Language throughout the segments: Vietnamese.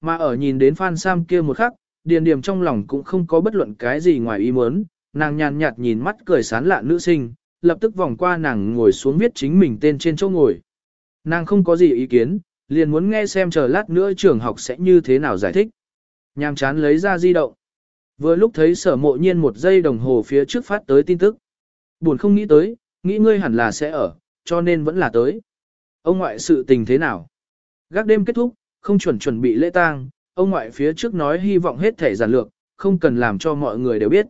Mà ở nhìn đến Phan Sam kia một khắc, điền điểm trong lòng cũng không có bất luận cái gì ngoài ý muốn, nàng nhàn nhạt nhìn mắt cười sán lạ nữ sinh, lập tức vòng qua nàng ngồi xuống viết chính mình tên trên chỗ ngồi. Nàng không có gì ý kiến, liền muốn nghe xem chờ lát nữa trường học sẽ như thế nào giải thích. Nhàm chán lấy ra di động. Vừa lúc thấy sở mộ nhiên một giây đồng hồ phía trước phát tới tin tức. Buồn không nghĩ tới, nghĩ ngươi hẳn là sẽ ở, cho nên vẫn là tới. Ông ngoại sự tình thế nào? Gác đêm kết thúc, không chuẩn chuẩn bị lễ tang, ông ngoại phía trước nói hy vọng hết thể giản lược, không cần làm cho mọi người đều biết.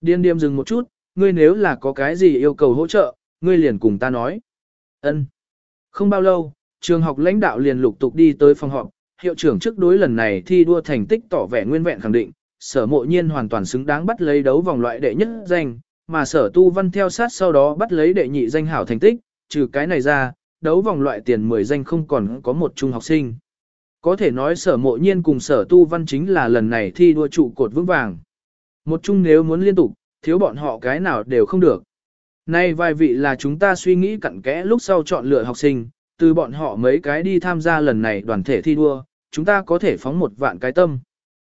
Điên điềm dừng một chút, ngươi nếu là có cái gì yêu cầu hỗ trợ, ngươi liền cùng ta nói. Ân. Không bao lâu, trường học lãnh đạo liền lục tục đi tới phòng họp, hiệu trưởng trước đối lần này thi đua thành tích tỏ vẻ nguyên vẹn khẳng định, sở mộ nhiên hoàn toàn xứng đáng bắt lấy đấu vòng loại đệ nhất danh, mà sở tu văn theo sát sau đó bắt lấy đệ nhị danh hảo thành tích, trừ cái này ra, đấu vòng loại tiền 10 danh không còn có một trung học sinh. Có thể nói sở mộ nhiên cùng sở tu văn chính là lần này thi đua trụ cột vững vàng. Một chung nếu muốn liên tục, thiếu bọn họ cái nào đều không được. Nay vài vị là chúng ta suy nghĩ cặn kẽ lúc sau chọn lựa học sinh, từ bọn họ mấy cái đi tham gia lần này đoàn thể thi đua, chúng ta có thể phóng một vạn cái tâm.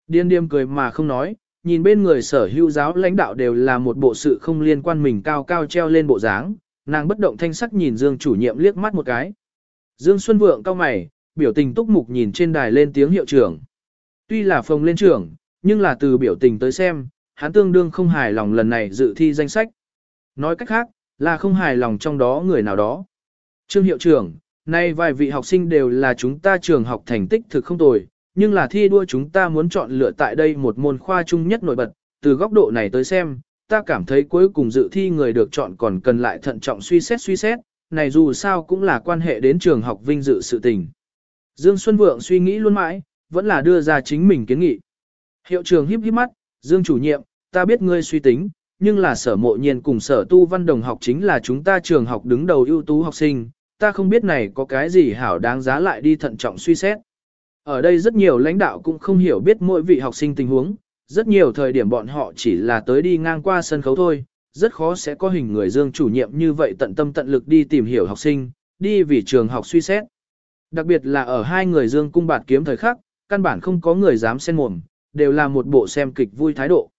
Điên điềm cười mà không nói, nhìn bên người sở hữu giáo lãnh đạo đều là một bộ sự không liên quan mình cao cao treo lên bộ dáng, nàng bất động thanh sắc nhìn Dương chủ nhiệm liếc mắt một cái. Dương Xuân Vượng cao mày, biểu tình túc mục nhìn trên đài lên tiếng hiệu trưởng. Tuy là phòng lên trưởng, nhưng là từ biểu tình tới xem, hắn tương đương không hài lòng lần này dự thi danh sách. Nói cách khác, là không hài lòng trong đó người nào đó. Trương hiệu trưởng, nay vài vị học sinh đều là chúng ta trường học thành tích thực không tồi, nhưng là thi đua chúng ta muốn chọn lựa tại đây một môn khoa chung nhất nổi bật, từ góc độ này tới xem, ta cảm thấy cuối cùng dự thi người được chọn còn cần lại thận trọng suy xét suy xét, này dù sao cũng là quan hệ đến trường học vinh dự sự tình. Dương Xuân Vượng suy nghĩ luôn mãi, vẫn là đưa ra chính mình kiến nghị. Hiệu trưởng híp híp mắt, Dương chủ nhiệm, ta biết ngươi suy tính, nhưng là sở mộ nhiên cùng sở tu văn đồng học chính là chúng ta trường học đứng đầu ưu tú học sinh, ta không biết này có cái gì hảo đáng giá lại đi thận trọng suy xét. Ở đây rất nhiều lãnh đạo cũng không hiểu biết mỗi vị học sinh tình huống, rất nhiều thời điểm bọn họ chỉ là tới đi ngang qua sân khấu thôi, rất khó sẽ có hình người dương chủ nhiệm như vậy tận tâm tận lực đi tìm hiểu học sinh, đi vì trường học suy xét. Đặc biệt là ở hai người dương cung bạt kiếm thời khắc, căn bản không có người dám xen mồm, đều là một bộ xem kịch vui thái độ.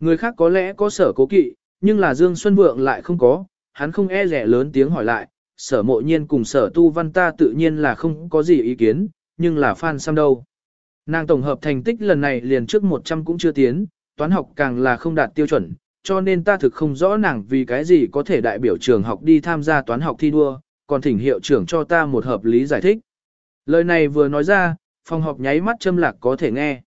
Người khác có lẽ có sở cố kỵ, nhưng là Dương Xuân Vượng lại không có, hắn không e rẻ lớn tiếng hỏi lại, sở mộ nhiên cùng sở tu văn ta tự nhiên là không có gì ý kiến, nhưng là Phan Sam đâu. Nàng tổng hợp thành tích lần này liền trước 100 cũng chưa tiến, toán học càng là không đạt tiêu chuẩn, cho nên ta thực không rõ nàng vì cái gì có thể đại biểu trường học đi tham gia toán học thi đua, còn thỉnh hiệu trưởng cho ta một hợp lý giải thích. Lời này vừa nói ra, phòng học nháy mắt châm lạc có thể nghe.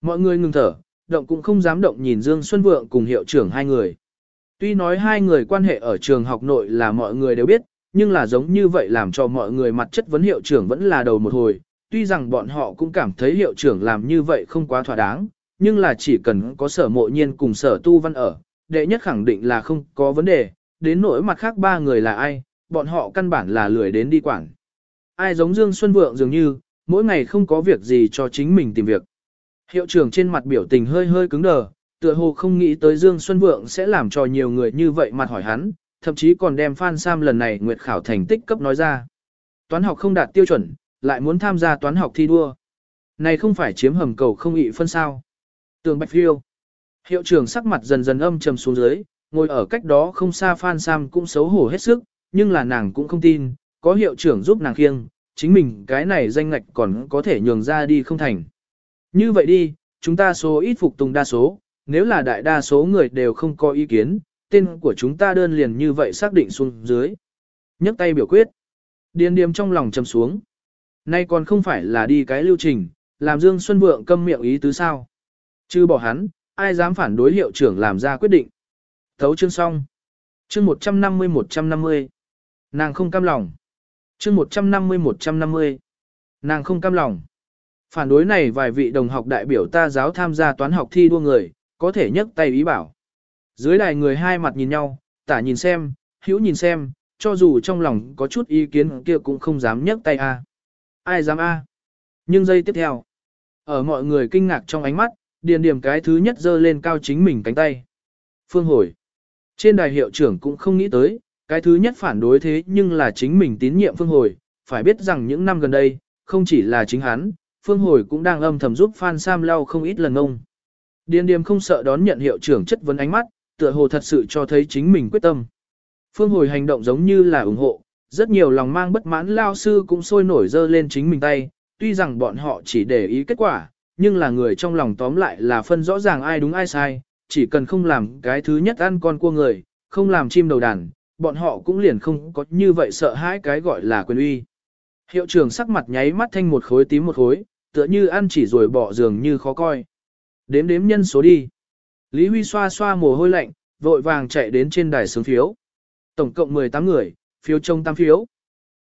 Mọi người ngừng thở, động cũng không dám động nhìn Dương Xuân Vượng cùng hiệu trưởng hai người. Tuy nói hai người quan hệ ở trường học nội là mọi người đều biết, nhưng là giống như vậy làm cho mọi người mặt chất vấn hiệu trưởng vẫn là đầu một hồi. Tuy rằng bọn họ cũng cảm thấy hiệu trưởng làm như vậy không quá thỏa đáng, nhưng là chỉ cần có sở mộ nhiên cùng sở tu văn ở, đệ nhất khẳng định là không có vấn đề, đến nỗi mặt khác ba người là ai, bọn họ căn bản là lười đến đi quảng. Ai giống Dương Xuân Vượng dường như, mỗi ngày không có việc gì cho chính mình tìm việc. Hiệu trưởng trên mặt biểu tình hơi hơi cứng đờ, tựa hồ không nghĩ tới Dương Xuân Vượng sẽ làm cho nhiều người như vậy mặt hỏi hắn, thậm chí còn đem Phan Sam lần này nguyệt khảo thành tích cấp nói ra. Toán học không đạt tiêu chuẩn, lại muốn tham gia toán học thi đua. Này không phải chiếm hầm cầu không ị phân sao. Tường Bạch Phiêu. Hiệu trưởng sắc mặt dần dần âm trầm xuống dưới, ngồi ở cách đó không xa Phan Sam cũng xấu hổ hết sức, nhưng là nàng cũng không tin, có hiệu trưởng giúp nàng khiêng, chính mình cái này danh ngạch còn có thể nhường ra đi không thành. Như vậy đi, chúng ta số ít phục tùng đa số, nếu là đại đa số người đều không có ý kiến, tên của chúng ta đơn liền như vậy xác định xuống dưới. nhấc tay biểu quyết. Điền điềm trong lòng trầm xuống. Nay còn không phải là đi cái lưu trình, làm Dương Xuân Vượng câm miệng ý tứ sao. Chứ bỏ hắn, ai dám phản đối hiệu trưởng làm ra quyết định. Thấu chương xong. Chương 150-150. Nàng không cam lòng. Chương 150-150. Nàng không cam lòng. Phản đối này vài vị đồng học đại biểu ta giáo tham gia toán học thi đua người, có thể nhấc tay ý bảo. Dưới đài người hai mặt nhìn nhau, tả nhìn xem, hữu nhìn xem, cho dù trong lòng có chút ý kiến kia cũng không dám nhấc tay a. Ai dám a? Nhưng giây tiếp theo, ở mọi người kinh ngạc trong ánh mắt, điền điểm cái thứ nhất giơ lên cao chính mình cánh tay. Phương hồi. Trên đài hiệu trưởng cũng không nghĩ tới, cái thứ nhất phản đối thế nhưng là chính mình tín nhiệm phương hồi, phải biết rằng những năm gần đây, không chỉ là chính hắn, Phương Hồi cũng đang âm thầm giúp Phan Sam lau không ít lần ông. Điền điềm không sợ đón nhận hiệu trưởng chất vấn ánh mắt, tựa hồ thật sự cho thấy chính mình quyết tâm. Phương Hồi hành động giống như là ủng hộ, rất nhiều lòng mang bất mãn lao sư cũng sôi nổi dơ lên chính mình tay, tuy rằng bọn họ chỉ để ý kết quả, nhưng là người trong lòng tóm lại là phân rõ ràng ai đúng ai sai, chỉ cần không làm cái thứ nhất ăn con cua người, không làm chim đầu đàn, bọn họ cũng liền không có như vậy sợ hãi cái gọi là quyền uy. Hiệu trưởng sắc mặt nháy mắt thanh một khối tím một khối, tựa như ăn chỉ rồi bỏ giường như khó coi. Đếm đếm nhân số đi. Lý Huy xoa xoa mồ hôi lạnh, vội vàng chạy đến trên đài sướng phiếu. Tổng cộng 18 người, phiếu trông 8 phiếu.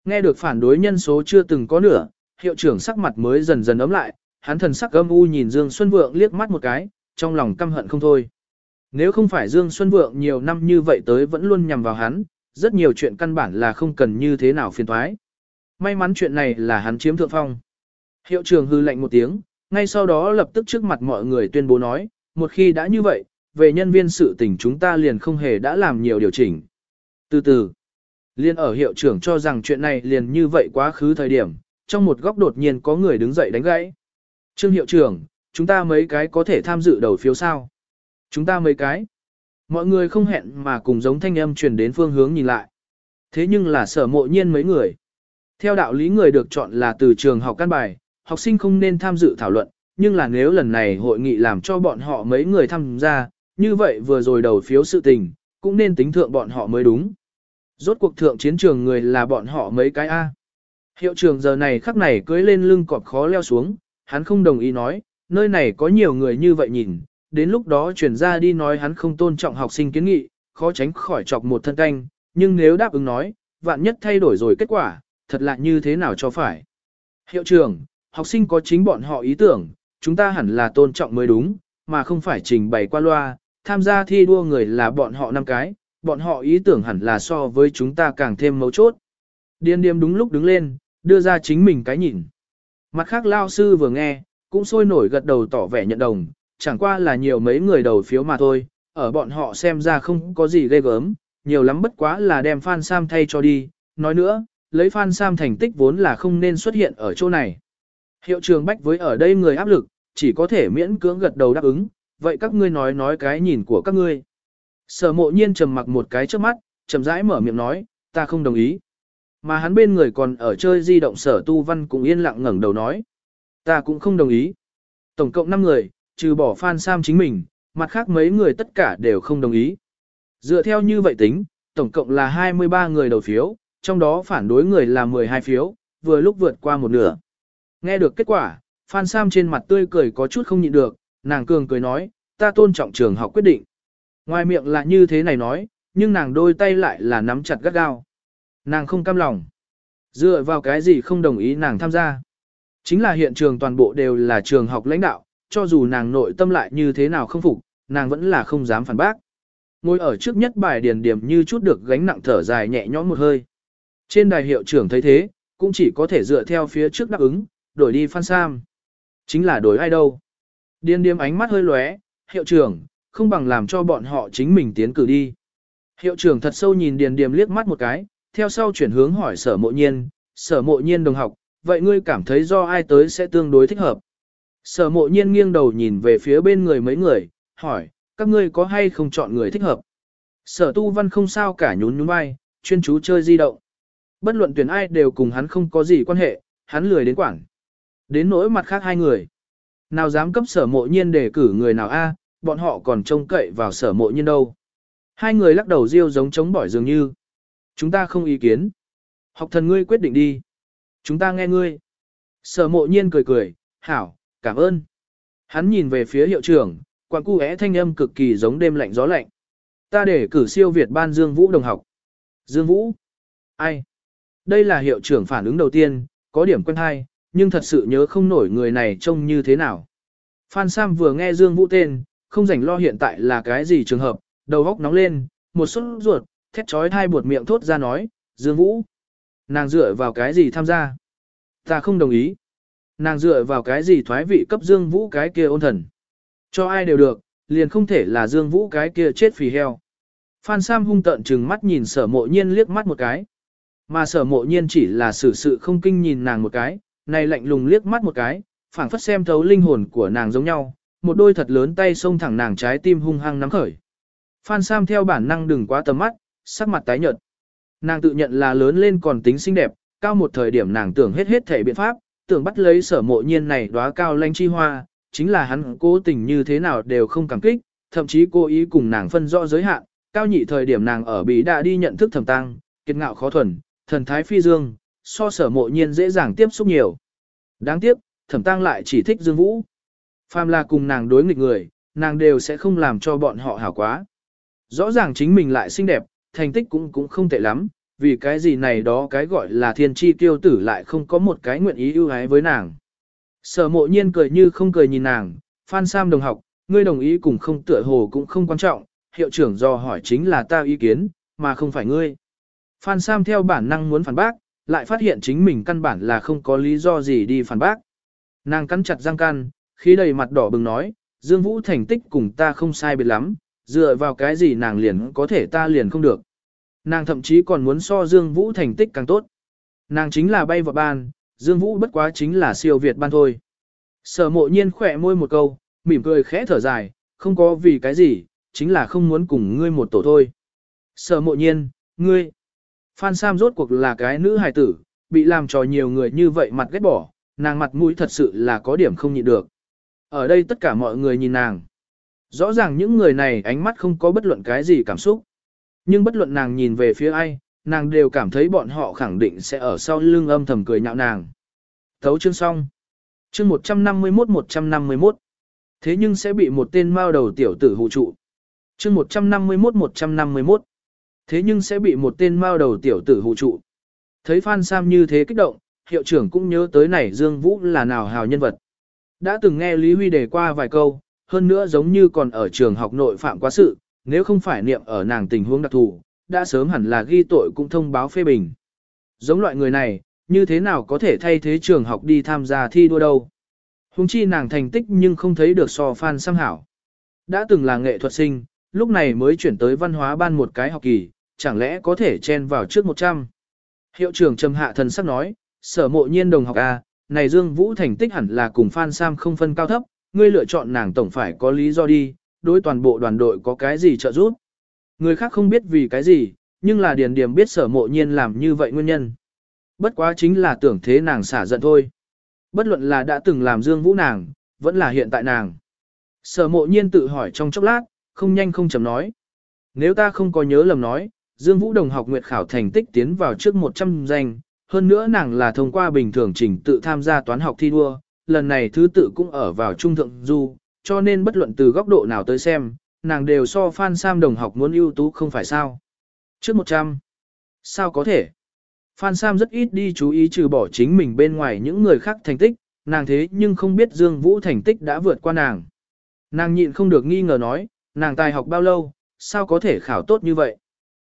Nghe được phản đối nhân số chưa từng có nửa, hiệu trưởng sắc mặt mới dần dần ấm lại, hắn thần sắc âm u nhìn Dương Xuân Vượng liếc mắt một cái, trong lòng căm hận không thôi. Nếu không phải Dương Xuân Vượng nhiều năm như vậy tới vẫn luôn nhằm vào hắn, rất nhiều chuyện căn bản là không cần như thế nào phiền thoái. May mắn chuyện này là hắn chiếm thượng phong. Hiệu trưởng hư lệnh một tiếng, ngay sau đó lập tức trước mặt mọi người tuyên bố nói, một khi đã như vậy, về nhân viên sự tình chúng ta liền không hề đã làm nhiều điều chỉnh. Từ từ, liên ở hiệu trưởng cho rằng chuyện này liền như vậy quá khứ thời điểm, trong một góc đột nhiên có người đứng dậy đánh gãy. Trương hiệu trưởng, chúng ta mấy cái có thể tham dự đầu phiếu sao? Chúng ta mấy cái. Mọi người không hẹn mà cùng giống thanh âm truyền đến phương hướng nhìn lại. Thế nhưng là sở mộ nhiên mấy người. Theo đạo lý người được chọn là từ trường học căn bài, học sinh không nên tham dự thảo luận, nhưng là nếu lần này hội nghị làm cho bọn họ mấy người tham gia, như vậy vừa rồi đầu phiếu sự tình, cũng nên tính thượng bọn họ mới đúng. Rốt cuộc thượng chiến trường người là bọn họ mấy cái A. Hiệu trường giờ này khắc này cưới lên lưng cọp khó leo xuống, hắn không đồng ý nói, nơi này có nhiều người như vậy nhìn, đến lúc đó chuyển ra đi nói hắn không tôn trọng học sinh kiến nghị, khó tránh khỏi chọc một thân canh, nhưng nếu đáp ứng nói, vạn nhất thay đổi rồi kết quả, thật lạ như thế nào cho phải. Hiệu trưởng, học sinh có chính bọn họ ý tưởng, chúng ta hẳn là tôn trọng mới đúng, mà không phải trình bày qua loa, tham gia thi đua người là bọn họ năm cái, bọn họ ý tưởng hẳn là so với chúng ta càng thêm mấu chốt. Điên điềm đúng lúc đứng lên, đưa ra chính mình cái nhìn. Mặt khác lao sư vừa nghe, cũng sôi nổi gật đầu tỏ vẻ nhận đồng, chẳng qua là nhiều mấy người đầu phiếu mà thôi, ở bọn họ xem ra không có gì ghê gớm, nhiều lắm bất quá là đem Phan Sam thay cho đi, nói nữa, lấy Phan Sam thành tích vốn là không nên xuất hiện ở chỗ này. Hiệu trường Bách với ở đây người áp lực, chỉ có thể miễn cưỡng gật đầu đáp ứng, vậy các ngươi nói nói cái nhìn của các ngươi. Sở mộ nhiên trầm mặc một cái trước mắt, chậm rãi mở miệng nói, ta không đồng ý. Mà hắn bên người còn ở chơi di động sở tu văn cũng yên lặng ngẩng đầu nói. Ta cũng không đồng ý. Tổng cộng 5 người, trừ bỏ Phan Sam chính mình, mặt khác mấy người tất cả đều không đồng ý. Dựa theo như vậy tính, tổng cộng là 23 người đầu phiếu, trong đó phản đối người là 12 phiếu, vừa lúc vượt qua một nửa. Nghe được kết quả, Phan Sam trên mặt tươi cười có chút không nhịn được, nàng cường cười nói, ta tôn trọng trường học quyết định. Ngoài miệng là như thế này nói, nhưng nàng đôi tay lại là nắm chặt gắt gao. Nàng không cam lòng. Dựa vào cái gì không đồng ý nàng tham gia. Chính là hiện trường toàn bộ đều là trường học lãnh đạo, cho dù nàng nội tâm lại như thế nào không phục, nàng vẫn là không dám phản bác. Ngồi ở trước nhất bài điền điểm như chút được gánh nặng thở dài nhẹ nhõm một hơi. Trên đài hiệu trưởng thấy thế, cũng chỉ có thể dựa theo phía trước đáp ứng, đổi đi Phan Sam. Chính là đổi ai đâu. Điền điểm ánh mắt hơi lóe, hiệu trưởng, không bằng làm cho bọn họ chính mình tiến cử đi. Hiệu trưởng thật sâu nhìn Điền Điềm liếc mắt một cái, theo sau chuyển hướng hỏi sở mộ nhiên, sở mộ nhiên đồng học, vậy ngươi cảm thấy do ai tới sẽ tương đối thích hợp? Sở mộ nhiên nghiêng đầu nhìn về phía bên người mấy người, hỏi, các ngươi có hay không chọn người thích hợp? Sở tu văn không sao cả nhún nhún vai, chuyên chú chơi di động. Bất luận tuyển ai đều cùng hắn không có gì quan hệ, hắn lười đến quảng. Đến nỗi mặt khác hai người. Nào dám cấp sở mộ nhiên để cử người nào a bọn họ còn trông cậy vào sở mộ nhiên đâu. Hai người lắc đầu riêu giống chống bỏi dường như. Chúng ta không ý kiến. Học thần ngươi quyết định đi. Chúng ta nghe ngươi. Sở mộ nhiên cười cười, hảo, cảm ơn. Hắn nhìn về phía hiệu trưởng, quảng cu thanh âm cực kỳ giống đêm lạnh gió lạnh. Ta để cử siêu Việt ban Dương Vũ đồng học. Dương Vũ? Ai? Đây là hiệu trưởng phản ứng đầu tiên, có điểm quen hay, nhưng thật sự nhớ không nổi người này trông như thế nào. Phan Sam vừa nghe Dương Vũ tên, không rảnh lo hiện tại là cái gì trường hợp, đầu góc nóng lên, một suất ruột, thét trói thai buột miệng thốt ra nói, Dương Vũ. Nàng dựa vào cái gì tham gia? Ta không đồng ý. Nàng dựa vào cái gì thoái vị cấp Dương Vũ cái kia ôn thần. Cho ai đều được, liền không thể là Dương Vũ cái kia chết phì heo. Phan Sam hung tận trừng mắt nhìn sở mộ nhiên liếc mắt một cái. Mà sở mộ nhiên chỉ là xử sự không kinh nhìn nàng một cái, này lạnh lùng liếc mắt một cái, phảng phất xem thấu linh hồn của nàng giống nhau, một đôi thật lớn tay xông thẳng nàng trái tim hung hăng nắm khởi. Phan Sam theo bản năng đừng quá tầm mắt, sắc mặt tái nhợt. Nàng tự nhận là lớn lên còn tính xinh đẹp, cao một thời điểm nàng tưởng hết hết thể biện pháp, tưởng bắt lấy sở mộ nhiên này đóa cao lanh chi hoa, chính là hắn cố tình như thế nào đều không cảm kích, thậm chí cố ý cùng nàng phân rõ giới hạn, cao nhị thời điểm nàng ở Bí đã đi nhận thức thẩm tăng, kiệt ngạo khó thuần, thần thái phi dương, so sở mộ nhiên dễ dàng tiếp xúc nhiều. Đáng tiếc, thẩm tăng lại chỉ thích Dương Vũ. Phàm là cùng nàng đối nghịch người, nàng đều sẽ không làm cho bọn họ hảo quá. Rõ ràng chính mình lại xinh đẹp, thành tích cũng cũng không tệ lắm, vì cái gì này đó cái gọi là thiên chi tiêu tử lại không có một cái nguyện ý ưu ái với nàng. Sở mộ nhiên cười như không cười nhìn nàng, Phan Sam đồng học, ngươi đồng ý cùng không tựa hồ cũng không quan trọng, hiệu trưởng do hỏi chính là ta ý kiến, mà không phải ngươi. Phan Sam theo bản năng muốn phản bác, lại phát hiện chính mình căn bản là không có lý do gì đi phản bác. Nàng cắn chặt răng can, khi đầy mặt đỏ bừng nói, Dương Vũ thành tích cùng ta không sai biệt lắm, dựa vào cái gì nàng liền có thể ta liền không được. Nàng thậm chí còn muốn so Dương Vũ thành tích càng tốt. Nàng chính là bay vào ban, Dương Vũ bất quá chính là siêu Việt ban thôi. Sở mộ nhiên khỏe môi một câu, mỉm cười khẽ thở dài, không có vì cái gì, chính là không muốn cùng ngươi một tổ thôi. Sở mộ nhiên, ngươi. Phan Sam rốt cuộc là cái nữ hài tử, bị làm trò nhiều người như vậy mặt ghét bỏ, nàng mặt mũi thật sự là có điểm không nhịn được. Ở đây tất cả mọi người nhìn nàng. Rõ ràng những người này ánh mắt không có bất luận cái gì cảm xúc. Nhưng bất luận nàng nhìn về phía ai, nàng đều cảm thấy bọn họ khẳng định sẽ ở sau lưng âm thầm cười nhạo nàng. Thấu chương xong. Chương 151-151. Thế nhưng sẽ bị một tên mao đầu tiểu tử hụ trụ. Chương 151-151. Thế nhưng sẽ bị một tên mao đầu tiểu tử hụ trụ. Thấy Phan Sam như thế kích động, hiệu trưởng cũng nhớ tới này Dương Vũ là nào hào nhân vật. Đã từng nghe Lý Huy đề qua vài câu, hơn nữa giống như còn ở trường học nội phạm quá sự, nếu không phải niệm ở nàng tình huống đặc thù, đã sớm hẳn là ghi tội cũng thông báo phê bình. Giống loại người này, như thế nào có thể thay thế trường học đi tham gia thi đua đâu. Hùng chi nàng thành tích nhưng không thấy được so Phan Sam hảo. Đã từng là nghệ thuật sinh, lúc này mới chuyển tới văn hóa ban một cái học kỳ, chẳng lẽ có thể chen vào trước 100. Hiệu trưởng trầm hạ thần sắc nói, sở mộ nhiên đồng học A, này Dương Vũ thành tích hẳn là cùng Phan Sam không phân cao thấp, ngươi lựa chọn nàng tổng phải có lý do đi, đối toàn bộ đoàn đội có cái gì trợ giúp. Người khác không biết vì cái gì, nhưng là Điền Điềm biết sở mộ nhiên làm như vậy nguyên nhân. Bất quá chính là tưởng thế nàng xả giận thôi. Bất luận là đã từng làm Dương Vũ nàng, vẫn là hiện tại nàng. Sở mộ nhiên tự hỏi trong chốc lát, không nhanh không chậm nói. Nếu ta không có nhớ lầm nói, Dương Vũ đồng học nguyệt khảo thành tích tiến vào trước 100 danh, hơn nữa nàng là thông qua bình thường trình tự tham gia toán học thi đua, lần này thứ tự cũng ở vào trung thượng du, cho nên bất luận từ góc độ nào tới xem, nàng đều so Phan Sam đồng học muốn ưu tú không phải sao. Trước 100. Sao có thể? Phan Sam rất ít đi chú ý trừ bỏ chính mình bên ngoài những người khác thành tích, nàng thế nhưng không biết Dương Vũ thành tích đã vượt qua nàng. Nàng nhịn không được nghi ngờ nói, nàng tài học bao lâu, sao có thể khảo tốt như vậy?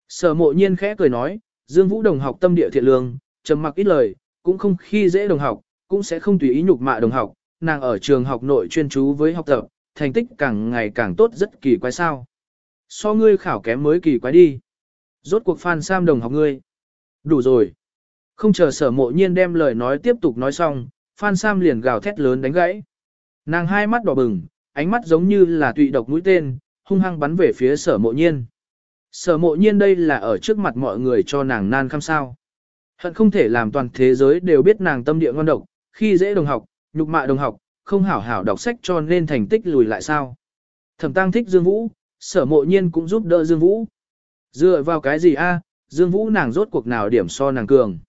Sở mộ nhiên khẽ cười nói, Dương Vũ đồng học tâm địa thiện lương, trầm mặc ít lời, cũng không khi dễ đồng học, cũng sẽ không tùy ý nhục mạ đồng học, nàng ở trường học nội chuyên chú với học tập, thành tích càng ngày càng tốt rất kỳ quái sao. So ngươi khảo kém mới kỳ quái đi. Rốt cuộc Phan Sam đồng học ngươi. Đủ rồi. Không chờ sở mộ nhiên đem lời nói tiếp tục nói xong, Phan Sam liền gào thét lớn đánh gãy. Nàng hai mắt đỏ bừng, ánh mắt giống như là tụy độc mũi tên, hung hăng bắn về phía sở mộ nhiên. Sở mộ nhiên đây là ở trước mặt mọi người cho nàng nan khăm sao. Hận không thể làm toàn thế giới đều biết nàng tâm địa ngon độc, khi dễ đồng học, nhục mạ đồng học, không hảo hảo đọc sách cho nên thành tích lùi lại sao. Thẩm tăng thích Dương Vũ, sở mộ nhiên cũng giúp đỡ Dương Vũ. Dựa vào cái gì a? Dương Vũ nàng rốt cuộc nào điểm so nàng cường.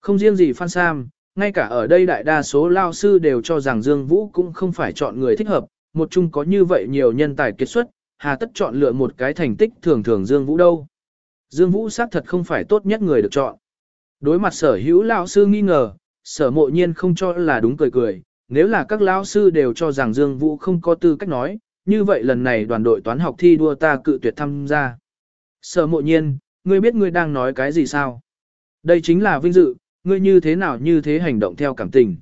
Không riêng gì Phan Sam, ngay cả ở đây đại đa số lao sư đều cho rằng Dương Vũ cũng không phải chọn người thích hợp, một chung có như vậy nhiều nhân tài kết xuất, hà tất chọn lựa một cái thành tích thường thường Dương Vũ đâu. Dương Vũ xác thật không phải tốt nhất người được chọn. Đối mặt sở hữu lão sư nghi ngờ, sở mộ nhiên không cho là đúng cười cười, nếu là các lão sư đều cho rằng Dương Vũ không có tư cách nói, như vậy lần này đoàn đội toán học thi đua ta cự tuyệt tham gia. Sở mộ nhiên, ngươi biết ngươi đang nói cái gì sao? Đây chính là vinh dự, ngươi như thế nào như thế hành động theo cảm tình.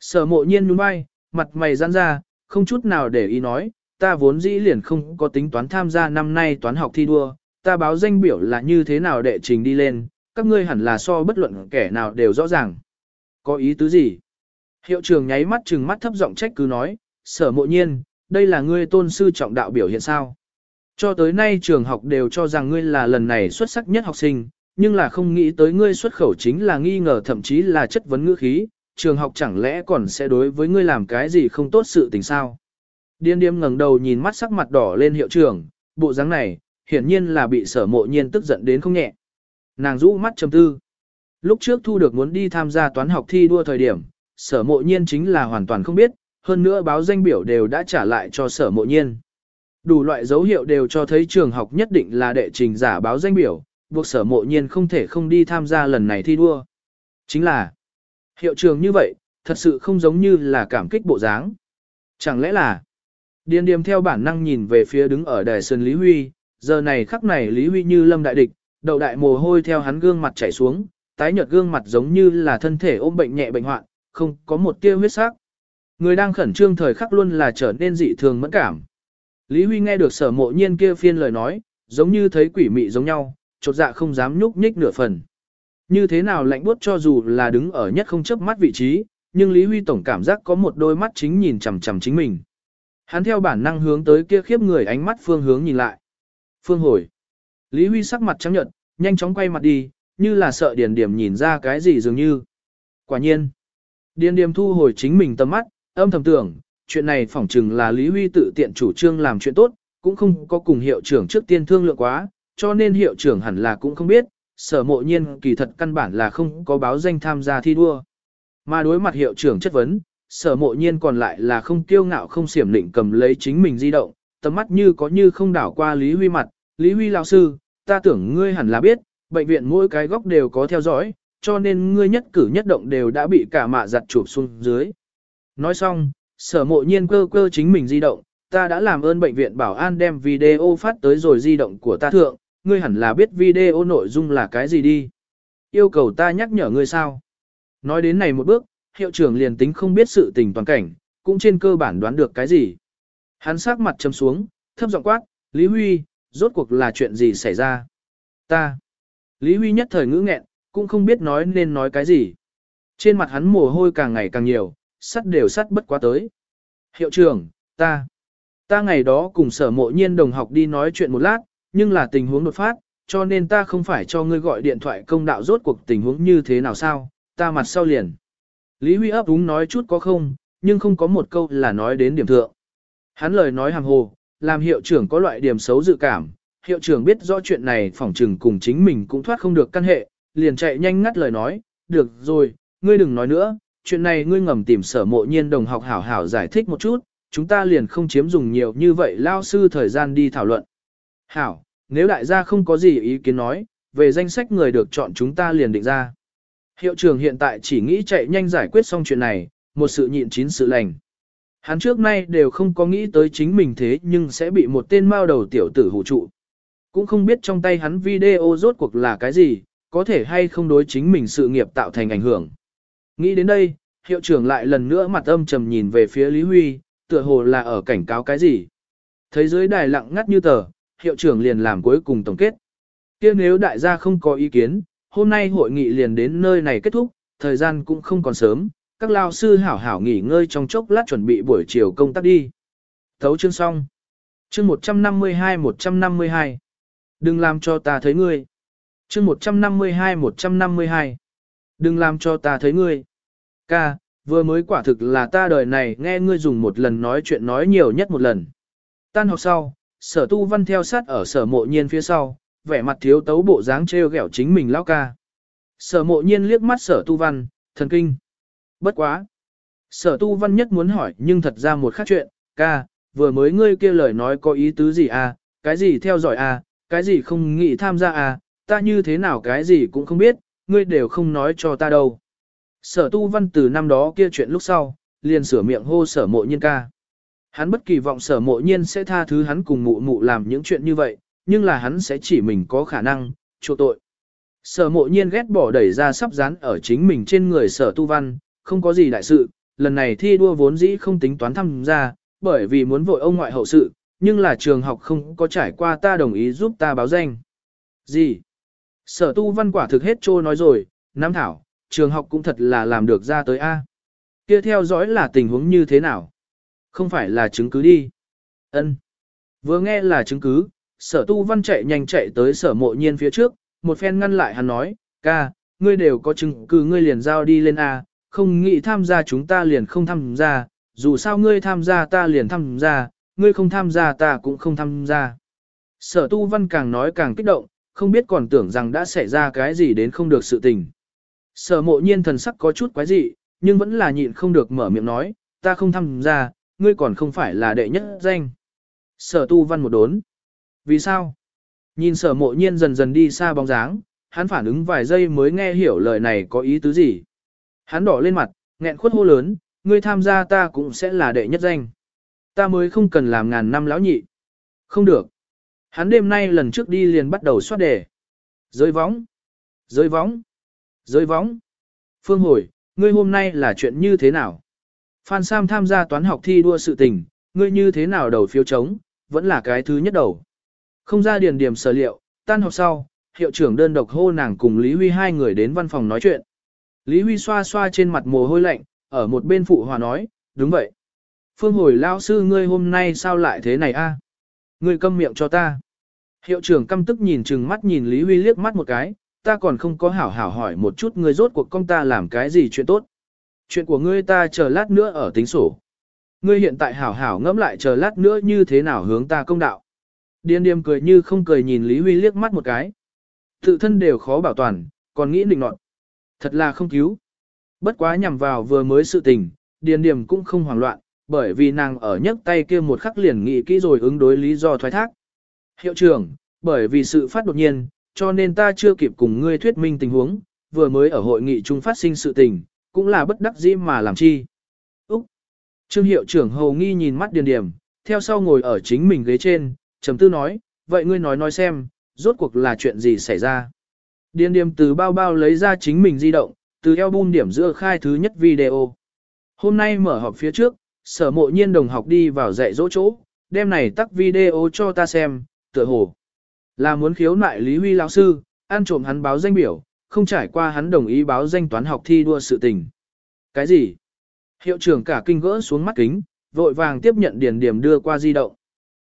Sở mộ nhiên nhún vai, mặt mày giãn ra, không chút nào để ý nói, ta vốn dĩ liền không có tính toán tham gia năm nay toán học thi đua, ta báo danh biểu là như thế nào đệ trình đi lên, các ngươi hẳn là so bất luận kẻ nào đều rõ ràng. Có ý tứ gì? Hiệu trưởng nháy mắt trừng mắt thấp giọng trách cứ nói, sở mộ nhiên, đây là ngươi tôn sư trọng đạo biểu hiện sao. Cho tới nay trường học đều cho rằng ngươi là lần này xuất sắc nhất học sinh, nhưng là không nghĩ tới ngươi xuất khẩu chính là nghi ngờ thậm chí là chất vấn ngữ khí, trường học chẳng lẽ còn sẽ đối với ngươi làm cái gì không tốt sự tình sao. Điên điếm ngẩng đầu nhìn mắt sắc mặt đỏ lên hiệu trưởng, bộ dáng này, hiển nhiên là bị sở mộ nhiên tức giận đến không nhẹ. Nàng rũ mắt trầm tư. Lúc trước thu được muốn đi tham gia toán học thi đua thời điểm, sở mộ nhiên chính là hoàn toàn không biết, hơn nữa báo danh biểu đều đã trả lại cho sở mộ nhiên. Đủ loại dấu hiệu đều cho thấy trường học nhất định là đệ trình giả báo danh biểu, buộc sở mộ nhiên không thể không đi tham gia lần này thi đua. Chính là, hiệu trường như vậy, thật sự không giống như là cảm kích bộ dáng. Chẳng lẽ là, điền điềm theo bản năng nhìn về phía đứng ở đài sơn Lý Huy, giờ này khắc này Lý Huy như lâm đại địch, đầu đại mồ hôi theo hắn gương mặt chảy xuống, tái nhợt gương mặt giống như là thân thể ôm bệnh nhẹ bệnh hoạn, không có một tia huyết sắc. Người đang khẩn trương thời khắc luôn là trở nên dị thường mẫn cảm. Lý Huy nghe được sở mộ nhiên kia phiên lời nói, giống như thấy quỷ mị giống nhau, chột dạ không dám nhúc nhích nửa phần. Như thế nào lạnh buốt cho dù là đứng ở nhất không chấp mắt vị trí, nhưng Lý Huy tổng cảm giác có một đôi mắt chính nhìn chằm chằm chính mình. Hắn theo bản năng hướng tới kia khiếp người ánh mắt phương hướng nhìn lại. Phương hồi. Lý Huy sắc mặt trắng nhợt, nhanh chóng quay mặt đi, như là sợ Điền Điểm nhìn ra cái gì dường như. Quả nhiên. Điền Điểm thu hồi chính mình tầm mắt, âm thầm tưởng, chuyện này phỏng chừng là Lý Huy tự tiện chủ trương làm chuyện tốt, cũng không có cùng hiệu trưởng trước tiên thương lượng quá, cho nên hiệu trưởng hẳn là cũng không biết, sở mộ nhiên kỳ thật căn bản là không có báo danh tham gia thi đua. Mà đối mặt hiệu trưởng chất vấn, sở mộ nhiên còn lại là không kiêu ngạo không xiểm định cầm lấy chính mình di động, tầm mắt như có như không đảo qua Lý Huy mặt, Lý Huy lão sư, ta tưởng ngươi hẳn là biết, bệnh viện mỗi cái góc đều có theo dõi, cho nên ngươi nhất cử nhất động đều đã bị cả mạ giặt chụp xuống dưới. Nói xong, sở mộ nhiên cơ cơ chính mình di động, ta đã làm ơn bệnh viện bảo an đem video phát tới rồi di động của ta thượng, ngươi hẳn là biết video nội dung là cái gì đi. Yêu cầu ta nhắc nhở ngươi sao. Nói đến này một bước, hiệu trưởng liền tính không biết sự tình toàn cảnh, cũng trên cơ bản đoán được cái gì. Hắn sắc mặt châm xuống, thấp giọng quát, Lý Huy, rốt cuộc là chuyện gì xảy ra? Ta. Lý Huy nhất thời ngữ nghẹn, cũng không biết nói nên nói cái gì. Trên mặt hắn mồ hôi càng ngày càng nhiều, sắt đều sắt bất quá tới. Hiệu trưởng, ta. Ta ngày đó cùng sở mộ nhiên đồng học đi nói chuyện một lát, nhưng là tình huống đột phát, cho nên ta không phải cho ngươi gọi điện thoại công đạo rốt cuộc tình huống như thế nào sao, ta mặt sau liền. Lý Huy ấp úng nói chút có không, nhưng không có một câu là nói đến điểm thượng. Hắn lời nói hàm hồ, làm hiệu trưởng có loại điểm xấu dự cảm, hiệu trưởng biết rõ chuyện này phỏng trừng cùng chính mình cũng thoát không được căn hệ, liền chạy nhanh ngắt lời nói, được rồi, ngươi đừng nói nữa, chuyện này ngươi ngầm tìm sở mộ nhiên đồng học hảo hảo giải thích một chút, chúng ta liền không chiếm dùng nhiều như vậy lao sư thời gian đi thảo luận. Hảo, nếu đại gia không có gì ý kiến nói, về danh sách người được chọn chúng ta liền định ra. Hiệu trưởng hiện tại chỉ nghĩ chạy nhanh giải quyết xong chuyện này, một sự nhịn chín sự lành. Hắn trước nay đều không có nghĩ tới chính mình thế nhưng sẽ bị một tên mao đầu tiểu tử hủ trụ. Cũng không biết trong tay hắn video rốt cuộc là cái gì, có thể hay không đối chính mình sự nghiệp tạo thành ảnh hưởng. Nghĩ đến đây, hiệu trưởng lại lần nữa mặt âm trầm nhìn về phía Lý Huy, tựa hồ là ở cảnh cáo cái gì. Thấy dưới đài lặng ngắt như tờ, hiệu trưởng liền làm cuối cùng tổng kết. kia nếu đại gia không có ý kiến, hôm nay hội nghị liền đến nơi này kết thúc, thời gian cũng không còn sớm, các lao sư hảo hảo nghỉ ngơi trong chốc lát chuẩn bị buổi chiều công tác đi. Thấu chương xong. Chương 152-152. Đừng làm cho ta thấy ngươi. Chương 152-152. Đừng làm cho ta thấy ngươi. Ca, vừa mới quả thực là ta đời này nghe ngươi dùng một lần nói chuyện nói nhiều nhất một lần. Tan học sau, sở tu văn theo sát ở sở mộ nhiên phía sau, vẻ mặt thiếu tấu bộ dáng treo ghẹo chính mình lão ca. Sở mộ nhiên liếc mắt sở tu văn, thần kinh. Bất quá. Sở tu văn nhất muốn hỏi nhưng thật ra một khác chuyện, ca, vừa mới ngươi kia lời nói có ý tứ gì à, cái gì theo dõi à, cái gì không nghĩ tham gia à, ta như thế nào cái gì cũng không biết, ngươi đều không nói cho ta đâu. Sở tu văn từ năm đó kia chuyện lúc sau, liền sửa miệng hô sở mộ nhiên ca. Hắn bất kỳ vọng sở mộ nhiên sẽ tha thứ hắn cùng mụ mụ làm những chuyện như vậy, nhưng là hắn sẽ chỉ mình có khả năng, chỗ tội. Sở mộ nhiên ghét bỏ đẩy ra sắp dán ở chính mình trên người sở tu văn, không có gì đại sự, lần này thi đua vốn dĩ không tính toán tham gia, bởi vì muốn vội ông ngoại hậu sự, nhưng là trường học không có trải qua ta đồng ý giúp ta báo danh. Gì? Sở tu văn quả thực hết trô nói rồi, Nam Thảo, trường học cũng thật là làm được ra tới A. Kia theo dõi là tình huống như thế nào? Không phải là chứng cứ đi. Ân. Vừa nghe là chứng cứ, sở tu văn chạy nhanh chạy tới sở mộ nhiên phía trước, một phen ngăn lại hắn nói, ca, ngươi đều có chứng cứ ngươi liền giao đi lên A, không nghĩ tham gia chúng ta liền không tham gia, dù sao ngươi tham gia ta liền tham gia, ngươi không tham gia ta cũng không tham gia. Sở tu văn càng nói càng kích động, không biết còn tưởng rằng đã xảy ra cái gì đến không được sự tình. Sở mộ nhiên thần sắc có chút quái dị, nhưng vẫn là nhịn không được mở miệng nói, ta không tham gia, ngươi còn không phải là đệ nhất danh. Sở tu văn một đốn. Vì sao? Nhìn sở mộ nhiên dần dần đi xa bóng dáng, hắn phản ứng vài giây mới nghe hiểu lời này có ý tứ gì. Hắn đỏ lên mặt, nghẹn khuất hô lớn, ngươi tham gia ta cũng sẽ là đệ nhất danh. Ta mới không cần làm ngàn năm lão nhị. Không được. Hắn đêm nay lần trước đi liền bắt đầu soát đề. Rơi võng. Rơi võng. Rơi võng. Phương hồi, ngươi hôm nay là chuyện như thế nào? Phan Sam tham gia toán học thi đua sự tình, ngươi như thế nào đầu phiếu chống, vẫn là cái thứ nhất đầu. Không ra điền điểm sở liệu, tan học sau, hiệu trưởng đơn độc hô nàng cùng Lý Huy hai người đến văn phòng nói chuyện. Lý Huy xoa xoa trên mặt mồ hôi lạnh, ở một bên phụ hòa nói, đúng vậy. Phương hồi lao sư ngươi hôm nay sao lại thế này a? Ngươi câm miệng cho ta. Hiệu trưởng căm tức nhìn chừng mắt nhìn Lý Huy liếc mắt một cái, ta còn không có hảo hảo hỏi một chút ngươi rốt cuộc công ta làm cái gì chuyện tốt. Chuyện của ngươi ta chờ lát nữa ở tính sổ. Ngươi hiện tại hảo hảo ngẫm lại chờ lát nữa như thế nào hướng ta công đạo. Điên điềm cười như không cười nhìn Lý Huy liếc mắt một cái. Tự thân đều khó bảo toàn, còn nghĩ định nọt. Thật là không cứu. Bất quá nhằm vào vừa mới sự tình, điền điềm cũng không hoảng loạn, bởi vì nàng ở nhấc tay kia một khắc liền nghĩ kỹ rồi ứng đối lý do thoái thác. Hiệu trưởng, bởi vì sự phát đột nhiên, cho nên ta chưa kịp cùng ngươi thuyết minh tình huống, vừa mới ở hội nghị chung phát sinh sự tình, cũng là bất đắc dĩ mà làm chi. Úc! Trương hiệu trưởng hầu nghi nhìn mắt điền điểm, theo sau ngồi ở chính mình ghế trên, trầm tư nói, vậy ngươi nói nói xem, rốt cuộc là chuyện gì xảy ra. Điền điểm từ bao bao lấy ra chính mình di động, từ album điểm giữa khai thứ nhất video. Hôm nay mở họp phía trước, sở mộ nhiên đồng học đi vào dạy dỗ chỗ, đem này tắt video cho ta xem, tựa hồ. Là muốn khiếu nại Lý Huy lão sư, ăn trộm hắn báo danh biểu, không trải qua hắn đồng ý báo danh toán học thi đua sự tình. Cái gì? Hiệu trưởng cả kinh gỡ xuống mắt kính, vội vàng tiếp nhận điền điểm đưa qua di động.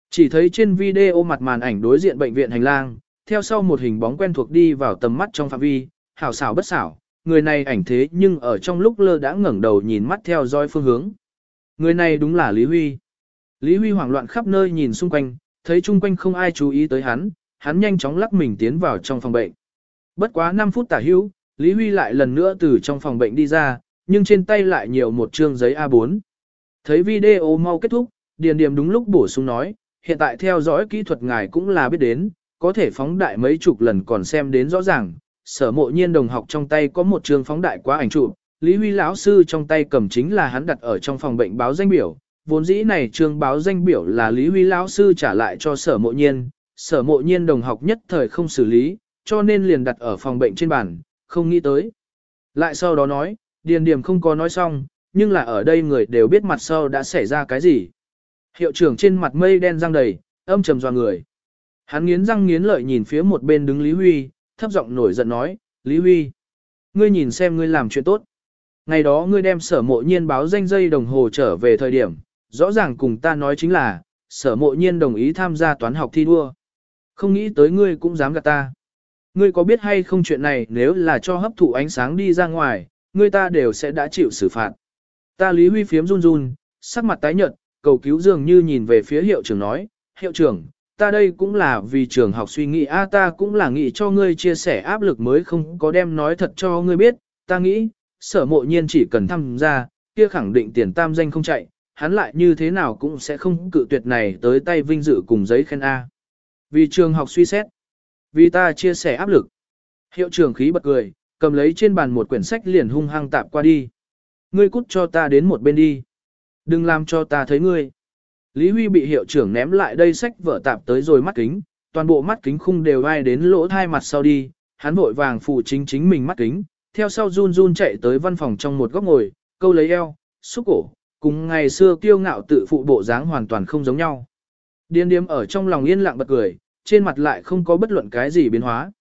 Chỉ thấy trên video mặt màn ảnh đối diện bệnh viện hành lang, theo sau một hình bóng quen thuộc đi vào tầm mắt trong phạm vi, hảo xảo bất xảo, người này ảnh thế nhưng ở trong lúc lơ đã ngẩng đầu nhìn mắt theo dõi phương hướng. Người này đúng là Lý Huy. Lý Huy hoảng loạn khắp nơi nhìn xung quanh, thấy chung quanh không ai chú ý tới hắn, hắn nhanh chóng lắc mình tiến vào trong phòng bệnh. Bất quá 5 phút tả hữu, Lý Huy lại lần nữa từ trong phòng bệnh đi ra, nhưng trên tay lại nhiều một trương giấy A4. Thấy video mau kết thúc, Điền Điềm đúng lúc bổ sung nói, hiện tại theo dõi kỹ thuật ngài cũng là biết đến, có thể phóng đại mấy chục lần còn xem đến rõ ràng. Sở mộ nhiên đồng học trong tay có một trường phóng đại quá ảnh chụp, Lý Huy lão sư trong tay cầm chính là hắn đặt ở trong phòng bệnh báo danh biểu, vốn dĩ này trường báo danh biểu là Lý Huy lão sư trả lại cho sở mộ nhiên, sở mộ nhiên đồng học nhất thời không xử lý, cho nên liền đặt ở phòng bệnh trên bàn, không nghĩ tới. Lại sau đó nói, điền điểm không có nói xong, nhưng là ở đây người đều biết mặt sau đã xảy ra cái gì. Hiệu trưởng trên mặt mây đen răng đầy, âm trầm doa người. Hắn nghiến răng nghiến lợi nhìn phía một bên đứng Lý Huy, thấp giọng nổi giận nói, Lý Huy, ngươi nhìn xem ngươi làm chuyện tốt. Ngày đó ngươi đem sở mộ nhiên báo danh dây đồng hồ trở về thời điểm, rõ ràng cùng ta nói chính là, sở mộ nhiên đồng ý tham gia toán học thi đua. Không nghĩ tới ngươi cũng dám gạt ta. Ngươi có biết hay không chuyện này nếu là cho hấp thụ ánh sáng đi ra ngoài, ngươi ta đều sẽ đã chịu xử phạt. Ta Lý Huy phiếm run run, sắc mặt tái nhợt, cầu cứu dường như nhìn về phía hiệu trưởng nói, hiệu trưởng, ta đây cũng là vì trường học suy nghĩ a ta cũng là nghĩ cho ngươi chia sẻ áp lực mới không có đem nói thật cho ngươi biết, ta nghĩ, sở mộ nhiên chỉ cần tham gia, kia khẳng định tiền tam danh không chạy, hắn lại như thế nào cũng sẽ không cự tuyệt này tới tay vinh dự cùng giấy khen A. Vì trường học suy xét, vì ta chia sẻ áp lực. Hiệu trưởng khí bật cười, cầm lấy trên bàn một quyển sách liền hung hăng tạp qua đi. Ngươi cút cho ta đến một bên đi. Đừng làm cho ta thấy ngươi. Lý Huy bị hiệu trưởng ném lại đây sách vở tạp tới rồi mắt kính, toàn bộ mắt kính khung đều ai đến lỗ thai mặt sau đi, hắn vội vàng phụ chính chính mình mắt kính, theo sau run run chạy tới văn phòng trong một góc ngồi, câu lấy eo, xúc cổ, cùng ngày xưa kiêu ngạo tự phụ bộ dáng hoàn toàn không giống nhau. Điên điếm ở trong lòng yên lặng bật cười, trên mặt lại không có bất luận cái gì biến hóa.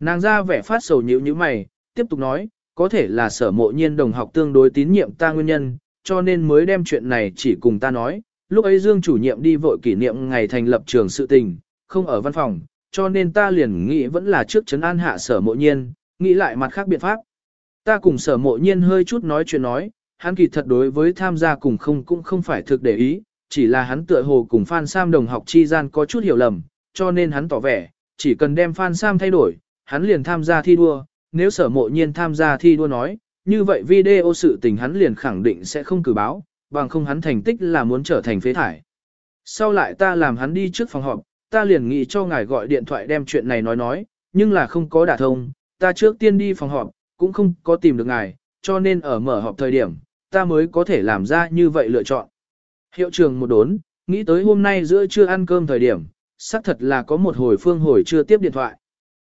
Nàng ra vẻ phát sầu nhíu như mày, tiếp tục nói, có thể là sở mộ nhiên đồng học tương đối tín nhiệm ta nguyên nhân, cho nên mới đem chuyện này chỉ cùng ta nói. Lúc ấy Dương chủ nhiệm đi vội kỷ niệm ngày thành lập trường sự tình, không ở văn phòng, cho nên ta liền nghĩ vẫn là trước chấn an hạ sở mộ nhiên, nghĩ lại mặt khác biện pháp. Ta cùng sở mộ nhiên hơi chút nói chuyện nói, hắn kỳ thật đối với tham gia cùng không cũng không phải thực để ý, chỉ là hắn tựa hồ cùng Phan Sam đồng học chi gian có chút hiểu lầm, cho nên hắn tỏ vẻ, chỉ cần đem Phan Sam thay đổi, hắn liền tham gia thi đua, nếu sở mộ nhiên tham gia thi đua nói, như vậy video sự tình hắn liền khẳng định sẽ không cử báo, bằng không hắn thành tích là muốn trở thành phế thải. Sau lại ta làm hắn đi trước phòng họp, ta liền nghĩ cho ngài gọi điện thoại đem chuyện này nói nói, nhưng là không có đả thông, ta trước tiên đi phòng họp, cũng không có tìm được ngài, cho nên ở mở họp thời điểm, ta mới có thể làm ra như vậy lựa chọn. Hiệu trưởng một đốn, nghĩ tới hôm nay giữa trưa ăn cơm thời điểm, xác thật là có một hồi phương hồi chưa tiếp điện thoại.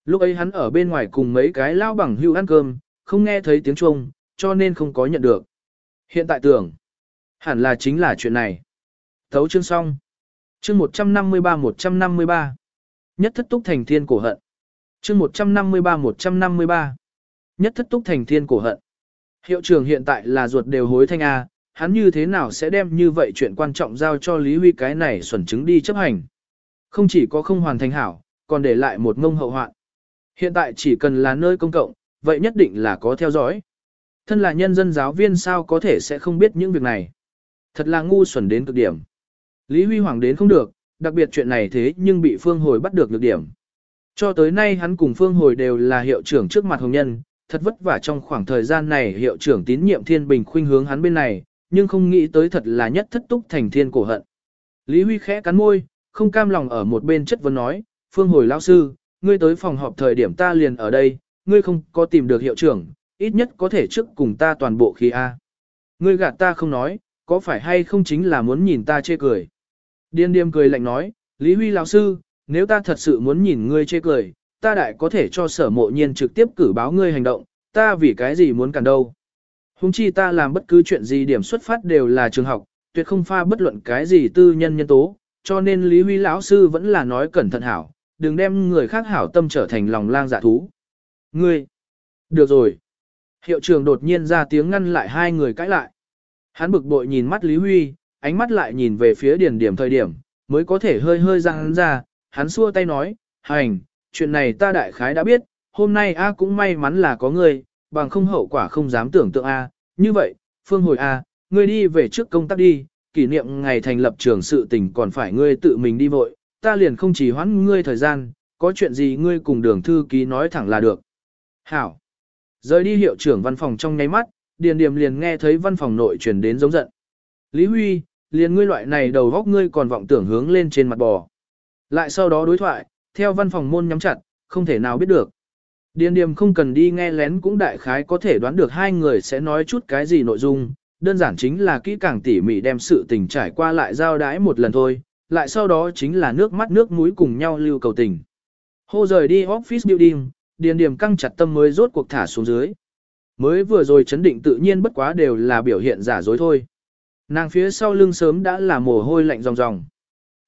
Lúc ấy hắn ở bên ngoài cùng mấy cái lao bằng hưu ăn cơm, không nghe thấy tiếng chuông, cho nên không có nhận được. Hiện tại tưởng, hẳn là chính là chuyện này. Thấu chương xong. Chương 153-153. Nhất thất túc thành thiên cổ hận. Chương 153-153. Nhất thất túc thành thiên cổ hận. Hiệu trưởng hiện tại là ruột đều hối thanh A, hắn như thế nào sẽ đem như vậy chuyện quan trọng giao cho Lý Huy cái này xuẩn chứng đi chấp hành. Không chỉ có không hoàn thành hảo, còn để lại một ngông hậu hoạn. Hiện tại chỉ cần là nơi công cộng, vậy nhất định là có theo dõi. Thân là nhân dân giáo viên sao có thể sẽ không biết những việc này. Thật là ngu xuẩn đến cực điểm. Lý Huy Hoàng đến không được, đặc biệt chuyện này thế nhưng bị Phương Hồi bắt được được điểm. Cho tới nay hắn cùng Phương Hồi đều là hiệu trưởng trước mặt hồng nhân, thật vất vả trong khoảng thời gian này hiệu trưởng tín nhiệm thiên bình khuynh hướng hắn bên này, nhưng không nghĩ tới thật là nhất thất túc thành thiên cổ hận. Lý Huy khẽ cắn môi, không cam lòng ở một bên chất vấn nói, Phương Hồi lao sư, ngươi tới phòng họp thời điểm ta liền ở đây, ngươi không có tìm được hiệu trưởng, ít nhất có thể trước cùng ta toàn bộ khi A. Ngươi gạt ta không nói, có phải hay không chính là muốn nhìn ta chê cười. Điên điềm cười lạnh nói, Lý Huy lão sư, nếu ta thật sự muốn nhìn ngươi chê cười, ta đại có thể cho sở mộ nhiên trực tiếp cử báo ngươi hành động, ta vì cái gì muốn cản đâu. Hùng chi ta làm bất cứ chuyện gì điểm xuất phát đều là trường học, tuyệt không pha bất luận cái gì tư nhân nhân tố, cho nên Lý Huy lão sư vẫn là nói cẩn thận hảo, đừng đem người khác hảo tâm trở thành lòng lang dạ thú. Ngươi! Được rồi! Hiệu trưởng đột nhiên ra tiếng ngăn lại hai người cãi lại. Hắn bực bội nhìn mắt Lý Huy, ánh mắt lại nhìn về phía Điền điểm thời điểm, mới có thể hơi hơi ra hắn ra, hắn xua tay nói, hành, chuyện này ta đại khái đã biết, hôm nay A cũng may mắn là có ngươi, bằng không hậu quả không dám tưởng tượng A, như vậy, phương hồi A, ngươi đi về trước công tác đi, kỷ niệm ngày thành lập trường sự tình còn phải ngươi tự mình đi vội, ta liền không chỉ hoãn ngươi thời gian, có chuyện gì ngươi cùng đường thư ký nói thẳng là được. Hảo. Rời đi hiệu trưởng văn phòng trong nháy mắt, Điền Điềm liền nghe thấy văn phòng nội truyền đến giống giận. Lý Huy, liền ngươi loại này đầu góc ngươi còn vọng tưởng hướng lên trên mặt bò. Lại sau đó đối thoại, theo văn phòng môn nhắm chặt, không thể nào biết được. Điền Điềm không cần đi nghe lén cũng đại khái có thể đoán được hai người sẽ nói chút cái gì nội dung, đơn giản chính là kỹ càng tỉ mỉ đem sự tình trải qua lại giao đái một lần thôi, lại sau đó chính là nước mắt nước mũi cùng nhau lưu cầu tình. Hô rời đi office building, điền điểm căng chặt tâm mới rốt cuộc thả xuống dưới. Mới vừa rồi chấn định tự nhiên bất quá đều là biểu hiện giả dối thôi. Nàng phía sau lưng sớm đã là mồ hôi lạnh ròng ròng.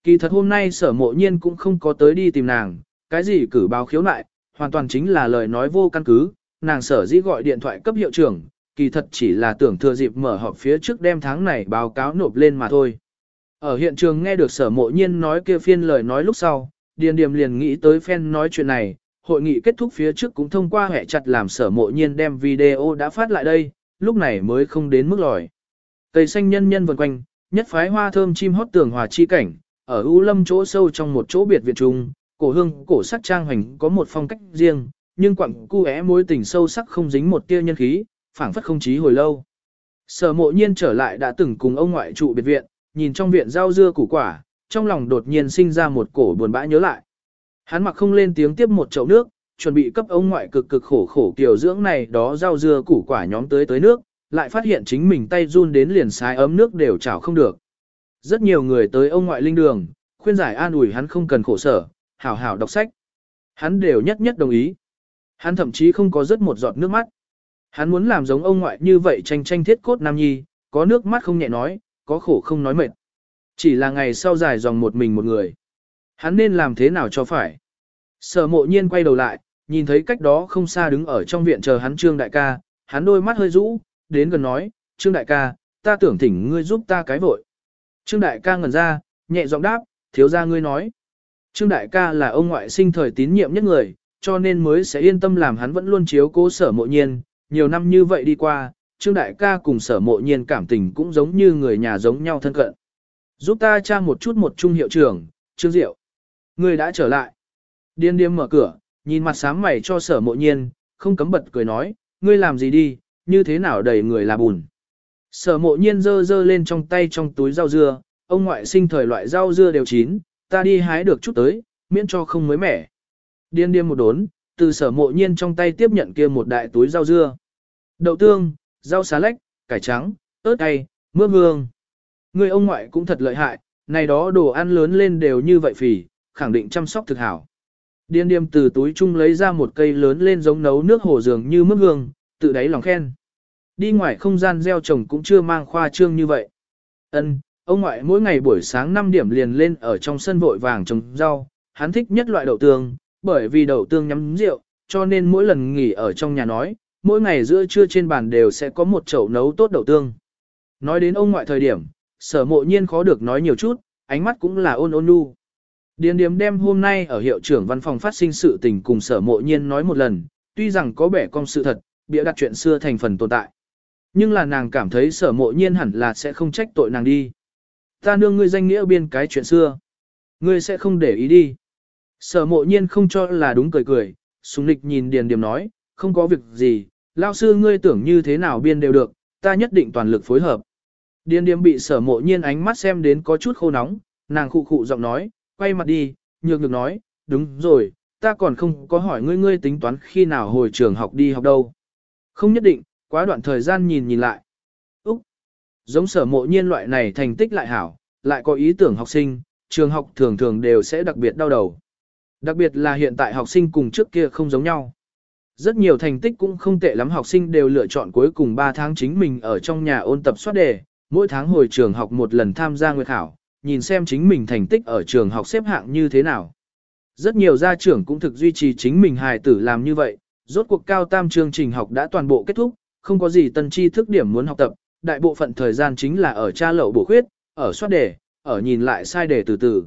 Kỳ thật hôm nay sở mộ nhiên cũng không có tới đi tìm nàng, cái gì cử báo khiếu nại, hoàn toàn chính là lời nói vô căn cứ, nàng sở dĩ gọi điện thoại cấp hiệu trưởng, kỳ thật chỉ là tưởng thừa dịp mở họp phía trước đem tháng này báo cáo nộp lên mà thôi. Ở hiện trường nghe được sở mộ nhiên nói kia phiên lời nói lúc sau, Điền Điềm liền nghĩ tới phen nói chuyện này, hội nghị kết thúc phía trước cũng thông qua hệ chặt làm sở mộ nhiên đem video đã phát lại đây, lúc này mới không đến mức lòi. Tây xanh nhân nhân vần quanh, nhất phái hoa thơm chim hót tường hòa chi cảnh, ở U Lâm chỗ sâu trong một chỗ biệt viện trung, cổ hương, cổ sắc trang hoành có một phong cách riêng, nhưng quặng cu é mối tình sâu sắc không dính một tia nhân khí, phảng phất không chí hồi lâu. Sở mộ nhiên trở lại đã từng cùng ông ngoại trụ biệt viện, nhìn trong viện rau dưa củ quả, trong lòng đột nhiên sinh ra một cổ buồn bã nhớ lại. Hắn mặc không lên tiếng tiếp một chậu nước, chuẩn bị cấp ông ngoại cực cực khổ khổ kiểu dưỡng này đó rau dưa củ quả nhóm tới tới nước, lại phát hiện chính mình tay run đến liền sái ấm nước đều chảo không được. Rất nhiều người tới ông ngoại linh đường, khuyên giải an ủi hắn không cần khổ sở, hảo hảo đọc sách. Hắn đều nhất nhất đồng ý. Hắn thậm chí không có rớt một giọt nước mắt. Hắn muốn làm giống ông ngoại như vậy tranh tranh thiết cốt nam nhi, có nước mắt không nhẹ nói, có khổ không nói mệt. Chỉ là ngày sau dài dòng một mình một người. Hắn nên làm thế nào cho phải. Sở mộ nhiên quay đầu lại, nhìn thấy cách đó không xa đứng ở trong viện chờ hắn trương đại ca, hắn đôi mắt hơi rũ, đến gần nói, Trương đại ca, ta tưởng thỉnh ngươi giúp ta cái vội. Trương đại ca ngẩn ra, nhẹ giọng đáp, thiếu gia ngươi nói. Trương đại ca là ông ngoại sinh thời tín nhiệm nhất người, cho nên mới sẽ yên tâm làm hắn vẫn luôn chiếu cố sở mộ nhiên, nhiều năm như vậy đi qua, Trương đại ca cùng sở mộ nhiên cảm tình cũng giống như người nhà giống nhau thân cận. Giúp ta tra một chút một trung hiệu trưởng, Trương Diệu. Ngươi đã trở lại. Điên điếm mở cửa, nhìn mặt sám mày cho sở mộ nhiên, không cấm bật cười nói, ngươi làm gì đi, như thế nào đầy người là bùn. Sở mộ nhiên dơ dơ lên trong tay trong túi rau dưa, ông ngoại sinh thời loại rau dưa đều chín, ta đi hái được chút tới, miễn cho không mới mẻ. Điên điên một đốn, từ sở mộ nhiên trong tay tiếp nhận kia một đại túi rau dưa. Đậu tương, rau xá lách, cải trắng, ớt cay, mướp hương. Người ông ngoại cũng thật lợi hại, này đó đồ ăn lớn lên đều như vậy phì, khẳng định chăm sóc thực hảo. Điên điềm từ túi chung lấy ra một cây lớn lên giống nấu nước hồ dường như mướp hương, tự đáy lòng khen. Đi ngoài không gian gieo trồng cũng chưa mang khoa trương như vậy. Ân, ông ngoại mỗi ngày buổi sáng 5 điểm liền lên ở trong sân vội vàng trồng rau, hắn thích nhất loại đậu tương, bởi vì đậu tương nhắm rượu, cho nên mỗi lần nghỉ ở trong nhà nói, mỗi ngày giữa trưa trên bàn đều sẽ có một chậu nấu tốt đậu tương. Nói đến ông ngoại thời điểm, sở mộ nhiên khó được nói nhiều chút, ánh mắt cũng là ôn ôn nhu. Điền điếm đem hôm nay ở hiệu trưởng văn phòng phát sinh sự tình cùng sở mộ nhiên nói một lần, tuy rằng có vẻ công sự thật, bịa đặt chuyện xưa thành phần tồn tại. Nhưng là nàng cảm thấy sở mộ nhiên hẳn là sẽ không trách tội nàng đi. Ta nương ngươi danh nghĩa biên cái chuyện xưa. Ngươi sẽ không để ý đi. Sở mộ nhiên không cho là đúng cười cười, súng lịch nhìn điền điểm nói, không có việc gì, lao sư ngươi tưởng như thế nào biên đều được, ta nhất định toàn lực phối hợp. Điền điểm bị sở mộ nhiên ánh mắt xem đến có chút khô nóng, nàng khụ khụ giọng nói, quay mặt đi, nhược nhược nói, đúng rồi, ta còn không có hỏi ngươi ngươi tính toán khi nào hồi trường học đi học đâu. Không nhất định, quá đoạn thời gian nhìn nhìn lại. Úc! Giống sở mộ nhiên loại này thành tích lại hảo, lại có ý tưởng học sinh, trường học thường thường đều sẽ đặc biệt đau đầu. Đặc biệt là hiện tại học sinh cùng trước kia không giống nhau. Rất nhiều thành tích cũng không tệ lắm học sinh đều lựa chọn cuối cùng 3 tháng chính mình ở trong nhà ôn tập soát đề, mỗi tháng hồi trường học một lần tham gia nguyệt khảo, nhìn xem chính mình thành tích ở trường học xếp hạng như thế nào. Rất nhiều gia trưởng cũng thực duy trì chính mình hài tử làm như vậy, rốt cuộc cao tam chương trình học đã toàn bộ kết thúc, không có gì tân tri thức điểm muốn học tập, đại bộ phận thời gian chính là ở tra lậu bổ khuyết, ở soát đề, ở nhìn lại sai đề từ từ.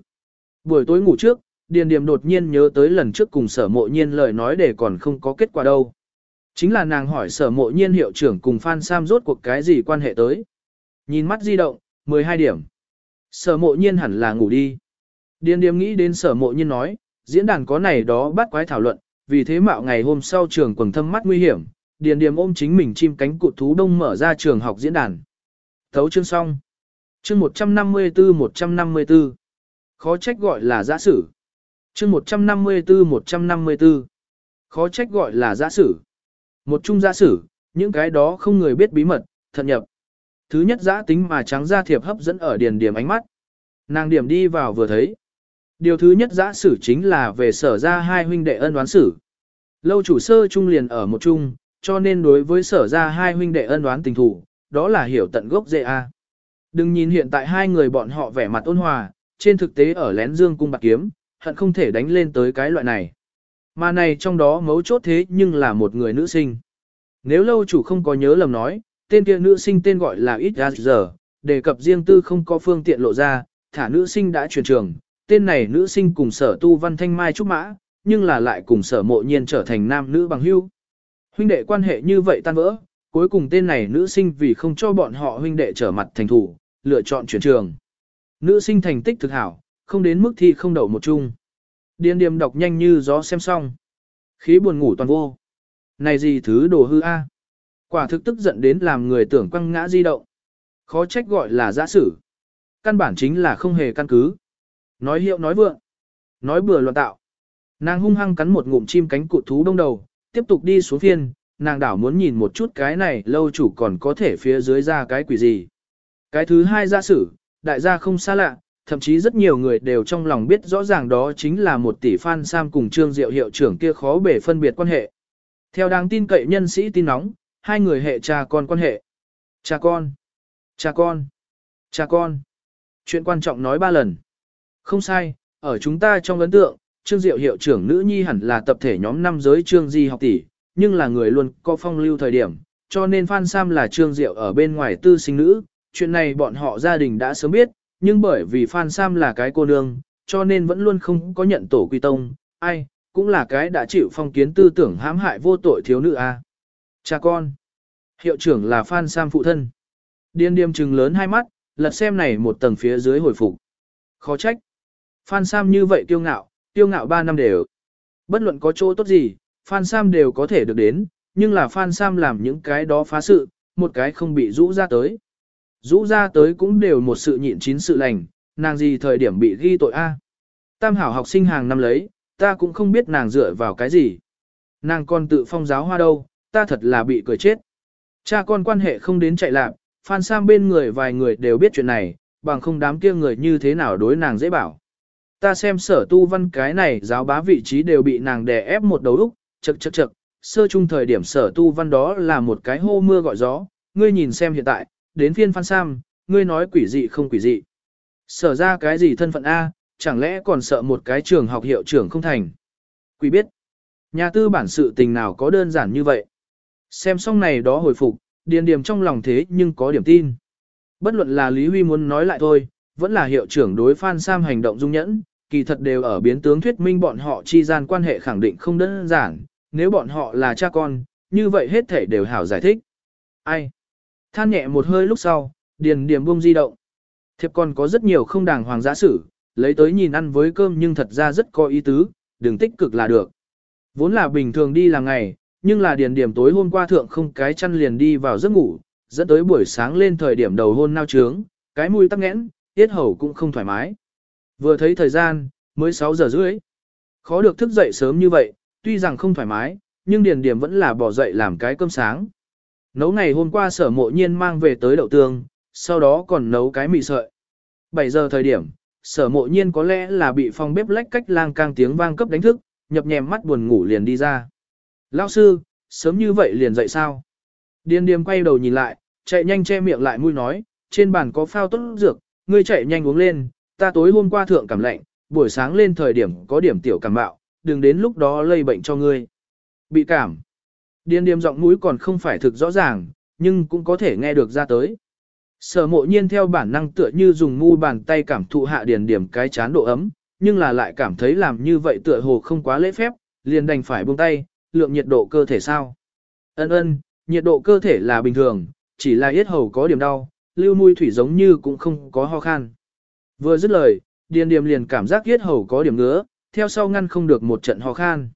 Buổi tối ngủ trước, Điền Điềm đột nhiên nhớ tới lần trước cùng sở mộ nhiên lời nói để còn không có kết quả đâu. Chính là nàng hỏi sở mộ nhiên hiệu trưởng cùng Phan Sam rốt cuộc cái gì quan hệ tới. Nhìn mắt di động, 12 điểm. Sở mộ nhiên hẳn là ngủ đi. Điền Điềm nghĩ đến sở mộ nhiên nói, diễn đàn có này đó bắt quái thảo luận, vì thế mạo ngày hôm sau trường quần thâm mắt nguy hiểm, Điền Điềm ôm chính mình chim cánh cụt thú đông mở ra trường học diễn đàn. Thấu chương xong. Chương 154-154. Khó trách gọi là giã sử. Chương 154-154. Khó trách gọi là giã sử. Một chung giã sử, những cái đó không người biết bí mật, thật nhập. Thứ nhất giã tính mà trắng ra thiệp hấp dẫn ở điền điểm ánh mắt. Nàng điểm đi vào vừa thấy. Điều thứ nhất giã sử chính là về sở ra hai huynh đệ ân đoán sử. Lâu chủ sơ trung liền ở một chung, cho nên đối với sở ra hai huynh đệ ân oán tình thủ, đó là hiểu tận gốc dễ a. Đừng nhìn hiện tại hai người bọn họ vẻ mặt ôn hòa, trên thực tế ở lén dương cung bạc kiếm, hận không thể đánh lên tới cái loại này. Mà này trong đó mấu chốt thế nhưng là một người nữ sinh. Nếu lâu chủ không có nhớ lầm nói, tên kia nữ sinh tên gọi là ít giờ, đề cập riêng tư không có phương tiện lộ ra, thả nữ sinh đã truyền trường, tên này nữ sinh cùng sở tu văn thanh mai trúc mã, nhưng là lại cùng sở mộ nhiên trở thành nam nữ bằng hữu. Huynh đệ quan hệ như vậy tan vỡ, cuối cùng tên này nữ sinh vì không cho bọn họ huynh đệ trở mặt thành thủ, lựa chọn chuyển trường. Nữ sinh thành tích thực hảo, không đến mức thi không đậu một chung. Điên điềm đọc nhanh như gió xem xong. Khí buồn ngủ toàn vô. Này gì thứ đồ hư a? Quả thực tức giận đến làm người tưởng quăng ngã di động. Khó trách gọi là giã sử. Căn bản chính là không hề căn cứ. Nói hiệu nói vượng. Nói bừa loạn tạo. Nàng hung hăng cắn một ngụm chim cánh cụt thú đông đầu, tiếp tục đi xuống phiên, nàng đảo muốn nhìn một chút cái này lâu chủ còn có thể phía dưới ra cái quỷ gì. Cái thứ hai gia sử, đại gia không xa lạ, thậm chí rất nhiều người đều trong lòng biết rõ ràng đó chính là một tỷ fan Sam cùng Trương Diệu hiệu trưởng kia khó bể phân biệt quan hệ. Theo đáng tin cậy nhân sĩ tin nóng, hai người hệ cha con quan hệ. Cha con, cha con, cha con. Chuyện quan trọng nói ba lần. Không sai, ở chúng ta trong ấn tượng, Trương Diệu hiệu trưởng nữ nhi hẳn là tập thể nhóm năm giới Trương Di học tỷ, nhưng là người luôn có phong lưu thời điểm, cho nên Phan Sam là Trương Diệu ở bên ngoài tư sinh nữ, chuyện này bọn họ gia đình đã sớm biết, nhưng bởi vì Phan Sam là cái cô nương, cho nên vẫn luôn không có nhận tổ quy tông, ai, cũng là cái đã chịu phong kiến tư tưởng hãm hại vô tội thiếu nữ a. Cha con. Hiệu trưởng là Phan Sam phụ thân. Điên điềm trừng lớn hai mắt, lật xem này một tầng phía dưới hồi phục. Khó trách. Phan Sam như vậy kiêu ngạo, Tiêu ngạo ba năm đều. Bất luận có chỗ tốt gì, Phan Sam đều có thể được đến, nhưng là Phan Sam làm những cái đó phá sự, một cái không bị rũ ra tới. Rũ ra tới cũng đều một sự nhịn chín sự lành, nàng gì thời điểm bị ghi tội a? Tam hảo học sinh hàng năm lấy, ta cũng không biết nàng dựa vào cái gì. Nàng còn tự phong giáo hoa đâu, ta thật là bị cười chết. Cha con quan hệ không đến chạy lạc, Phan Sam bên người vài người đều biết chuyện này, bằng không đám kia người như thế nào đối nàng dễ bảo. Ta xem sở tu văn cái này giáo bá vị trí đều bị nàng đè ép một đầu úc, chật chật chật, sơ chung thời điểm sở tu văn đó là một cái hô mưa gọi gió, ngươi nhìn xem hiện tại, đến phiên Phan Sam, ngươi nói quỷ dị không quỷ dị. Sở ra cái gì thân phận A, chẳng lẽ còn sợ một cái trường học hiệu trưởng không thành. Quỷ biết, nhà tư bản sự tình nào có đơn giản như vậy. Xem xong này đó hồi phục, điền điểm trong lòng thế nhưng có điểm tin. Bất luận là Lý Huy muốn nói lại thôi, vẫn là hiệu trưởng đối Phan Sam hành động dung nhẫn, kỳ thật đều ở biến tướng thuyết minh bọn họ chi gian quan hệ khẳng định không đơn giản, nếu bọn họ là cha con, như vậy hết thể đều hảo giải thích. Ai? Than nhẹ một hơi lúc sau, điền điểm buông di động. Thiệp còn có rất nhiều không đàng hoàng giả sử, lấy tới nhìn ăn với cơm nhưng thật ra rất có ý tứ, đừng tích cực là được. Vốn là bình thường đi là ngày, nhưng là điền điểm tối hôm qua thượng không cái chăn liền đi vào giấc ngủ, dẫn tới buổi sáng lên thời điểm đầu hôn nao trướng, cái mũi tắc nghẽn, tiết hầu cũng không thoải mái. Vừa thấy thời gian, mới 6 giờ rưỡi. Khó được thức dậy sớm như vậy, tuy rằng không thoải mái, nhưng điền Điềm vẫn là bỏ dậy làm cái cơm sáng. Nấu ngày hôm qua sở mộ nhiên mang về tới đậu tương, sau đó còn nấu cái mì sợi. 7 giờ thời điểm, sở mộ nhiên có lẽ là bị phòng bếp lách cách lang cang tiếng vang cấp đánh thức, nhập nhèm mắt buồn ngủ liền đi ra. Lão sư, sớm như vậy liền dậy sao? Điền điềm quay đầu nhìn lại, chạy nhanh che miệng lại mũi nói, trên bàn có phao tốt dược, ngươi chạy nhanh uống lên, ta tối hôm qua thượng cảm lạnh, buổi sáng lên thời điểm có điểm tiểu cảm bạo, đừng đến lúc đó lây bệnh cho ngươi. Bị cảm. Điền điềm giọng mũi còn không phải thực rõ ràng, nhưng cũng có thể nghe được ra tới. Sở mộ nhiên theo bản năng tựa như dùng mu bàn tay cảm thụ hạ điền điểm cái chán độ ấm, nhưng là lại cảm thấy làm như vậy tựa hồ không quá lễ phép, liền đành phải buông tay, lượng nhiệt độ cơ thể sao. Ân ân, nhiệt độ cơ thể là bình thường, chỉ là yết hầu có điểm đau, lưu mùi thủy giống như cũng không có ho khan. Vừa dứt lời, điền Điềm liền cảm giác yết hầu có điểm ngứa, theo sau ngăn không được một trận ho khan.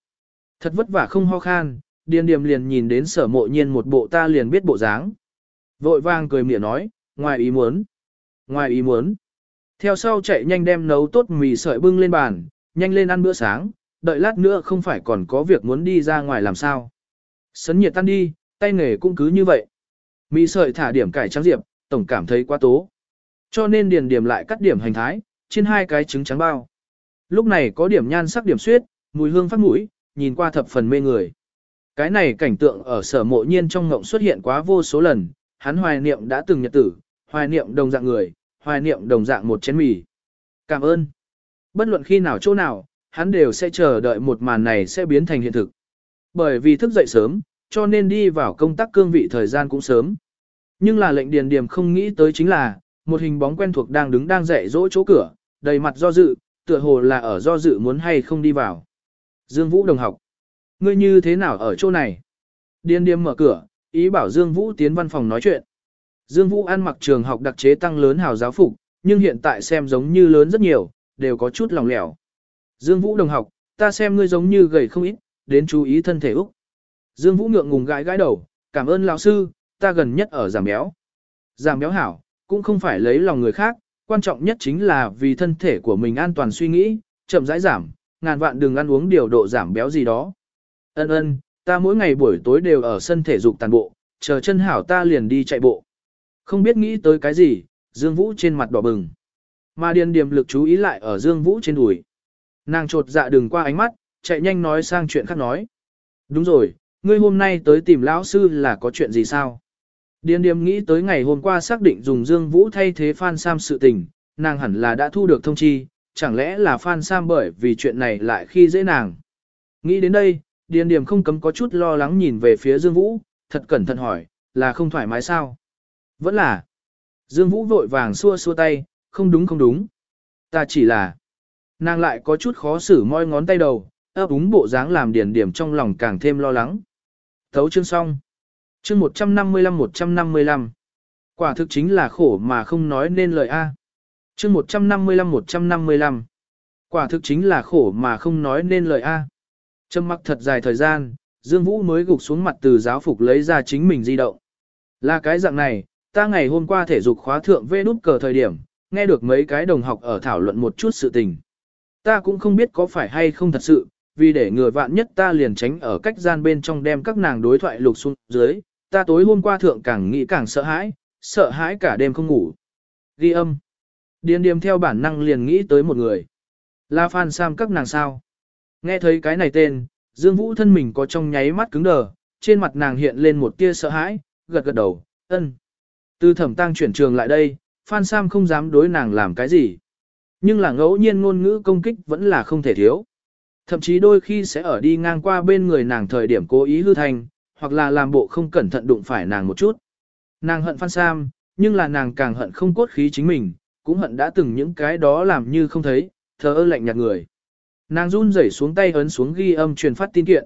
Thật vất vả không ho khan, điền Điềm liền nhìn đến sở mộ nhiên một bộ ta liền biết bộ dáng. Vội vang cười miệng nói, ngoài ý muốn. Ngoài ý muốn. Theo sau chạy nhanh đem nấu tốt mì sợi bưng lên bàn, nhanh lên ăn bữa sáng, đợi lát nữa không phải còn có việc muốn đi ra ngoài làm sao. Sấn nhiệt tan đi, tay nghề cũng cứ như vậy. Mì sợi thả điểm cải trắng diệp, tổng cảm thấy quá tố. Cho nên điền điểm lại cắt điểm hành thái, trên hai cái trứng trắng bao. Lúc này có điểm nhan sắc điểm suyết, mùi hương phát mũi, nhìn qua thập phần mê người. Cái này cảnh tượng ở sở mộ nhiên trong ngộng xuất hiện quá vô số lần, hắn hoài niệm đã từng nhật tử, hoài niệm đồng dạng người, hoài niệm đồng dạng một chén mì. Cảm ơn. Bất luận khi nào chỗ nào, hắn đều sẽ chờ đợi một màn này sẽ biến thành hiện thực. Bởi vì thức dậy sớm, cho nên đi vào công tác cương vị thời gian cũng sớm. Nhưng là lệnh điền điểm không nghĩ tới chính là, một hình bóng quen thuộc đang đứng đang dạy dỗ chỗ cửa, đầy mặt do dự, tựa hồ là ở do dự muốn hay không đi vào. Dương Vũ đồng học. Ngươi như thế nào ở chỗ này? Điên Điêm mở cửa, ý bảo Dương Vũ tiến văn phòng nói chuyện. Dương Vũ ăn mặc trường học đặc chế tăng lớn hào giáo phục, nhưng hiện tại xem giống như lớn rất nhiều, đều có chút lòng lẻo. Dương Vũ đồng học, ta xem ngươi giống như gầy không ít, đến chú ý thân thể Úc. Dương Vũ ngượng ngùng gãi gãi đầu, cảm ơn lão sư, ta gần nhất ở giảm béo. Giảm béo hảo, cũng không phải lấy lòng người khác, quan trọng nhất chính là vì thân thể của mình an toàn suy nghĩ, chậm rãi giảm, ngàn vạn đừng ăn uống điều độ giảm béo gì đó. Ân ân, ta mỗi ngày buổi tối đều ở sân thể dục tàn bộ, chờ chân hảo ta liền đi chạy bộ. Không biết nghĩ tới cái gì, Dương Vũ trên mặt đỏ bừng. Mà điền điểm lực chú ý lại ở Dương Vũ trên đùi. Nàng trột dạ đừng qua ánh mắt, chạy nhanh nói sang chuyện khác nói. Đúng rồi, ngươi hôm nay tới tìm lão sư là có chuyện gì sao? Điền Điềm nghĩ tới ngày hôm qua xác định dùng Dương Vũ thay thế Phan Sam sự tình, nàng hẳn là đã thu được thông chi, chẳng lẽ là Phan Sam bởi vì chuyện này lại khi dễ nàng. Nghĩ đến đây, Điền Điềm không cấm có chút lo lắng nhìn về phía Dương Vũ, thật cẩn thận hỏi, là không thoải mái sao? Vẫn là. Dương Vũ vội vàng xua xua tay, không đúng không đúng. Ta chỉ là. Nàng lại có chút khó xử moi ngón tay đầu, ấp úng bộ dáng làm Điền điểm trong lòng càng thêm lo lắng. Thấu chương xong. Chương 155-155. Quả thực chính là khổ mà không nói nên lời A. Chương 155-155. Quả thực chính là khổ mà không nói nên lời A. Trầm mặc thật dài thời gian, Dương Vũ mới gục xuống mặt từ giáo phục lấy ra chính mình di động. Là cái dạng này, ta ngày hôm qua thể dục khóa thượng vê nút cờ thời điểm, nghe được mấy cái đồng học ở thảo luận một chút sự tình. Ta cũng không biết có phải hay không thật sự, vì để ngừa vạn nhất ta liền tránh ở cách gian bên trong đem các nàng đối thoại lục xuống dưới, ta tối hôm qua thượng càng nghĩ càng sợ hãi, sợ hãi cả đêm không ngủ. Ghi âm. Điền điềm theo bản năng liền nghĩ tới một người. Là Phan Sam các nàng sao. Nghe thấy cái này tên, Dương Vũ thân mình có trong nháy mắt cứng đờ, trên mặt nàng hiện lên một tia sợ hãi, gật gật đầu, ân. Từ thẩm tăng chuyển trường lại đây, Phan Sam không dám đối nàng làm cái gì. Nhưng là ngẫu nhiên ngôn ngữ công kích vẫn là không thể thiếu. Thậm chí đôi khi sẽ ở đi ngang qua bên người nàng thời điểm cố ý hư thành, hoặc là làm bộ không cẩn thận đụng phải nàng một chút. Nàng hận Phan Sam, nhưng là nàng càng hận không cốt khí chính mình, cũng hận đã từng những cái đó làm như không thấy, thờ ơ lạnh nhạt người. Nàng run rẩy xuống tay ấn xuống ghi âm truyền phát tin kiện.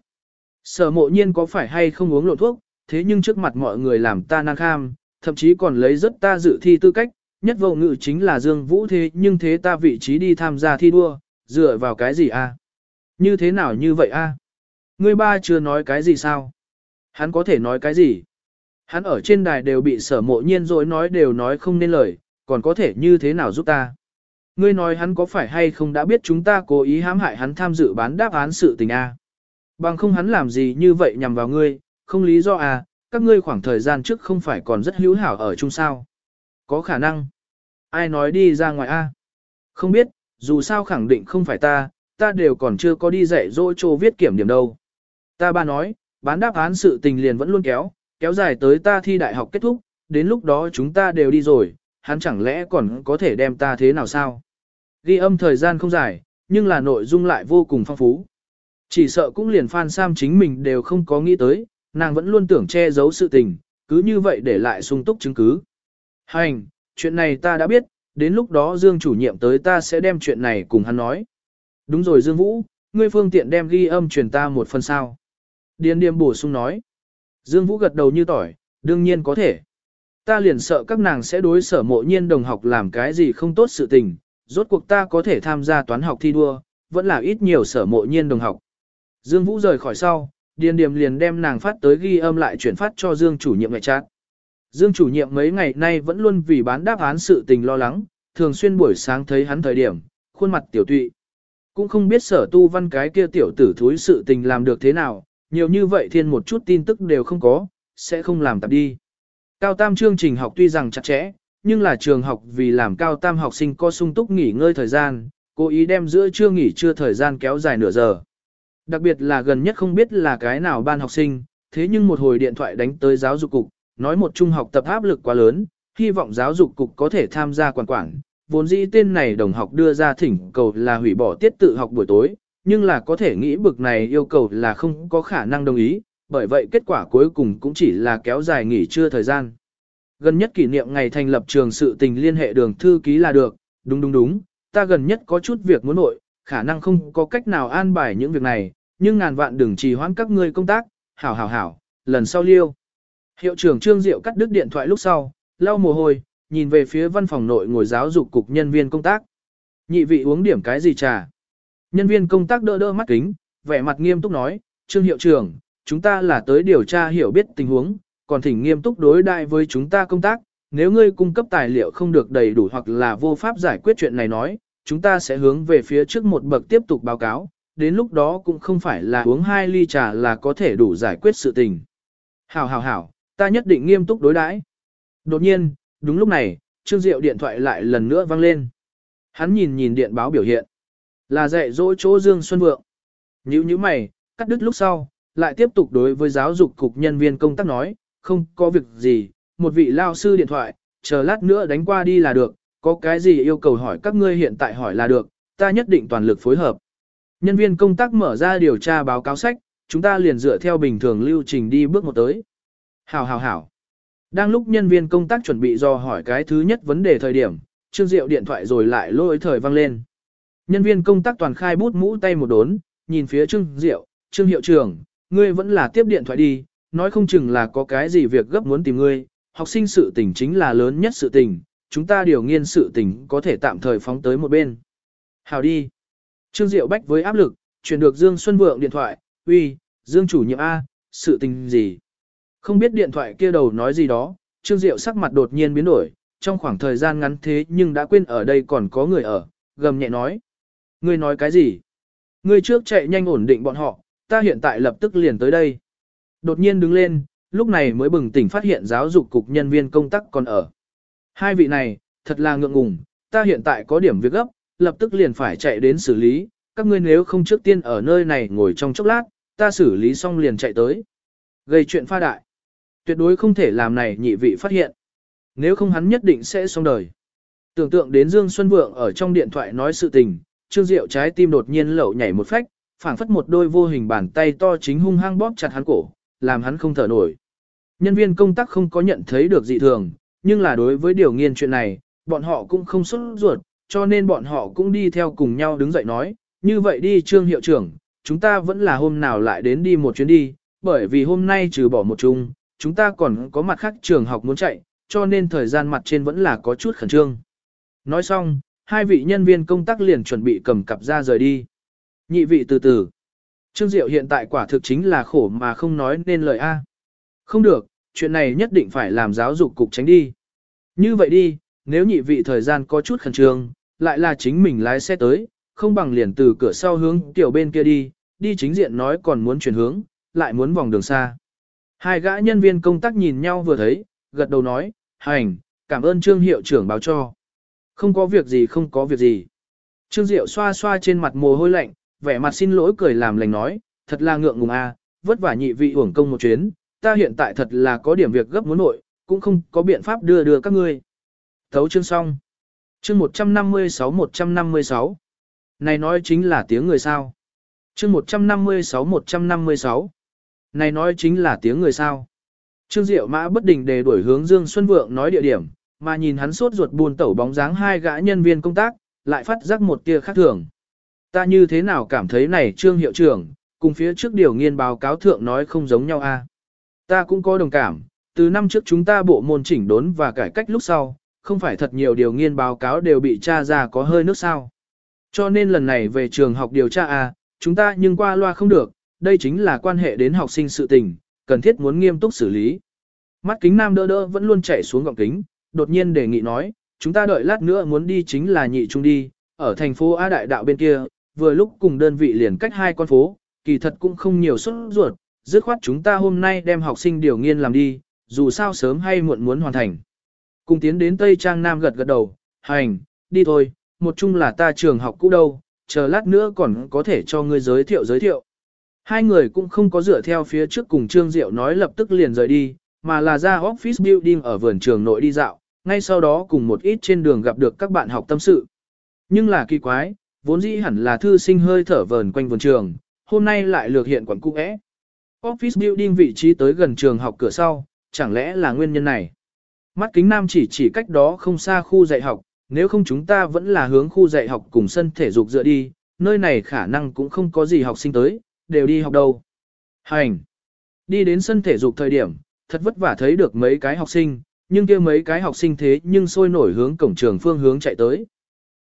Sở mộ nhiên có phải hay không uống lộ thuốc, thế nhưng trước mặt mọi người làm ta năng kham, thậm chí còn lấy rất ta dự thi tư cách, nhất vô ngự chính là Dương Vũ thế nhưng thế ta vị trí đi tham gia thi đua, dựa vào cái gì a? Như thế nào như vậy a? À? Ngươi ba chưa nói cái gì sao? Hắn có thể nói cái gì? Hắn ở trên đài đều bị sở mộ nhiên rồi nói đều nói không nên lời, còn có thể như thế nào giúp ta? Ngươi nói hắn có phải hay không đã biết chúng ta cố ý hãm hại hắn tham dự bán đáp án sự tình a? Bằng không hắn làm gì như vậy nhằm vào ngươi, không lý do à, các ngươi khoảng thời gian trước không phải còn rất hữu hảo ở chung sao. Có khả năng. Ai nói đi ra ngoài a? Không biết, dù sao khẳng định không phải ta, ta đều còn chưa có đi dạy dỗ trô viết kiểm điểm đâu. Ta ba nói, bán đáp án sự tình liền vẫn luôn kéo, kéo dài tới ta thi đại học kết thúc, đến lúc đó chúng ta đều đi rồi, hắn chẳng lẽ còn có thể đem ta thế nào sao? Ghi âm thời gian không dài, nhưng là nội dung lại vô cùng phong phú. Chỉ sợ cũng liền Phan Sam chính mình đều không có nghĩ tới, nàng vẫn luôn tưởng che giấu sự tình, cứ như vậy để lại sung túc chứng cứ. Hành, chuyện này ta đã biết, đến lúc đó Dương chủ nhiệm tới ta sẽ đem chuyện này cùng hắn nói. Đúng rồi Dương Vũ, ngươi phương tiện đem ghi âm truyền ta một phần sao. Điền điềm bổ sung nói. Dương Vũ gật đầu như tỏi, đương nhiên có thể. Ta liền sợ các nàng sẽ đối sở mộ nhiên đồng học làm cái gì không tốt sự tình, rốt cuộc ta có thể tham gia toán học thi đua, vẫn là ít nhiều sở mộ nhiên đồng học. Dương Vũ rời khỏi sau, Điền Điềm liền đem nàng phát tới ghi âm lại chuyển phát cho Dương chủ nhiệm ngoại chat. Dương chủ nhiệm mấy ngày nay vẫn luôn vì bán đáp án sự tình lo lắng, thường xuyên buổi sáng thấy hắn thời điểm, khuôn mặt tiểu tụy. Cũng không biết sở tu văn cái kia tiểu tử thúi sự tình làm được thế nào, nhiều như vậy thiên một chút tin tức đều không có, sẽ không làm tập đi. Cao tam chương trình học tuy rằng chặt chẽ, nhưng là trường học vì làm cao tam học sinh có sung túc nghỉ ngơi thời gian, cố ý đem giữa trưa nghỉ trưa thời gian kéo dài nửa giờ. Đặc biệt là gần nhất không biết là cái nào ban học sinh, thế nhưng một hồi điện thoại đánh tới giáo dục cục, nói một trung học tập áp lực quá lớn, hy vọng giáo dục cục có thể tham gia quản quản. Vốn dĩ tên này đồng học đưa ra thỉnh cầu là hủy bỏ tiết tự học buổi tối, nhưng là có thể nghĩ bực này yêu cầu là không có khả năng đồng ý, bởi vậy kết quả cuối cùng cũng chỉ là kéo dài nghỉ trưa thời gian. Gần nhất kỷ niệm ngày thành lập trường sự tình liên hệ đường thư ký là được, đúng đúng đúng, ta gần nhất có chút việc muốn nội, khả năng không có cách nào an bài những việc này, nhưng ngàn vạn đừng trì hoãn các ngươi công tác, hảo hảo hảo, lần sau liêu. Hiệu trưởng Trương Diệu cắt đứt điện thoại lúc sau, lau mồ hôi, nhìn về phía văn phòng nội ngồi giáo dục cục nhân viên công tác. Nhị vị uống điểm cái gì trà? Nhân viên công tác đỡ đỡ mắt kính, vẻ mặt nghiêm túc nói, Trương Hiệu trưởng, chúng ta là tới điều tra hiểu biết tình huống, còn thỉnh nghiêm túc đối đại với chúng ta công tác, nếu ngươi cung cấp tài liệu không được đầy đủ hoặc là vô pháp giải quyết chuyện này nói, chúng ta sẽ hướng về phía trước một bậc tiếp tục báo cáo, đến lúc đó cũng không phải là uống hai ly trà là có thể đủ giải quyết sự tình. Hảo hảo hảo, ta nhất định nghiêm túc đối đãi. Đột nhiên, đúng lúc này, Trương Diệu điện thoại lại lần nữa vang lên. Hắn nhìn nhìn điện báo biểu hiện. Là dạy dỗ chỗ Dương Xuân Vượng. Nhữ như mày, cắt đứt lúc sau, lại tiếp tục đối với giáo dục cục nhân viên công tác nói, không có việc gì, một vị lao sư điện thoại, chờ lát nữa đánh qua đi là được, có cái gì yêu cầu hỏi các ngươi hiện tại hỏi là được, ta nhất định toàn lực phối hợp. Nhân viên công tác mở ra điều tra báo cáo sách, chúng ta liền dựa theo bình thường lưu trình đi bước một tới. Hảo hảo hảo. Đang lúc nhân viên công tác chuẩn bị do hỏi cái thứ nhất vấn đề thời điểm, Trương Diệu điện thoại rồi lại lôi thời vang lên. Nhân viên công tác toàn khai bút mũ tay một đốn, nhìn phía Trương Diệu, Trương Hiệu trưởng, ngươi vẫn là tiếp điện thoại đi, nói không chừng là có cái gì việc gấp muốn tìm ngươi, học sinh sự tình chính là lớn nhất sự tình, chúng ta điều nghiên sự tình có thể tạm thời phóng tới một bên. Hào đi. Trương Diệu bách với áp lực, chuyển được Dương Xuân Vượng điện thoại, uy, Dương chủ nhiệm A, sự tình gì? Không biết điện thoại kia đầu nói gì đó, Trương Diệu sắc mặt đột nhiên biến đổi, trong khoảng thời gian ngắn thế nhưng đã quên ở đây còn có người ở, gầm nhẹ nói. Ngươi nói cái gì? Ngươi trước chạy nhanh ổn định bọn họ, ta hiện tại lập tức liền tới đây. Đột nhiên đứng lên, lúc này mới bừng tỉnh phát hiện giáo dục cục nhân viên công tác còn ở. Hai vị này, thật là ngượng ngùng, ta hiện tại có điểm việc gấp, lập tức liền phải chạy đến xử lý, các ngươi nếu không trước tiên ở nơi này ngồi trong chốc lát, ta xử lý xong liền chạy tới. Gây chuyện pha đại. Tuyệt đối không thể làm này nhị vị phát hiện. Nếu không hắn nhất định sẽ xong đời. Tưởng tượng đến Dương Xuân Vượng ở trong điện thoại nói sự tình, Trương Diệu trái tim đột nhiên lẩu nhảy một phách, phảng phất một đôi vô hình bàn tay to chính hung hăng bóp chặt hắn cổ, làm hắn không thở nổi. Nhân viên công tác không có nhận thấy được dị thường, nhưng là đối với điều nghiên chuyện này, bọn họ cũng không xuất ruột, cho nên bọn họ cũng đi theo cùng nhau đứng dậy nói, như vậy đi Trương Hiệu trưởng, chúng ta vẫn là hôm nào lại đến đi một chuyến đi, bởi vì hôm nay trừ bỏ một chung, chúng ta còn có mặt khác trường học muốn chạy, cho nên thời gian mặt trên vẫn là có chút khẩn trương. Nói xong, hai vị nhân viên công tác liền chuẩn bị cầm cặp ra rời đi. Nhị vị từ từ. Trương Diệu hiện tại quả thực chính là khổ mà không nói nên lời A. Không được, chuyện này nhất định phải làm giáo dục cục tránh đi. Như vậy đi, nếu nhị vị thời gian có chút khẩn trương, lại là chính mình lái xe tới, không bằng liền từ cửa sau hướng tiểu bên kia đi, đi chính diện nói còn muốn chuyển hướng, lại muốn vòng đường xa. Hai gã nhân viên công tác nhìn nhau vừa thấy, gật đầu nói, hành, cảm ơn trương hiệu trưởng báo cho. Không có việc gì không có việc gì. Trương Diệu xoa xoa trên mặt mồ hôi lạnh, vẻ mặt xin lỗi cười làm lành nói, thật là ngượng ngùng a, à, vất vả nhị vị uổng công một chuyến, ta hiện tại thật là có điểm việc gấp muốn nội, cũng không có biện pháp đưa đưa các ngươi. Thấu chương xong. Chương 156-156. Này nói chính là tiếng người sao. Chương 156-156. Này nói chính là tiếng người sao. Trương Diệu Mã bất định để đuổi hướng Dương Xuân Vượng nói địa điểm, mà nhìn hắn sốt ruột buồn tẩu bóng dáng hai gã nhân viên công tác, lại phát giác một tia khác thường. Ta như thế nào cảm thấy này Trương Hiệu trưởng, cùng phía trước điều nghiên báo cáo thượng nói không giống nhau a. Ta cũng có đồng cảm, từ năm trước chúng ta bộ môn chỉnh đốn và cải cách lúc sau, không phải thật nhiều điều nghiên báo cáo đều bị tra ra có hơi nước sao. Cho nên lần này về trường học điều tra A, chúng ta nhưng qua loa không được, đây chính là quan hệ đến học sinh sự tình, cần thiết muốn nghiêm túc xử lý. Mắt kính nam đỡ đỡ vẫn luôn chạy xuống gọng kính, đột nhiên đề nghị nói, chúng ta đợi lát nữa muốn đi chính là nhị trung đi, ở thành phố A Đại Đạo bên kia, vừa lúc cùng đơn vị liền cách hai con phố, kỳ thật cũng không nhiều xuất ruột, dứt khoát chúng ta hôm nay đem học sinh điều nghiên làm đi, dù sao sớm hay muộn muốn hoàn thành. Cùng tiến đến Tây Trang Nam gật gật đầu, hành, đi thôi, một chung là ta trường học cũ đâu, chờ lát nữa còn có thể cho ngươi giới thiệu giới thiệu. Hai người cũng không có dựa theo phía trước cùng Trương Diệu nói lập tức liền rời đi, mà là ra office building ở vườn trường nội đi dạo, ngay sau đó cùng một ít trên đường gặp được các bạn học tâm sự. Nhưng là kỳ quái, vốn dĩ hẳn là thư sinh hơi thở vờn quanh vườn trường, hôm nay lại lược hiện quẩn cũ é. Office building vị trí tới gần trường học cửa sau, chẳng lẽ là nguyên nhân này? Mắt kính nam chỉ chỉ cách đó không xa khu dạy học, nếu không chúng ta vẫn là hướng khu dạy học cùng sân thể dục dựa đi, nơi này khả năng cũng không có gì học sinh tới, đều đi học đâu. Hành! Đi đến sân thể dục thời điểm, thật vất vả thấy được mấy cái học sinh, nhưng kia mấy cái học sinh thế nhưng sôi nổi hướng cổng trường phương hướng chạy tới.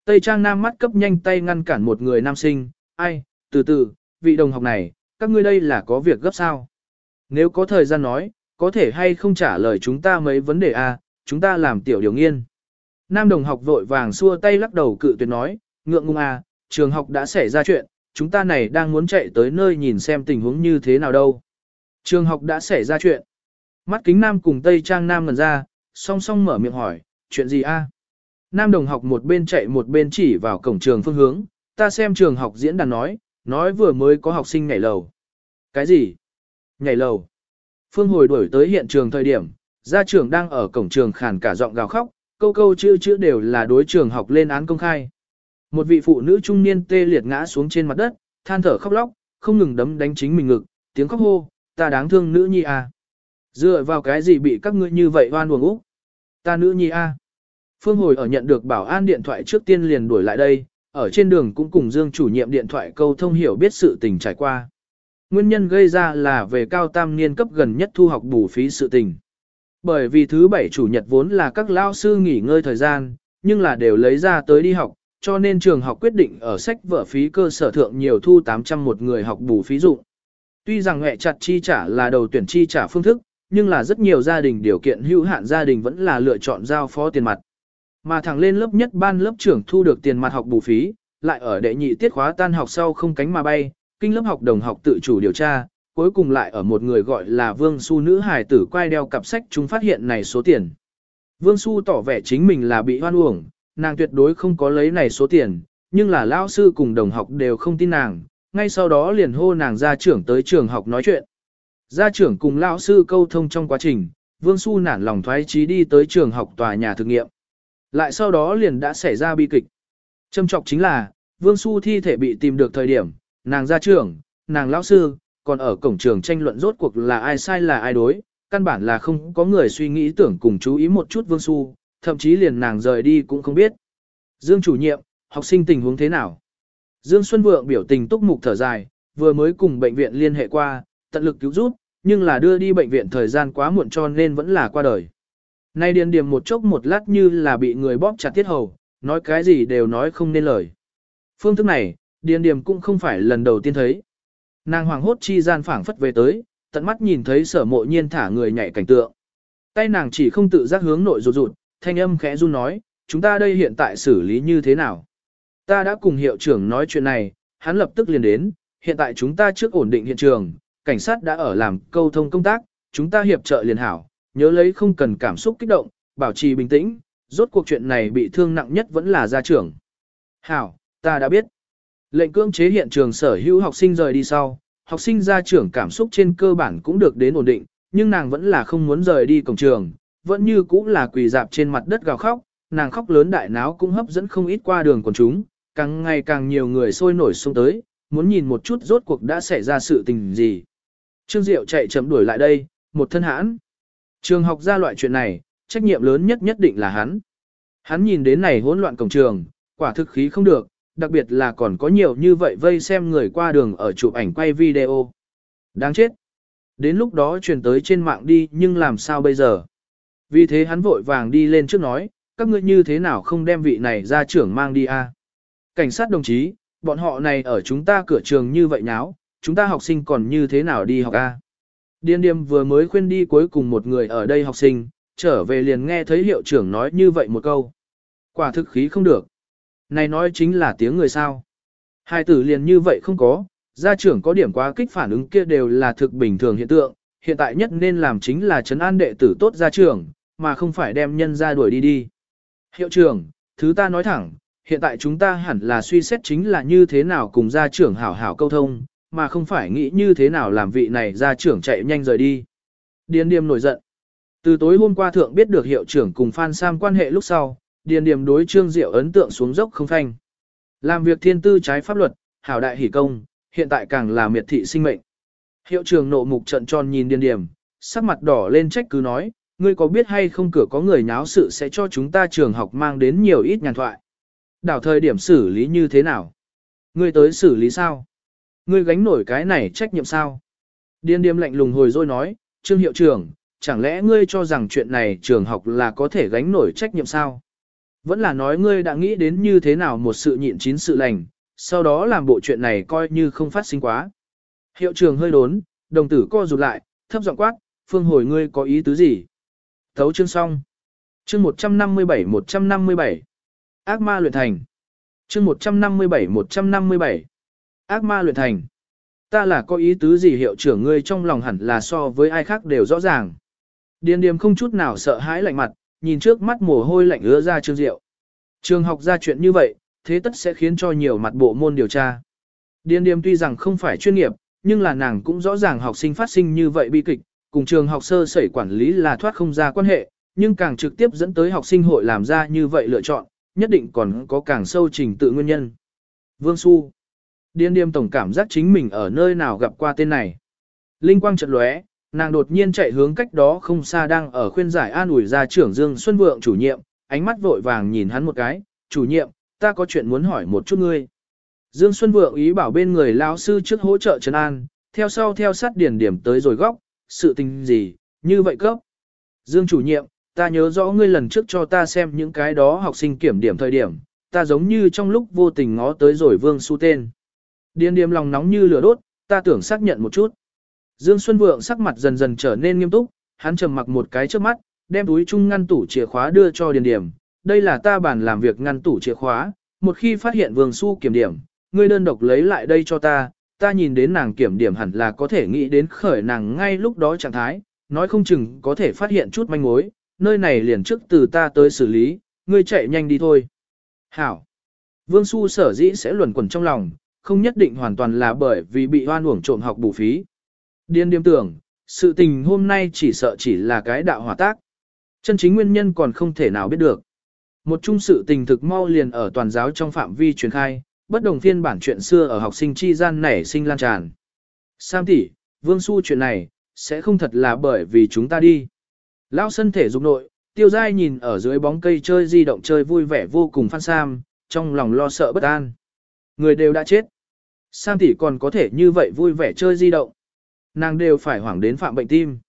Tây Trang Nam mắt cấp nhanh tay ngăn cản một người nam sinh, ai, từ từ, vị đồng học này, các ngươi đây là có việc gấp sao? Nếu có thời gian nói, có thể hay không trả lời chúng ta mấy vấn đề a, à, chúng ta làm tiểu điều nghiên. Nam đồng học vội vàng xua tay lắc đầu cự tuyệt nói, ngượng ngùng à, trường học đã xảy ra chuyện, chúng ta này đang muốn chạy tới nơi nhìn xem tình huống như thế nào đâu. Trường học đã xảy ra chuyện. Mắt kính Nam cùng Tây Trang Nam ngần ra, song song mở miệng hỏi, chuyện gì a? Nam đồng học một bên chạy một bên chỉ vào cổng trường phương hướng, ta xem trường học diễn đàn nói, nói vừa mới có học sinh nhảy lầu. Cái gì? Nhảy lầu. Phương hồi đuổi tới hiện trường thời điểm, gia trưởng đang ở cổng trường khàn cả giọng gào khóc, câu câu chữ chữ đều là đối trường học lên án công khai. Một vị phụ nữ trung niên tê liệt ngã xuống trên mặt đất, than thở khóc lóc, không ngừng đấm đánh chính mình ngực, tiếng khóc hô, ta đáng thương nữ nhi à. Dựa vào cái gì bị các ngươi như vậy oan uổng úc? Ta nữ nhi a. Phương hồi ở nhận được bảo an điện thoại trước tiên liền đuổi lại đây, ở trên đường cũng cùng Dương chủ nhiệm điện thoại câu thông hiểu biết sự tình trải qua. Nguyên nhân gây ra là về cao tam niên cấp gần nhất thu học bù phí sự tình. Bởi vì thứ bảy chủ nhật vốn là các lao sư nghỉ ngơi thời gian, nhưng là đều lấy ra tới đi học, cho nên trường học quyết định ở sách vở phí cơ sở thượng nhiều thu 800 một người học bù phí dụng. Tuy rằng hệ chặt chi trả là đầu tuyển chi trả phương thức, nhưng là rất nhiều gia đình điều kiện hữu hạn gia đình vẫn là lựa chọn giao phó tiền mặt. Mà thẳng lên lớp nhất ban lớp trưởng thu được tiền mặt học bù phí, lại ở đệ nhị tiết khóa tan học sau không cánh mà bay, kinh lớp học đồng học tự chủ điều tra, cuối cùng lại ở một người gọi là Vương Su nữ hài tử quay đeo cặp sách chúng phát hiện này số tiền. Vương Su tỏ vẻ chính mình là bị hoan uổng, nàng tuyệt đối không có lấy này số tiền, nhưng là lão sư cùng đồng học đều không tin nàng, ngay sau đó liền hô nàng ra trưởng tới trường học nói chuyện. Gia trưởng cùng lão sư câu thông trong quá trình, Vương Su nản lòng thoái chí đi tới trường học tòa nhà thực nghiệm. Lại sau đó liền đã xảy ra bi kịch. Trâm trọng chính là, Vương Su thi thể bị tìm được thời điểm, nàng gia trưởng, nàng lão sư, còn ở cổng trường tranh luận rốt cuộc là ai sai là ai đối, căn bản là không có người suy nghĩ tưởng cùng chú ý một chút Vương Su, thậm chí liền nàng rời đi cũng không biết. Dương chủ nhiệm, học sinh tình huống thế nào? Dương Xuân Vượng biểu tình túc mục thở dài, vừa mới cùng bệnh viện liên hệ qua, tận lực cứu giúp, nhưng là đưa đi bệnh viện thời gian quá muộn cho nên vẫn là qua đời. Nay điền điểm một chốc một lát như là bị người bóp chặt tiết hầu, nói cái gì đều nói không nên lời. Phương thức này, điền điểm cũng không phải lần đầu tiên thấy. Nàng hoàng hốt chi gian phảng phất về tới, tận mắt nhìn thấy sở mộ nhiên thả người nhảy cảnh tượng. Tay nàng chỉ không tự giác hướng nội rụt rụt, thanh âm khẽ run nói, chúng ta đây hiện tại xử lý như thế nào? Ta đã cùng hiệu trưởng nói chuyện này, hắn lập tức liền đến, hiện tại chúng ta trước ổn định hiện trường, cảnh sát đã ở làm câu thông công tác, chúng ta hiệp trợ liền hảo, nhớ lấy không cần cảm xúc kích động, bảo trì bình tĩnh, rốt cuộc chuyện này bị thương nặng nhất vẫn là gia trưởng. Hảo, ta đã biết. Lệnh cưỡng chế hiện trường sở hữu học sinh rời đi sau, học sinh gia trưởng cảm xúc trên cơ bản cũng được đến ổn định, nhưng nàng vẫn là không muốn rời đi cổng trường, vẫn như cũ là quỳ dạp trên mặt đất gào khóc, nàng khóc lớn đại náo cũng hấp dẫn không ít qua đường của chúng, càng ngày càng nhiều người sôi nổi xung tới, muốn nhìn một chút rốt cuộc đã xảy ra sự tình gì. Trương Diệu chạy chậm đuổi lại đây, một thân hãn. Trường học ra loại chuyện này, trách nhiệm lớn nhất nhất định là hắn. Hắn nhìn đến này hỗn loạn cổng trường, quả thực khí không được, đặc biệt là còn có nhiều như vậy vây xem người qua đường ở chụp ảnh quay video. Đáng chết. Đến lúc đó truyền tới trên mạng đi nhưng làm sao bây giờ? Vì thế hắn vội vàng đi lên trước nói, các ngươi như thế nào không đem vị này ra trưởng mang đi a? Cảnh sát đồng chí, bọn họ này ở chúng ta cửa trường như vậy nháo, chúng ta học sinh còn như thế nào đi học a? Điên điềm vừa mới khuyên đi cuối cùng một người ở đây học sinh, trở về liền nghe thấy hiệu trưởng nói như vậy một câu. Quả thực khí không được. Này nói chính là tiếng người sao. Hai tử liền như vậy không có, gia trưởng có điểm quá kích phản ứng kia đều là thực bình thường hiện tượng, hiện tại nhất nên làm chính là chấn an đệ tử tốt gia trưởng, mà không phải đem nhân ra đuổi đi đi. Hiệu trưởng, thứ ta nói thẳng, hiện tại chúng ta hẳn là suy xét chính là như thế nào cùng gia trưởng hảo hảo câu thông, mà không phải nghĩ như thế nào làm vị này gia trưởng chạy nhanh rời đi. Điền Điềm nổi giận. Từ tối hôm qua thượng biết được hiệu trưởng cùng Phan Sam quan hệ lúc sau, Điền Điềm đối Trương Diệu ấn tượng xuống dốc không phanh. Làm việc thiên tư trái pháp luật, hảo đại hỷ công, hiện tại càng là miệt thị sinh mệnh. Hiệu trưởng nộ mục trận tròn nhìn Điền Điềm, sắc mặt đỏ lên trách cứ nói, ngươi có biết hay không cửa có người nháo sự sẽ cho chúng ta trường học mang đến nhiều ít nhàn thoại. Đảo thời điểm xử lý như thế nào? Ngươi tới xử lý sao? Ngươi gánh nổi cái này trách nhiệm sao? Điên điềm lạnh lùng hồi rồi nói, Trương hiệu trưởng, chẳng lẽ ngươi cho rằng chuyện này trường học là có thể gánh nổi trách nhiệm sao? Vẫn là nói ngươi đã nghĩ đến như thế nào một sự nhịn chín sự lành, sau đó làm bộ chuyện này coi như không phát sinh quá. Hiệu trưởng hơi đốn, đồng tử co rụt lại, thấp giọng quát, phương hồi ngươi có ý tứ gì? Thấu chương xong. Chương 157-157. Ác ma luyện thành. Chương 157-157. Ác ma luyện thành. Ta là có ý tứ gì hiệu trưởng ngươi trong lòng hẳn là so với ai khác đều rõ ràng. Điền điềm không chút nào sợ hãi lạnh mặt, nhìn trước mắt mồ hôi lạnh ứa ra trương diệu. Trường học ra chuyện như vậy, thế tất sẽ khiến cho nhiều mặt bộ môn điều tra. Điền điềm tuy rằng không phải chuyên nghiệp, nhưng là nàng cũng rõ ràng học sinh phát sinh như vậy bi kịch, cùng trường học sơ sẩy quản lý là thoát không ra quan hệ, nhưng càng trực tiếp dẫn tới học sinh hội làm ra như vậy lựa chọn, nhất định còn có càng sâu trình tự nguyên nhân. Vương Xu Điên điềm tổng cảm giác chính mình ở nơi nào gặp qua tên này. Linh quang chợt lóe, nàng đột nhiên chạy hướng cách đó không xa đang ở khuyên giải an ủi ra trưởng Dương Xuân Vượng chủ nhiệm, ánh mắt vội vàng nhìn hắn một cái, chủ nhiệm, ta có chuyện muốn hỏi một chút ngươi. Dương Xuân Vượng ý bảo bên người lão sư trước hỗ trợ Trần An, theo sau theo sát điển điểm tới rồi góc, sự tình gì, như vậy cấp. Dương chủ nhiệm, ta nhớ rõ ngươi lần trước cho ta xem những cái đó học sinh kiểm điểm thời điểm, ta giống như trong lúc vô tình ngó tới rồi Vương Su tên. Điền điềm lòng nóng như lửa đốt, ta tưởng xác nhận một chút. Dương Xuân Vượng sắc mặt dần dần trở nên nghiêm túc, hắn trầm mặc một cái trước mắt, đem túi chung ngăn tủ chìa khóa đưa cho Điền Điểm. Đây là ta bản làm việc ngăn tủ chìa khóa, một khi phát hiện Vương Su kiểm điểm, ngươi đơn độc lấy lại đây cho ta, ta nhìn đến nàng kiểm điểm hẳn là có thể nghĩ đến khởi nàng ngay lúc đó trạng thái, nói không chừng có thể phát hiện chút manh mối, nơi này liền trước từ ta tới xử lý, ngươi chạy nhanh đi thôi. Hảo. Vương Su sở dĩ sẽ luẩn quẩn trong lòng, không nhất định hoàn toàn là bởi vì bị hoan uổng trộm học bù phí. Điên điềm tưởng, sự tình hôm nay chỉ sợ chỉ là cái đạo hỏa tác. Chân chính nguyên nhân còn không thể nào biết được. Một chung sự tình thực mau liền ở toàn giáo trong phạm vi truyền khai, bất đồng phiên bản chuyện xưa ở học sinh chi gian nảy sinh lan tràn. Sam tỷ, Vương Su chuyện này, sẽ không thật là bởi vì chúng ta đi. Lão sân thể dục nội, tiêu dai nhìn ở dưới bóng cây chơi di động chơi vui vẻ vô cùng phan Sam, trong lòng lo sợ bất an. Người đều đã chết. Sam tỷ còn có thể như vậy vui vẻ chơi di động. Nàng đều phải hoảng đến phạm bệnh tim.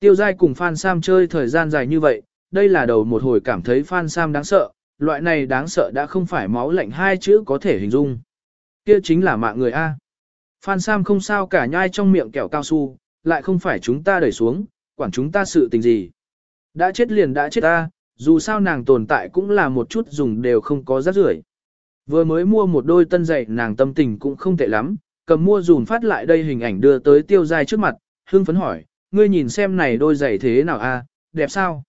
Tiêu dai cùng Phan Sam chơi thời gian dài như vậy, đây là đầu một hồi cảm thấy Phan Sam đáng sợ, loại này đáng sợ đã không phải máu lạnh hai chữ có thể hình dung. Kia chính là mạng người A. Phan Sam không sao cả nhai trong miệng kẹo cao su, lại không phải chúng ta đẩy xuống, quản chúng ta sự tình gì. Đã chết liền đã chết ta, dù sao nàng tồn tại cũng là một chút dùng đều không có rác rưởi. Vừa mới mua một đôi tân giày nàng tâm tình cũng không tệ lắm, cầm mua dùn phát lại đây hình ảnh đưa tới tiêu giai trước mặt, Hương phấn hỏi, ngươi nhìn xem này đôi giày thế nào a, đẹp sao?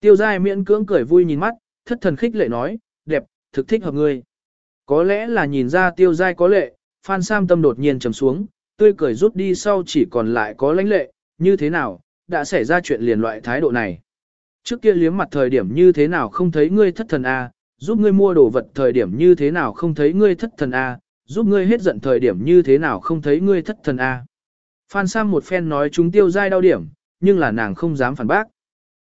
Tiêu giai miễn cưỡng cười vui nhìn mắt, thất thần khích lệ nói, đẹp, thực thích hợp ngươi. Có lẽ là nhìn ra tiêu dai có lệ, Phan Sam tâm đột nhiên trầm xuống, tươi cười rút đi sau chỉ còn lại có lãnh lệ, như thế nào, đã xảy ra chuyện liền loại thái độ này. Trước kia liếm mặt thời điểm như thế nào không thấy ngươi thất thần a, giúp ngươi mua đồ vật thời điểm như thế nào không thấy ngươi thất thần a, giúp ngươi hết giận thời điểm như thế nào không thấy ngươi thất thần a. Phan Sam một phen nói chúng tiêu dai đau điểm, nhưng là nàng không dám phản bác.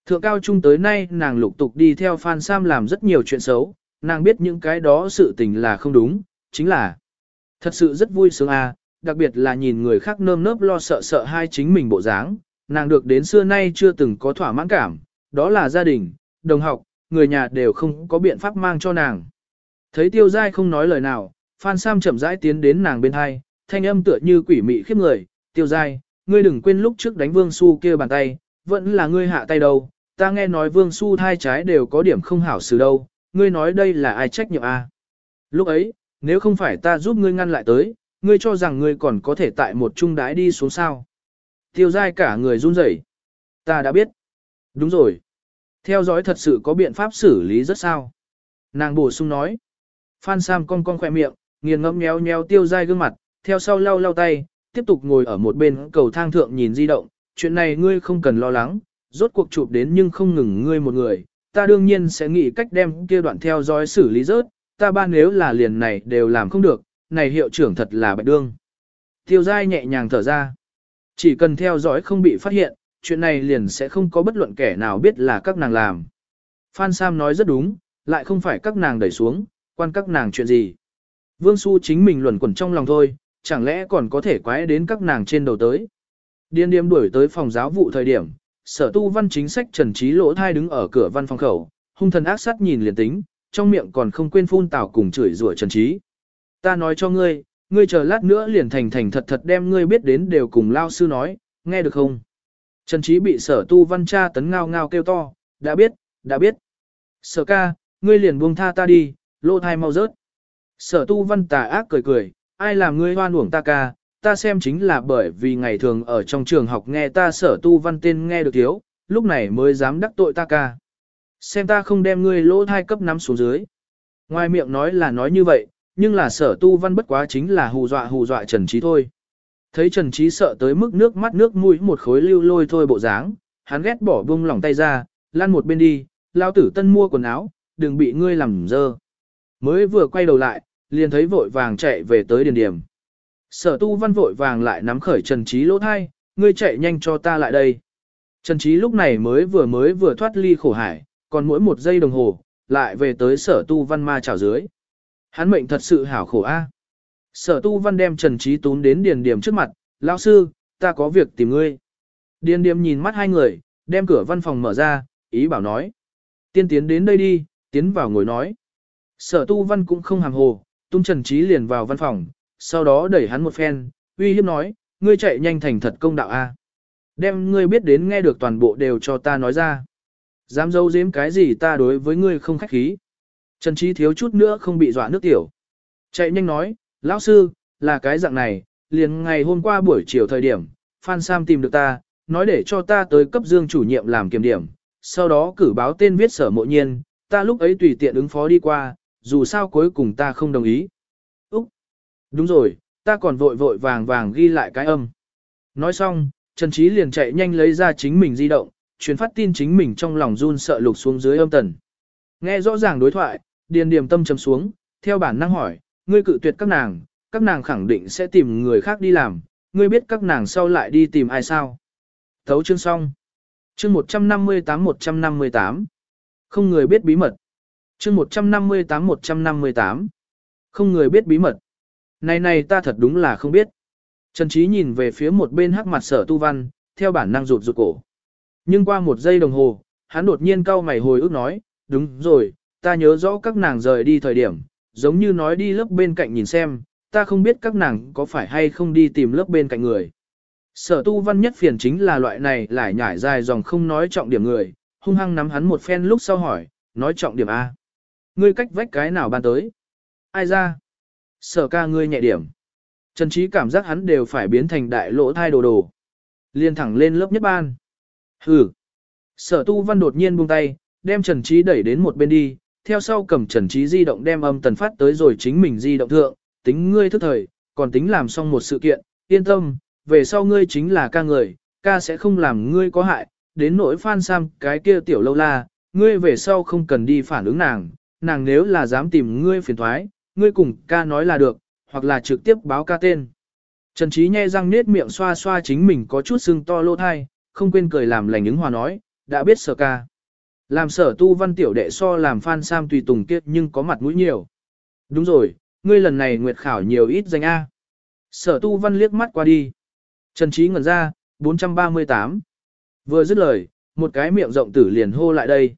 Thượng cao trung tới nay nàng lục tục đi theo Phan Sam làm rất nhiều chuyện xấu, nàng biết những cái đó sự tình là không đúng, chính là thật sự rất vui sướng à? đặc biệt là nhìn người khác nơm nớp lo sợ sợ hai chính mình bộ dáng, nàng được đến xưa nay chưa từng có thỏa mãn cảm, đó là gia đình, đồng học, người nhà đều không có biện pháp mang cho nàng. Thấy tiêu dai không nói lời nào, Phan Sam chậm rãi tiến đến nàng bên hai, thanh âm tựa như quỷ mị khiếp người, tiêu dai, ngươi đừng quên lúc trước đánh vương su kia bàn tay, vẫn là ngươi hạ tay đâu, ta nghe nói vương su thai trái đều có điểm không hảo xử đâu, ngươi nói đây là ai trách nhiệm a? À? Lúc ấy, nếu không phải ta giúp ngươi ngăn lại tới, ngươi cho rằng ngươi còn có thể tại một trung đái đi xuống sao. Tiêu dai cả người run rẩy. Ta đã biết. Đúng rồi. Theo dõi thật sự có biện pháp xử lý rất sao. Nàng bổ sung nói. Phan Sam cong cong khỏe miệng, nghiền ngẫm nhéo nhéo tiêu dai gương mặt, theo sau lau lau tay, tiếp tục ngồi ở một bên cầu thang thượng nhìn di động. Chuyện này ngươi không cần lo lắng, rốt cuộc chụp đến nhưng không ngừng ngươi một người. Ta đương nhiên sẽ nghĩ cách đem kia đoạn theo dõi xử lý rớt, ta ban nếu là liền này đều làm không được, này hiệu trưởng thật là bạch đương. Tiêu dai nhẹ nhàng thở ra. Chỉ cần theo dõi không bị phát hiện, chuyện này liền sẽ không có bất luận kẻ nào biết là các nàng làm. Phan Sam nói rất đúng, lại không phải các nàng đẩy xuống, quan các nàng chuyện gì. Vương Xu chính mình luẩn quẩn trong lòng thôi, chẳng lẽ còn có thể quái đến các nàng trên đầu tới. Điên Điếm đuổi tới phòng giáo vụ thời điểm, sở tu văn chính sách trần trí lỗ thai đứng ở cửa văn phòng khẩu, hung thần ác sát nhìn liền tính, trong miệng còn không quên phun tảo cùng chửi rủa trần trí. Ta nói cho ngươi, ngươi chờ lát nữa liền thành thành thật thật đem ngươi biết đến đều cùng lao sư nói, nghe được không? Trần Trí bị sở tu văn cha tấn ngao ngao kêu to, đã biết, đã biết. Sở ca, ngươi liền buông tha ta đi, Lỗ thai mau rớt. Sở tu văn tà ác cười cười, ai làm ngươi hoan uổng ta ca, ta xem chính là bởi vì ngày thường ở trong trường học nghe ta sở tu văn tên nghe được thiếu, lúc này mới dám đắc tội ta ca. Xem ta không đem ngươi lỗ thai cấp nắm xuống dưới. Ngoài miệng nói là nói như vậy, nhưng là sở tu văn bất quá chính là hù dọa hù dọa Trần Trí thôi. Thấy Trần Trí sợ tới mức nước mắt nước mũi một khối lưu lôi thôi bộ dáng, hắn ghét bỏ buông lỏng tay ra, lăn một bên đi, lao tử tân mua quần áo, đừng bị ngươi làm dơ. Mới vừa quay đầu lại, liền thấy vội vàng chạy về tới điền điểm. Sở tu văn vội vàng lại nắm khởi Trần Trí lỗ thai, ngươi chạy nhanh cho ta lại đây. Trần Trí lúc này mới vừa mới vừa thoát ly khổ hải, còn mỗi một giây đồng hồ, lại về tới sở tu văn ma chảo dưới. Hắn mệnh thật sự hảo khổ a. Sở tu văn đem Trần Trí tún đến điền điểm trước mặt, lão sư, ta có việc tìm ngươi. Điền điểm nhìn mắt hai người, đem cửa văn phòng mở ra, ý bảo nói. Tiên tiến đến đây đi, tiến vào ngồi nói. Sở tu văn cũng không hàm hồ, tung Trần Trí liền vào văn phòng, sau đó đẩy hắn một phen, uy hiếp nói, ngươi chạy nhanh thành thật công đạo a. Đem ngươi biết đến nghe được toàn bộ đều cho ta nói ra. Dám dâu giếm cái gì ta đối với ngươi không khách khí. Trần Trí thiếu chút nữa không bị dọa nước tiểu. Chạy nhanh nói, lão sư, là cái dạng này, liền ngày hôm qua buổi chiều thời điểm, Phan Sam tìm được ta, nói để cho ta tới cấp dương chủ nhiệm làm kiểm điểm, sau đó cử báo tên viết sở mộ nhiên, ta lúc ấy tùy tiện ứng phó đi qua, dù sao cuối cùng ta không đồng ý. Đúng rồi, ta còn vội vội vàng vàng ghi lại cái âm. Nói xong, Trần Trí liền chạy nhanh lấy ra chính mình di động, truyền phát tin chính mình trong lòng run sợ lục xuống dưới âm tần. Nghe rõ ràng đối thoại, điền điểm tâm trầm xuống, theo bản năng hỏi, ngươi cự tuyệt các nàng, các nàng khẳng định sẽ tìm người khác đi làm, ngươi biết các nàng sau lại đi tìm ai sao. Thấu chương xong. Chương 158-158. Không người biết bí mật. Chương 158-158. Không người biết bí mật. Này này ta thật đúng là không biết. Trần Trí nhìn về phía một bên hắc mặt sở tu văn, theo bản năng rụt rụt cổ. Nhưng qua một giây đồng hồ, hắn đột nhiên cau mày hồi ức nói, đúng rồi, ta nhớ rõ các nàng rời đi thời điểm, giống như nói đi lớp bên cạnh nhìn xem, ta không biết các nàng có phải hay không đi tìm lớp bên cạnh người. Sở tu văn nhất phiền chính là loại này lại nhải dài dòng không nói trọng điểm người, hung hăng nắm hắn một phen lúc sau hỏi, nói trọng điểm A. Ngươi cách vách cái nào ban tới? Ai ra? Sở ca ngươi nhẹ điểm. Trần Trí cảm giác hắn đều phải biến thành đại lỗ thai đồ đồ. Liên thẳng lên lớp nhất ban. Hừ. Sở tu văn đột nhiên buông tay, đem Trần Trí đẩy đến một bên đi, theo sau cầm Trần Trí di động đem âm tần phát tới rồi chính mình di động thượng, tính ngươi thức thời, còn tính làm xong một sự kiện, yên tâm, về sau ngươi chính là ca người, ca sẽ không làm ngươi có hại, đến nỗi phan sam cái kia tiểu lâu la, ngươi về sau không cần đi phản ứng nàng, nàng nếu là dám tìm ngươi phiền thoái, ngươi cùng ca nói là được, hoặc là trực tiếp báo ca tên. Trần Trí nhe răng nết miệng xoa xoa chính mình có chút sưng to lô thai, không quên cười làm lành ứng hòa nói, đã biết sở ca. Làm sở tu văn tiểu đệ so làm phan sam tùy tùng kiết nhưng có mặt mũi nhiều. Đúng rồi, ngươi lần này nguyệt khảo nhiều ít danh A. Sở tu văn liếc mắt qua đi. Trần Trí ngẩn ra, 438. Vừa dứt lời, một cái miệng rộng tử liền hô lại đây.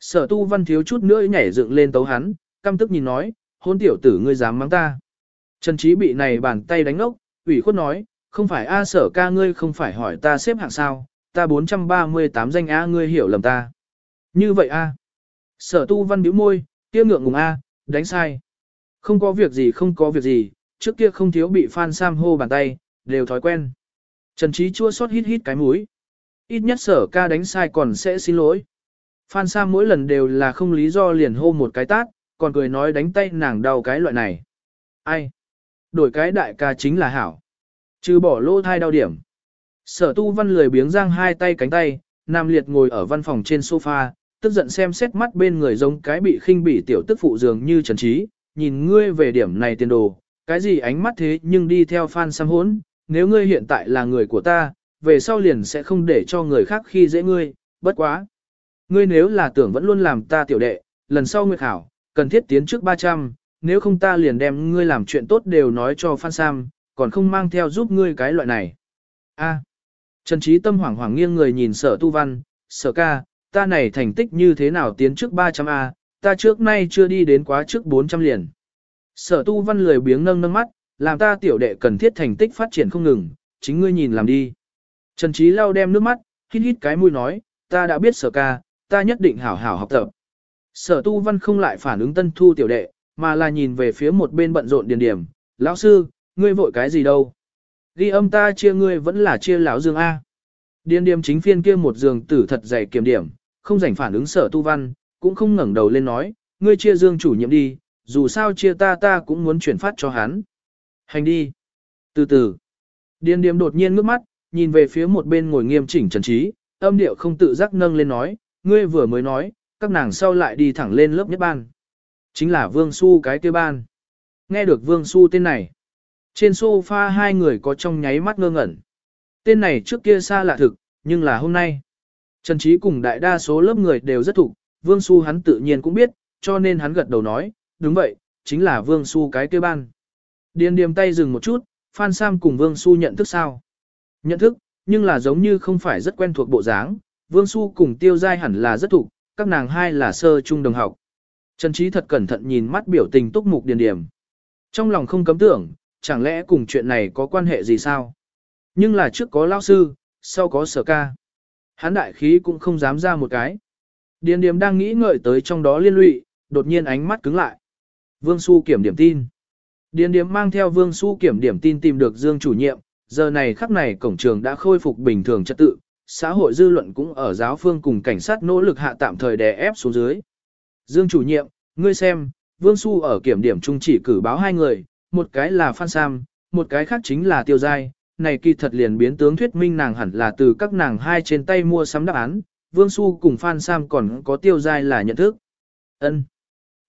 Sở tu văn thiếu chút nữa nhảy dựng lên tấu hắn, căm tức nhìn nói, hôn tiểu tử ngươi dám mắng ta. Trần Trí bị này bàn tay đánh ngốc, ủy khuất nói, không phải A sở ca ngươi không phải hỏi ta xếp hạng sao, ta 438 danh A ngươi hiểu lầm ta. Như vậy A. Sở tu văn biểu môi, kia ngượng ngùng A, đánh sai. Không có việc gì không có việc gì, trước kia không thiếu bị Phan Sam hô bàn tay, đều thói quen. Trần Trí chua xót hít hít cái mũi. Ít nhất sở ca đánh sai còn sẽ xin lỗi. Phan Sam mỗi lần đều là không lý do liền hô một cái tát, còn cười nói đánh tay nàng đau cái loại này. Ai? Đổi cái đại ca chính là hảo. Chứ bỏ lô thai đau điểm. Sở tu văn lười biếng giang hai tay cánh tay, Nam Liệt ngồi ở văn phòng trên sofa, tức giận xem xét mắt bên người giống cái bị khinh bỉ tiểu tức phụ dường như trần trí, nhìn ngươi về điểm này tiền đồ, cái gì ánh mắt thế nhưng đi theo Phan Sam hốn, nếu ngươi hiện tại là người của ta, về sau liền sẽ không để cho người khác khi dễ ngươi, bất quá. Ngươi nếu là tưởng vẫn luôn làm ta tiểu đệ, lần sau nguyệt khảo, cần thiết tiến trước 300, nếu không ta liền đem ngươi làm chuyện tốt đều nói cho Phan Sam, còn không mang theo giúp ngươi cái loại này. A. Trần Trí Tâm hoảng hoảng nghiêng người nhìn sở tu văn, sở ca, ta này thành tích như thế nào tiến trước 300A, ta trước nay chưa đi đến quá trước 400 liền. Sở tu văn lười biếng nâng nâng mắt, làm ta tiểu đệ cần thiết thành tích phát triển không ngừng, chính ngươi nhìn làm đi. Trần Trí lau đem nước mắt, hít hít cái mũi nói, ta đã biết sở ca, ta nhất định hảo hảo học tập. Sở tu văn không lại phản ứng tân thu tiểu đệ, mà là nhìn về phía một bên bận rộn điền điểm, lão sư, ngươi vội cái gì đâu. Ghi âm ta chia ngươi vẫn là chia lão dương A. Điền điểm chính phiên kia một giường tử thật dày kiểm điểm, không rảnh phản ứng sở tu văn, cũng không ngẩng đầu lên nói, ngươi chia dương chủ nhiệm đi, dù sao chia ta ta cũng muốn chuyển phát cho hắn. Hành đi. Từ từ. Điền điểm đột nhiên ngước mắt, nhìn về phía một bên ngồi nghiêm chỉnh trần trí, âm điệu không tự giác nâng lên nói, ngươi vừa mới nói, các nàng sau lại đi thẳng lên lớp nhất ban. Chính là Vương Xu cái kia ban. Nghe được Vương Xu tên này. Trên sofa hai người có trong nháy mắt ngơ ngẩn. Tên này trước kia xa lạ thực, nhưng là hôm nay. Trần Trí cùng đại đa số lớp người đều rất thủ, Vương Xu hắn tự nhiên cũng biết, cho nên hắn gật đầu nói, đúng vậy, chính là Vương Xu cái kia ban. Điền điềm tay dừng một chút, Phan Sam cùng Vương Xu nhận thức sao? Nhận thức, nhưng là giống như không phải rất quen thuộc bộ dáng, Vương Xu cùng Tiêu Giai hẳn là rất thủ, các nàng hai là sơ trung đồng học. Trần Trí thật cẩn thận nhìn mắt biểu tình túc mục điền điểm. Trong lòng không cấm tưởng, chẳng lẽ cùng chuyện này có quan hệ gì sao? Nhưng là trước có lao sư, sau có sở ca. Hán đại khí cũng không dám ra một cái. Điền điểm đang nghĩ ngợi tới trong đó liên lụy, đột nhiên ánh mắt cứng lại. Vương Xu kiểm điểm tin. Điền điểm mang theo Vương Xu kiểm điểm tin tìm được Dương chủ nhiệm, giờ này khắc này cổng trường đã khôi phục bình thường trật tự, xã hội dư luận cũng ở giáo phương cùng cảnh sát nỗ lực hạ tạm thời đè ép xuống dưới. Dương chủ nhiệm, ngươi xem, Vương Xu ở kiểm điểm trung chỉ cử báo hai người, một cái là Phan Sam, một cái khác chính là Tiêu Giai, này kỳ thật liền biến tướng thuyết minh nàng hẳn là từ các nàng hai trên tay mua sắm đáp án, Vương Xu cùng Phan Sam còn có Tiêu Giai là nhận thức. Ân.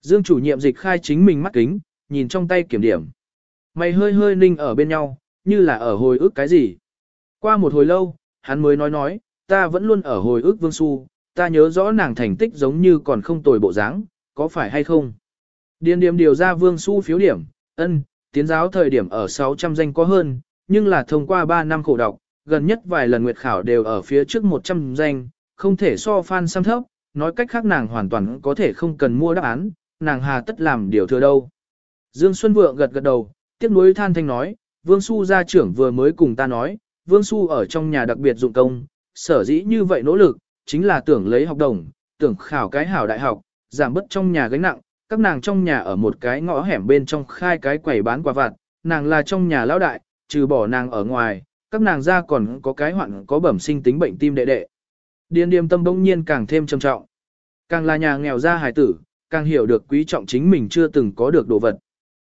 Dương chủ nhiệm dịch khai chính mình mắt kính, nhìn trong tay kiểm điểm. Mày hơi hơi ninh ở bên nhau, như là ở hồi ức cái gì. Qua một hồi lâu, hắn mới nói nói, ta vẫn luôn ở hồi ức Vương Xu, ta nhớ rõ nàng thành tích giống như còn không tồi bộ dáng, có phải hay không? Điền điểm điều ra Vương Xu phiếu điểm, ân, tiến giáo thời điểm ở 600 danh có hơn, nhưng là thông qua 3 năm khổ đọc, gần nhất vài lần nguyệt khảo đều ở phía trước 100 danh, không thể so phan xăm thấp, nói cách khác nàng hoàn toàn có thể không cần mua đáp án, nàng hà tất làm điều thừa đâu. Dương Xuân Vượng gật gật đầu, tiếc nuối than thanh nói, Vương Xu gia trưởng vừa mới cùng ta nói, Vương Xu ở trong nhà đặc biệt dụng công, sở dĩ như vậy nỗ lực, chính là tưởng lấy học đồng, tưởng khảo cái hảo đại học, giảm bớt trong nhà gánh nặng, các nàng trong nhà ở một cái ngõ hẻm bên trong khai cái quầy bán quà vặt, nàng là trong nhà lão đại, trừ bỏ nàng ở ngoài, các nàng ra còn có cái hoạn có bẩm sinh tính bệnh tim đệ đệ. Điên điềm tâm bỗng nhiên càng thêm trầm trọng. Càng là nhà nghèo ra hài tử, càng hiểu được quý trọng chính mình chưa từng có được đồ vật.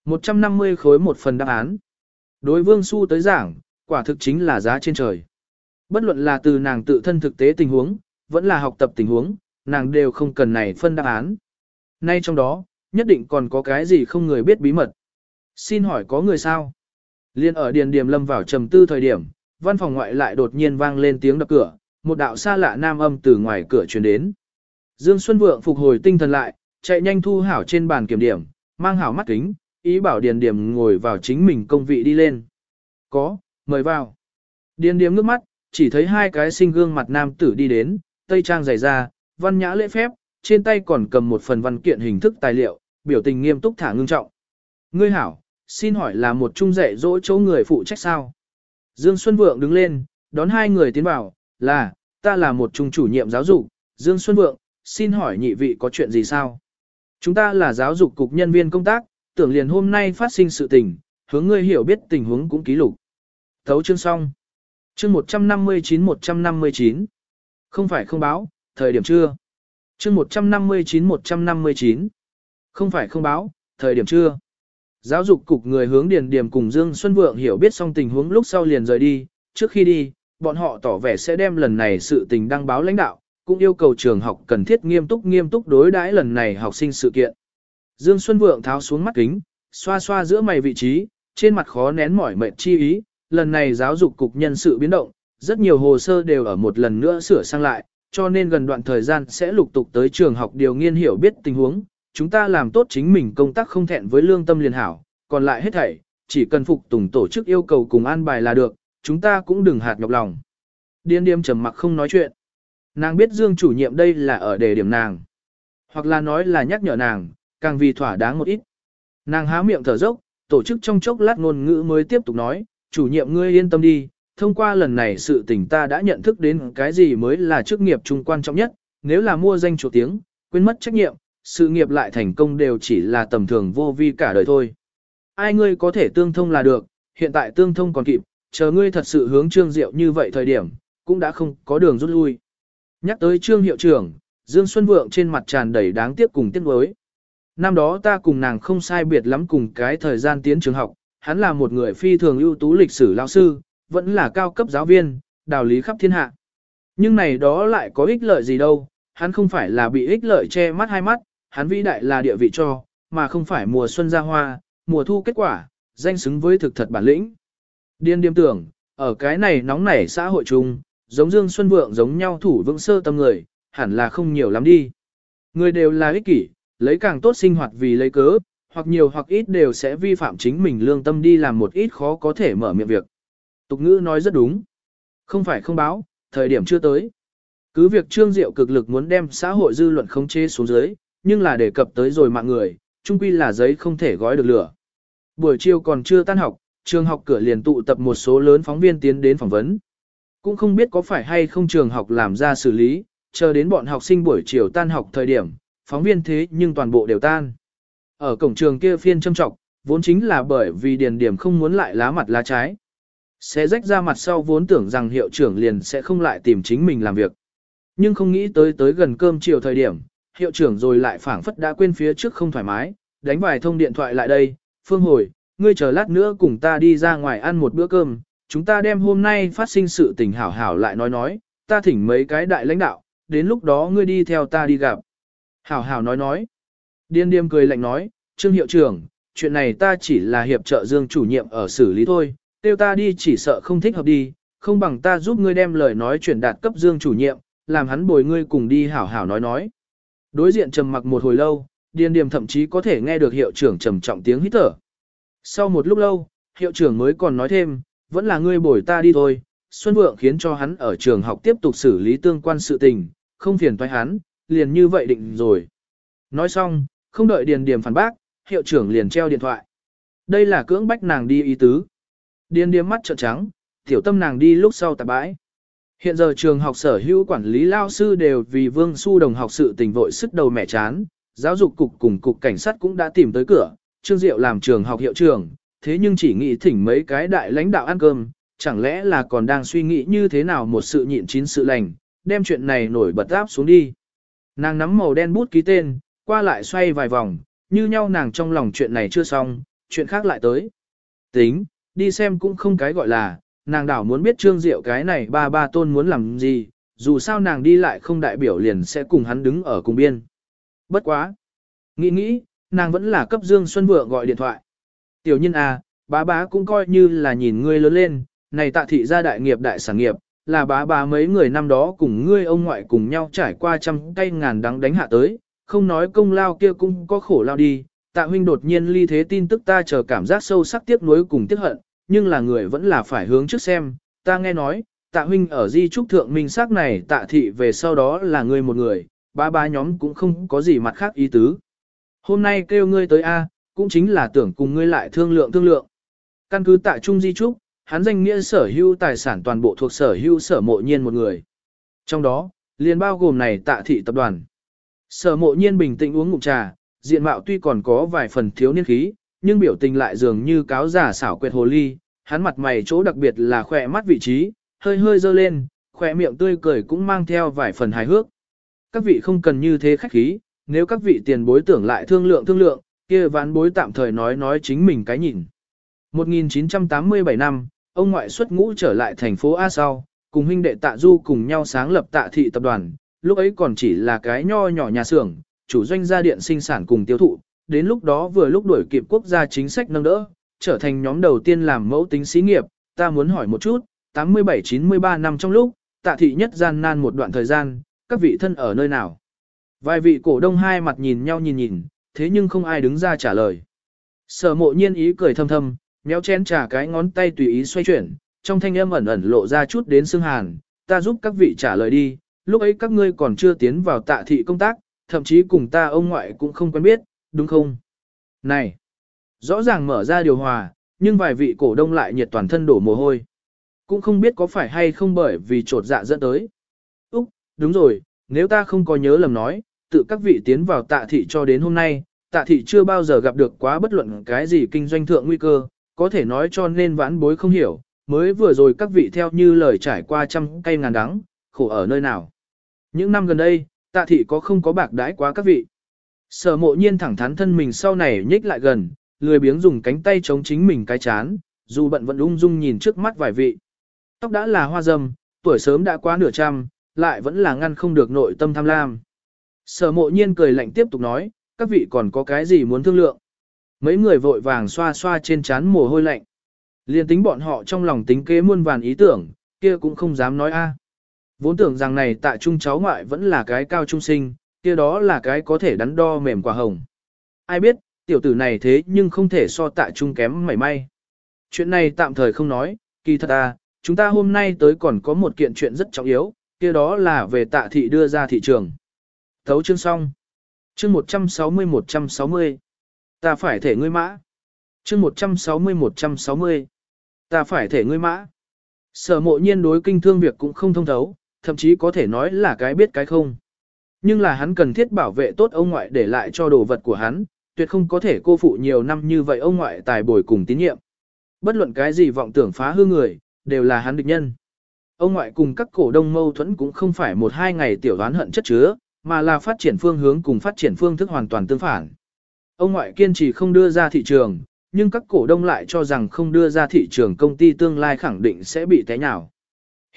150 khối một phần đáp án. Đối vương su tới giảng, quả thực chính là giá trên trời. Bất luận là từ nàng tự thân thực tế tình huống, vẫn là học tập tình huống, nàng đều không cần này phân đáp án. Nay trong đó, nhất định còn có cái gì không người biết bí mật. Xin hỏi có người sao? Liên ở Điền Điềm lâm vào trầm tư thời điểm, văn phòng ngoại lại đột nhiên vang lên tiếng đập cửa, một đạo xa lạ nam âm từ ngoài cửa truyền đến. Dương Xuân Vượng phục hồi tinh thần lại, chạy nhanh thu hảo trên bàn kiểm điểm, mang hảo mắt kính, ý bảo Điền Điềm ngồi vào chính mình công vị đi lên. Có, mời vào. Điền Điếm ngước mắt, chỉ thấy hai cái sinh gương mặt nam tử đi đến, tây trang dày ra, văn nhã lễ phép, trên tay còn cầm một phần văn kiện hình thức tài liệu, biểu tình nghiêm túc thả ngưng trọng. Ngươi hảo, xin hỏi là một trung dạy dỗ chỗ người phụ trách sao? Dương Xuân Vượng đứng lên, đón hai người tiến vào, là, ta là một trung chủ nhiệm giáo dục, Dương Xuân Vượng, xin hỏi nhị vị có chuyện gì sao? Chúng ta là giáo dục cục nhân viên công tác, tưởng liền hôm nay phát sinh sự tình, hướng ngươi hiểu biết tình huống cũng ký lục. Thấu chương xong. Chương 159-159. Không phải không báo, thời điểm trưa Chương 159-159. Không phải không báo, thời điểm trưa Giáo dục cục người hướng Điền Điểm cùng Dương Xuân Vượng hiểu biết xong tình huống lúc sau liền rời đi, trước khi đi, bọn họ tỏ vẻ sẽ đem lần này sự tình đăng báo lãnh đạo, cũng yêu cầu trường học cần thiết nghiêm túc nghiêm túc đối đãi lần này học sinh sự kiện. Dương Xuân Vượng tháo xuống mắt kính, xoa xoa giữa mày vị trí, trên mặt khó nén mỏi mệt chi ý, lần này giáo dục cục nhân sự biến động, rất nhiều hồ sơ đều ở một lần nữa sửa sang lại, cho nên gần đoạn thời gian sẽ lục tục tới trường học điều nghiên hiểu biết tình huống, chúng ta làm tốt chính mình công tác không thẹn với lương tâm liền hảo, còn lại hết thảy, chỉ cần phục tùng tổ chức yêu cầu cùng an bài là được, chúng ta cũng đừng hạt nhọc lòng. Điên điềm trầm mặc không nói chuyện. Nàng biết Dương chủ nhiệm đây là ở đề điểm nàng. Hoặc là nói là nhắc nhở nàng, càng vì thỏa đáng một ít. Nàng há miệng thở dốc, tổ chức trong chốc lát ngôn ngữ mới tiếp tục nói, chủ nhiệm ngươi yên tâm đi, thông qua lần này sự tình ta đã nhận thức đến cái gì mới là chức nghiệp trung quan trọng nhất, nếu là mua danh chủ tiếng, quên mất trách nhiệm, sự nghiệp lại thành công đều chỉ là tầm thường vô vi cả đời thôi. Ai ngươi có thể tương thông là được, hiện tại tương thông còn kịp, chờ ngươi thật sự hướng trương diệu như vậy thời điểm, cũng đã không có đường rút lui. Nhắc tới trương hiệu trưởng, Dương Xuân Vượng trên mặt tràn đầy đáng tiếc cùng tiếc nuối. Năm đó ta cùng nàng không sai biệt lắm cùng cái thời gian tiến trường học, hắn là một người phi thường ưu tú lịch sử lao sư, vẫn là cao cấp giáo viên, đào lý khắp thiên hạ. Nhưng này đó lại có ích lợi gì đâu, hắn không phải là bị ích lợi che mắt hai mắt, hắn vĩ đại là địa vị cho, mà không phải mùa xuân ra hoa, mùa thu kết quả, danh xứng với thực thật bản lĩnh. Điên điềm tưởng, Ở cái này nóng nảy xã hội chung, giống Dương Xuân Vượng giống nhau thủ vững sơ tâm người, hẳn là không nhiều lắm đi. Người đều là ích kỷ, lấy càng tốt sinh hoạt vì lấy cớ, hoặc nhiều hoặc ít đều sẽ vi phạm chính mình lương tâm đi làm một ít khó có thể mở miệng việc. Tục ngữ nói rất đúng. Không phải không báo, thời điểm chưa tới. Cứ việc Trương Diệu cực lực muốn đem xã hội dư luận khống chế xuống dưới, nhưng là đề cập tới rồi mạng người, chung quy là giấy không thể gói được lửa. Buổi chiều còn chưa tan học, trường học cửa liền tụ tập một số lớn phóng viên tiến đến phỏng vấn. Cũng không biết có phải hay không trường học làm ra xử lý, chờ đến bọn học sinh buổi chiều tan học thời điểm, phóng viên thế nhưng toàn bộ đều tan. Ở cổng trường kia phiên châm trọng, vốn chính là bởi vì điền điểm không muốn lại lá mặt lá trái. Sẽ rách ra mặt sau vốn tưởng rằng hiệu trưởng liền sẽ không lại tìm chính mình làm việc. Nhưng không nghĩ tới tới gần cơm chiều thời điểm, hiệu trưởng rồi lại phảng phất đã quên phía trước không thoải mái, đánh vài thông điện thoại lại đây, phương hồi, ngươi chờ lát nữa cùng ta đi ra ngoài ăn một bữa cơm, chúng ta đem hôm nay phát sinh sự tình hảo hảo lại nói nói, ta thỉnh mấy cái đại lãnh đạo, đến lúc đó ngươi đi theo ta đi gặp. Hảo hảo nói nói. Điên điềm cười lạnh nói, Trương hiệu trưởng, chuyện này ta chỉ là hiệp trợ Dương chủ nhiệm ở xử lý thôi, tiêu ta đi chỉ sợ không thích hợp đi, không bằng ta giúp ngươi đem lời nói chuyển đạt cấp Dương chủ nhiệm, làm hắn bồi ngươi cùng đi hảo hảo nói nói. Đối diện trầm mặc một hồi lâu, điên điềm thậm chí có thể nghe được hiệu trưởng trầm trọng tiếng hít thở. Sau một lúc lâu, hiệu trưởng mới còn nói thêm, vẫn là ngươi bồi ta đi thôi, Xuân Vượng khiến cho hắn ở trường học tiếp tục xử lý tương quan sự tình, không phiền toái hắn, liền như vậy định rồi. Nói xong, không đợi Điền Điềm phản bác, hiệu trưởng liền treo điện thoại. Đây là cưỡng bách nàng đi ý tứ. Điền Điềm mắt trợn trắng, tiểu tâm nàng đi lúc sau tạp bãi. Hiện giờ trường học sở hữu quản lý lao sư đều vì Vương Su đồng học sự tình vội sức đầu mẹ chán, giáo dục cục cùng cục cảnh sát cũng đã tìm tới cửa, Trương Diệu làm trường học hiệu trưởng, thế nhưng chỉ nghĩ thỉnh mấy cái đại lãnh đạo ăn cơm, chẳng lẽ là còn đang suy nghĩ như thế nào một sự nhịn chín sự lành, đem chuyện này nổi bật áp xuống đi. Nàng nắm màu đen bút ký tên, qua lại xoay vài vòng, như nhau nàng trong lòng chuyện này chưa xong, chuyện khác lại tới. Tính, đi xem cũng không cái gọi là, nàng đảo muốn biết Trương Diệu cái này ba ba tôn muốn làm gì, dù sao nàng đi lại không đại biểu liền sẽ cùng hắn đứng ở cùng biên. Bất quá. Nghĩ nghĩ, nàng vẫn là cấp Dương Xuân Vượng gọi điện thoại. Tiểu nhân à, bá bá cũng coi như là nhìn ngươi lớn lên, này tạ thị gia đại nghiệp đại sản nghiệp, là bá bá mấy người năm đó cùng ngươi ông ngoại cùng nhau trải qua trăm cây ngàn đắng đánh hạ tới, không nói công lao kia cũng có khổ lao đi, tạ huynh đột nhiên ly thế tin tức ta chờ cảm giác sâu sắc tiếc nuối cùng tiếc hận, nhưng là người vẫn là phải hướng trước xem, ta nghe nói, tạ huynh ở di trúc thượng minh xác này tạ thị về sau đó là người một người, ba ba nhóm cũng không có gì mặt khác ý tứ. Hôm nay kêu ngươi tới A, cũng chính là tưởng cùng ngươi lại thương lượng thương lượng. Căn cứ tạ trung di trúc, hắn danh nghĩa sở hữu tài sản toàn bộ thuộc sở hữu sở mộ nhiên một người. Trong đó, liền bao gồm này tạ thị tập đoàn. Sở mộ nhiên bình tĩnh uống ngụm trà, diện mạo tuy còn có vài phần thiếu niên khí, nhưng biểu tình lại dường như cáo giả xảo quyệt hồ ly, hắn mặt mày chỗ đặc biệt là khỏe mắt vị trí, hơi hơi dơ lên, khỏe miệng tươi cười cũng mang theo vài phần hài hước. Các vị không cần như thế khách khí, nếu các vị tiền bối tưởng lại thương lượng thương lượng, kia ván bối tạm thời nói nói chính mình cái nhìn. 1987 năm, ông ngoại xuất ngũ trở lại thành phố A sau, cùng huynh đệ tạ du cùng nhau sáng lập tạ thị tập đoàn, lúc ấy còn chỉ là cái nho nhỏ nhà xưởng, chủ doanh gia điện sinh sản cùng tiêu thụ, đến lúc đó vừa lúc đuổi kịp quốc gia chính sách nâng đỡ, trở thành nhóm đầu tiên làm mẫu tính xí nghiệp, ta muốn hỏi một chút, 87-93 năm trong lúc, tạ thị nhất gian nan một đoạn thời gian, các vị thân ở nơi nào? Vài vị cổ đông hai mặt nhìn nhau nhìn nhìn, thế nhưng không ai đứng ra trả lời. Sở mộ nhiên ý cười thâm thâm, méo chén trà cái ngón tay tùy ý xoay chuyển, trong thanh âm ẩn ẩn lộ ra chút đến xương hàn, ta giúp các vị trả lời đi, lúc ấy các ngươi còn chưa tiến vào tạ thị công tác, thậm chí cùng ta ông ngoại cũng không quen biết, đúng không? Này! Rõ ràng mở ra điều hòa, nhưng vài vị cổ đông lại nhiệt toàn thân đổ mồ hôi. Cũng không biết có phải hay không bởi vì trột dạ dẫn tới. Úc, đúng rồi, nếu ta không có nhớ lầm nói, tự các vị tiến vào tạ thị cho đến hôm nay, tạ thị chưa bao giờ gặp được quá bất luận cái gì kinh doanh thượng nguy cơ, có thể nói cho nên vãn bối không hiểu, mới vừa rồi các vị theo như lời trải qua trăm cây ngàn đắng, khổ ở nơi nào. Những năm gần đây, tạ thị có không có bạc đãi quá các vị. Sở mộ nhiên thẳng thắn thân mình sau này nhích lại gần, lười biếng dùng cánh tay chống chính mình cái chán, dù bận vẫn ung dung nhìn trước mắt vài vị. Tóc đã là hoa dâm, tuổi sớm đã quá nửa trăm, lại vẫn là ngăn không được nội tâm tham lam. Sở mộ nhiên cười lạnh tiếp tục nói, các vị còn có cái gì muốn thương lượng. Mấy người vội vàng xoa xoa trên chán mồ hôi lạnh. Liên tính bọn họ trong lòng tính kế muôn vàn ý tưởng, kia cũng không dám nói a. Vốn tưởng rằng này tạ trung cháu ngoại vẫn là cái cao trung sinh, kia đó là cái có thể đắn đo mềm quả hồng. Ai biết, tiểu tử này thế nhưng không thể so tạ trung kém mảy may. Chuyện này tạm thời không nói, kỳ thật à, chúng ta hôm nay tới còn có một kiện chuyện rất trọng yếu, kia đó là về tạ thị đưa ra thị trường. Thấu chương xong. Chương 160-160. Ta phải thể ngươi mã. Chương 160-160. Ta phải thể ngươi mã. Sở mộ nhiên đối kinh thương việc cũng không thông thấu, thậm chí có thể nói là cái biết cái không. Nhưng là hắn cần thiết bảo vệ tốt ông ngoại để lại cho đồ vật của hắn, tuyệt không có thể cô phụ nhiều năm như vậy ông ngoại tài bồi cùng tín nhiệm. Bất luận cái gì vọng tưởng phá hư người, đều là hắn địch nhân. Ông ngoại cùng các cổ đông mâu thuẫn cũng không phải một hai ngày tiểu đoán hận chất chứa, mà là phát triển phương hướng cùng phát triển phương thức hoàn toàn tương phản. Ông ngoại kiên trì không đưa ra thị trường, nhưng các cổ đông lại cho rằng không đưa ra thị trường công ty tương lai khẳng định sẽ bị té nhào.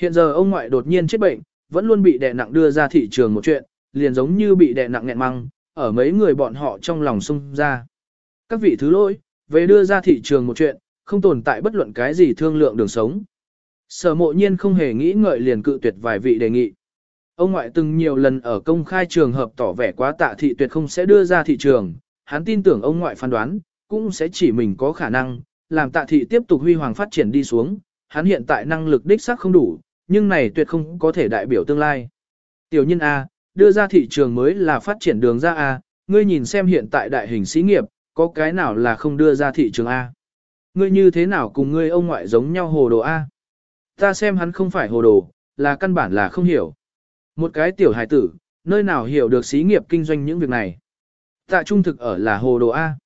Hiện giờ ông ngoại đột nhiên chết bệnh, vẫn luôn bị đè nặng đưa ra thị trường một chuyện, liền giống như bị đè nặng nghẹn măng, ở mấy người bọn họ trong lòng sung ra. Các vị thứ lỗi, về đưa ra thị trường một chuyện, không tồn tại bất luận cái gì thương lượng đường sống. Sở mộ nhiên không hề nghĩ ngợi liền cự tuyệt vài vị đề nghị. Ông ngoại từng nhiều lần ở công khai trường hợp tỏ vẻ quá tạ thị tuyệt không sẽ đưa ra thị trường, hắn tin tưởng ông ngoại phán đoán, cũng sẽ chỉ mình có khả năng, làm tạ thị tiếp tục huy hoàng phát triển đi xuống, hắn hiện tại năng lực đích xác không đủ, nhưng này tuyệt không có thể đại biểu tương lai. Tiểu nhân A, đưa ra thị trường mới là phát triển đường ra A, ngươi nhìn xem hiện tại đại hình xí nghiệp, có cái nào là không đưa ra thị trường A. Ngươi như thế nào cùng ngươi ông ngoại giống nhau hồ đồ A. Ta xem hắn không phải hồ đồ, là căn bản là không hiểu. Một cái tiểu hài tử, nơi nào hiểu được xí nghiệp kinh doanh những việc này. Tạ trung thực ở là hồ đồ A.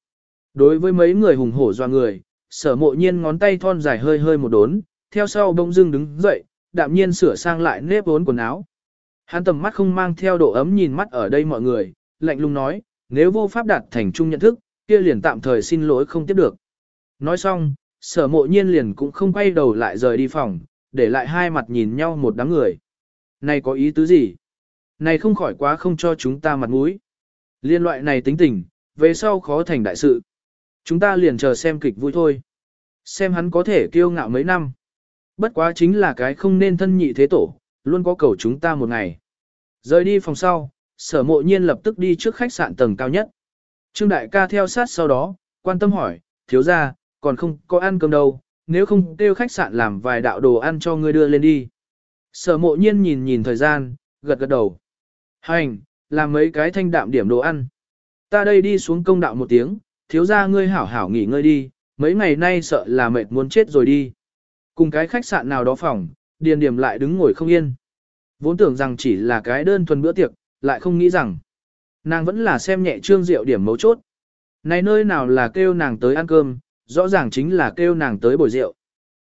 Đối với mấy người hùng hổ doa người, sở mộ nhiên ngón tay thon dài hơi hơi một đốn, theo sau bông dưng đứng dậy, đạm nhiên sửa sang lại nếp vốn quần áo. Hắn tầm mắt không mang theo độ ấm nhìn mắt ở đây mọi người, lạnh lùng nói, nếu vô pháp đạt thành chung nhận thức, kia liền tạm thời xin lỗi không tiếp được. Nói xong, sở mộ nhiên liền cũng không quay đầu lại rời đi phòng, để lại hai mặt nhìn nhau một đám người. Này có ý tứ gì? Này không khỏi quá không cho chúng ta mặt mũi. Liên loại này tính tình, về sau khó thành đại sự. Chúng ta liền chờ xem kịch vui thôi. Xem hắn có thể kiêu ngạo mấy năm. Bất quá chính là cái không nên thân nhị thế tổ, luôn có cầu chúng ta một ngày. Rời đi phòng sau, sở mộ nhiên lập tức đi trước khách sạn tầng cao nhất. Trương đại ca theo sát sau đó, quan tâm hỏi, thiếu ra, còn không có ăn cơm đâu, nếu không kêu khách sạn làm vài đạo đồ ăn cho ngươi đưa lên đi. Sở mộ nhiên nhìn nhìn thời gian, gật gật đầu. Hành, làm mấy cái thanh đạm điểm đồ ăn. Ta đây đi xuống công đạo một tiếng, thiếu ra ngươi hảo hảo nghỉ ngơi đi, mấy ngày nay sợ là mệt muốn chết rồi đi. Cùng cái khách sạn nào đó phòng, điền điểm lại đứng ngồi không yên. Vốn tưởng rằng chỉ là cái đơn thuần bữa tiệc, lại không nghĩ rằng. Nàng vẫn là xem nhẹ trương rượu điểm mấu chốt. Này nơi nào là kêu nàng tới ăn cơm, rõ ràng chính là kêu nàng tới bồi rượu.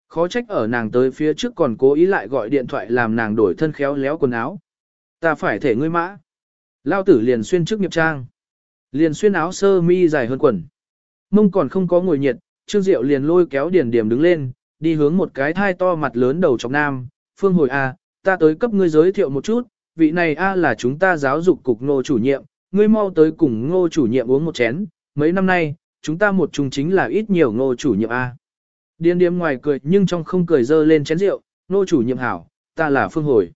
Khó trách ở nàng tới phía trước còn cố ý lại gọi điện thoại làm nàng đổi thân khéo léo quần áo. Ta phải thể ngươi mã. Lao tử liền xuyên trước nghiệp trang. Liền xuyên áo sơ mi dài hơn quần. Mông còn không có ngồi nhiệt, Trương Diệu liền lôi kéo Điền Điểm đứng lên, đi hướng một cái thai to mặt lớn đầu trọc nam. Phương hồi A, ta tới cấp ngươi giới thiệu một chút, vị này A là chúng ta giáo dục cục ngô chủ nhiệm, ngươi mau tới cùng ngô chủ nhiệm uống một chén. Mấy năm nay, chúng ta một chung chính là ít nhiều ngô chủ nhiệm A. Điền điếm ngoài cười nhưng trong không cười dơ lên chén rượu, ngô chủ nhiệm hảo, ta là Phương hồi.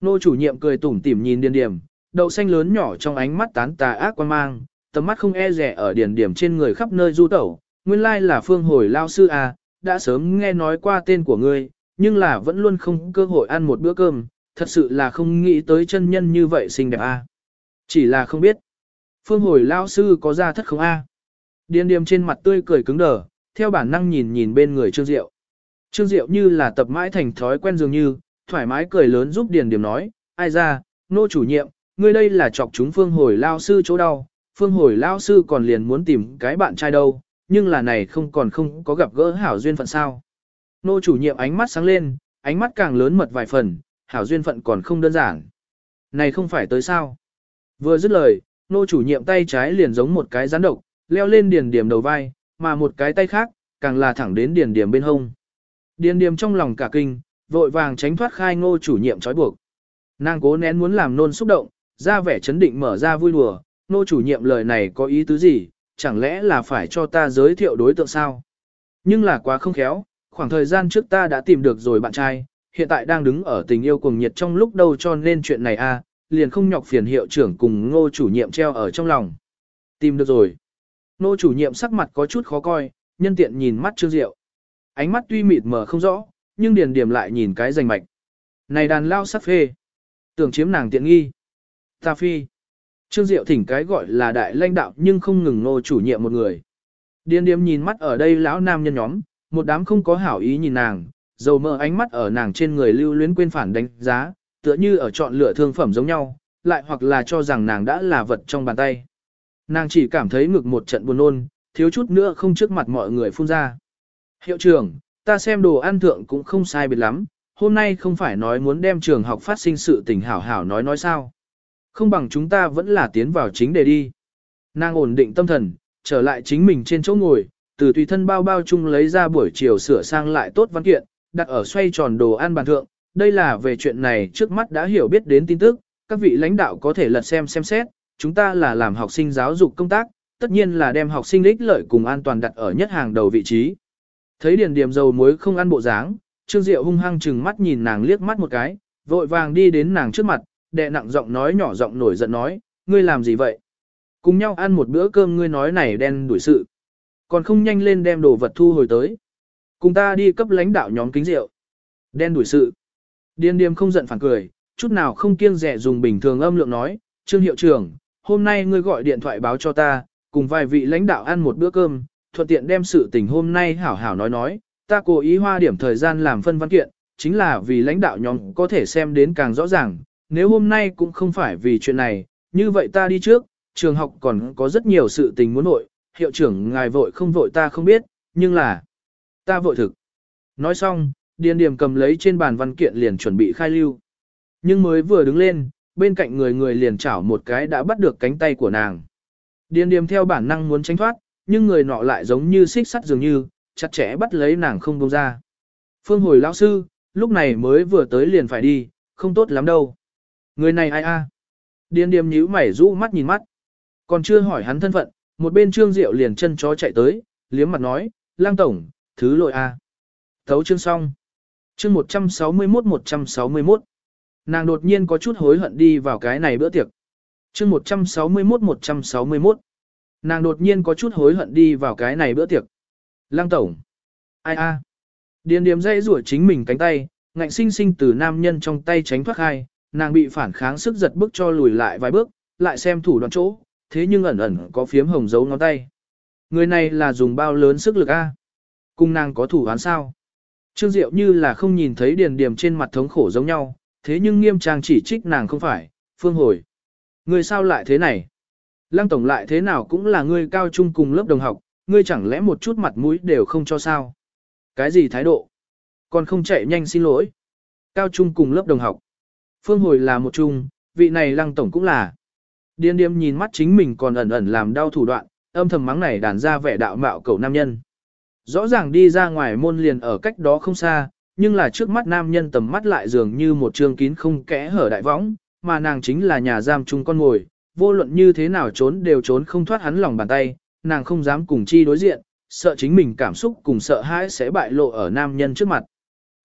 Ngô chủ nhiệm cười tủm tỉm nhìn Điền Điểm, đậu xanh lớn nhỏ trong ánh mắt tán tà ác quan mang, tầm mắt không e rẻ ở điển điểm trên người khắp nơi du tẩu, nguyên lai là phương hồi lao sư à, đã sớm nghe nói qua tên của ngươi, nhưng là vẫn luôn không cơ hội ăn một bữa cơm, thật sự là không nghĩ tới chân nhân như vậy xinh đẹp à. Chỉ là không biết, phương hồi lao sư có ra thất không a à. Điền điềm trên mặt tươi cười cứng đờ, theo bản năng nhìn nhìn bên người Trương Diệu. Trương Diệu như là tập mãi thành thói quen dường như, thoải mái cười lớn giúp Điền điềm nói, ai ra, nô chủ nhiệm, ngươi đây là chọc chúng phương hồi lao sư chỗ đau, phương hồi lao sư còn liền muốn tìm cái bạn trai đâu, nhưng là này không còn không có gặp gỡ hảo duyên phận sao. Nô chủ nhiệm ánh mắt sáng lên, ánh mắt càng lớn mật vài phần, hảo duyên phận còn không đơn giản. Này không phải tới sao. Vừa dứt lời, nô chủ nhiệm tay trái liền giống một cái rắn độc, leo lên điền điểm đầu vai, mà một cái tay khác, càng là thẳng đến điền điểm bên hông. Điền điểm trong lòng cả kinh, vội vàng tránh thoát khai ngô chủ nhiệm trói buộc. Nàng cố nén muốn làm nôn xúc động, ra vẻ chấn định mở ra vui đùa, nô chủ nhiệm lời này có ý tứ gì, chẳng lẽ là phải cho ta giới thiệu đối tượng sao? Nhưng là quá không khéo, khoảng thời gian trước ta đã tìm được rồi bạn trai, hiện tại đang đứng ở tình yêu cuồng nhiệt trong lúc đâu cho nên chuyện này a liền không nhọc phiền hiệu trưởng cùng ngô chủ nhiệm treo ở trong lòng. Tìm được rồi. Ngô chủ nhiệm sắc mặt có chút khó coi, nhân tiện nhìn mắt Trương Diệu. Ánh mắt tuy mịt mờ không rõ, nhưng điền điểm lại nhìn cái rành mạch. Này đàn lao sắc phê. Tưởng chiếm nàng tiện nghi. Ta phi. Trương Diệu thỉnh cái gọi là đại lãnh đạo nhưng không ngừng nô chủ nhiệm một người. Điền Điếm nhìn mắt ở đây lão nam nhân nhóm, một đám không có hảo ý nhìn nàng, dầu mờ ánh mắt ở nàng trên người lưu luyến quên phản đánh giá, tựa như ở chọn lựa thương phẩm giống nhau, lại hoặc là cho rằng nàng đã là vật trong bàn tay. Nàng chỉ cảm thấy ngực một trận buồn nôn, thiếu chút nữa không trước mặt mọi người phun ra. Hiệu trưởng, ta xem đồ ăn thượng cũng không sai biệt lắm, hôm nay không phải nói muốn đem trường học phát sinh sự tình hảo hảo nói nói sao. Không bằng chúng ta vẫn là tiến vào chính đề đi. Nàng ổn định tâm thần, trở lại chính mình trên chỗ ngồi, từ tùy thân bao bao chung lấy ra buổi chiều sửa sang lại tốt văn kiện, đặt ở xoay tròn đồ ăn bàn thượng. Đây là về chuyện này trước mắt đã hiểu biết đến tin tức, các vị lãnh đạo có thể lật xem xem xét, chúng ta là làm học sinh giáo dục công tác, tất nhiên là đem học sinh ích lợi cùng an toàn đặt ở nhất hàng đầu vị trí. Thấy điền điểm dầu muối không ăn bộ dáng, Trương Diệu hung hăng chừng mắt nhìn nàng liếc mắt một cái, vội vàng đi đến nàng trước mặt, đệ nặng giọng nói nhỏ giọng nổi giận nói, ngươi làm gì vậy? Cùng nhau ăn một bữa cơm ngươi nói này đen đuổi sự. Còn không nhanh lên đem đồ vật thu hồi tới. Cùng ta đi cấp lãnh đạo nhóm kính rượu. Đen đuổi sự. Điên điềm không giận phản cười, chút nào không kiêng rẻ dùng bình thường âm lượng nói, Trương hiệu trưởng, hôm nay ngươi gọi điện thoại báo cho ta, cùng vài vị lãnh đạo ăn một bữa cơm, thuận tiện đem sự tình hôm nay hảo hảo nói nói, ta cố ý hoa điểm thời gian làm phân văn kiện, chính là vì lãnh đạo nhóm có thể xem đến càng rõ ràng, nếu hôm nay cũng không phải vì chuyện này, như vậy ta đi trước, trường học còn có rất nhiều sự tình muốn nội, hiệu trưởng ngài vội không vội ta không biết, nhưng là ta vội thực. Nói xong, Điền điểm cầm lấy trên bàn văn kiện liền chuẩn bị khai lưu. Nhưng mới vừa đứng lên, bên cạnh người người liền chảo một cái đã bắt được cánh tay của nàng. Điền điểm theo bản năng muốn tránh thoát, nhưng người nọ lại giống như xích sắt dường như, chặt chẽ bắt lấy nàng không buông ra. Phương hồi lão sư, lúc này mới vừa tới liền phải đi, không tốt lắm đâu. Người này ai a? Điền điềm nhíu mày rũ mắt nhìn mắt. Còn chưa hỏi hắn thân phận, một bên trương diệu liền chân chó chạy tới, liếm mặt nói, lang tổng, thứ lỗi a. Thấu chương xong. Chương 161-161. Nàng đột nhiên có chút hối hận đi vào cái này bữa tiệc. Chương 161-161. Nàng đột nhiên có chút hối hận đi vào cái này bữa tiệc. lang tổng. Ai a? Điền điềm dây rủa chính mình cánh tay, ngạnh sinh sinh từ nam nhân trong tay tránh thoát hai, nàng bị phản kháng sức giật bước cho lùi lại vài bước, lại xem thủ đoạn chỗ, thế nhưng ẩn ẩn có phiếm hồng dấu ngón tay. Người này là dùng bao lớn sức lực a? Cung nàng có thủ án sao? Trương Diệu như là không nhìn thấy điền điểm trên mặt thống khổ giống nhau, thế nhưng nghiêm trang chỉ trích nàng không phải, phương hồi. Người sao lại thế này? Lăng tổng lại thế nào cũng là người cao trung cùng lớp đồng học, ngươi chẳng lẽ một chút mặt mũi đều không cho sao? Cái gì thái độ? Còn không chạy nhanh xin lỗi. Cao trung cùng lớp đồng học. Phương hồi là một trung, vị này lăng tổng cũng là. Điên điếm nhìn mắt chính mình còn ẩn ẩn làm đau thủ đoạn, âm thầm mắng này đàn ra vẻ đạo mạo cầu nam nhân. Rõ ràng đi ra ngoài môn liền ở cách đó không xa, nhưng là trước mắt nam nhân tầm mắt lại dường như một trường kín không kẽ hở đại võng, mà nàng chính là nhà giam chung con ngồi, vô luận như thế nào trốn đều trốn không thoát hắn lòng bàn tay, nàng không dám cùng chi đối diện, sợ chính mình cảm xúc cùng sợ hãi sẽ bại lộ ở nam nhân trước mặt.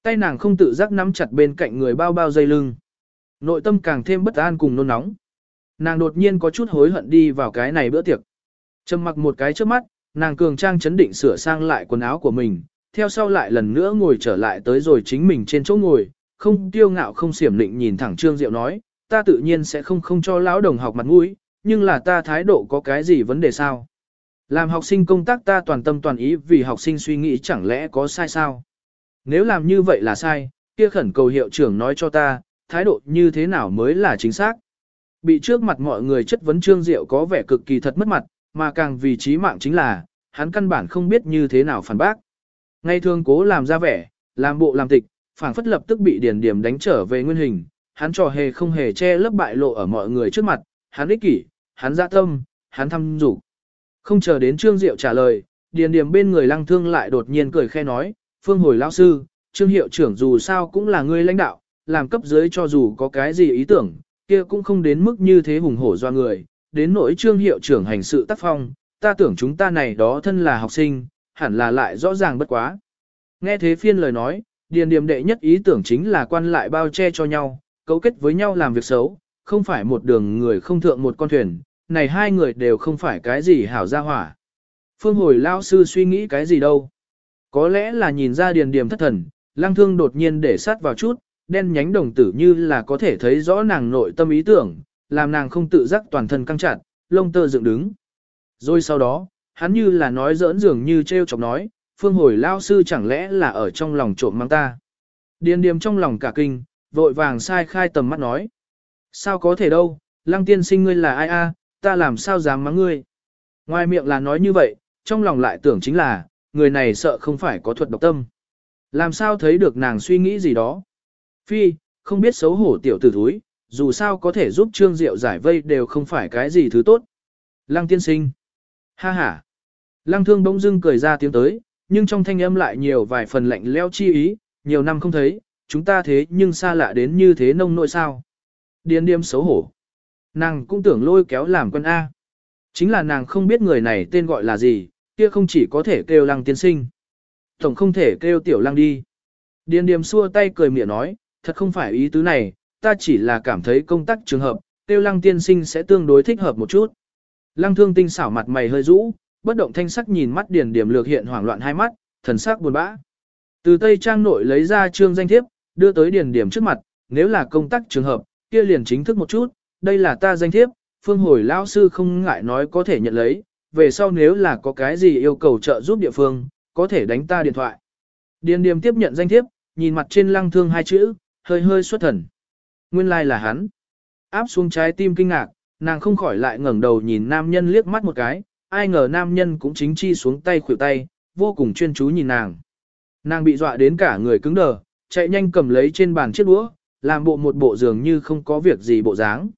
Tay nàng không tự giác nắm chặt bên cạnh người bao bao dây lưng. Nội tâm càng thêm bất an cùng nôn nóng. Nàng đột nhiên có chút hối hận đi vào cái này bữa tiệc. Trầm mặc một cái trước mắt, nàng cường trang chấn định sửa sang lại quần áo của mình, theo sau lại lần nữa ngồi trở lại tới rồi chính mình trên chỗ ngồi, không tiêu ngạo không xiểm định nhìn thẳng Trương Diệu nói, ta tự nhiên sẽ không không cho lão đồng học mặt mũi, nhưng là ta thái độ có cái gì vấn đề sao? Làm học sinh công tác ta toàn tâm toàn ý vì học sinh suy nghĩ chẳng lẽ có sai sao? Nếu làm như vậy là sai, kia khẩn cầu hiệu trưởng nói cho ta, thái độ như thế nào mới là chính xác? Bị trước mặt mọi người chất vấn Trương Diệu có vẻ cực kỳ thật mất mặt, mà càng vì trí mạng chính là, hắn căn bản không biết như thế nào phản bác. Ngay thường cố làm ra vẻ, làm bộ làm tịch, phản phất lập tức bị điền điểm đánh trở về nguyên hình, hắn trò hề không hề che lấp bại lộ ở mọi người trước mặt, hắn ích kỷ, hắn dạ tâm, hắn thăm dục. Không chờ đến Trương Diệu trả lời, điền điểm bên người lăng thương lại đột nhiên cười khe nói, phương hồi lao sư, Trương hiệu trưởng dù sao cũng là người lãnh đạo, làm cấp dưới cho dù có cái gì ý tưởng, kia cũng không đến mức như thế hùng hổ do người, đến nỗi Trương hiệu trưởng hành sự tác phong, ta tưởng chúng ta này đó thân là học sinh, hẳn là lại rõ ràng bất quá. Nghe thế phiên lời nói, điền điểm đệ nhất ý tưởng chính là quan lại bao che cho nhau, cấu kết với nhau làm việc xấu, không phải một đường người không thượng một con thuyền, này hai người đều không phải cái gì hảo gia hỏa. Phương hồi lao sư suy nghĩ cái gì đâu. Có lẽ là nhìn ra điền điểm thất thần, lăng thương đột nhiên để sát vào chút, đen nhánh đồng tử như là có thể thấy rõ nàng nội tâm ý tưởng, làm nàng không tự giác toàn thân căng chặt, lông tơ dựng đứng. Rồi sau đó, hắn như là nói giỡn dường như treo chọc nói, phương hồi lao sư chẳng lẽ là ở trong lòng trộm mang ta. Điền điềm trong lòng cả kinh, vội vàng sai khai tầm mắt nói. Sao có thể đâu, lăng tiên sinh ngươi là ai a, ta làm sao dám mắng ngươi. Ngoài miệng là nói như vậy, trong lòng lại tưởng chính là, người này sợ không phải có thuật độc tâm. Làm sao thấy được nàng suy nghĩ gì đó. Phi, không biết xấu hổ tiểu tử thúi, dù sao có thể giúp Trương Diệu giải vây đều không phải cái gì thứ tốt. Lăng tiên sinh. Ha ha. Lăng thương bỗng dưng cười ra tiếng tới, nhưng trong thanh âm lại nhiều vài phần lạnh leo chi ý, nhiều năm không thấy, chúng ta thế nhưng xa lạ đến như thế nông nội sao. Điên điềm xấu hổ. Nàng cũng tưởng lôi kéo làm quân A. Chính là nàng không biết người này tên gọi là gì, kia không chỉ có thể kêu lăng tiên sinh. Tổng không thể kêu tiểu lăng đi. Điền điềm xua tay cười miệng nói, thật không phải ý tứ này, ta chỉ là cảm thấy công tác trường hợp, tiêu lăng tiên sinh sẽ tương đối thích hợp một chút. Lăng thương tinh xảo mặt mày hơi rũ, bất động thanh sắc nhìn mắt điền điểm lược hiện hoảng loạn hai mắt, thần sắc buồn bã. Từ tây trang nội lấy ra trương danh thiếp, đưa tới điền điểm trước mặt, nếu là công tác trường hợp, kia liền chính thức một chút, đây là ta danh thiếp, phương hồi lão sư không ngại nói có thể nhận lấy, về sau nếu là có cái gì yêu cầu trợ giúp địa phương, có thể đánh ta điện thoại. Điền điểm tiếp nhận danh thiếp, nhìn mặt trên lăng thương hai chữ, hơi hơi xuất thần. Nguyên lai like là hắn. Áp xuống trái tim kinh ngạc, nàng không khỏi lại ngẩng đầu nhìn nam nhân liếc mắt một cái, ai ngờ nam nhân cũng chính chi xuống tay khuỷu tay, vô cùng chuyên chú nhìn nàng. Nàng bị dọa đến cả người cứng đờ, chạy nhanh cầm lấy trên bàn chiếc đũa, làm bộ một bộ dường như không có việc gì bộ dáng.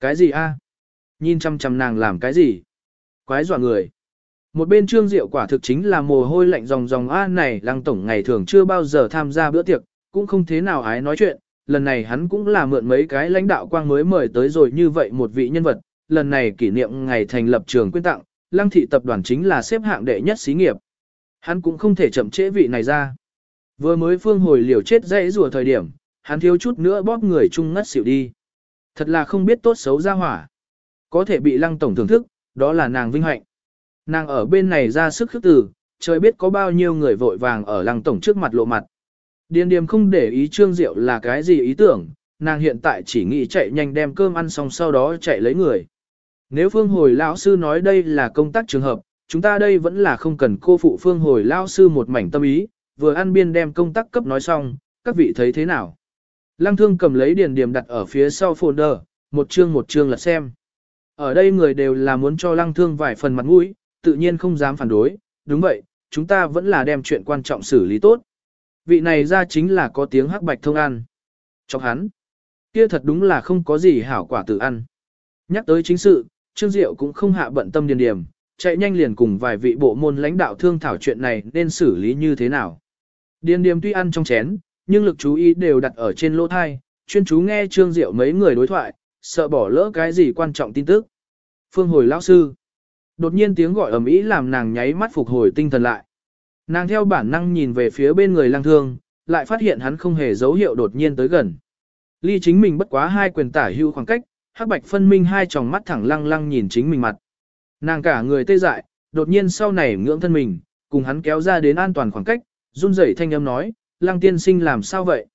Cái gì a? Nhìn chăm chăm nàng làm cái gì? Quái dọa người. Một bên trương diệu quả thực chính là mồ hôi lạnh ròng ròng a này lăng tổng ngày thường chưa bao giờ tham gia bữa tiệc, cũng không thế nào ái nói chuyện, lần này hắn cũng là mượn mấy cái lãnh đạo quang mới mời tới rồi như vậy một vị nhân vật, lần này kỷ niệm ngày thành lập trường quyên tặng, lăng thị tập đoàn chính là xếp hạng đệ nhất xí nghiệp. Hắn cũng không thể chậm trễ vị này ra. Vừa mới phương hồi liều chết dãy rùa thời điểm, hắn thiếu chút nữa bóp người chung ngất xỉu đi. Thật là không biết tốt xấu ra hỏa. Có thể bị lăng tổng thưởng thức, đó là nàng vinh hạnh. Nàng ở bên này ra sức khước từ, trời biết có bao nhiêu người vội vàng ở lăng tổng trước mặt lộ mặt. Điền điềm không để ý trương diệu là cái gì ý tưởng, nàng hiện tại chỉ nghĩ chạy nhanh đem cơm ăn xong sau đó chạy lấy người. Nếu phương hồi lão sư nói đây là công tác trường hợp, chúng ta đây vẫn là không cần cô phụ phương hồi lão sư một mảnh tâm ý, vừa ăn biên đem công tác cấp nói xong, các vị thấy thế nào. Lăng thương cầm lấy điền điểm đặt ở phía sau folder, một chương một chương lật xem. Ở đây người đều là muốn cho lăng thương vài phần mặt mũi, tự nhiên không dám phản đối, đúng vậy, chúng ta vẫn là đem chuyện quan trọng xử lý tốt. Vị này ra chính là có tiếng hắc bạch thông ăn. Chọc hắn. Kia thật đúng là không có gì hảo quả tự ăn. Nhắc tới chính sự, Trương Diệu cũng không hạ bận tâm điền điểm, chạy nhanh liền cùng vài vị bộ môn lãnh đạo thương thảo chuyện này nên xử lý như thế nào. Điền điểm tuy ăn trong chén, nhưng lực chú ý đều đặt ở trên lỗ thai, chuyên chú nghe Trương Diệu mấy người đối thoại, sợ bỏ lỡ cái gì quan trọng tin tức. Phương hồi lão sư. Đột nhiên tiếng gọi ầm ĩ làm nàng nháy mắt phục hồi tinh thần lại. Nàng theo bản năng nhìn về phía bên người lang thương, lại phát hiện hắn không hề dấu hiệu đột nhiên tới gần. Ly chính mình bất quá hai quyền tả hưu khoảng cách, hắc bạch phân minh hai tròng mắt thẳng lăng lăng nhìn chính mình mặt. Nàng cả người tê dại, đột nhiên sau này ngưỡng thân mình, cùng hắn kéo ra đến an toàn khoảng cách, run rẩy thanh âm nói, lăng tiên sinh làm sao vậy?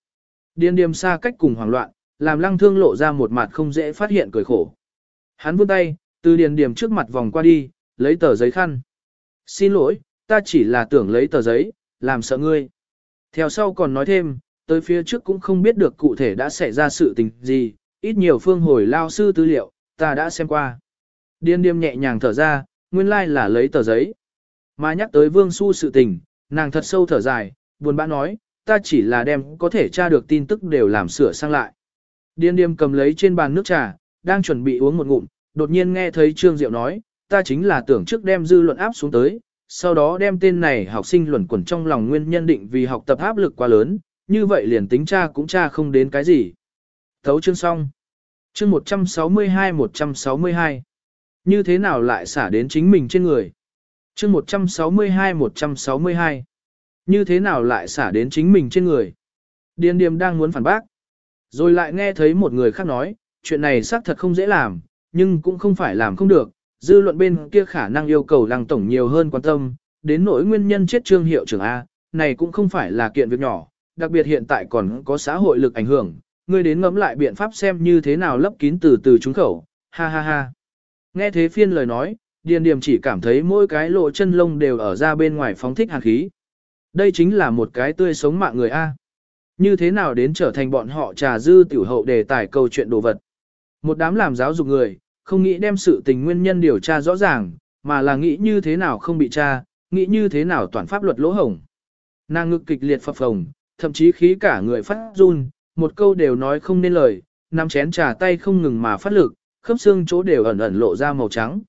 Điên điềm xa cách cùng hoảng loạn, làm lăng thương lộ ra một mặt không dễ phát hiện cười khổ. Hắn vươn tay, từ điền điểm trước mặt vòng qua đi, lấy tờ giấy khăn. Xin lỗi, ta chỉ là tưởng lấy tờ giấy, làm sợ ngươi. Theo sau còn nói thêm, tới phía trước cũng không biết được cụ thể đã xảy ra sự tình gì, ít nhiều phương hồi lao sư tư liệu, ta đã xem qua. Điên điềm nhẹ nhàng thở ra, nguyên lai là lấy tờ giấy. Mà nhắc tới vương su sự tình, nàng thật sâu thở dài, buồn bã nói, ta chỉ là đem có thể tra được tin tức đều làm sửa sang lại. Điên điềm cầm lấy trên bàn nước trà, đang chuẩn bị uống một ngụm, đột nhiên nghe thấy Trương Diệu nói, ta chính là tưởng trước đem dư luận áp xuống tới, sau đó đem tên này học sinh luẩn quẩn trong lòng nguyên nhân định vì học tập áp lực quá lớn, như vậy liền tính tra cũng tra không đến cái gì. Thấu chương xong. Chương 162-162. Như thế nào lại xả đến chính mình trên người? Chương 162-162. Như thế nào lại xả đến chính mình trên người? Điền điềm đang muốn phản bác. Rồi lại nghe thấy một người khác nói, chuyện này xác thật không dễ làm, nhưng cũng không phải làm không được. Dư luận bên kia khả năng yêu cầu lăng tổng nhiều hơn quan tâm, đến nỗi nguyên nhân chết trương hiệu trưởng A, này cũng không phải là kiện việc nhỏ, đặc biệt hiện tại còn có xã hội lực ảnh hưởng, ngươi đến ngẫm lại biện pháp xem như thế nào lấp kín từ từ trúng khẩu, ha ha ha. Nghe thế phiên lời nói, Điền điểm chỉ cảm thấy mỗi cái lộ chân lông đều ở ra bên ngoài phóng thích hàn khí. Đây chính là một cái tươi sống mạng người A. Như thế nào đến trở thành bọn họ trà dư tiểu hậu đề tài câu chuyện đồ vật. Một đám làm giáo dục người, không nghĩ đem sự tình nguyên nhân điều tra rõ ràng, mà là nghĩ như thế nào không bị tra, nghĩ như thế nào toàn pháp luật lỗ hổng. Nàng ngực kịch liệt phập phồng, thậm chí khí cả người phát run, một câu đều nói không nên lời, nắm chén trà tay không ngừng mà phát lực, khớp xương chỗ đều ẩn ẩn lộ ra màu trắng.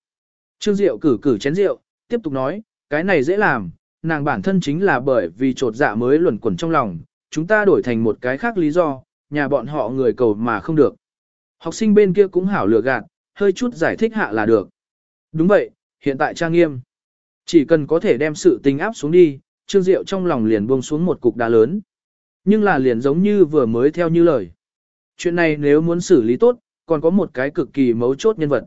Trương Diệu cử cử chén rượu, tiếp tục nói, cái này dễ làm, nàng bản thân chính là bởi vì trột dạ mới luẩn quẩn trong lòng, chúng ta đổi thành một cái khác lý do, nhà bọn họ người cầu mà không được. Học sinh bên kia cũng hảo lừa gạt, hơi chút giải thích hạ là được. Đúng vậy, hiện tại trang nghiêm. Chỉ cần có thể đem sự tình áp xuống đi, Trương Diệu trong lòng liền buông xuống một cục đá lớn. Nhưng là liền giống như vừa mới theo như lời. Chuyện này nếu muốn xử lý tốt, còn có một cái cực kỳ mấu chốt nhân vật.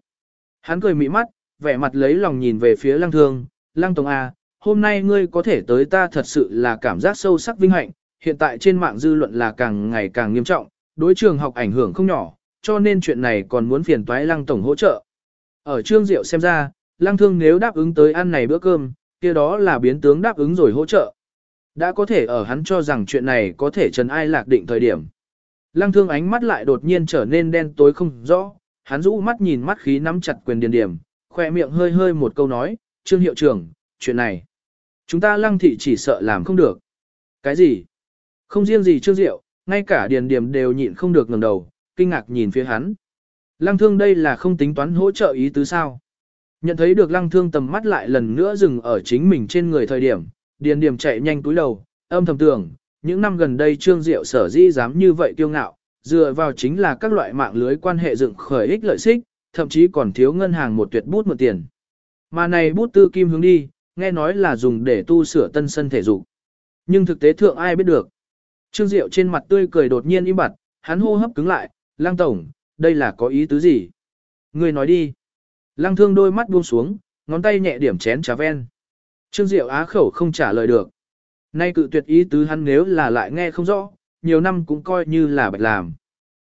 Hắn cười mị mắt, vẻ mặt lấy lòng nhìn về phía lăng thương, lăng tổng A, hôm nay ngươi có thể tới ta thật sự là cảm giác sâu sắc vinh hạnh, hiện tại trên mạng dư luận là càng ngày càng nghiêm trọng, đối trường học ảnh hưởng không nhỏ, cho nên chuyện này còn muốn phiền toái lăng tổng hỗ trợ. Ở trương diệu xem ra, lăng thương nếu đáp ứng tới ăn này bữa cơm, kia đó là biến tướng đáp ứng rồi hỗ trợ. Đã có thể ở hắn cho rằng chuyện này có thể trần ai lạc định thời điểm. Lăng thương ánh mắt lại đột nhiên trở nên đen tối không rõ, hắn rũ mắt nhìn mắt khí nắm chặt quyền điền điểm, khoe miệng hơi hơi một câu nói, trương hiệu trưởng, chuyện này. Chúng ta lăng thị chỉ sợ làm không được. Cái gì? Không riêng gì trương diệu, ngay cả điền điểm đều nhịn không được ngẩng đầu, kinh ngạc nhìn phía hắn. Lăng thương đây là không tính toán hỗ trợ ý tứ sao. Nhận thấy được lăng thương tầm mắt lại lần nữa dừng ở chính mình trên người thời điểm, điền điểm chạy nhanh túi đầu, âm thầm tưởng, những năm gần đây trương diệu sở dĩ dám như vậy kiêu ngạo, dựa vào chính là các loại mạng lưới quan hệ dựng khởi ích lợi xích, thậm chí còn thiếu ngân hàng một tuyệt bút một tiền. Mà này bút tư kim hướng đi, nghe nói là dùng để tu sửa tân sân thể dục. Nhưng thực tế thượng ai biết được. Trương Diệu trên mặt tươi cười đột nhiên im bặt, hắn hô hấp cứng lại, lang tổng, đây là có ý tứ gì? Người nói đi. Lăng thương đôi mắt buông xuống, ngón tay nhẹ điểm chén trà ven. Trương Diệu á khẩu không trả lời được. Nay cự tuyệt ý tứ hắn nếu là lại nghe không rõ, nhiều năm cũng coi như là bạch làm.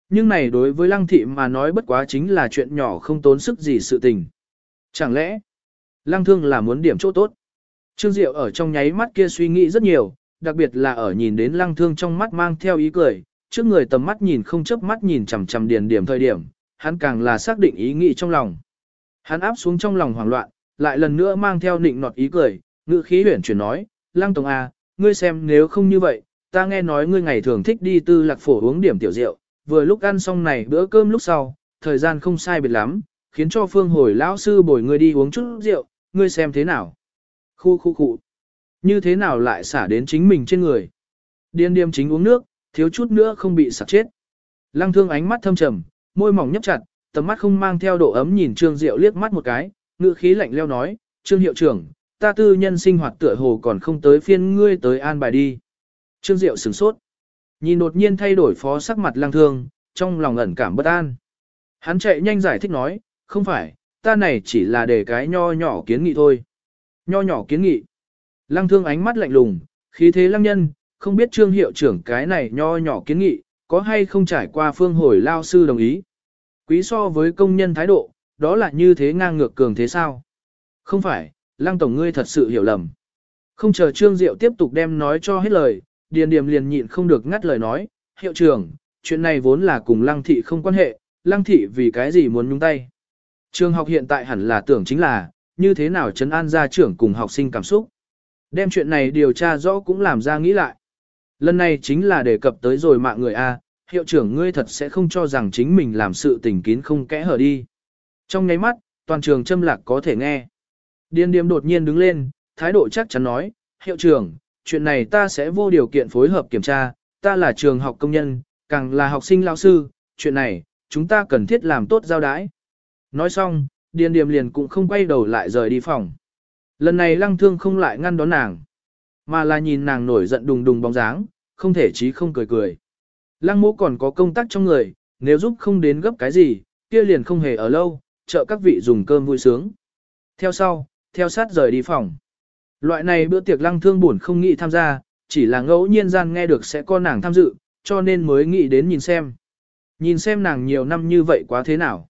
Nhưng này đối với lăng thị mà nói bất quá chính là chuyện nhỏ không tốn sức gì sự tình. Chẳng lẽ, lăng thương là muốn điểm chỗ tốt? Trương Diệu ở trong nháy mắt kia suy nghĩ rất nhiều, đặc biệt là ở nhìn đến lăng thương trong mắt mang theo ý cười, trước người tầm mắt nhìn không chớp mắt nhìn chằm chằm điền điểm thời điểm, hắn càng là xác định ý nghĩ trong lòng. Hắn áp xuống trong lòng hoảng loạn, lại lần nữa mang theo nịnh nọt ý cười, ngữ khí huyển chuyển nói, lăng tổng A, ngươi xem nếu không như vậy, ta nghe nói ngươi ngày thường thích đi tư lạc phổ uống điểm tiểu rượu, vừa lúc ăn xong này bữa cơm lúc sau, thời gian không sai biệt lắm, khiến cho phương hồi lão sư bồi ngươi đi uống chút rượu, ngươi xem thế nào. Khu khu khu. Như thế nào lại xả đến chính mình trên người. Điên điềm chính uống nước, thiếu chút nữa không bị sặc chết. Lăng thương ánh mắt thâm trầm, môi mỏng nhấp chặt, tầm mắt không mang theo độ ấm nhìn Trương Diệu liếc mắt một cái, ngữ khí lạnh leo nói, Trương hiệu trưởng, ta tư nhân sinh hoạt tựa hồ còn không tới phiên ngươi tới an bài đi. Trương Diệu sửng sốt. Nhìn đột nhiên thay đổi phó sắc mặt lang thương, trong lòng ẩn cảm bất an. Hắn chạy nhanh giải thích nói, không phải, ta này chỉ là để cái nho nhỏ kiến nghị thôi. Nho nhỏ kiến nghị. Lăng thương ánh mắt lạnh lùng, khí thế lăng nhân, không biết trương hiệu trưởng cái này nho nhỏ kiến nghị, có hay không trải qua phương hồi lao sư đồng ý. Quý so với công nhân thái độ, đó là như thế ngang ngược cường thế sao? Không phải, lăng tổng ngươi thật sự hiểu lầm. Không chờ trương diệu tiếp tục đem nói cho hết lời, điền điểm liền nhịn không được ngắt lời nói, hiệu trưởng, chuyện này vốn là cùng lăng thị không quan hệ, lăng thị vì cái gì muốn nhúng tay. Trường học hiện tại hẳn là tưởng chính là, như thế nào trấn an gia trưởng cùng học sinh cảm xúc. Đem chuyện này điều tra rõ cũng làm ra nghĩ lại. Lần này chính là đề cập tới rồi mạng người A, hiệu trưởng ngươi thật sẽ không cho rằng chính mình làm sự tình kín không kẽ hở đi. Trong nháy mắt, toàn trường châm lạc có thể nghe. Điên điềm đột nhiên đứng lên, thái độ chắc chắn nói, hiệu trưởng, chuyện này ta sẽ vô điều kiện phối hợp kiểm tra, ta là trường học công nhân, càng là học sinh lao sư, chuyện này, chúng ta cần thiết làm tốt giao đái. Nói xong, điên điềm liền cũng không quay đầu lại rời đi phòng. Lần này lăng thương không lại ngăn đón nàng mà là nhìn nàng nổi giận đùng đùng bóng dáng, không thể chí không cười cười. Lăng mỗ còn có công tác trong người, nếu giúp không đến gấp cái gì, kia liền không hề ở lâu, trợ các vị dùng cơm vui sướng. Theo sau, theo sát rời đi phòng. Loại này bữa tiệc lăng thương buồn không nghĩ tham gia, chỉ là ngẫu nhiên gian nghe được sẽ có nàng tham dự, cho nên mới nghĩ đến nhìn xem. Nhìn xem nàng nhiều năm như vậy quá thế nào.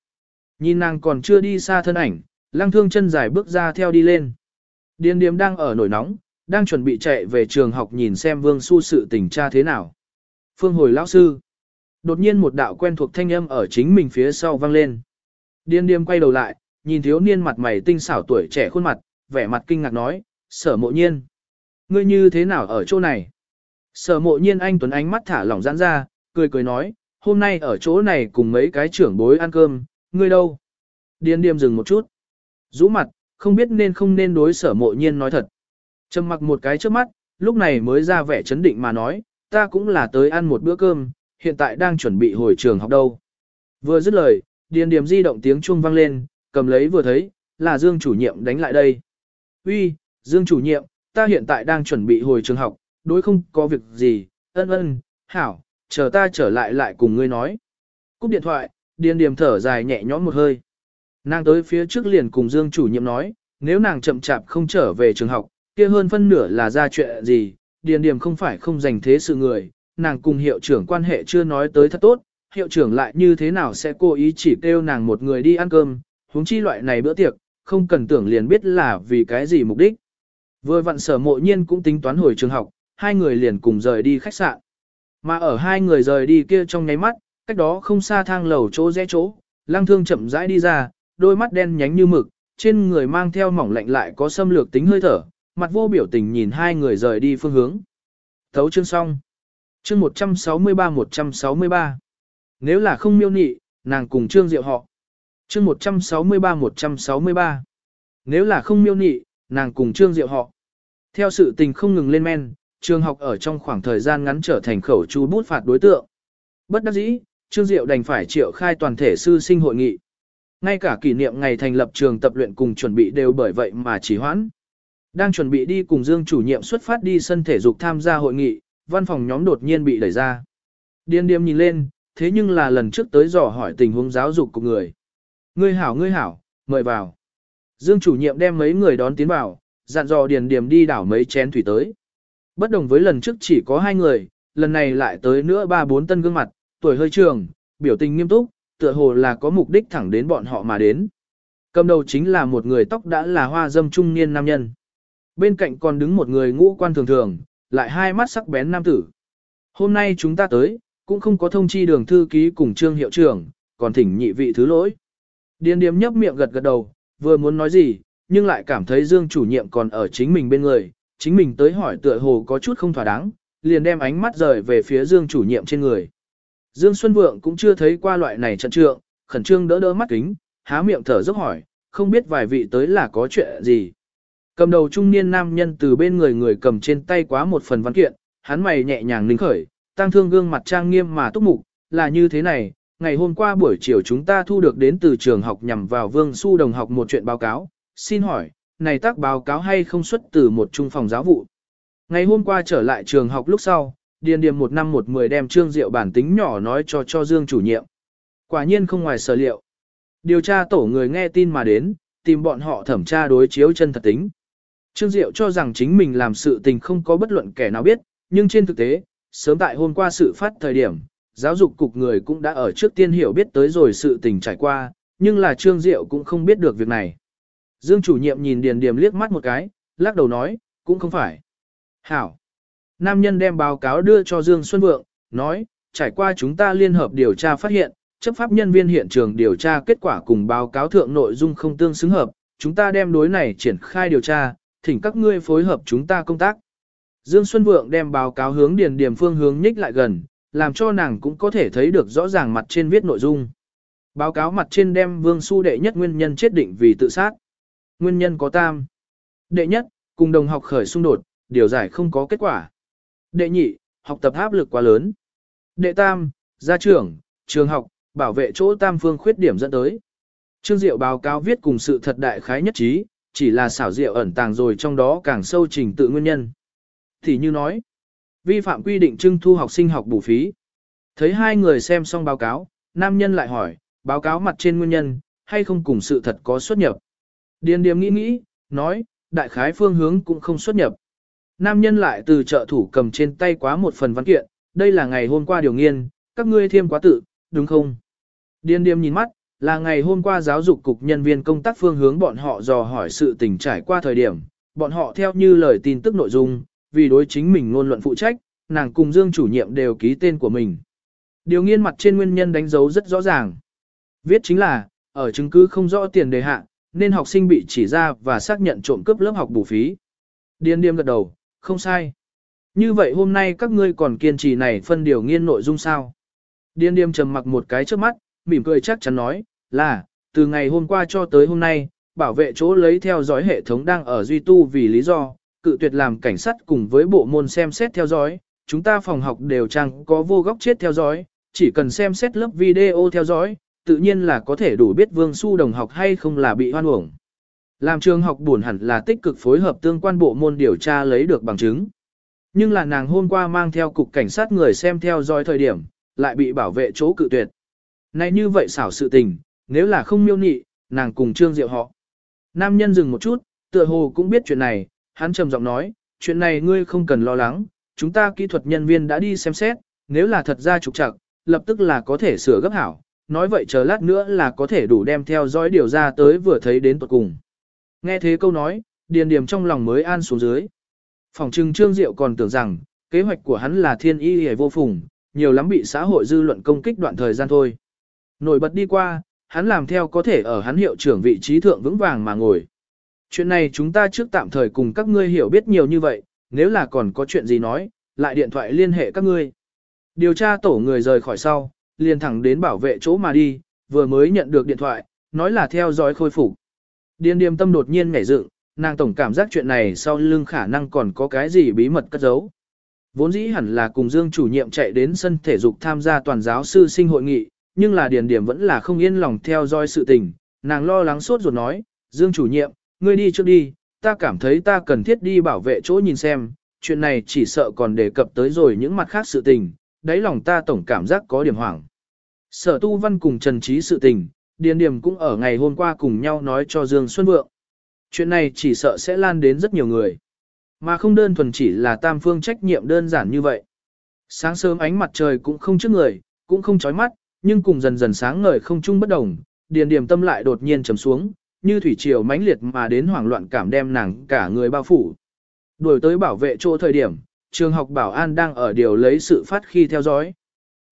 Nhìn nàng còn chưa đi xa thân ảnh, lăng thương chân dài bước ra theo đi lên. Điền điềm đang ở nổi nóng, đang chuẩn bị chạy về trường học nhìn xem vương su sự tình tra thế nào. Phương hồi lão sư. Đột nhiên một đạo quen thuộc thanh âm ở chính mình phía sau vang lên. Điên điềm quay đầu lại, nhìn thiếu niên mặt mày tinh xảo tuổi trẻ khuôn mặt, vẻ mặt kinh ngạc nói, sở mộ nhiên. Ngươi như thế nào ở chỗ này? Sở mộ nhiên anh Tuấn ánh mắt thả lỏng giãn ra, cười cười nói, hôm nay ở chỗ này cùng mấy cái trưởng bối ăn cơm, ngươi đâu? Điên điềm dừng một chút. Rũ mặt, không biết nên không nên đối sở mộ nhiên nói thật. Trầm mặc một cái trước mắt, lúc này mới ra vẻ chấn định mà nói, ta cũng là tới ăn một bữa cơm, hiện tại đang chuẩn bị hồi trường học đâu. Vừa dứt lời, điền điểm di động tiếng chuông vang lên, cầm lấy vừa thấy, là Dương chủ nhiệm đánh lại đây. Uy, Dương chủ nhiệm, ta hiện tại đang chuẩn bị hồi trường học, đối không có việc gì, ân ân, hảo, chờ ta trở lại lại cùng ngươi nói. Cúp điện thoại, điền điểm thở dài nhẹ nhõm một hơi. Nàng tới phía trước liền cùng Dương chủ nhiệm nói, nếu nàng chậm chạp không trở về trường học, kia hơn phân nửa là ra chuyện gì, điền điểm không phải không dành thế sự người, nàng cùng hiệu trưởng quan hệ chưa nói tới thật tốt, hiệu trưởng lại như thế nào sẽ cố ý chỉ kêu nàng một người đi ăn cơm, huống chi loại này bữa tiệc, không cần tưởng liền biết là vì cái gì mục đích. Vừa vặn sở mộ nhiên cũng tính toán hồi trường học, hai người liền cùng rời đi khách sạn. Mà ở hai người rời đi kia trong nháy mắt, cách đó không xa thang lầu chỗ rẽ chỗ, lăng thương chậm rãi đi ra, đôi mắt đen nhánh như mực, trên người mang theo mỏng lạnh lại có xâm lược tính hơi thở, mặt vô biểu tình nhìn hai người rời đi phương hướng. Thấu chương xong. Chương 163-163. Nếu là không miêu nị, nàng cùng Trương Diệu họ. Chương 163-163. Nếu là không miêu nị, nàng cùng Trương Diệu họ. Theo sự tình không ngừng lên men, trường học ở trong khoảng thời gian ngắn trở thành khẩu chú bút phạt đối tượng. Bất đắc dĩ, Trương Diệu đành phải triệu khai toàn thể sư sinh hội nghị. Ngay cả kỷ niệm ngày thành lập trường tập luyện cùng chuẩn bị đều bởi vậy mà chỉ hoãn. Đang chuẩn bị đi cùng Dương chủ nhiệm xuất phát đi sân thể dục tham gia hội nghị, văn phòng nhóm đột nhiên bị đẩy ra. Điên điềm nhìn lên, thế nhưng là lần trước tới dò hỏi tình huống giáo dục của người. Ngươi hảo ngươi hảo, mời vào. Dương chủ nhiệm đem mấy người đón tiến vào, dặn dò điền điềm đi đảo mấy chén thủy tới. Bất đồng với lần trước chỉ có hai người, lần này lại tới nữa ba bốn tân gương mặt, tuổi hơi trường, biểu tình nghiêm túc, tựa hồ là có mục đích thẳng đến bọn họ mà đến. Cầm đầu chính là một người tóc đã là hoa dâm trung niên nam nhân. Bên cạnh còn đứng một người ngũ quan thường thường, lại hai mắt sắc bén nam tử. Hôm nay chúng ta tới, cũng không có thông chi đường thư ký cùng trương hiệu trưởng, còn thỉnh nhị vị thứ lỗi. Điền điếm nhấp miệng gật gật đầu, vừa muốn nói gì, nhưng lại cảm thấy Dương chủ nhiệm còn ở chính mình bên người, chính mình tới hỏi tựa hồ có chút không thỏa đáng, liền đem ánh mắt rời về phía Dương chủ nhiệm trên người. Dương Xuân Vượng cũng chưa thấy qua loại này trận trượng, khẩn trương đỡ đỡ mắt kính, há miệng thở dốc hỏi, không biết vài vị tới là có chuyện gì. Cầm đầu trung niên nam nhân từ bên người người cầm trên tay quá một phần văn kiện, hắn mày nhẹ nhàng nín khởi, tăng thương gương mặt trang nghiêm mà túc mục, là như thế này, ngày hôm qua buổi chiều chúng ta thu được đến từ trường học nhằm vào Vương Su đồng học một chuyện báo cáo, xin hỏi, này tác báo cáo hay không xuất từ một trung phòng giáo vụ. Ngày hôm qua trở lại trường học lúc sau, điền điểm một năm một mười đem trương diệu bản tính nhỏ nói cho cho Dương chủ nhiệm. Quả nhiên không ngoài sở liệu. Điều tra tổ người nghe tin mà đến, tìm bọn họ thẩm tra đối chiếu chân thật tính. Trương Diệu cho rằng chính mình làm sự tình không có bất luận kẻ nào biết, nhưng trên thực tế, sớm tại hôm qua sự phát thời điểm, giáo dục cục người cũng đã ở trước tiên hiểu biết tới rồi sự tình trải qua, nhưng là Trương Diệu cũng không biết được việc này. Dương chủ nhiệm nhìn Điền Điềm liếc mắt một cái, lắc đầu nói, cũng không phải. Hảo. Nam nhân đem báo cáo đưa cho Dương Xuân Vượng, nói, trải qua chúng ta liên hợp điều tra phát hiện, chấp pháp nhân viên hiện trường điều tra kết quả cùng báo cáo thượng nội dung không tương xứng hợp, chúng ta đem đối này triển khai điều tra, thỉnh các ngươi phối hợp chúng ta công tác. Dương Xuân Vượng đem báo cáo hướng Điền Điềm phương hướng nhích lại gần, làm cho nàng cũng có thể thấy được rõ ràng mặt trên viết nội dung. Báo cáo mặt trên đem Vương Su đệ nhất nguyên nhân chết định vì tự sát. Nguyên nhân có tam. Đệ nhất, cùng đồng học khởi xung đột, điều giải không có kết quả. Đệ nhị, học tập áp lực quá lớn. Đệ tam, gia trưởng, trường học, bảo vệ chỗ tam phương khuyết điểm dẫn tới. Trương Diệu báo cáo viết cùng sự thật đại khái nhất trí, chỉ là xảo diệu ẩn tàng rồi trong đó càng sâu trình tự nguyên nhân. Thì như nói, vi phạm quy định trưng thu học sinh học bù phí. Thấy hai người xem xong báo cáo, nam nhân lại hỏi, báo cáo mặt trên nguyên nhân, hay không cùng sự thật có xuất nhập. Điền điềm nghĩ nghĩ, nói, đại khái phương hướng cũng không xuất nhập. Nam nhân lại từ trợ thủ cầm trên tay quá một phần văn kiện, đây là ngày hôm qua điều nghiên, các ngươi thêm quá tự, đúng không? Điền điềm nhìn mắt, là ngày hôm qua giáo dục cục nhân viên công tác phương hướng bọn họ dò hỏi sự tình trải qua thời điểm, bọn họ theo như lời tin tức nội dung, vì đối chính mình ngôn luận phụ trách, nàng cùng Dương chủ nhiệm đều ký tên của mình. Điều nghiên mặt trên nguyên nhân đánh dấu rất rõ ràng. Viết chính là, ở chứng cứ không rõ tiền đề hạ, nên học sinh bị chỉ ra và xác nhận trộm cướp lớp học bù phí. điên điềm gật đầu, không sai. Như vậy hôm nay các ngươi còn kiên trì này phân điều nghiên nội dung sao? điên điềm trầm mặc một cái trước mắt, mỉm cười chắc chắn nói, là, từ ngày hôm qua cho tới hôm nay, bảo vệ chỗ lấy theo dõi hệ thống đang ở duy tu vì lý do, cự tuyệt làm cảnh sát cùng với bộ môn xem xét theo dõi, chúng ta phòng học đều chẳng có vô góc chết theo dõi, chỉ cần xem xét lớp video theo dõi, tự nhiên là có thể đủ biết Vương Xu đồng học hay không là bị hoan uổng. Làm trường học buồn hẳn là tích cực phối hợp tương quan bộ môn điều tra lấy được bằng chứng. Nhưng là nàng hôm qua mang theo cục cảnh sát người xem theo dõi thời điểm, lại bị bảo vệ chỗ cự tuyệt. Này như vậy xảo sự tình, nếu là không miêu nị, nàng cùng trương diệu họ. Nam nhân dừng một chút, tựa hồ cũng biết chuyện này, hắn trầm giọng nói, chuyện này ngươi không cần lo lắng, chúng ta kỹ thuật nhân viên đã đi xem xét, nếu là thật ra trục trặc, lập tức là có thể sửa gấp hảo, nói vậy chờ lát nữa là có thể đủ đem theo dõi điều ra tới vừa thấy đến tuột cùng. Nghe thế câu nói, điền điểm trong lòng mới an xuống dưới. Phòng trưng trương diệu còn tưởng rằng, kế hoạch của hắn là thiên y hề vô phùng, nhiều lắm bị xã hội dư luận công kích đoạn thời gian thôi. Nổi bật đi qua, hắn làm theo có thể ở hắn hiệu trưởng vị trí thượng vững vàng mà ngồi. Chuyện này chúng ta trước tạm thời cùng các ngươi hiểu biết nhiều như vậy, nếu là còn có chuyện gì nói, lại điện thoại liên hệ các ngươi. Điều tra tổ người rời khỏi sau, liền thẳng đến bảo vệ chỗ mà đi, vừa mới nhận được điện thoại, nói là theo dõi khôi phục. Điên điềm tâm đột nhiên nhảy dựng, nàng tổng cảm giác chuyện này sau lưng khả năng còn có cái gì bí mật cất giấu. Vốn dĩ hẳn là cùng Dương chủ nhiệm chạy đến sân thể dục tham gia toàn giáo sư sinh hội nghị, nhưng là điền điểm vẫn là không yên lòng theo dõi sự tình, nàng lo lắng sốt ruột nói, Dương chủ nhiệm, ngươi đi trước đi, ta cảm thấy ta cần thiết đi bảo vệ chỗ nhìn xem, chuyện này chỉ sợ còn đề cập tới rồi những mặt khác sự tình, đáy lòng ta tổng cảm giác có điểm hoảng. Sở tu văn cùng Trần Trí sự tình, Điền Điểm cũng ở ngày hôm qua cùng nhau nói cho Dương Xuân Vượng. Chuyện này chỉ sợ sẽ lan đến rất nhiều người. Mà không đơn thuần chỉ là tam phương trách nhiệm đơn giản như vậy. Sáng sớm ánh mặt trời cũng không trước người, cũng không chói mắt, nhưng cùng dần dần sáng ngời không chung bất đồng, điền điểm tâm lại đột nhiên trầm xuống, như thủy triều mãnh liệt mà đến hoảng loạn cảm đem nàng cả người bao phủ. Đuổi tới bảo vệ chỗ thời điểm, trường học bảo an đang ở điều lấy sự phát khi theo dõi.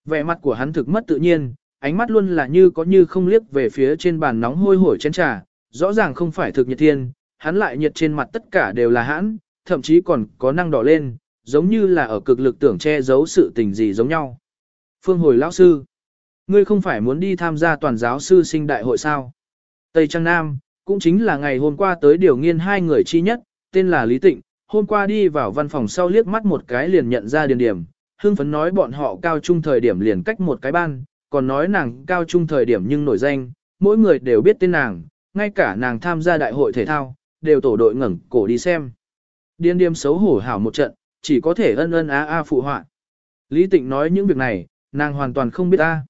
Vẻ mặt của hắn thực mất tự nhiên, ánh mắt luôn là như có như không liếc về phía trên bàn nóng hôi hổi chén trà, rõ ràng không phải thực nhiệt thiên, hắn lại nhiệt trên mặt tất cả đều là hãn, thậm chí còn có năng đỏ lên, giống như là ở cực lực tưởng che giấu sự tình gì giống nhau. Phương hồi lão sư, ngươi không phải muốn đi tham gia toàn giáo sư sinh đại hội sao? Tây Trang Nam, cũng chính là ngày hôm qua tới điều nghiên hai người chi nhất, tên là Lý Tịnh, hôm qua đi vào văn phòng sau liếc mắt một cái liền nhận ra điền điểm, hưng phấn nói bọn họ cao trung thời điểm liền cách một cái ban, còn nói nàng cao trung thời điểm nhưng nổi danh, mỗi người đều biết tên nàng, ngay cả nàng tham gia đại hội thể thao, đều tổ đội ngẩng cổ đi xem. Điên điềm xấu hổ hảo một trận, chỉ có thể ân ân á a phụ họa. Lý Tịnh nói những việc này, nàng hoàn toàn không biết ta.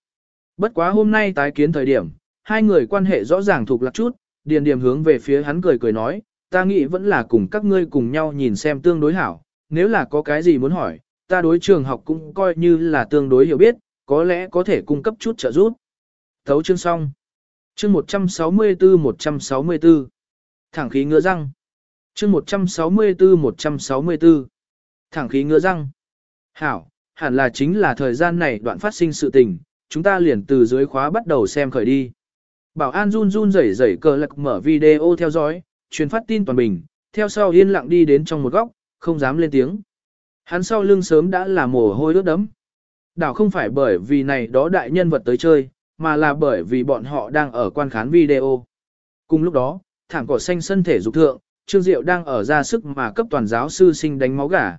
Bất quá hôm nay tái kiến thời điểm, hai người quan hệ rõ ràng thuộc lạc chút, điền điềm hướng về phía hắn cười cười nói, ta nghĩ vẫn là cùng các ngươi cùng nhau nhìn xem tương đối hảo, nếu là có cái gì muốn hỏi, ta đối trường học cũng coi như là tương đối hiểu biết, có lẽ có thể cung cấp chút trợ giúp. Thấu chương xong. Chương 164-164. Thẳng khí ngựa răng. Chương 164-164. Thẳng khí ngựa răng. Hảo, hẳn là chính là thời gian này đoạn phát sinh sự tình, chúng ta liền từ dưới khóa bắt đầu xem khởi đi. Bảo an run run rẩy rẩy cờ lạc mở video theo dõi, truyền phát tin toàn bình, theo sau yên lặng đi đến trong một góc, không dám lên tiếng. Hắn sau lưng sớm đã là mồ hôi ướt đấm. Đảo không phải bởi vì này đó đại nhân vật tới chơi, mà là bởi vì bọn họ đang ở quan khán video. Cùng lúc đó, thảm cỏ xanh sân thể dục thượng, Trương Diệu đang ở ra sức mà cấp toàn giáo sư sinh đánh máu gà.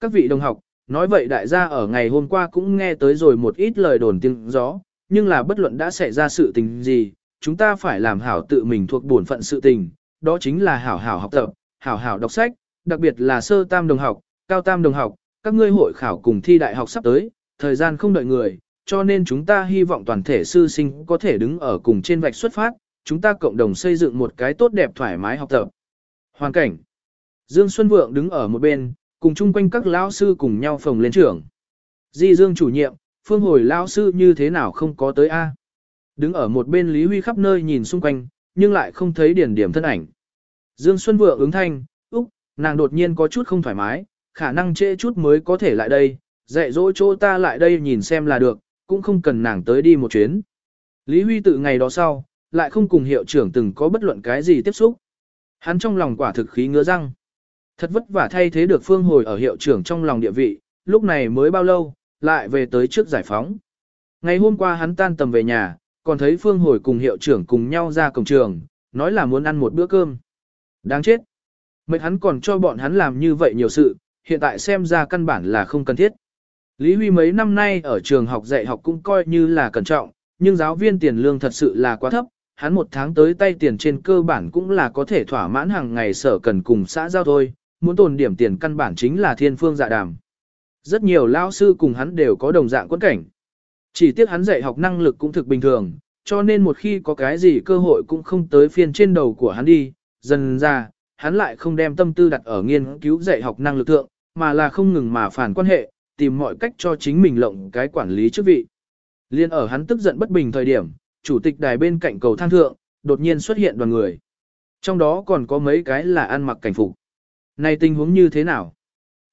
Các vị đồng học, nói vậy đại gia ở ngày hôm qua cũng nghe tới rồi một ít lời đồn tiếng gió, nhưng là bất luận đã xảy ra sự tình gì, chúng ta phải làm hảo tự mình thuộc bổn phận sự tình, đó chính là hảo hảo học tập, hảo hảo đọc sách, đặc biệt là sơ tam đồng học, cao tam đồng học, các ngươi hội khảo cùng thi đại học sắp tới, thời gian không đợi người, cho nên chúng ta hy vọng toàn thể sư sinh có thể đứng ở cùng trên vạch xuất phát, chúng ta cộng đồng xây dựng một cái tốt đẹp thoải mái học tập. Hoàn cảnh Dương Xuân Vượng đứng ở một bên, cùng chung quanh các lão sư cùng nhau phòng lên trưởng. Di Dương chủ nhiệm, phương hồi lão sư như thế nào không có tới A. Đứng ở một bên Lý Huy khắp nơi nhìn xung quanh, nhưng lại không thấy điển điểm thân ảnh. Dương Xuân Vượng ứng thanh, Úc, nàng đột nhiên có chút không thoải mái, khả năng trễ chút mới có thể lại đây, dạy dỗ chỗ ta lại đây nhìn xem là được, cũng không cần nàng tới đi một chuyến. Lý Huy tự ngày đó sau, lại không cùng hiệu trưởng từng có bất luận cái gì tiếp xúc. Hắn trong lòng quả thực khí ngứa răng. Thật vất vả thay thế được phương hồi ở hiệu trưởng trong lòng địa vị, lúc này mới bao lâu, lại về tới trước giải phóng. Ngày hôm qua hắn tan tầm về nhà, còn thấy phương hồi cùng hiệu trưởng cùng nhau ra cổng trường, nói là muốn ăn một bữa cơm. Đáng chết. Mệt hắn còn cho bọn hắn làm như vậy nhiều sự, hiện tại xem ra căn bản là không cần thiết. Lý Huy mấy năm nay ở trường học dạy học cũng coi như là cẩn trọng, nhưng giáo viên tiền lương thật sự là quá thấp, hắn một tháng tới tay tiền trên cơ bản cũng là có thể thỏa mãn hàng ngày sở cần cùng xã giao thôi, muốn tồn điểm tiền căn bản chính là thiên phương dạ đàm. Rất nhiều lao sư cùng hắn đều có đồng dạng quân cảnh. Chỉ tiếc hắn dạy học năng lực cũng thực bình thường, cho nên một khi có cái gì cơ hội cũng không tới phiên trên đầu của hắn đi, dần ra, hắn lại không đem tâm tư đặt ở nghiên cứu dạy học năng lực thượng, mà là không ngừng mà phản quan hệ, tìm mọi cách cho chính mình lộng cái quản lý chức vị. Liên ở hắn tức giận bất bình thời điểm, chủ tịch đài bên cạnh cầu thang thượng, đột nhiên xuất hiện đoàn người. Trong đó còn có mấy cái là ăn mặc cảnh phục. Này tình huống như thế nào?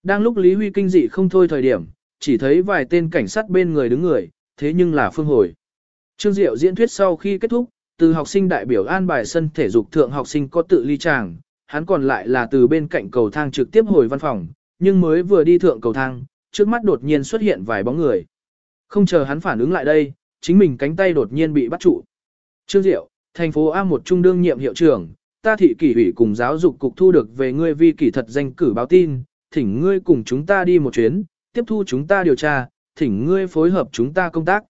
Đang lúc Lý Huy kinh dị không thôi thời điểm, chỉ thấy vài tên cảnh sát bên người đứng người, thế nhưng là phương hồi. Trương Diệu diễn thuyết sau khi kết thúc, từ học sinh đại biểu an bài sân thể dục thượng học sinh có tự ly tràng, hắn còn lại là từ bên cạnh cầu thang trực tiếp hồi văn phòng, nhưng mới vừa đi thượng cầu thang, trước mắt đột nhiên xuất hiện vài bóng người. Không chờ hắn phản ứng lại đây, chính mình cánh tay đột nhiên bị bắt trụ. Trương Diệu, thành phố A một trung đương nhiệm hiệu trưởng, ta thị kỷ ủy cùng giáo dục cục thu được về ngươi vi kỷ thật danh cử báo tin, thỉnh ngươi cùng chúng ta đi một chuyến, tiếp thu chúng ta điều tra, thỉnh ngươi phối hợp chúng ta công tác.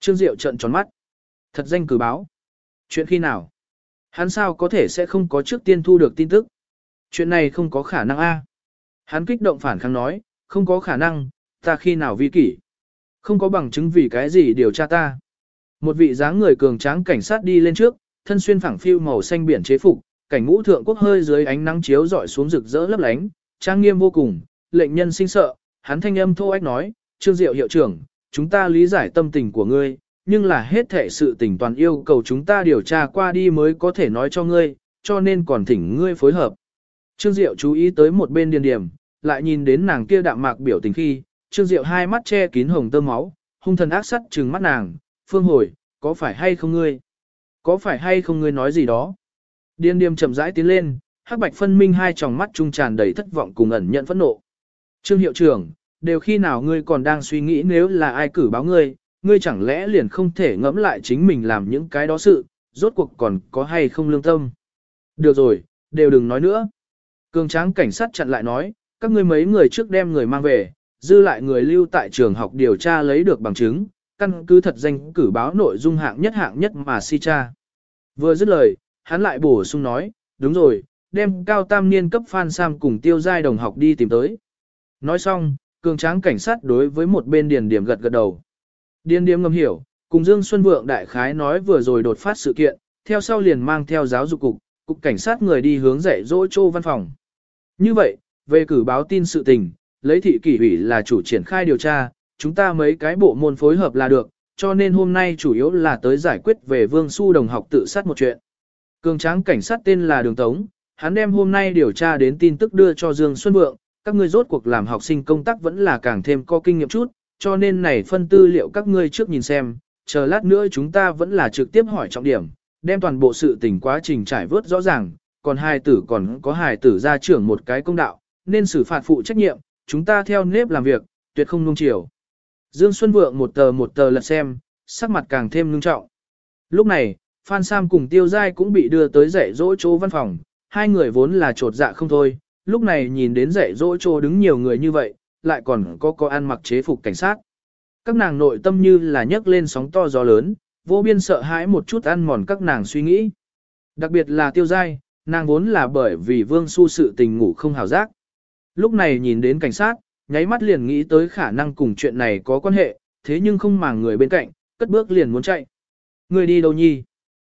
Trương Diệu trợn tròn mắt. Thật danh cử báo. Chuyện khi nào? Hắn sao có thể sẽ không có trước tiên thu được tin tức? Chuyện này không có khả năng a. Hắn kích động phản kháng nói, không có khả năng, ta khi nào vi kỷ. Không có bằng chứng vì cái gì điều tra ta. Một vị dáng người cường tráng cảnh sát đi lên trước, thân xuyên phẳng phiu màu xanh biển chế phục, cảnh ngũ thượng quốc hơi dưới ánh nắng chiếu rọi xuống rực rỡ lấp lánh, trang nghiêm vô cùng, lệnh nhân sinh sợ, hắn thanh âm thô ách nói, Trương Diệu hiệu trưởng, chúng ta lý giải tâm tình của ngươi, nhưng là hết thể sự tình toàn yêu cầu chúng ta điều tra qua đi mới có thể nói cho ngươi, cho nên còn thỉnh ngươi phối hợp. Trương Diệu chú ý tới một bên điền điểm, lại nhìn đến nàng kia đạm mạc biểu tình khi, Trương Diệu hai mắt che kín hồng tơ máu, hung thần ác sắt trừng mắt nàng, phương hồi, có phải hay không ngươi? Có phải hay không ngươi nói gì đó? Điên điềm chậm rãi tiến lên, hắc bạch phân minh hai tròng mắt trung tràn đầy thất vọng cùng ẩn nhận phẫn nộ. Trương hiệu trưởng, đều khi nào ngươi còn đang suy nghĩ nếu là ai cử báo ngươi, ngươi chẳng lẽ liền không thể ngẫm lại chính mình làm những cái đó sự, rốt cuộc còn có hay không lương tâm. Được rồi, đều đừng nói nữa. Cường tráng cảnh sát chặn lại nói, các ngươi mấy người trước đem người mang về, dư lại người lưu tại trường học điều tra lấy được bằng chứng, căn cứ thật danh cử báo nội dung hạng nhất hạng nhất mà si cha. Vừa dứt lời, hắn lại bổ sung nói, đúng rồi, đem cao tam niên cấp Phan Sam cùng tiêu giai đồng học đi tìm tới. Nói xong, cường tráng cảnh sát đối với một bên điền điểm gật gật đầu. Điền điểm ngầm hiểu, cùng Dương Xuân Vượng đại khái nói vừa rồi đột phát sự kiện, theo sau liền mang theo giáo dục cục, cục cảnh sát người đi hướng dạy dỗ chô văn phòng. Như vậy, về cử báo tin sự tình, lấy thị kỷ ủy là chủ triển khai điều tra, chúng ta mấy cái bộ môn phối hợp là được, cho nên hôm nay chủ yếu là tới giải quyết về Vương Xu đồng học tự sát một chuyện. Cường tráng cảnh sát tên là Đường Tống, hắn đem hôm nay điều tra đến tin tức đưa cho Dương Xuân Vượng, các ngươi rốt cuộc làm học sinh công tác vẫn là càng thêm có kinh nghiệm chút, cho nên này phân tư liệu các ngươi trước nhìn xem, chờ lát nữa chúng ta vẫn là trực tiếp hỏi trọng điểm, đem toàn bộ sự tình quá trình trải vớt rõ ràng, còn hai tử còn có hài tử ra trưởng một cái công đạo, nên xử phạt phụ trách nhiệm, chúng ta theo nếp làm việc, tuyệt không nung chiều. Dương Xuân Vượng một tờ một tờ lật xem, sắc mặt càng thêm ngưng trọng. Lúc này, Phan Sam cùng Tiêu Giai cũng bị đưa tới dạy dỗ chỗ văn phòng, hai người vốn là trột dạ không thôi, lúc này nhìn đến dạy dỗ chỗ đứng nhiều người như vậy, lại còn có có ăn mặc chế phục cảnh sát. Các nàng nội tâm như là nhấc lên sóng to gió lớn, vô biên sợ hãi một chút ăn mòn các nàng suy nghĩ. Đặc biệt là Tiêu Giai, nàng vốn là bởi vì Vương Xu sự tình ngủ không hào giác. lúc này nhìn đến cảnh sát, nháy mắt liền nghĩ tới khả năng cùng chuyện này có quan hệ, thế nhưng không màng người bên cạnh, cất bước liền muốn chạy. Người đi đâu nhi?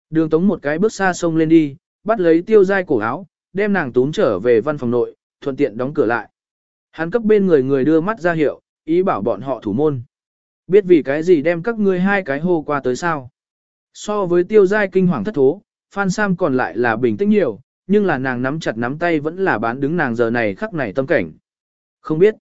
Đường tống một cái bước xa sông lên đi, bắt lấy tiêu dai cổ áo, đem nàng túm trở về văn phòng nội, thuận tiện đóng cửa lại. Hắn cấp bên người người đưa mắt ra hiệu, ý bảo bọn họ thủ môn. Biết vì cái gì đem các ngươi hai cái hô qua tới sao? So với tiêu giai kinh hoàng thất thố, Phan Sam còn lại là bình tĩnh nhiều, nhưng là nàng nắm chặt nắm tay vẫn là bán đứng nàng giờ này khắc này tâm cảnh. Không biết.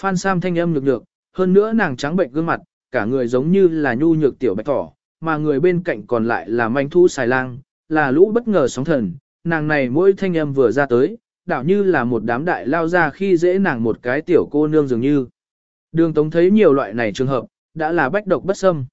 Phan Sam thanh âm nhược nhược, hơn nữa nàng trắng bệnh gương mặt, cả người giống như là nhu nhược tiểu bạch thỏ, mà người bên cạnh còn lại là manh thu xài lang, là lũ bất ngờ sóng thần, nàng này mỗi thanh âm vừa ra tới, đảo như là một đám đại lao ra khi dễ nàng một cái tiểu cô nương dường như. Đường Tống thấy nhiều loại này trường hợp, đã là bách độc bất xâm.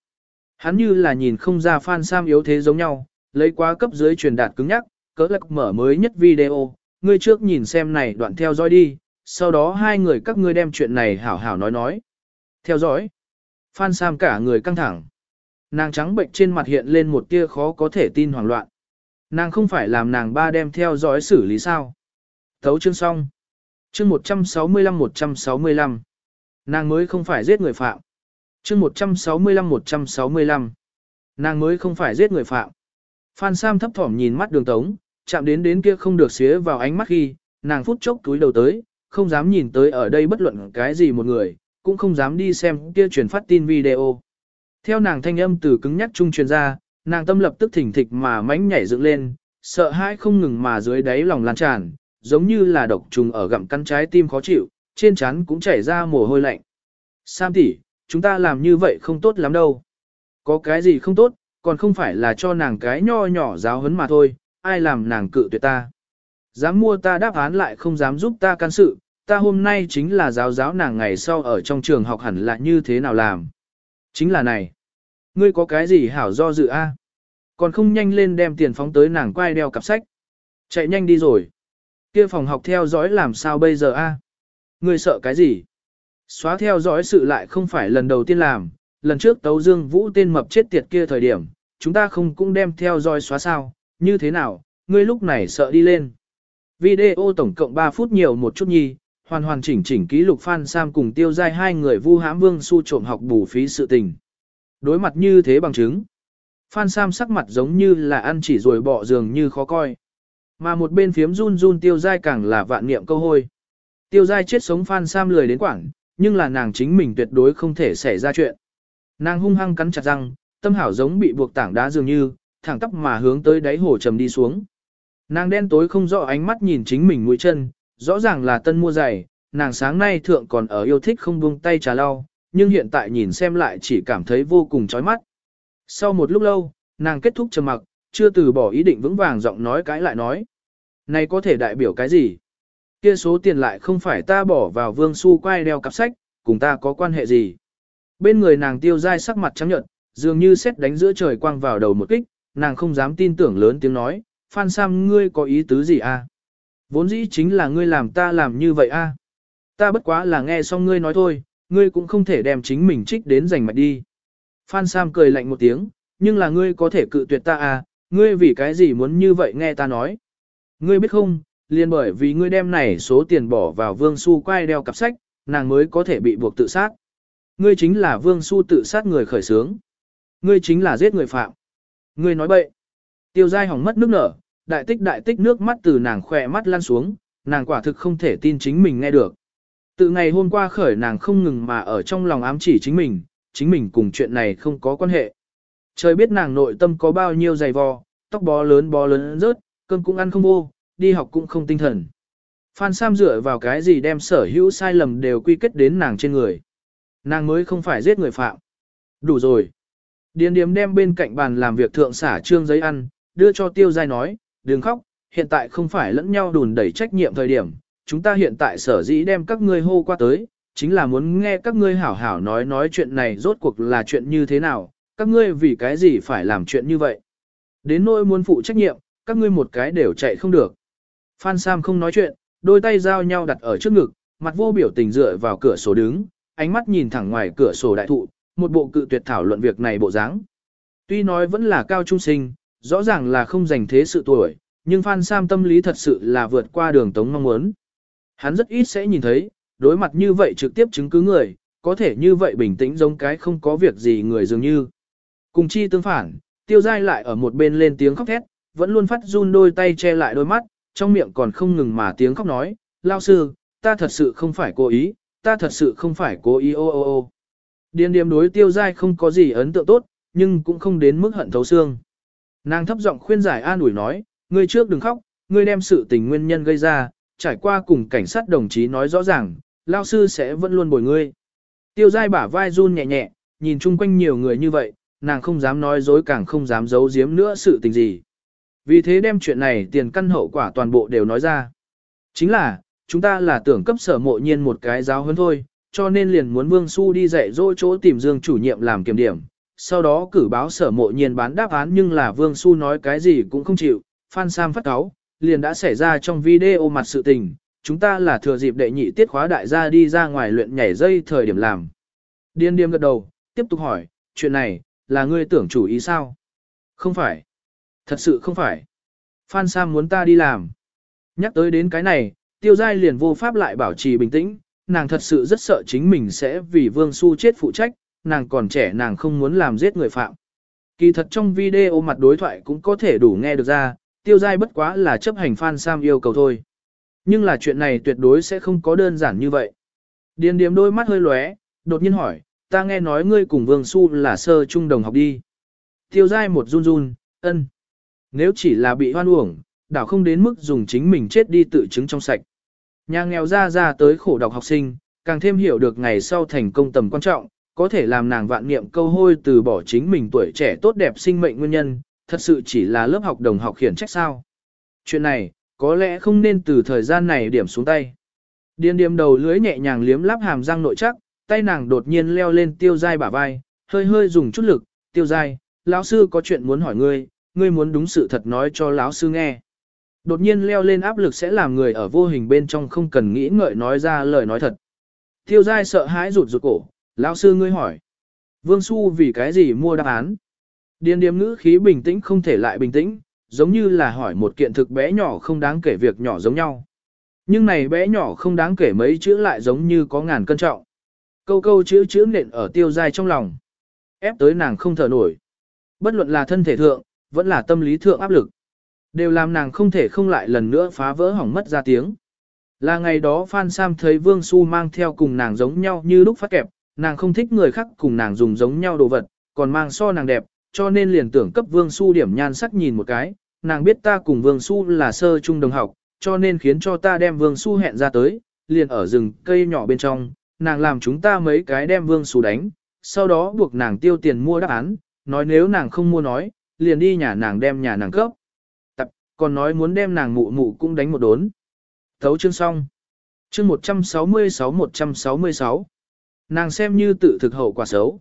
Hắn như là nhìn không ra Phan Sam yếu thế giống nhau, lấy quá cấp dưới truyền đạt cứng nhắc, cỡ lạc mở mới nhất video, ngươi trước nhìn xem này đoạn theo dõi đi, sau đó hai người các ngươi đem chuyện này hảo hảo nói nói. Theo dõi. Phan Sam cả người căng thẳng. Nàng trắng bệnh trên mặt hiện lên một tia khó có thể tin hoảng loạn. Nàng không phải làm nàng ba đem theo dõi xử lý sao. Thấu chương xong. Chương 165-165. Nàng mới không phải giết người phạm. Chương 165-165. Nàng mới không phải giết người phạm. Phan Sam thấp thỏm nhìn mắt đường tống, chạm đến đến kia không được xía vào ánh mắt khi, nàng phút chốc túi đầu tới, không dám nhìn tới ở đây bất luận cái gì một người, cũng không dám đi xem kia truyền phát tin video. Theo nàng thanh âm từ cứng nhắc trung truyền ra, nàng tâm lập tức thỉnh thịch mà mánh nhảy dựng lên, sợ hãi không ngừng mà dưới đáy lòng lan tràn, giống như là độc trùng ở gặm căn trái tim khó chịu, trên trán cũng chảy ra mồ hôi lạnh. Sam tỷ, chúng ta làm như vậy không tốt lắm đâu. Có cái gì không tốt, còn không phải là cho nàng cái nho nhỏ giáo huấn mà thôi, ai làm nàng cự tuyệt ta. Dám mua ta đáp án lại không dám giúp ta can sự, ta hôm nay chính là giáo giáo nàng ngày sau ở trong trường học hẳn là như thế nào làm. Chính là này. Ngươi có cái gì hảo do dự a? Còn không nhanh lên đem tiền phóng tới nàng quay đeo cặp sách. Chạy nhanh đi rồi. Kia phòng học theo dõi làm sao bây giờ a? Ngươi sợ cái gì? Xóa theo dõi sự lại không phải lần đầu tiên làm, lần trước Tấu Dương Vũ tên mập chết tiệt kia thời điểm, chúng ta không cũng đem theo dõi xóa sao, như thế nào, ngươi lúc này sợ đi lên. Video tổng cộng 3 phút nhiều một chút nhi, hoàn hoàn chỉnh chỉnh ký lục Phan Sam cùng tiêu giai hai người vu hãm vương su trộm học bù phí sự tình. Đối mặt như thế bằng chứng. Phan Sam sắc mặt giống như là ăn chỉ rồi bỏ giường như khó coi. Mà một bên phiếm run run tiêu giai càng là vạn niệm câu hôi. Tiêu giai chết sống Phan Sam lười đến quảng, nhưng là nàng chính mình tuyệt đối không thể xảy ra chuyện. Nàng hung hăng cắn chặt răng, tâm hảo giống bị buộc tảng đá dường như, thẳng tóc mà hướng tới đáy hồ trầm đi xuống. Nàng đen tối không rõ ánh mắt nhìn chính mình mũi chân, rõ ràng là tân mua giày, nàng sáng nay thượng còn ở yêu thích không buông tay trà lau, nhưng hiện tại nhìn xem lại chỉ cảm thấy vô cùng chói mắt. Sau một lúc lâu, nàng kết thúc trầm mặc, chưa từ bỏ ý định vững vàng giọng nói cãi lại nói. Này có thể đại biểu cái gì? Kia số tiền lại không phải ta bỏ vào vương su quay đeo cặp sách, cùng ta có quan hệ gì? Bên người nàng tiêu dai sắc mặt trắng nhợt, dường như xét đánh giữa trời quang vào đầu một kích, nàng không dám tin tưởng lớn tiếng nói, Phan Sam ngươi có ý tứ gì a? À? Vốn dĩ chính là ngươi làm ta làm như vậy a. À? Ta bất quá là nghe xong ngươi nói thôi, ngươi cũng không thể đem chính mình trích đến giành mạch đi. Phan Sam cười lạnh một tiếng, nhưng là ngươi có thể cự tuyệt ta à, ngươi vì cái gì muốn như vậy nghe ta nói. Ngươi biết không, liền bởi vì ngươi đem này số tiền bỏ vào vương su quay đeo cặp sách, nàng mới có thể bị buộc tự sát. Ngươi chính là vương su tự sát người khởi sướng. Ngươi chính là giết người phạm. Ngươi nói bậy. Tiêu dai hỏng mất nước nở, đại tích đại tích nước mắt từ nàng khỏe mắt lan xuống, nàng quả thực không thể tin chính mình nghe được. Từ ngày hôm qua khởi nàng không ngừng mà ở trong lòng ám chỉ chính mình, chính mình cùng chuyện này không có quan hệ. Trời biết nàng nội tâm có bao nhiêu dày vò, tóc bó lớn bó lớn rớt, cơm cũng ăn không vô, đi học cũng không tinh thần. Phan Sam dựa vào cái gì đem sở hữu sai lầm đều quy kết đến nàng trên người. Nàng mới không phải giết người phạm. Đủ rồi. Điền điếm đem bên cạnh bàn làm việc thượng xả trương giấy ăn, đưa cho tiêu giai nói, đừng khóc, hiện tại không phải lẫn nhau đùn đẩy trách nhiệm thời điểm, chúng ta hiện tại sở dĩ đem các ngươi hô qua tới, chính là muốn nghe các ngươi hảo hảo nói nói chuyện này rốt cuộc là chuyện như thế nào, các ngươi vì cái gì phải làm chuyện như vậy. Đến nỗi muốn phụ trách nhiệm, các ngươi một cái đều chạy không được. Phan Sam không nói chuyện, đôi tay giao nhau đặt ở trước ngực, mặt vô biểu tình dựa vào cửa sổ đứng, ánh mắt nhìn thẳng ngoài cửa sổ đại thụ, một bộ cự tuyệt thảo luận việc này bộ dáng. Tuy nói vẫn là cao trung sinh, rõ ràng là không dành thế sự tuổi, nhưng Phan Sam tâm lý thật sự là vượt qua đường tống mong muốn. Hắn rất ít sẽ nhìn thấy, đối mặt như vậy trực tiếp chứng cứ người, có thể như vậy bình tĩnh giống cái không có việc gì người dường như. Cùng chi tương phản, tiêu dai lại ở một bên lên tiếng khóc thét, vẫn luôn phát run đôi tay che lại đôi mắt, trong miệng còn không ngừng mà tiếng khóc nói, lao sư, ta thật sự không phải cố ý, ta thật sự không phải cố ý ô ô ô. Điên điềm đối tiêu dai không có gì ấn tượng tốt, nhưng cũng không đến mức hận thấu xương. Nàng thấp giọng khuyên giải an ủi nói, ngươi trước đừng khóc, ngươi đem sự tình nguyên nhân gây ra, trải qua cùng cảnh sát đồng chí nói rõ ràng, lao sư sẽ vẫn luôn bồi ngươi. Tiêu dai bả vai run nhẹ nhẹ, nhìn chung quanh nhiều người như vậy, nàng không dám nói dối càng không dám giấu giếm nữa sự tình gì. Vì thế đem chuyện này tiền căn hậu quả toàn bộ đều nói ra. Chính là, chúng ta là tưởng cấp sở mộ nhiên một cái giáo hơn thôi, cho nên liền muốn Vương Xu đi dạy dỗ chỗ tìm Dương chủ nhiệm làm kiểm điểm. Sau đó cử báo sở mộ nhiên bán đáp án nhưng là Vương Xu nói cái gì cũng không chịu, Phan Sam phát cáo, liền đã xảy ra trong video mặt sự tình, chúng ta là thừa dịp đệ nhị tiết khóa đại gia đi ra ngoài luyện nhảy dây thời điểm làm. Điên điềm gật đầu, tiếp tục hỏi, chuyện này, là ngươi tưởng chủ ý sao? Không phải. Thật sự không phải. Phan Sam muốn ta đi làm. Nhắc tới đến cái này, tiêu giai liền vô pháp lại bảo trì bình tĩnh, nàng thật sự rất sợ chính mình sẽ vì Vương Xu chết phụ trách, nàng còn trẻ nàng không muốn làm giết người phạm. Kỳ thật trong video mặt đối thoại cũng có thể đủ nghe được ra, tiêu giai bất quá là chấp hành Phan Sam yêu cầu thôi. Nhưng là chuyện này tuyệt đối sẽ không có đơn giản như vậy. Điền điểm đôi mắt hơi lóe, đột nhiên hỏi, ta nghe nói ngươi cùng Vương Xu là sơ trung đồng học đi. Tiêu giai một run run, ân. Nếu chỉ là bị hoan uổng, đảo không đến mức dùng chính mình chết đi tự chứng trong sạch. Nhà nghèo ra ra tới khổ đọc học sinh, càng thêm hiểu được ngày sau thành công tầm quan trọng, có thể làm nàng vạn niệm câu hôi từ bỏ chính mình tuổi trẻ tốt đẹp sinh mệnh nguyên nhân, thật sự chỉ là lớp học đồng học khiển trách sao. Chuyện này, có lẽ không nên từ thời gian này điểm xuống tay. Điên điềm đầu lưới nhẹ nhàng liếm lắp hàm răng nội chắc, tay nàng đột nhiên leo lên tiêu dai bả vai, hơi hơi dùng chút lực, tiêu dai, lão sư có chuyện muốn hỏi ngươi, ngươi muốn đúng sự thật nói cho lão sư nghe. Đột nhiên leo lên áp lực sẽ làm người ở vô hình bên trong không cần nghĩ ngợi nói ra lời nói thật. Tiêu giai sợ hãi rụt rụt cổ, lão sư ngươi hỏi. Vương Xu vì cái gì mua đáp án? Điền điềm ngữ khí bình tĩnh không thể lại bình tĩnh, giống như là hỏi một kiện thực bé nhỏ không đáng kể việc nhỏ giống nhau. Nhưng này bé nhỏ không đáng kể mấy chữ lại giống như có ngàn cân trọng. Câu câu chữ chữ nện ở tiêu dai trong lòng. Ép tới nàng không thở nổi. Bất luận là thân thể thượng, vẫn là tâm lý thượng áp lực. Đều làm nàng không thể không lại lần nữa phá vỡ hỏng mất ra tiếng. Là ngày đó Phan Sam thấy Vương Xu mang theo cùng nàng giống nhau như lúc phát kẹp, nàng không thích người khác cùng nàng dùng giống nhau đồ vật, còn mang so nàng đẹp, cho nên liền tưởng cấp Vương Xu điểm nhan sắc nhìn một cái, nàng biết ta cùng Vương Xu là sơ trung đồng học, cho nên khiến cho ta đem Vương Xu hẹn ra tới, liền ở rừng cây nhỏ bên trong, nàng làm chúng ta mấy cái đem Vương Xu đánh, sau đó buộc nàng tiêu tiền mua đáp án, nói nếu nàng không mua nói, liền đi nhà nàng đem nhà nàng cấp. Tập, còn nói muốn đem nàng mụ mụ cũng đánh một đốn. Thấu chương xong. Chương 166-166. Nàng xem như tự thực hậu quả xấu.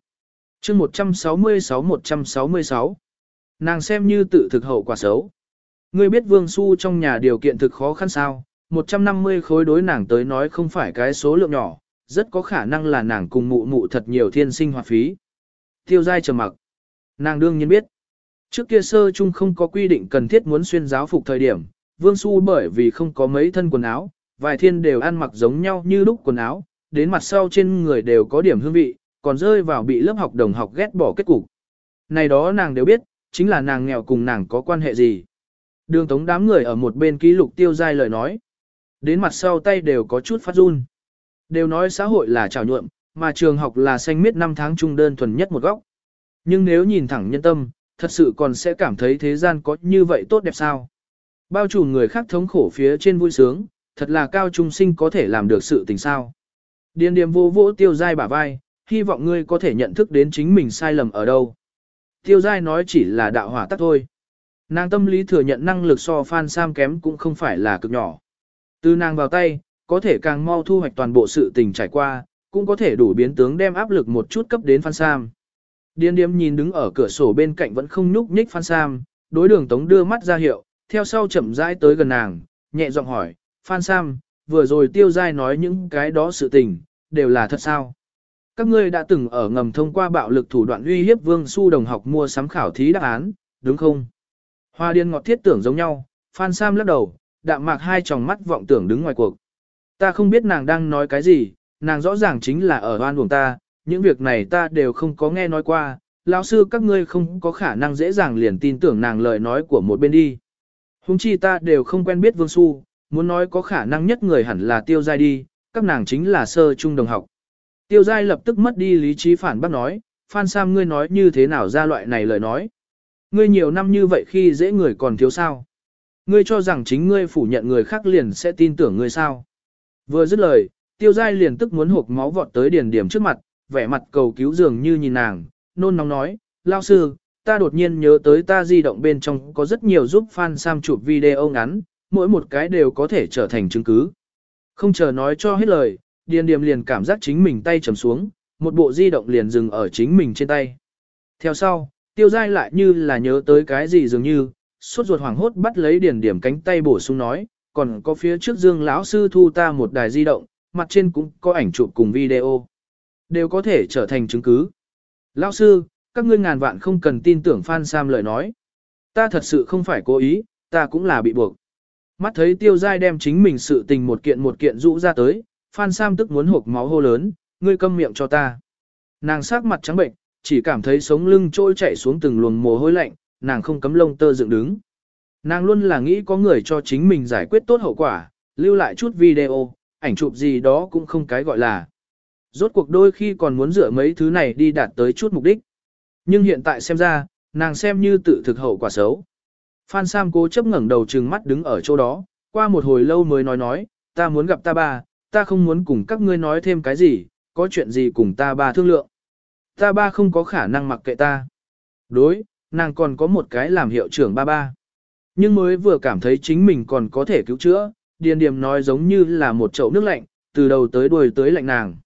Chương 166-166. Nàng xem như tự thực hậu quả xấu. Ngươi biết Vương Xu trong nhà điều kiện thực khó khăn sao, 150 khối đối nàng tới nói không phải cái số lượng nhỏ, rất có khả năng là nàng cùng mụ mụ thật nhiều thiên sinh hoạt phí. Tiêu giai trầm mặc. Nàng đương nhiên biết. Trước kia sơ chung không có quy định cần thiết muốn xuyên giáo phục thời điểm, Vương Xu bởi vì không có mấy thân quần áo, vài thiên đều ăn mặc giống nhau như lúc quần áo, đến mặt sau trên người đều có điểm hương vị, còn rơi vào bị lớp học đồng học ghét bỏ kết cục. Này đó nàng đều biết, chính là nàng nghèo cùng nàng có quan hệ gì. Đường tống đám người ở một bên ký lục tiêu dai lời nói. Đến mặt sau tay đều có chút phát run. Đều nói xã hội là trào nhuộm, mà trường học là xanh miết năm tháng trung đơn thuần nhất một góc. Nhưng nếu nhìn thẳng nhân tâm, thật sự còn sẽ cảm thấy thế gian có như vậy tốt đẹp sao. Bao trùm người khác thống khổ phía trên vui sướng, thật là cao trung sinh có thể làm được sự tình sao. Điền điềm vô vỗ tiêu dai bả vai, hy vọng ngươi có thể nhận thức đến chính mình sai lầm ở đâu. Tiêu dai nói chỉ là đạo hỏa tắc thôi. Nàng tâm lý thừa nhận năng lực so Phan Sam kém cũng không phải là cực nhỏ. Từ nàng vào tay, có thể càng mau thu hoạch toàn bộ sự tình trải qua, cũng có thể đủ biến tướng đem áp lực một chút cấp đến Phan Sam. Điên điếm nhìn đứng ở cửa sổ bên cạnh vẫn không nhúc nhích Phan Sam, đối đường tống đưa mắt ra hiệu, theo sau chậm rãi tới gần nàng, nhẹ giọng hỏi, Phan Sam, vừa rồi tiêu giai nói những cái đó sự tình, đều là thật sao? Các ngươi đã từng ở ngầm thông qua bạo lực thủ đoạn uy hiếp Vương Su đồng học mua sắm khảo thí đáp án, đúng không? Hoa điên ngọt thiết tưởng giống nhau, Phan Sam lắc đầu, đạm mạc hai tròng mắt vọng tưởng đứng ngoài cuộc. Ta không biết nàng đang nói cái gì, nàng rõ ràng chính là ở oan uổng ta, những việc này ta đều không có nghe nói qua, lão sư các ngươi không có khả năng dễ dàng liền tin tưởng nàng lời nói của một bên đi. Hùng chi ta đều không quen biết Vương Xu, muốn nói có khả năng nhất người hẳn là tiêu giai đi, các nàng chính là sơ trung đồng học. Tiêu giai lập tức mất đi lý trí phản bác nói, Phan Sam ngươi nói như thế nào ra loại này lời nói. Ngươi nhiều năm như vậy khi dễ người còn thiếu sao. Ngươi cho rằng chính ngươi phủ nhận người khác liền sẽ tin tưởng ngươi sao. Vừa dứt lời, tiêu giai liền tức muốn hộp máu vọt tới điền điểm trước mặt, vẻ mặt cầu cứu dường như nhìn nàng, nôn nóng nói, lao sư, ta đột nhiên nhớ tới ta di động bên trong có rất nhiều giúp fan Sam chụp video ngắn, mỗi một cái đều có thể trở thành chứng cứ. Không chờ nói cho hết lời, điền Điềm liền cảm giác chính mình tay trầm xuống, một bộ di động liền dừng ở chính mình trên tay. Theo sau, tiêu giai lại như là nhớ tới cái gì dường như, suốt ruột hoảng hốt bắt lấy điền Điềm cánh tay bổ sung nói, còn có phía trước dương lão sư thu ta một đài di động, mặt trên cũng có ảnh chụp cùng video. Đều có thể trở thành chứng cứ. Lão sư, các ngươi ngàn vạn không cần tin tưởng Phan Sam lời nói. Ta thật sự không phải cố ý, ta cũng là bị buộc. Mắt thấy tiêu giai đem chính mình sự tình một kiện một kiện rũ ra tới, Phan Sam tức muốn hộp máu hô lớn, ngươi câm miệng cho ta. Nàng sắc mặt trắng bệnh, chỉ cảm thấy sống lưng trôi chạy xuống từng luồng mồ hôi lạnh, nàng không cấm lông tơ dựng đứng. Nàng luôn là nghĩ có người cho chính mình giải quyết tốt hậu quả, lưu lại chút video, ảnh chụp gì đó cũng không cái gọi là. Rốt cuộc đôi khi còn muốn dựa mấy thứ này đi đạt tới chút mục đích. Nhưng hiện tại xem ra, nàng xem như tự thực hậu quả xấu. Phan Sam cố chấp ngẩng đầu trừng mắt đứng ở chỗ đó, qua một hồi lâu mới nói nói, ta muốn gặp ta ba, ta không muốn cùng các ngươi nói thêm cái gì, có chuyện gì cùng ta ba thương lượng. Ta ba không có khả năng mặc kệ ta. Đối, nàng còn có một cái làm hiệu trưởng ba ba. Nhưng mới vừa cảm thấy chính mình còn có thể cứu chữa, điền điểm nói giống như là một chậu nước lạnh, từ đầu tới đuôi tới lạnh nàng.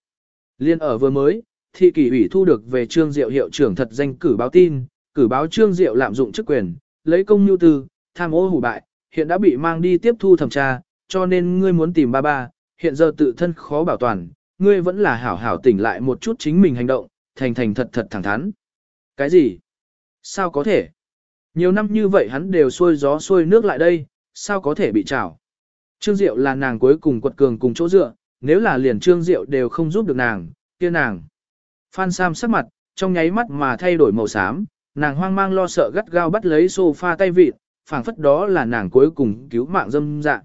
Liên ở vừa mới, thị kỷ ủy thu được về trương diệu hiệu trưởng thật danh cử báo tin, cử báo trương diệu lạm dụng chức quyền, lấy công nhu tư, tham ô hủ bại, hiện đã bị mang đi tiếp thu thẩm tra, cho nên ngươi muốn tìm ba ba, hiện giờ tự thân khó bảo toàn, ngươi vẫn là hảo hảo tỉnh lại một chút chính mình hành động, thành thành thật thật thẳng thắn. Cái gì? Sao có thể? Nhiều năm như vậy hắn đều xuôi gió xuôi nước lại đây, sao có thể bị trảo? Trương Diệu là nàng cuối cùng quật cường cùng chỗ dựa, nếu là liền Trương Diệu đều không giúp được nàng, kia nàng. Phan Sam sắc mặt, trong nháy mắt mà thay đổi màu xám, nàng hoang mang lo sợ gắt gao bắt lấy sofa tay vịt, phảng phất đó là nàng cuối cùng cứu mạng dâm dạ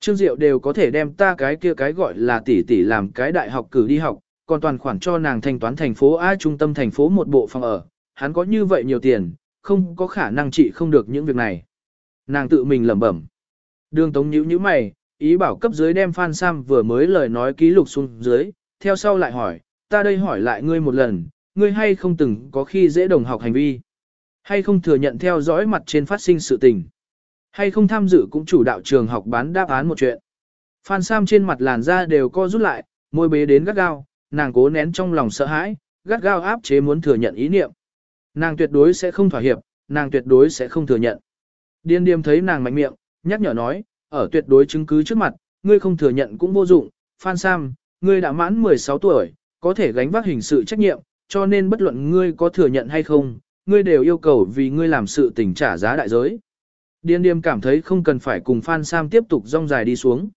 Trương Diệu đều có thể đem ta cái kia cái gọi là tỷ tỷ làm cái đại học cử đi học, còn toàn khoản cho nàng thanh toán thành phố A trung tâm thành phố một bộ phòng ở, hắn có như vậy nhiều tiền, không có khả năng trị không được những việc này. Nàng tự mình lẩm bẩm. Đường Tống nhíu nhíu mày, ý bảo cấp dưới đem Phan Sam vừa mới lời nói ký lục xuống dưới, theo sau lại hỏi, ta đây hỏi lại ngươi một lần, ngươi hay không từng có khi dễ đồng học hành vi, hay không thừa nhận theo dõi mặt trên phát sinh sự tình, hay không tham dự cũng chủ đạo trường học bán đáp án một chuyện. Phan Sam trên mặt làn da đều co rút lại, môi bế đến gắt gao, nàng cố nén trong lòng sợ hãi, gắt gao áp chế muốn thừa nhận ý niệm. Nàng tuyệt đối sẽ không thỏa hiệp, nàng tuyệt đối sẽ không thừa nhận. Điên điềm thấy nàng mạnh miệng, nhắc nhở nói, ở tuyệt đối chứng cứ trước mặt, ngươi không thừa nhận cũng vô dụng, Phan Sam, ngươi đã mãn 16 tuổi, có thể gánh vác hình sự trách nhiệm, cho nên bất luận ngươi có thừa nhận hay không, ngươi đều yêu cầu vì ngươi làm sự tình trả giá đại giới. Điên điềm cảm thấy không cần phải cùng Phan Sam tiếp tục rong dài đi xuống.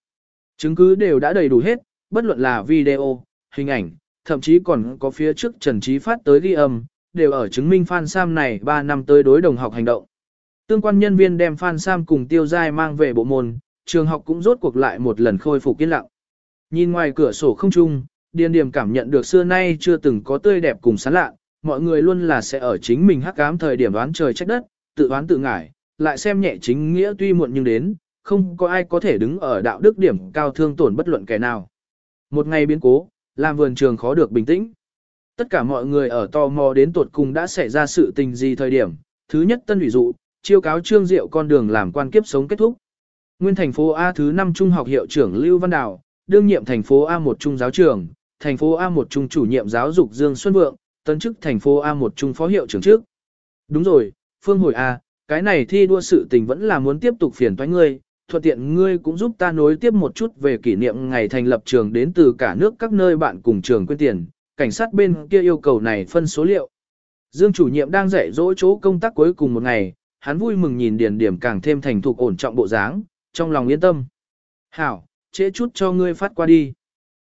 Chứng cứ đều đã đầy đủ hết, bất luận là video, hình ảnh, thậm chí còn có phía trước Trần Trí phát tới ghi âm, đều ở chứng minh Phan Sam này 3 năm tới đối đồng học hành động. Tương quan nhân viên đem Phan Sam cùng Tiêu Giai mang về bộ môn, trường học cũng rốt cuộc lại một lần khôi phục yên lặng. Nhìn ngoài cửa sổ không trung, Điền Điềm cảm nhận được xưa nay chưa từng có tươi đẹp cùng sán lạ, mọi người luôn là sẽ ở chính mình hắc ám thời điểm đoán trời trách đất, tự đoán tự ngải, lại xem nhẹ chính nghĩa tuy muộn nhưng đến, không có ai có thể đứng ở đạo đức điểm cao thương tổn bất luận kẻ nào. Một ngày biến cố, làm vườn trường khó được bình tĩnh. Tất cả mọi người ở tò mò đến tột cùng đã xảy ra sự tình gì thời điểm. Thứ nhất tân ủy dụ, chiêu cáo trương diệu con đường làm quan kiếp sống kết thúc. Nguyên thành phố A thứ 5 trung học hiệu trưởng Lưu Văn Đào, đương nhiệm thành phố A1 trung giáo trưởng, thành phố A1 trung chủ nhiệm giáo dục Dương Xuân Vượng, Tấn chức thành phố A1 trung phó hiệu trưởng trước. Đúng rồi, Phương Hồi A, cái này thi đua sự tình vẫn là muốn tiếp tục phiền toái ngươi, thuận tiện ngươi cũng giúp ta nối tiếp một chút về kỷ niệm ngày thành lập trường đến từ cả nước các nơi bạn cùng trường quyên tiền, cảnh sát bên kia yêu cầu này phân số liệu. Dương chủ nhiệm đang dạy dỗ chỗ công tác cuối cùng một ngày, hắn vui mừng nhìn điển điểm càng thêm thành thục ổn trọng bộ dáng, trong lòng yên tâm. Hảo, trễ chút cho ngươi phát qua đi.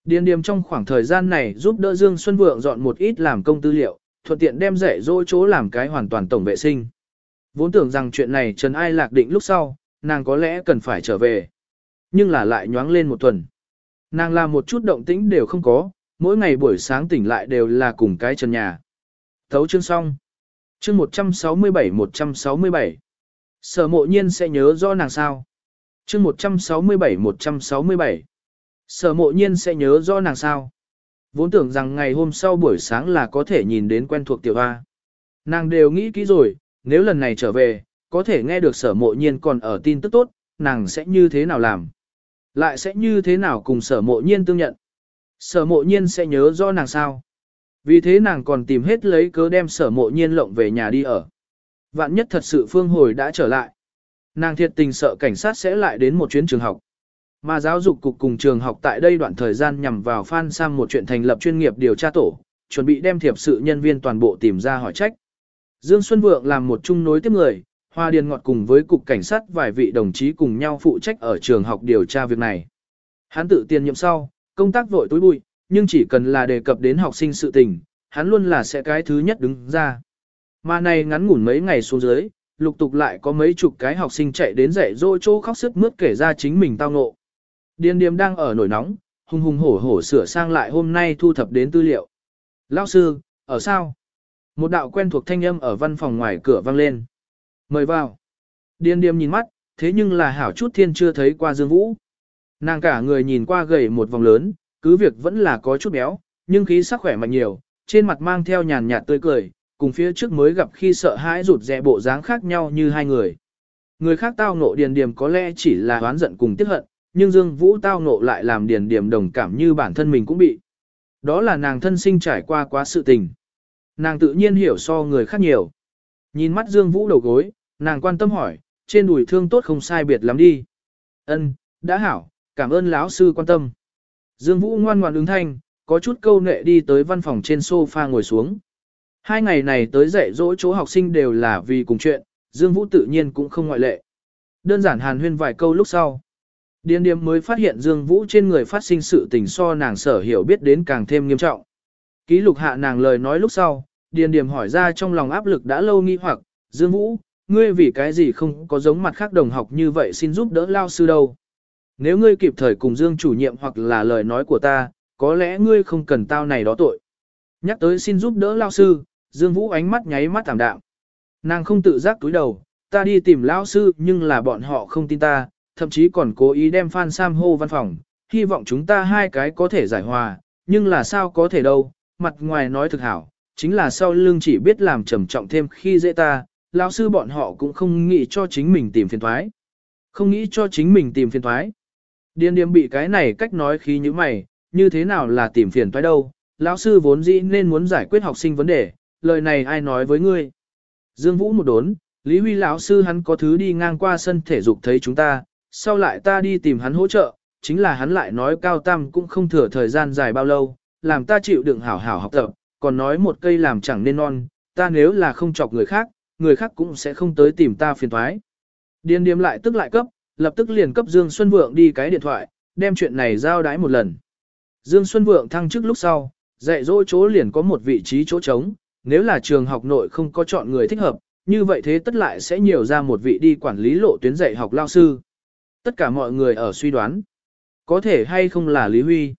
Điền điềm trong khoảng thời gian này giúp đỡ Dương Xuân Vượng dọn một ít làm công tư liệu, thuận tiện đem rẻ dỗ chỗ làm cái hoàn toàn tổng vệ sinh. Vốn tưởng rằng chuyện này Trần Ai lạc định lúc sau, nàng có lẽ cần phải trở về. Nhưng là lại nhoáng lên một tuần. Nàng làm một chút động tĩnh đều không có, mỗi ngày buổi sáng tỉnh lại đều là cùng cái trần nhà. Thấu chương xong. Chương 167-167. Sở mộ nhiên sẽ nhớ rõ nàng sao. Chương 167-167. Sở mộ nhiên sẽ nhớ rõ nàng sao. Vốn tưởng rằng ngày hôm sau buổi sáng là có thể nhìn đến quen thuộc tiểu hoa. Nàng đều nghĩ kỹ rồi, nếu lần này trở về, có thể nghe được sở mộ nhiên còn ở tin tức tốt, nàng sẽ như thế nào làm? Lại sẽ như thế nào cùng sở mộ nhiên tương nhận? Sở mộ nhiên sẽ nhớ rõ nàng sao? Vì thế nàng còn tìm hết lấy cớ đem sở mộ nhiên lộng về nhà đi ở. Vạn nhất thật sự phương hồi đã trở lại. Nàng thiệt tình sợ cảnh sát sẽ lại đến một chuyến trường học. Mà giáo dục cục cùng trường học tại đây đoạn thời gian nhằm vào Phan Sam một chuyện thành lập chuyên nghiệp điều tra tổ, chuẩn bị đem thiệp sự nhân viên toàn bộ tìm ra hỏi trách. Dương Xuân Vượng làm một chung nối tiếp người, Hoa Điền Ngọt cùng với cục cảnh sát vài vị đồng chí cùng nhau phụ trách ở trường học điều tra việc này. Hắn tự tiền nhiệm sau, công tác vội tối bụi, nhưng chỉ cần là đề cập đến học sinh sự tình, hắn luôn là sẽ cái thứ nhất đứng ra. Mà này ngắn ngủn mấy ngày xuống dưới, lục tục lại có mấy chục cái học sinh chạy đến dạy dỗ chỗ khóc sức mướt kể ra chính mình tao ngộ. Điền điềm đang ở nổi nóng, hùng hùng hổ hổ sửa sang lại hôm nay thu thập đến tư liệu. Lão sư, ở sao? Một đạo quen thuộc thanh âm ở văn phòng ngoài cửa vang lên. Mời vào. Điền điềm nhìn mắt, thế nhưng là hảo chút thiên chưa thấy qua Dương Vũ. Nàng cả người nhìn qua gầy một vòng lớn, cứ việc vẫn là có chút béo, nhưng khí sắc khỏe mạnh nhiều, trên mặt mang theo nhàn nhạt tươi cười, cùng phía trước mới gặp khi sợ hãi rụt rè bộ dáng khác nhau như hai người. Người khác tao ngộ điền điềm có lẽ chỉ là oán giận cùng tiếc hận, nhưng Dương Vũ tao ngộ lại làm điền điểm đồng cảm như bản thân mình cũng bị. Đó là nàng thân sinh trải qua quá sự tình. Nàng tự nhiên hiểu so người khác nhiều. Nhìn mắt Dương Vũ đầu gối, nàng quan tâm hỏi, trên đùi thương tốt không sai biệt lắm đi. Ân, đã hảo, cảm ơn lão sư quan tâm. Dương Vũ ngoan ngoãn ứng thanh, có chút câu nệ đi tới văn phòng trên sofa ngồi xuống. Hai ngày này tới dạy dỗ chỗ học sinh đều là vì cùng chuyện, Dương Vũ tự nhiên cũng không ngoại lệ. Đơn giản hàn huyên vài câu lúc sau. Điền điềm mới phát hiện Dương Vũ trên người phát sinh sự tình so nàng sở hiểu biết đến càng thêm nghiêm trọng. Ký lục hạ nàng lời nói lúc sau, Điền điềm hỏi ra trong lòng áp lực đã lâu nghi hoặc, Dương Vũ, ngươi vì cái gì không có giống mặt khác đồng học như vậy xin giúp đỡ lao sư đâu. Nếu ngươi kịp thời cùng Dương chủ nhiệm hoặc là lời nói của ta, có lẽ ngươi không cần tao này đó tội. Nhắc tới xin giúp đỡ lao sư, Dương Vũ ánh mắt nháy mắt thảm đạm. Nàng không tự giác túi đầu, ta đi tìm lao sư nhưng là bọn họ không tin ta, thậm chí còn cố ý đem Phan Sam hô văn phòng, hy vọng chúng ta hai cái có thể giải hòa, nhưng là sao có thể đâu, mặt ngoài nói thực hảo, chính là sau lưng chỉ biết làm trầm trọng thêm khi dễ ta, lão sư bọn họ cũng không nghĩ cho chính mình tìm phiền thoái. Không nghĩ cho chính mình tìm phiền thoái. Điền điềm bị cái này cách nói khí như mày, như thế nào là tìm phiền thoái đâu, lão sư vốn dĩ nên muốn giải quyết học sinh vấn đề, lời này ai nói với ngươi. Dương Vũ một đốn, Lý Huy lão sư hắn có thứ đi ngang qua sân thể dục thấy chúng ta, sau lại ta đi tìm hắn hỗ trợ, chính là hắn lại nói cao tam cũng không thừa thời gian dài bao lâu, làm ta chịu đựng hảo hảo học tập, còn nói một cây làm chẳng nên non, ta nếu là không chọc người khác, người khác cũng sẽ không tới tìm ta phiền thoái. Điền điềm lại tức lại cấp, lập tức liền cấp Dương Xuân Vượng đi cái điện thoại, đem chuyện này giao đái một lần. Dương Xuân Vượng thăng chức lúc sau, dạy dỗ chỗ liền có một vị trí chỗ trống, nếu là trường học nội không có chọn người thích hợp, như vậy thế tất lại sẽ nhiều ra một vị đi quản lý lộ tuyến dạy học lao sư. Tất cả mọi người ở suy đoán, có thể hay không là Lý Huy.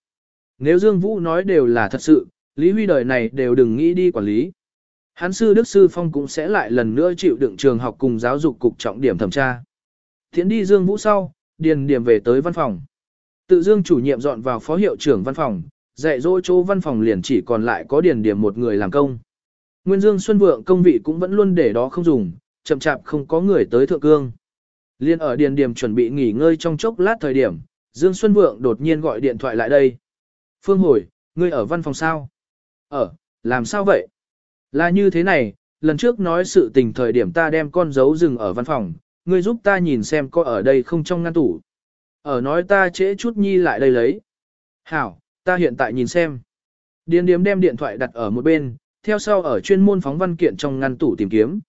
Nếu Dương Vũ nói đều là thật sự, Lý Huy đời này đều đừng nghĩ đi quản lý. Hán sư Đức Sư Phong cũng sẽ lại lần nữa chịu đựng trường học cùng giáo dục cục trọng điểm thẩm tra. Thiện đi Dương Vũ sau, điền điểm về tới văn phòng. Tự Dương chủ nhiệm dọn vào phó hiệu trưởng văn phòng, dạy dỗ chỗ văn phòng liền chỉ còn lại có điền điểm một người làm công. Nguyên Dương Xuân Vượng công vị cũng vẫn luôn để đó không dùng, chậm chạp không có người tới thượng cương. Liên ở điền điểm chuẩn bị nghỉ ngơi trong chốc lát thời điểm, Dương Xuân Vượng đột nhiên gọi điện thoại lại đây. Phương hồi, ngươi ở văn phòng sao? Ở, làm sao vậy? Là như thế này, lần trước nói sự tình thời điểm ta đem con dấu rừng ở văn phòng, ngươi giúp ta nhìn xem có ở đây không trong ngăn tủ. Ở nói ta trễ chút nhi lại đây lấy. Hảo, ta hiện tại nhìn xem. Điền điếm đem điện thoại đặt ở một bên, theo sau ở chuyên môn phóng văn kiện trong ngăn tủ tìm kiếm.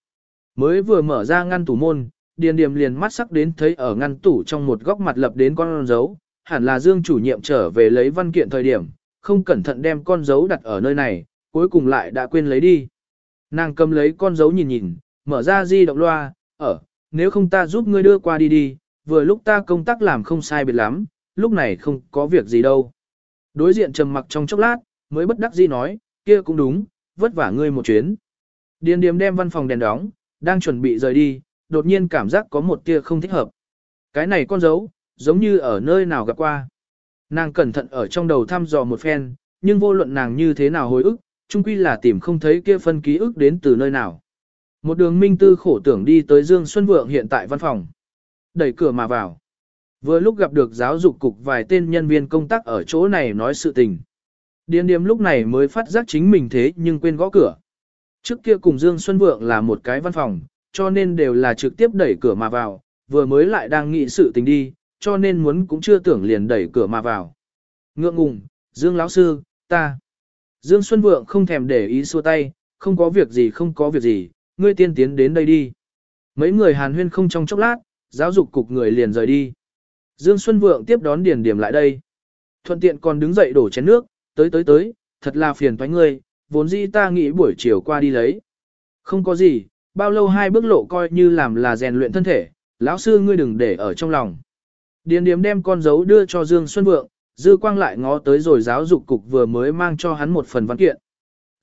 Mới vừa mở ra ngăn tủ môn, điền điềm liền mắt sắc đến thấy ở ngăn tủ trong một góc mặt lập đến con dấu, hẳn là Dương chủ nhiệm trở về lấy văn kiện thời điểm, không cẩn thận đem con dấu đặt ở nơi này, cuối cùng lại đã quên lấy đi. Nàng cầm lấy con dấu nhìn nhìn, mở ra di động loa, ở, nếu không ta giúp ngươi đưa qua đi đi, vừa lúc ta công tác làm không sai biệt lắm, lúc này không có việc gì đâu. Đối diện trầm mặc trong chốc lát, mới bất đắc dĩ nói, kia cũng đúng, vất vả ngươi một chuyến. Điền Điềm đem văn phòng đèn đóng, đang chuẩn bị rời đi, đột nhiên cảm giác có một tia không thích hợp. Cái này con dấu, giống như ở nơi nào gặp qua. Nàng cẩn thận ở trong đầu thăm dò một phen, nhưng vô luận nàng như thế nào hồi ức, chung quy là tìm không thấy kia phân ký ức đến từ nơi nào. Một đường minh tư khổ tưởng đi tới Dương Xuân Vượng hiện tại văn phòng. Đẩy cửa mà vào. Vừa lúc gặp được giáo dục cục vài tên nhân viên công tác ở chỗ này nói sự tình. Điền điếm lúc này mới phát giác chính mình thế nhưng quên gõ cửa. Trước kia cùng Dương Xuân Vượng là một cái văn phòng, cho nên đều là trực tiếp đẩy cửa mà vào, vừa mới lại đang nghĩ sự tình đi, cho nên muốn cũng chưa tưởng liền đẩy cửa mà vào. Ngượng ngùng, Dương lão sư, ta. Dương Xuân Vượng không thèm để ý xua tay, không có việc gì không có việc gì, ngươi tiên tiến đến đây đi. Mấy người hàn huyên không trong chốc lát, giáo dục cục người liền rời đi. Dương Xuân Vượng tiếp đón Điền Điểm lại đây. Thuận tiện còn đứng dậy đổ chén nước, tới tới tới, thật là phiền toái ngươi, vốn dĩ ta nghĩ buổi chiều qua đi lấy. Không có gì, bao lâu hai bước lộ coi như làm là rèn luyện thân thể, lão sư ngươi đừng để ở trong lòng. Điền Điểm đem con dấu đưa cho Dương Xuân Vượng, Dư Quang lại ngó tới rồi giáo dục cục vừa mới mang cho hắn một phần văn kiện.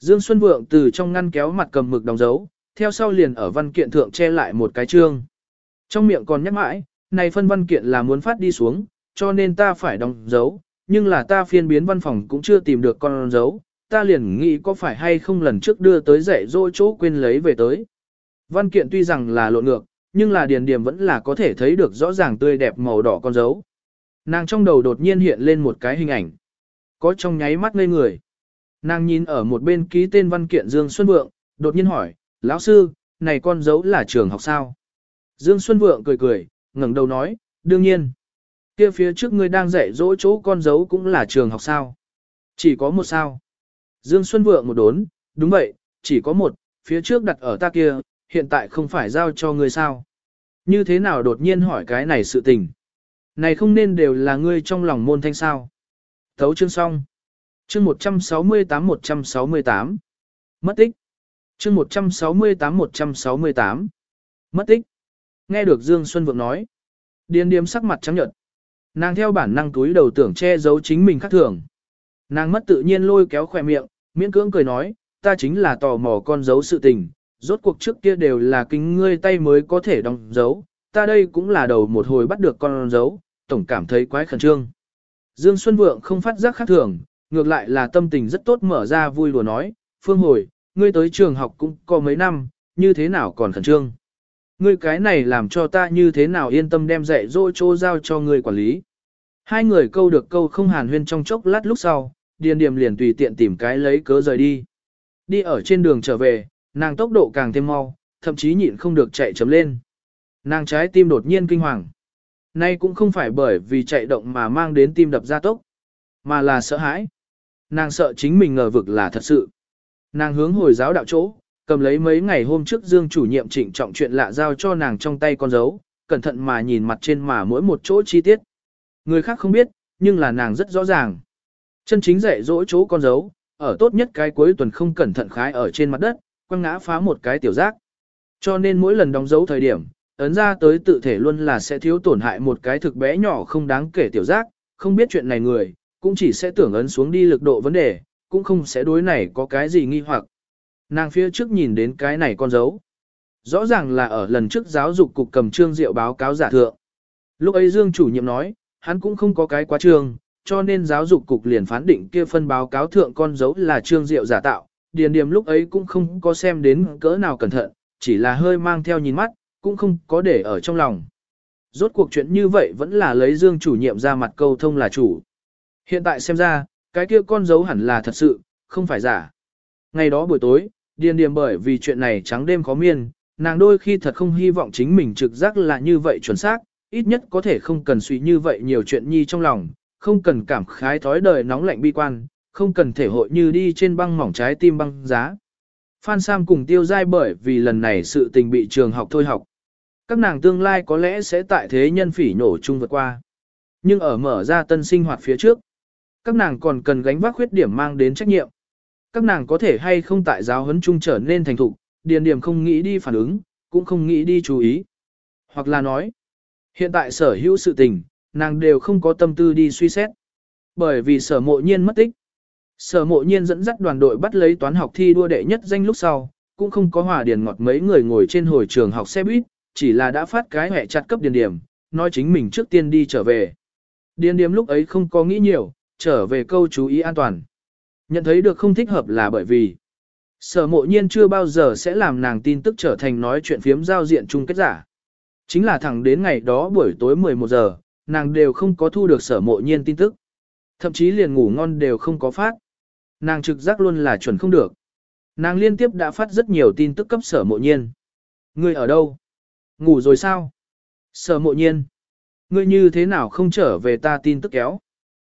Dương Xuân Vượng từ trong ngăn kéo mặt cầm mực đóng dấu, theo sau liền ở văn kiện thượng che lại một cái chương. Trong miệng còn nhắc mãi, này phân văn kiện là muốn phát đi xuống, cho nên ta phải đóng dấu, nhưng là ta phiên biến văn phòng cũng chưa tìm được con dấu, ta liền nghĩ có phải hay không lần trước đưa tới dạy dỗ chỗ quên lấy về tới. Văn kiện tuy rằng là lộn ngược, nhưng là điền điểm vẫn là có thể thấy được rõ ràng tươi đẹp màu đỏ con dấu. Nàng trong đầu đột nhiên hiện lên một cái hình ảnh. Có trong nháy mắt ngây người. Nàng nhìn ở một bên ký tên văn kiện Dương Xuân Vượng, đột nhiên hỏi, lão sư, này con dấu là trường học sao? Dương Xuân Vượng cười cười, ngẩng đầu nói, đương nhiên. Kia phía trước ngươi đang dạy dỗ chỗ con dấu cũng là trường học sao? Chỉ có một sao. Dương Xuân Vượng một đốn, đúng vậy, chỉ có một, phía trước đặt ở ta kia, hiện tại không phải giao cho ngươi sao? Như thế nào đột nhiên hỏi cái này sự tình? Này không nên đều là ngươi trong lòng môn thanh sao? Thấu chương xong. Chương 168-168. Mất tích. Chương 168-168. Mất tích. Nghe được Dương Xuân Vượng nói. Điên điếm sắc mặt trắng nhợt. Nàng theo bản năng túi đầu tưởng che giấu chính mình khác thường. Nàng mất tự nhiên lôi kéo khỏe miệng, miễn cưỡng cười nói, ta chính là tò mò con dấu sự tình, rốt cuộc trước kia đều là kính ngươi tay mới có thể đóng dấu, ta đây cũng là đầu một hồi bắt được con dấu, tổng cảm thấy quái khẩn trương. Dương Xuân Vượng không phát giác khác thường, ngược lại là tâm tình rất tốt mở ra vui lùa nói, Phương hồi, ngươi tới trường học cũng có mấy năm, như thế nào còn khẩn trương. Ngươi cái này làm cho ta như thế nào yên tâm đem dạy dỗ chỗ giao cho ngươi quản lý. Hai người câu được câu không hàn huyên trong chốc lát lúc sau, điền điểm liền tùy tiện tìm cái lấy cớ rời đi. Đi ở trên đường trở về, nàng tốc độ càng thêm mau, thậm chí nhịn không được chạy chấm lên. Nàng trái tim đột nhiên kinh hoàng. Nay cũng không phải bởi vì chạy động mà mang đến tim đập ra tốc, mà là sợ hãi. Nàng sợ chính mình ngờ vực là thật sự. Nàng hướng hồi giáo đạo chỗ, cầm lấy mấy ngày hôm trước Dương chủ nhiệm trịnh trọng chuyện lạ giao cho nàng trong tay con dấu, cẩn thận mà nhìn mặt trên mà mỗi một chỗ chi tiết. Người khác không biết, nhưng là nàng rất rõ ràng. Chân chính dạy dỗ chỗ con dấu, ở tốt nhất cái cuối tuần không cẩn thận khái ở trên mặt đất, quăng ngã phá một cái tiểu giác. Cho nên mỗi lần đóng dấu thời điểm, ấn ra tới tự thể luôn là sẽ thiếu tổn hại một cái thực bé nhỏ không đáng kể tiểu giác, không biết chuyện này người, cũng chỉ sẽ tưởng ấn xuống đi lực độ vấn đề, cũng không sẽ đối này có cái gì nghi hoặc. Nàng phía trước nhìn đến cái này con dấu. Rõ ràng là ở lần trước giáo dục cục cầm trương diệu báo cáo giả thượng. Lúc ấy Dương chủ nhiệm nói, hắn cũng không có cái quá trường, cho nên giáo dục cục liền phán định kia phân báo cáo thượng con dấu là trương diệu giả tạo. Điền điểm lúc ấy cũng không có xem đến cỡ nào cẩn thận, chỉ là hơi mang theo nhìn mắt, cũng không có để ở trong lòng. Rốt cuộc chuyện như vậy vẫn là lấy Dương chủ nhiệm ra mặt câu thông là chủ. Hiện tại xem ra, cái kia con dấu hẳn là thật sự, không phải giả. Ngày đó buổi tối, Điền Điềm bởi vì chuyện này trắng đêm khó miên, nàng đôi khi thật không hy vọng chính mình trực giác là như vậy chuẩn xác, ít nhất có thể không cần suy như vậy nhiều chuyện nhi trong lòng, không cần cảm khái thói đời nóng lạnh bi quan, không cần thể hội như đi trên băng mỏng trái tim băng giá. Phan Sam cùng tiêu dai bởi vì lần này sự tình bị trường học thôi học. Các nàng tương lai có lẽ sẽ tại thế nhân phỉ nổ chung vượt qua. Nhưng ở mở ra tân sinh hoạt phía trước, các nàng còn cần gánh vác khuyết điểm mang đến trách nhiệm. Các nàng có thể hay không tại giáo huấn chung trở nên thành thục, điền điểm không nghĩ đi phản ứng, cũng không nghĩ đi chú ý. Hoặc là nói, hiện tại sở hữu sự tình, nàng đều không có tâm tư đi suy xét. Bởi vì sở mộ nhiên mất tích. Sở mộ nhiên dẫn dắt đoàn đội bắt lấy toán học thi đua đệ nhất danh lúc sau, cũng không có hòa điền ngọt mấy người ngồi trên hồi trường học xe buýt, chỉ là đã phát cái hẹ chặt cấp điền điểm, nói chính mình trước tiên đi trở về. Điền điểm lúc ấy không có nghĩ nhiều, trở về câu chú ý an toàn. Nhận thấy được không thích hợp là bởi vì sở mộ nhiên chưa bao giờ sẽ làm nàng tin tức trở thành nói chuyện phiếm giao diện chung kết giả. Chính là thẳng đến ngày đó buổi tối 11 giờ, nàng đều không có thu được sở mộ nhiên tin tức. Thậm chí liền ngủ ngon đều không có phát. Nàng trực giác luôn là chuẩn không được. Nàng liên tiếp đã phát rất nhiều tin tức cấp sở mộ nhiên. Ngươi ở đâu? Ngủ rồi sao? Sở mộ nhiên. Ngươi như thế nào không trở về ta tin tức kéo?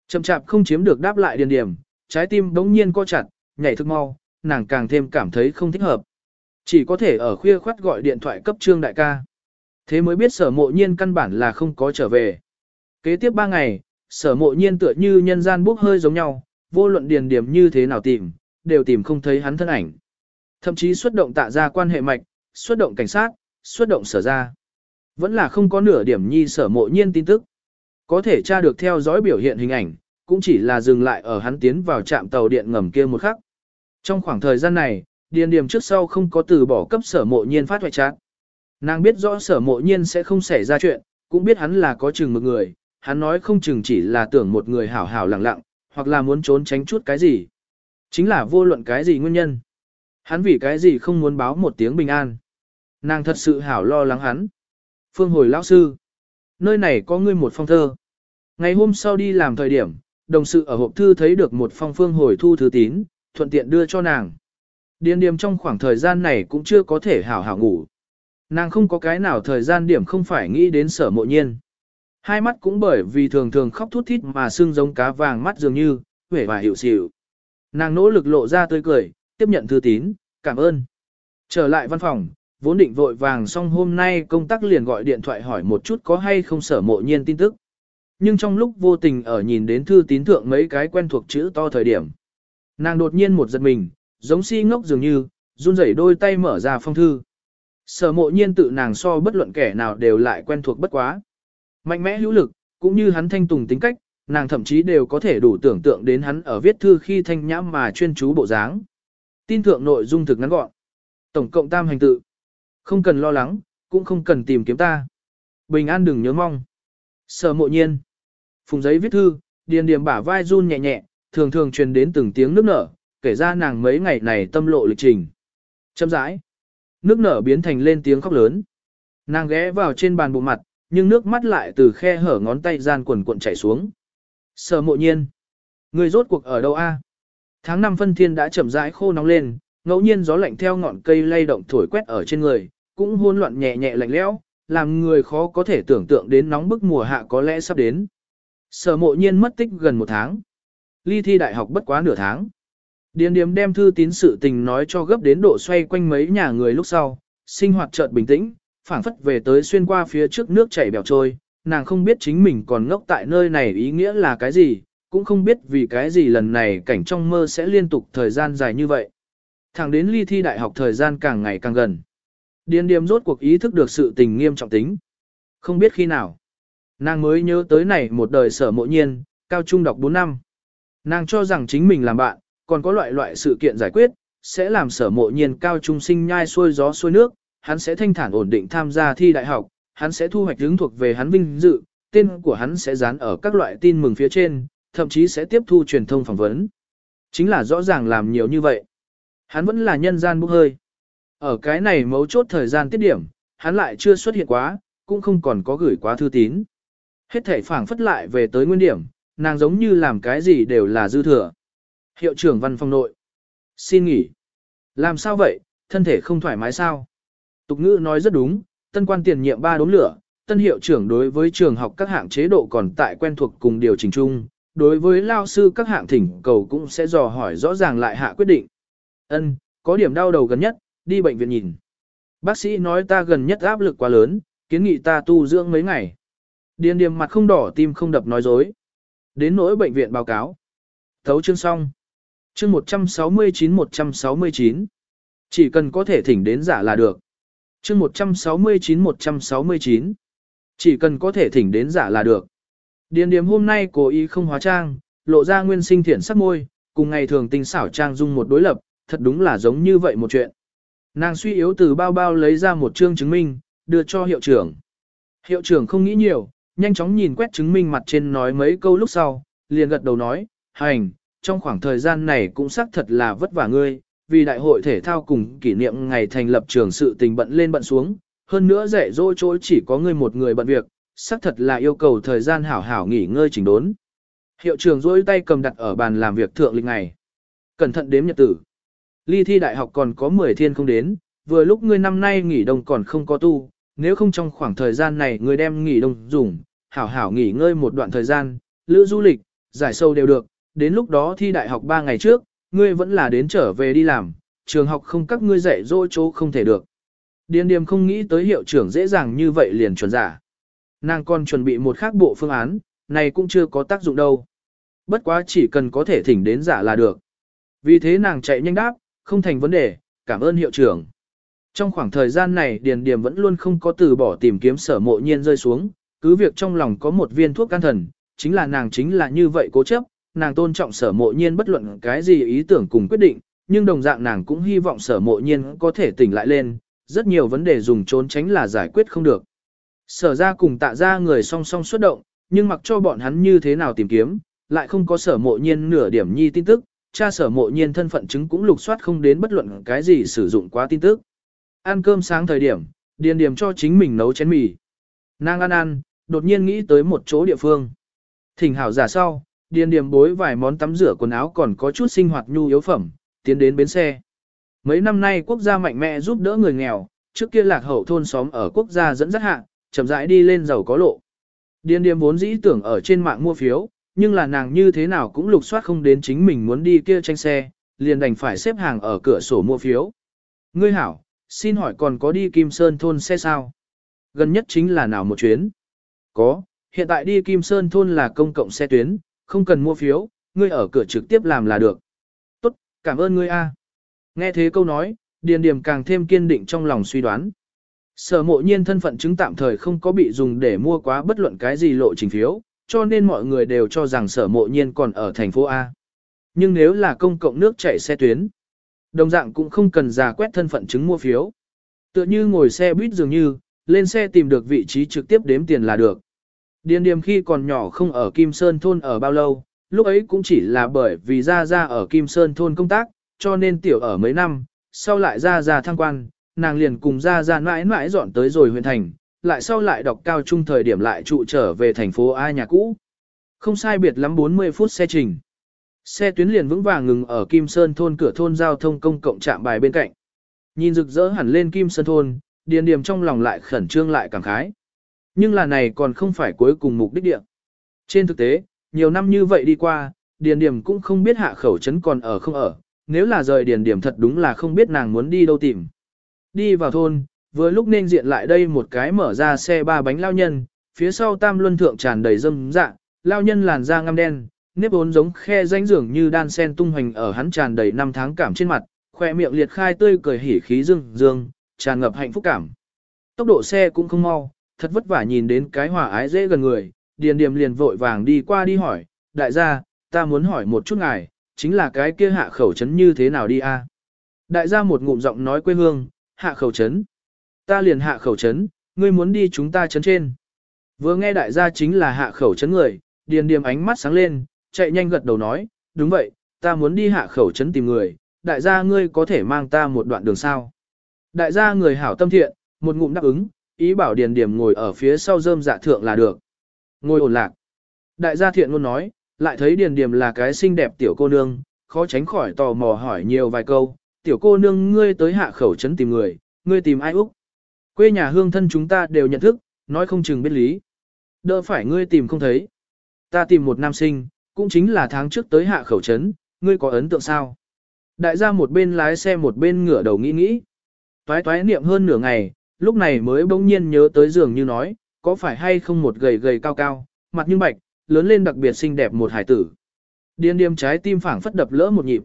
Chậm chạp không chiếm được đáp lại điền điểm, trái tim bỗng nhiên co chặt, nhảy thức mau, nàng càng thêm cảm thấy không thích hợp. Chỉ có thể ở khuya khoát gọi điện thoại cấp trương đại ca. Thế mới biết sở mộ nhiên căn bản là không có trở về. Kế tiếp 3 ngày, sở mộ nhiên tựa như nhân gian bốc hơi giống nhau, vô luận điền điểm như thế nào tìm, đều tìm không thấy hắn thân ảnh. Thậm chí xuất động tạ ra quan hệ mạch, xuất động cảnh sát, xuất động sở ra. Vẫn là không có nửa điểm nhi sở mộ nhiên tin tức. Có thể tra được theo dõi biểu hiện hình ảnh, cũng chỉ là dừng lại ở hắn tiến vào trạm tàu điện ngầm kia một khắc. Trong khoảng thời gian này, điền điểm trước sau không có từ bỏ cấp sở mộ nhiên phát hoại trạng. Nàng biết rõ sở mộ nhiên sẽ không xảy ra chuyện, cũng biết hắn là có chừng một người, hắn nói không chừng chỉ là tưởng một người hảo hảo lặng lặng, hoặc là muốn trốn tránh chút cái gì. Chính là vô luận cái gì nguyên nhân. Hắn vì cái gì không muốn báo một tiếng bình an. Nàng thật sự hảo lo lắng hắn. Phương hồi lão sư. Nơi này có ngươi một phong thơ. Ngày hôm sau đi làm thời điểm, đồng sự ở hộp thư thấy được một phong phương hồi thu thư tín, thuận tiện đưa cho nàng. Điền điềm trong khoảng thời gian này cũng chưa có thể hảo hảo ngủ. Nàng không có cái nào thời gian điểm không phải nghĩ đến sở mộ nhiên. Hai mắt cũng bởi vì thường thường khóc thút thít mà sưng giống cá vàng mắt dường như, vẻ và hiểu xỉu. Nàng nỗ lực lộ ra tươi cười, tiếp nhận thư tín, cảm ơn. Trở lại văn phòng, vốn định vội vàng xong hôm nay công tác liền gọi điện thoại hỏi một chút có hay không sở mộ nhiên tin tức. Nhưng trong lúc vô tình ở nhìn đến thư tín thượng mấy cái quen thuộc chữ to thời điểm. Nàng đột nhiên một giật mình, giống si ngốc dường như, run rẩy đôi tay mở ra phong thư. Sở mộ nhiên tự nàng so bất luận kẻ nào đều lại quen thuộc bất quá. Mạnh mẽ hữu lực, cũng như hắn thanh tùng tính cách, nàng thậm chí đều có thể đủ tưởng tượng đến hắn ở viết thư khi thanh nhãm mà chuyên chú bộ dáng. Tin thượng nội dung thực ngắn gọn. Tổng cộng tam hành tự. Không cần lo lắng, cũng không cần tìm kiếm ta. Bình an đừng nhớ mong. Sở mộ nhiên. Phùng giấy viết thư, điền điểm bả vai run nhẹ nhẹ, thường thường truyền đến từng tiếng nước nở, kể ra nàng mấy ngày này tâm lộ lịch trình. Châm rãi. Nước nở biến thành lên tiếng khóc lớn. Nàng ghé vào trên bàn bộ mặt, nhưng nước mắt lại từ khe hở ngón tay gian quần cuộn chảy xuống. Sở mộ nhiên. Người rốt cuộc ở đâu a? Tháng năm phân thiên đã chậm rãi khô nóng lên, ngẫu nhiên gió lạnh theo ngọn cây lay động thổi quét ở trên người, cũng hôn loạn nhẹ nhẹ lạnh lẽo, làm người khó có thể tưởng tượng đến nóng bức mùa hạ có lẽ sắp đến. Sở mộ nhiên mất tích gần một tháng. Ly thi đại học bất quá nửa tháng. Điền điếm đem thư tín sự tình nói cho gấp đến độ xoay quanh mấy nhà người lúc sau, sinh hoạt chợt bình tĩnh, phảng phất về tới xuyên qua phía trước nước chảy bèo trôi, nàng không biết chính mình còn ngốc tại nơi này ý nghĩa là cái gì, cũng không biết vì cái gì lần này cảnh trong mơ sẽ liên tục thời gian dài như vậy. Thẳng đến ly thi đại học thời gian càng ngày càng gần. Điền điềm rốt cuộc ý thức được sự tình nghiêm trọng tính. Không biết khi nào. Nàng mới nhớ tới này một đời sở mộ nhiên, cao trung đọc 4 năm. Nàng cho rằng chính mình làm bạn, còn có loại loại sự kiện giải quyết, sẽ làm sở mộ nhiên cao trung sinh nhai xuôi gió xuôi nước, hắn sẽ thanh thản ổn định tham gia thi đại học, hắn sẽ thu hoạch hướng thuộc về hắn vinh dự, tên của hắn sẽ dán ở các loại tin mừng phía trên, thậm chí sẽ tiếp thu truyền thông phỏng vấn. Chính là rõ ràng làm nhiều như vậy. Hắn vẫn là nhân gian bốc hơi. Ở cái này mấu chốt thời gian tiết điểm, hắn lại chưa xuất hiện quá, cũng không còn có gửi quá thư tín. Hết thể phảng phất lại về tới nguyên điểm, nàng giống như làm cái gì đều là dư thừa. Hiệu trưởng văn phòng nội. Xin nghỉ. Làm sao vậy, thân thể không thoải mái sao? Tục ngữ nói rất đúng, tân quan tiền nhiệm ba đốm lửa, tân hiệu trưởng đối với trường học các hạng chế độ còn tại quen thuộc cùng điều chỉnh chung, đối với lao sư các hạng thỉnh cầu cũng sẽ dò hỏi rõ ràng lại hạ quyết định. Ân, có điểm đau đầu gần nhất, đi bệnh viện nhìn. Bác sĩ nói ta gần nhất áp lực quá lớn, kiến nghị ta tu dưỡng mấy ngày. Điền điềm mặt không đỏ tim không đập nói dối. Đến nỗi bệnh viện báo cáo. Thấu chương xong. Chương 169-169. Chỉ cần có thể thỉnh đến giả là được. Chương 169-169. Chỉ cần có thể thỉnh đến giả là được. Điền điểm hôm nay cố ý không hóa trang, lộ ra nguyên sinh thiện sắc môi, cùng ngày thường tinh xảo trang dung một đối lập, thật đúng là giống như vậy một chuyện. Nàng suy yếu từ bao bao lấy ra một chương chứng minh, đưa cho hiệu trưởng. Hiệu trưởng không nghĩ nhiều, nhanh chóng nhìn quét chứng minh mặt trên nói mấy câu lúc sau, liền gật đầu nói, hành, trong khoảng thời gian này cũng xác thật là vất vả ngươi, vì đại hội thể thao cùng kỷ niệm ngày thành lập trường sự tình bận lên bận xuống, hơn nữa dạy dỗ chỗ chỉ có ngươi một người bận việc, xác thật là yêu cầu thời gian hảo hảo nghỉ ngơi chỉnh đốn. Hiệu trưởng dối tay cầm đặt ở bàn làm việc thượng lịch ngày. Cẩn thận đếm nhật tử. Ly thi đại học còn có 10 thiên không đến, vừa lúc ngươi năm nay nghỉ đông còn không có tu, nếu không trong khoảng thời gian này ngươi đem nghỉ đông dùng, hảo hảo nghỉ ngơi một đoạn thời gian, lữ du lịch, giải sâu đều được, đến lúc đó thi đại học 3 ngày trước, ngươi vẫn là đến trở về đi làm, trường học không các ngươi dạy dỗ chỗ không thể được. Điền điềm không nghĩ tới hiệu trưởng dễ dàng như vậy liền chuẩn giả. Nàng còn chuẩn bị một khác bộ phương án, này cũng chưa có tác dụng đâu. Bất quá chỉ cần có thể thỉnh đến giả là được. Vì thế nàng chạy nhanh đáp, không thành vấn đề, cảm ơn hiệu trưởng. Trong khoảng thời gian này Điền Điềm vẫn luôn không có từ bỏ tìm kiếm sở mộ nhiên rơi xuống, cứ việc trong lòng có một viên thuốc can thần, chính là nàng chính là như vậy cố chấp, nàng tôn trọng sở mộ nhiên bất luận cái gì ý tưởng cùng quyết định, nhưng đồng dạng nàng cũng hy vọng sở mộ nhiên có thể tỉnh lại lên, rất nhiều vấn đề dùng trốn tránh là giải quyết không được. Sở ra cùng tạ ra người song song xuất động, nhưng mặc cho bọn hắn như thế nào tìm kiếm, lại không có sở mộ nhiên nửa điểm nhi tin tức, cha sở mộ nhiên thân phận chứng cũng lục soát không đến bất luận cái gì sử dụng quá tin tức. Ăn cơm sáng thời điểm, điền điểm cho chính mình nấu chén mì. Nàng ăn ăn, đột nhiên nghĩ tới một chỗ địa phương. Thỉnh hảo giả sau, điền điểm bối vài món tắm rửa quần áo còn có chút sinh hoạt nhu yếu phẩm, tiến đến bến xe. Mấy năm nay quốc gia mạnh mẽ giúp đỡ người nghèo, trước kia lạc hậu thôn xóm ở quốc gia dẫn dắt hạ, chậm rãi đi lên giàu có lộ. Điền điểm vốn dĩ tưởng ở trên mạng mua phiếu, nhưng là nàng như thế nào cũng lục soát không đến chính mình muốn đi kia tranh xe, liền đành phải xếp hàng ở cửa sổ mua phiếu. Ngươi hảo, xin hỏi còn có đi Kim Sơn thôn xe sao? Gần nhất chính là nào một chuyến? Có, hiện tại đi Kim Sơn thôn là công cộng xe tuyến, không cần mua phiếu, ngươi ở cửa trực tiếp làm là được. Tốt, cảm ơn ngươi a. Nghe thế câu nói, Điền Điềm càng thêm kiên định trong lòng suy đoán. Sở mộ nhiên thân phận chứng tạm thời không có bị dùng để mua quá bất luận cái gì lộ trình phiếu, cho nên mọi người đều cho rằng sở mộ nhiên còn ở thành phố A. Nhưng nếu là công cộng nước chạy xe tuyến, đồng dạng cũng không cần giả quét thân phận chứng mua phiếu. Tựa như ngồi xe buýt dường như, lên xe tìm được vị trí trực tiếp đếm tiền là được. Điền điềm khi còn nhỏ không ở Kim Sơn thôn ở bao lâu, lúc ấy cũng chỉ là bởi vì ra ra ở Kim Sơn thôn công tác, cho nên tiểu ở mấy năm, sau lại ra ra thăng quan, nàng liền cùng ra ra mãi mãi dọn tới rồi huyện thành, lại sau lại đọc cao trung thời điểm lại trụ trở về thành phố A nhà cũ. Không sai biệt lắm 40 phút xe trình. Xe tuyến liền vững vàng ngừng ở Kim Sơn thôn cửa thôn giao thông công cộng trạm bài bên cạnh. Nhìn rực rỡ hẳn lên Kim Sơn thôn, điền điểm trong lòng lại khẩn trương lại cảm khái. Nhưng là này còn không phải cuối cùng mục đích địa. Trên thực tế, nhiều năm như vậy đi qua, điền điểm cũng không biết hạ khẩu trấn còn ở không ở, nếu là rời điền điểm thật đúng là không biết nàng muốn đi đâu tìm. Đi vào thôn, vừa lúc nên diện lại đây một cái mở ra xe ba bánh lao nhân, phía sau tam luân thượng tràn đầy dâm dạ, lao nhân làn da ngăm đen, nếp ốn giống khe danh dường như đan sen tung hoành ở hắn tràn đầy năm tháng cảm trên mặt, khoe miệng liệt khai tươi cười hỉ khí dương dương, tràn ngập hạnh phúc cảm. Tốc độ xe cũng không mau, thật vất vả nhìn đến cái hòa ái dễ gần người, điền điềm liền vội vàng đi qua đi hỏi, đại gia, ta muốn hỏi một chút ngài, chính là cái kia hạ khẩu chấn như thế nào đi a? Đại gia một ngụm giọng nói quê hương, hạ khẩu chấn. Ta liền hạ khẩu chấn, ngươi muốn đi chúng ta chấn trên. Vừa nghe đại gia chính là hạ khẩu chấn người, điền điềm ánh mắt sáng lên, chạy nhanh gật đầu nói, đúng vậy, ta muốn đi hạ khẩu chấn tìm người, đại gia ngươi có thể mang ta một đoạn đường sao. Đại gia người hảo tâm thiện, một ngụm đáp ứng, ý bảo điền điểm ngồi ở phía sau rơm dạ thượng là được. Ngồi ổn lạc. Đại gia thiện luôn nói, lại thấy điền điểm là cái xinh đẹp tiểu cô nương, khó tránh khỏi tò mò hỏi nhiều vài câu, tiểu cô nương ngươi tới hạ khẩu trấn tìm người, ngươi tìm ai úc. Quê nhà hương thân chúng ta đều nhận thức, nói không chừng biết lý. Đỡ phải ngươi tìm không thấy. Ta tìm một nam sinh, cũng chính là tháng trước tới hạ khẩu trấn, ngươi có ấn tượng sao? Đại gia một bên lái xe một bên ngửa đầu nghĩ nghĩ. Toái toái niệm hơn nửa ngày, lúc này mới bỗng nhiên nhớ tới giường như nói, có phải hay không một gầy gầy cao cao, mặt như bạch, lớn lên đặc biệt xinh đẹp một hải tử. Điên điềm trái tim phảng phất đập lỡ một nhịp.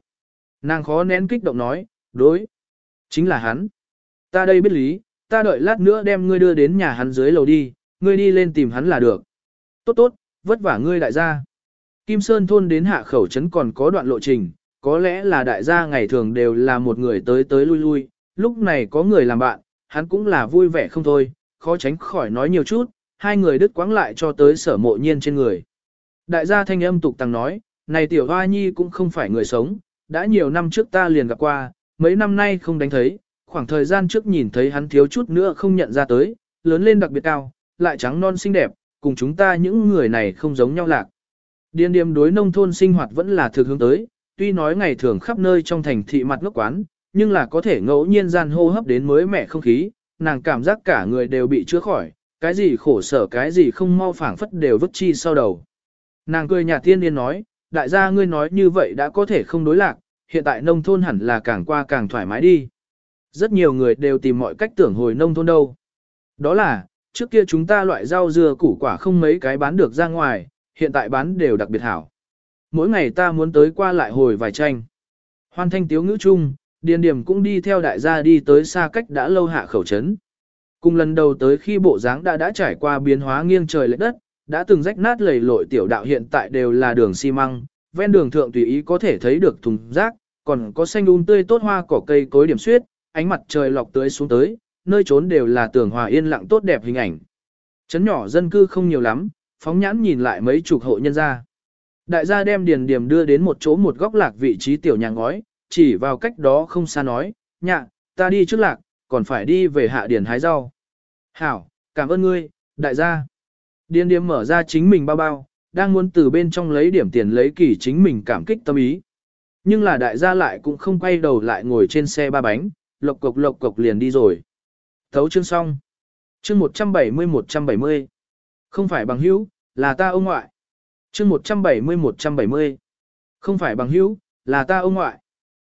Nàng khó nén kích động nói, đối, chính là hắn. Ta đây biết lý, ta đợi lát nữa đem ngươi đưa đến nhà hắn dưới lầu đi, ngươi đi lên tìm hắn là được. Tốt tốt, vất vả ngươi đại gia. Kim Sơn thôn đến hạ khẩu trấn còn có đoạn lộ trình, có lẽ là đại gia ngày thường đều là một người tới tới lui lui, lúc này có người làm bạn, hắn cũng là vui vẻ không thôi, khó tránh khỏi nói nhiều chút, hai người đứt quãng lại cho tới sở mộ nhiên trên người. Đại gia thanh âm tục tăng nói, này tiểu hoa nhi cũng không phải người sống, đã nhiều năm trước ta liền gặp qua, mấy năm nay không đánh thấy, khoảng thời gian trước nhìn thấy hắn thiếu chút nữa không nhận ra tới, lớn lên đặc biệt cao, lại trắng non xinh đẹp, cùng chúng ta những người này không giống nhau lạc. Điên điềm đối nông thôn sinh hoạt vẫn là thực hướng tới, tuy nói ngày thường khắp nơi trong thành thị mặt ngốc quán, nhưng là có thể ngẫu nhiên gian hô hấp đến mới mẻ không khí, nàng cảm giác cả người đều bị chữa khỏi, cái gì khổ sở cái gì không mau phảng phất đều vứt chi sau đầu. Nàng cười nhà tiên điên nói, đại gia ngươi nói như vậy đã có thể không đối lạc, hiện tại nông thôn hẳn là càng qua càng thoải mái đi. Rất nhiều người đều tìm mọi cách tưởng hồi nông thôn đâu. Đó là, trước kia chúng ta loại rau dưa củ quả không mấy cái bán được ra ngoài, hiện tại bán đều đặc biệt hảo. Mỗi ngày ta muốn tới qua lại hồi vài tranh. Hoan thanh tiếu ngữ chung, điền điểm cũng đi theo đại gia đi tới xa cách đã lâu hạ khẩu trấn. Cùng lần đầu tới khi bộ dáng đã đã trải qua biến hóa nghiêng trời lệch đất, đã từng rách nát lầy lội tiểu đạo hiện tại đều là đường xi măng, ven đường thượng tùy ý có thể thấy được thùng rác, còn có xanh um tươi tốt hoa cỏ cây cối điểm xuyết, ánh mặt trời lọc tưới xuống tới, nơi trốn đều là tường hòa yên lặng tốt đẹp hình ảnh. Trấn nhỏ dân cư không nhiều lắm, phóng nhãn nhìn lại mấy chục hộ nhân gia. Đại gia đem điền điểm đưa đến một chỗ một góc lạc vị trí tiểu nhà ngói, chỉ vào cách đó không xa nói, nhạ, ta đi trước lạc, còn phải đi về hạ điển hái rau. Hảo, cảm ơn ngươi, đại gia. Điền điếm mở ra chính mình bao bao, đang muốn từ bên trong lấy điểm tiền lấy kỳ chính mình cảm kích tâm ý. Nhưng là đại gia lại cũng không quay đầu lại ngồi trên xe ba bánh, lộc cộc lộc cộc liền đi rồi. Thấu chương xong. Chương 170-170. Không phải bằng hữu, là ta ông ngoại. Chương 170-170. Không phải bằng hữu, là ta ông ngoại.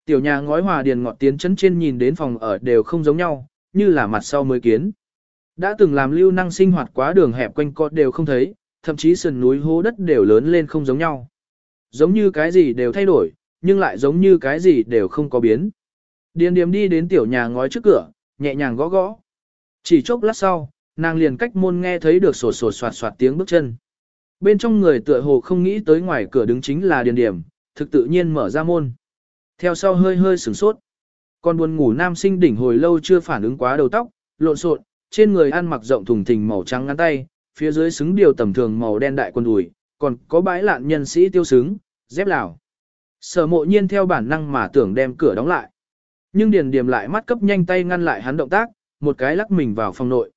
Tiểu nhà ngói hòa điền ngọt tiến chấn trên nhìn đến phòng ở đều không giống nhau, như là mặt sau mới kiến. Đã từng làm lưu năng sinh hoạt quá đường hẹp quanh co đều không thấy, thậm chí sườn núi hố đất đều lớn lên không giống nhau. Giống như cái gì đều thay đổi, nhưng lại giống như cái gì đều không có biến. Điền điềm đi đến tiểu nhà ngói trước cửa, nhẹ nhàng gõ gõ. Chỉ chốc lát sau, nàng liền cách môn nghe thấy được sổ sổ soạt soạt tiếng bước chân. Bên trong người tựa hồ không nghĩ tới ngoài cửa đứng chính là điền điểm, thực tự nhiên mở ra môn. Theo sau hơi hơi sửng sốt. Còn buồn ngủ nam sinh đỉnh hồi lâu chưa phản ứng quá đầu tóc, lộn xộn, trên người ăn mặc rộng thùng thình màu trắng ngắn tay, phía dưới xứng điều tầm thường màu đen đại quần đùi, còn có bãi lạn nhân sĩ tiêu xứng, dép lào. Sở mộ nhiên theo bản năng mà tưởng đem cửa đóng lại. Nhưng điền điểm lại mắt cấp nhanh tay ngăn lại hắn động tác, một cái lắc mình vào phòng nội.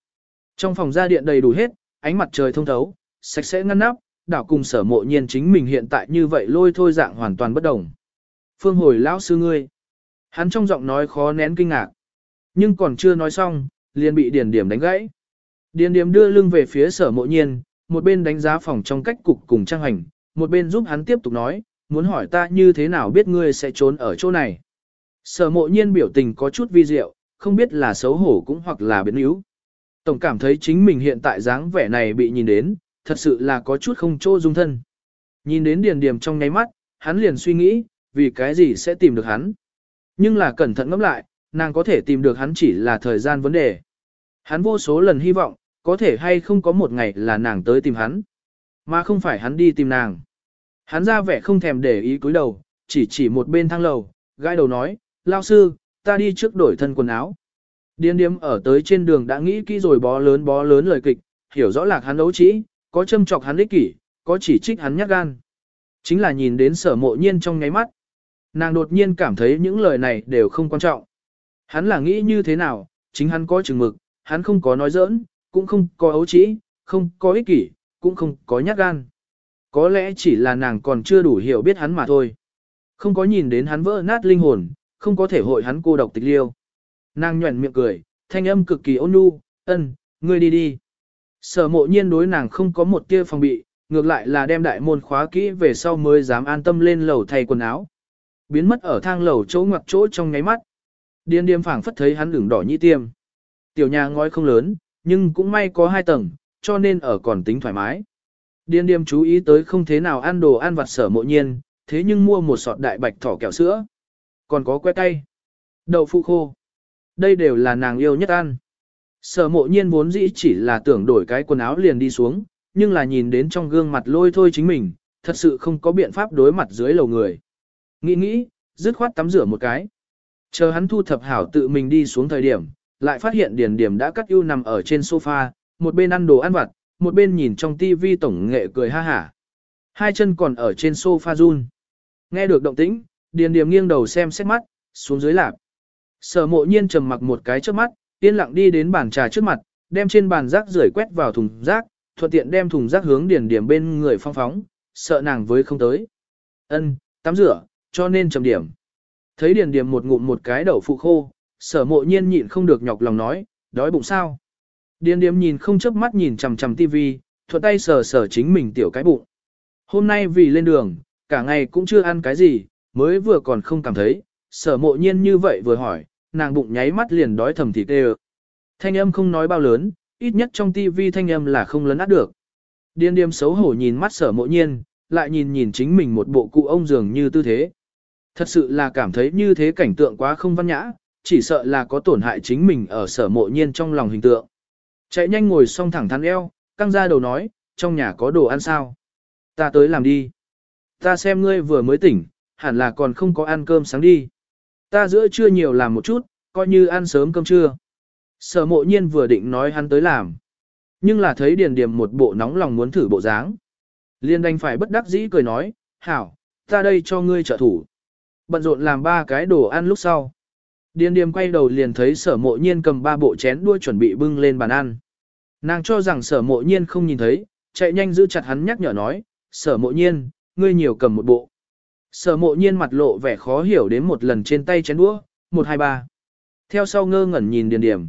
Trong phòng ra điện đầy đủ hết, ánh mặt trời thông thấu, sạch sẽ ngăn nắp, đảo cùng sở mộ nhiên chính mình hiện tại như vậy lôi thôi dạng hoàn toàn bất đồng. Phương hồi lão sư ngươi. Hắn trong giọng nói khó nén kinh ngạc. Nhưng còn chưa nói xong, liền bị điền điểm đánh gãy. Điền điểm đưa lưng về phía sở mộ nhiên, một bên đánh giá phòng trong cách cục cùng trang hành, một bên giúp hắn tiếp tục nói, muốn hỏi ta như thế nào biết ngươi sẽ trốn ở chỗ này. Sở mộ nhiên biểu tình có chút vi diệu, không biết là xấu hổ cũng hoặc là biến yếu. Tổng cảm thấy chính mình hiện tại dáng vẻ này bị nhìn đến, thật sự là có chút không chỗ dung thân. Nhìn đến điền điểm trong nháy mắt, hắn liền suy nghĩ, vì cái gì sẽ tìm được hắn. Nhưng là cẩn thận ngẫm lại, nàng có thể tìm được hắn chỉ là thời gian vấn đề. Hắn vô số lần hy vọng, có thể hay không có một ngày là nàng tới tìm hắn, mà không phải hắn đi tìm nàng. Hắn ra vẻ không thèm để ý cúi đầu, chỉ chỉ một bên thang lầu, gai đầu nói, lao sư, ta đi trước đổi thân quần áo. Điên điếm ở tới trên đường đã nghĩ kỹ rồi bó lớn bó lớn lời kịch, hiểu rõ lạc hắn đấu trĩ, có châm chọc hắn ích kỷ, có chỉ trích hắn nhát gan. Chính là nhìn đến sở mộ nhiên trong ngáy mắt. Nàng đột nhiên cảm thấy những lời này đều không quan trọng. Hắn là nghĩ như thế nào, chính hắn có chừng mực, hắn không có nói giỡn, cũng không có ấu trĩ, không có ích kỷ, cũng không có nhát gan. Có lẽ chỉ là nàng còn chưa đủ hiểu biết hắn mà thôi. Không có nhìn đến hắn vỡ nát linh hồn, không có thể hội hắn cô độc tịch liêu. Nàng nhuẩn miệng cười, thanh âm cực kỳ ôn nhu, ân, ngươi đi đi. Sở mộ nhiên đối nàng không có một tia phòng bị, ngược lại là đem đại môn khóa kỹ về sau mới dám an tâm lên lầu thay quần áo. Biến mất ở thang lầu chỗ ngoặc chỗ trong ngáy mắt. Điên điềm phảng phất thấy hắn ửng đỏ nhĩ tiêm. Tiểu nhà ngói không lớn, nhưng cũng may có hai tầng, cho nên ở còn tính thoải mái. Điên điềm chú ý tới không thế nào ăn đồ ăn vặt sở mộ nhiên, thế nhưng mua một sọt đại bạch thỏ kẹo sữa. Còn có que cay, đậu phụ khô. Đây đều là nàng yêu nhất ăn. Sở mộ nhiên vốn dĩ chỉ là tưởng đổi cái quần áo liền đi xuống, nhưng là nhìn đến trong gương mặt lôi thôi chính mình, thật sự không có biện pháp đối mặt dưới lầu người. Nghĩ nghĩ, dứt khoát tắm rửa một cái. Chờ hắn thu thập hảo tự mình đi xuống thời điểm, lại phát hiện điền điểm đã cắt ưu nằm ở trên sofa, một bên ăn đồ ăn vặt, một bên nhìn trong tivi tổng nghệ cười ha hả. Hai chân còn ở trên sofa run. Nghe được động tĩnh, điền điểm nghiêng đầu xem xét mắt, xuống dưới lạp. Sở mộ nhiên trầm mặc một cái trước mắt, yên lặng đi đến bàn trà trước mặt, đem trên bàn rác rưởi quét vào thùng rác, thuận tiện đem thùng rác hướng điền điểm bên người phong phóng, sợ nàng với không tới. Ân, tắm rửa, cho nên trầm điểm. Thấy điền điềm một ngụm một cái đậu phụ khô, sở mộ nhiên nhịn không được nhọc lòng nói, đói bụng sao. Điền điềm nhìn không chớp mắt nhìn chằm chằm tivi, thuận tay sờ sờ chính mình tiểu cái bụng. Hôm nay vì lên đường, cả ngày cũng chưa ăn cái gì, mới vừa còn không cảm thấy, sở mộ nhiên như vậy vừa hỏi, nàng bụng nháy mắt liền đói thầm thịt tê Thanh âm không nói bao lớn, ít nhất trong tivi thanh âm là không lấn át được. Điên điềm xấu hổ nhìn mắt sở mộ nhiên, lại nhìn nhìn chính mình một bộ cụ ông dường như tư thế. Thật sự là cảm thấy như thế cảnh tượng quá không văn nhã, chỉ sợ là có tổn hại chính mình ở sở mộ nhiên trong lòng hình tượng. Chạy nhanh ngồi xong thẳng thắn eo, căng ra đầu nói, trong nhà có đồ ăn sao? Ta tới làm đi. Ta xem ngươi vừa mới tỉnh, hẳn là còn không có ăn cơm sáng đi. Ta giữa trưa nhiều làm một chút, coi như ăn sớm cơm trưa. Sở mộ nhiên vừa định nói hắn tới làm. Nhưng là thấy điền điểm một bộ nóng lòng muốn thử bộ dáng. Liên đành phải bất đắc dĩ cười nói, hảo, ta đây cho ngươi trợ thủ. Bận rộn làm ba cái đồ ăn lúc sau. Điền điềm quay đầu liền thấy sở mộ nhiên cầm ba bộ chén đuôi chuẩn bị bưng lên bàn ăn. Nàng cho rằng sở mộ nhiên không nhìn thấy, chạy nhanh giữ chặt hắn nhắc nhở nói, sở mộ nhiên, ngươi nhiều cầm một bộ. Sở mộ nhiên mặt lộ vẻ khó hiểu đến một lần trên tay chén đũa, một hai ba. Theo sau ngơ ngẩn nhìn điền điểm.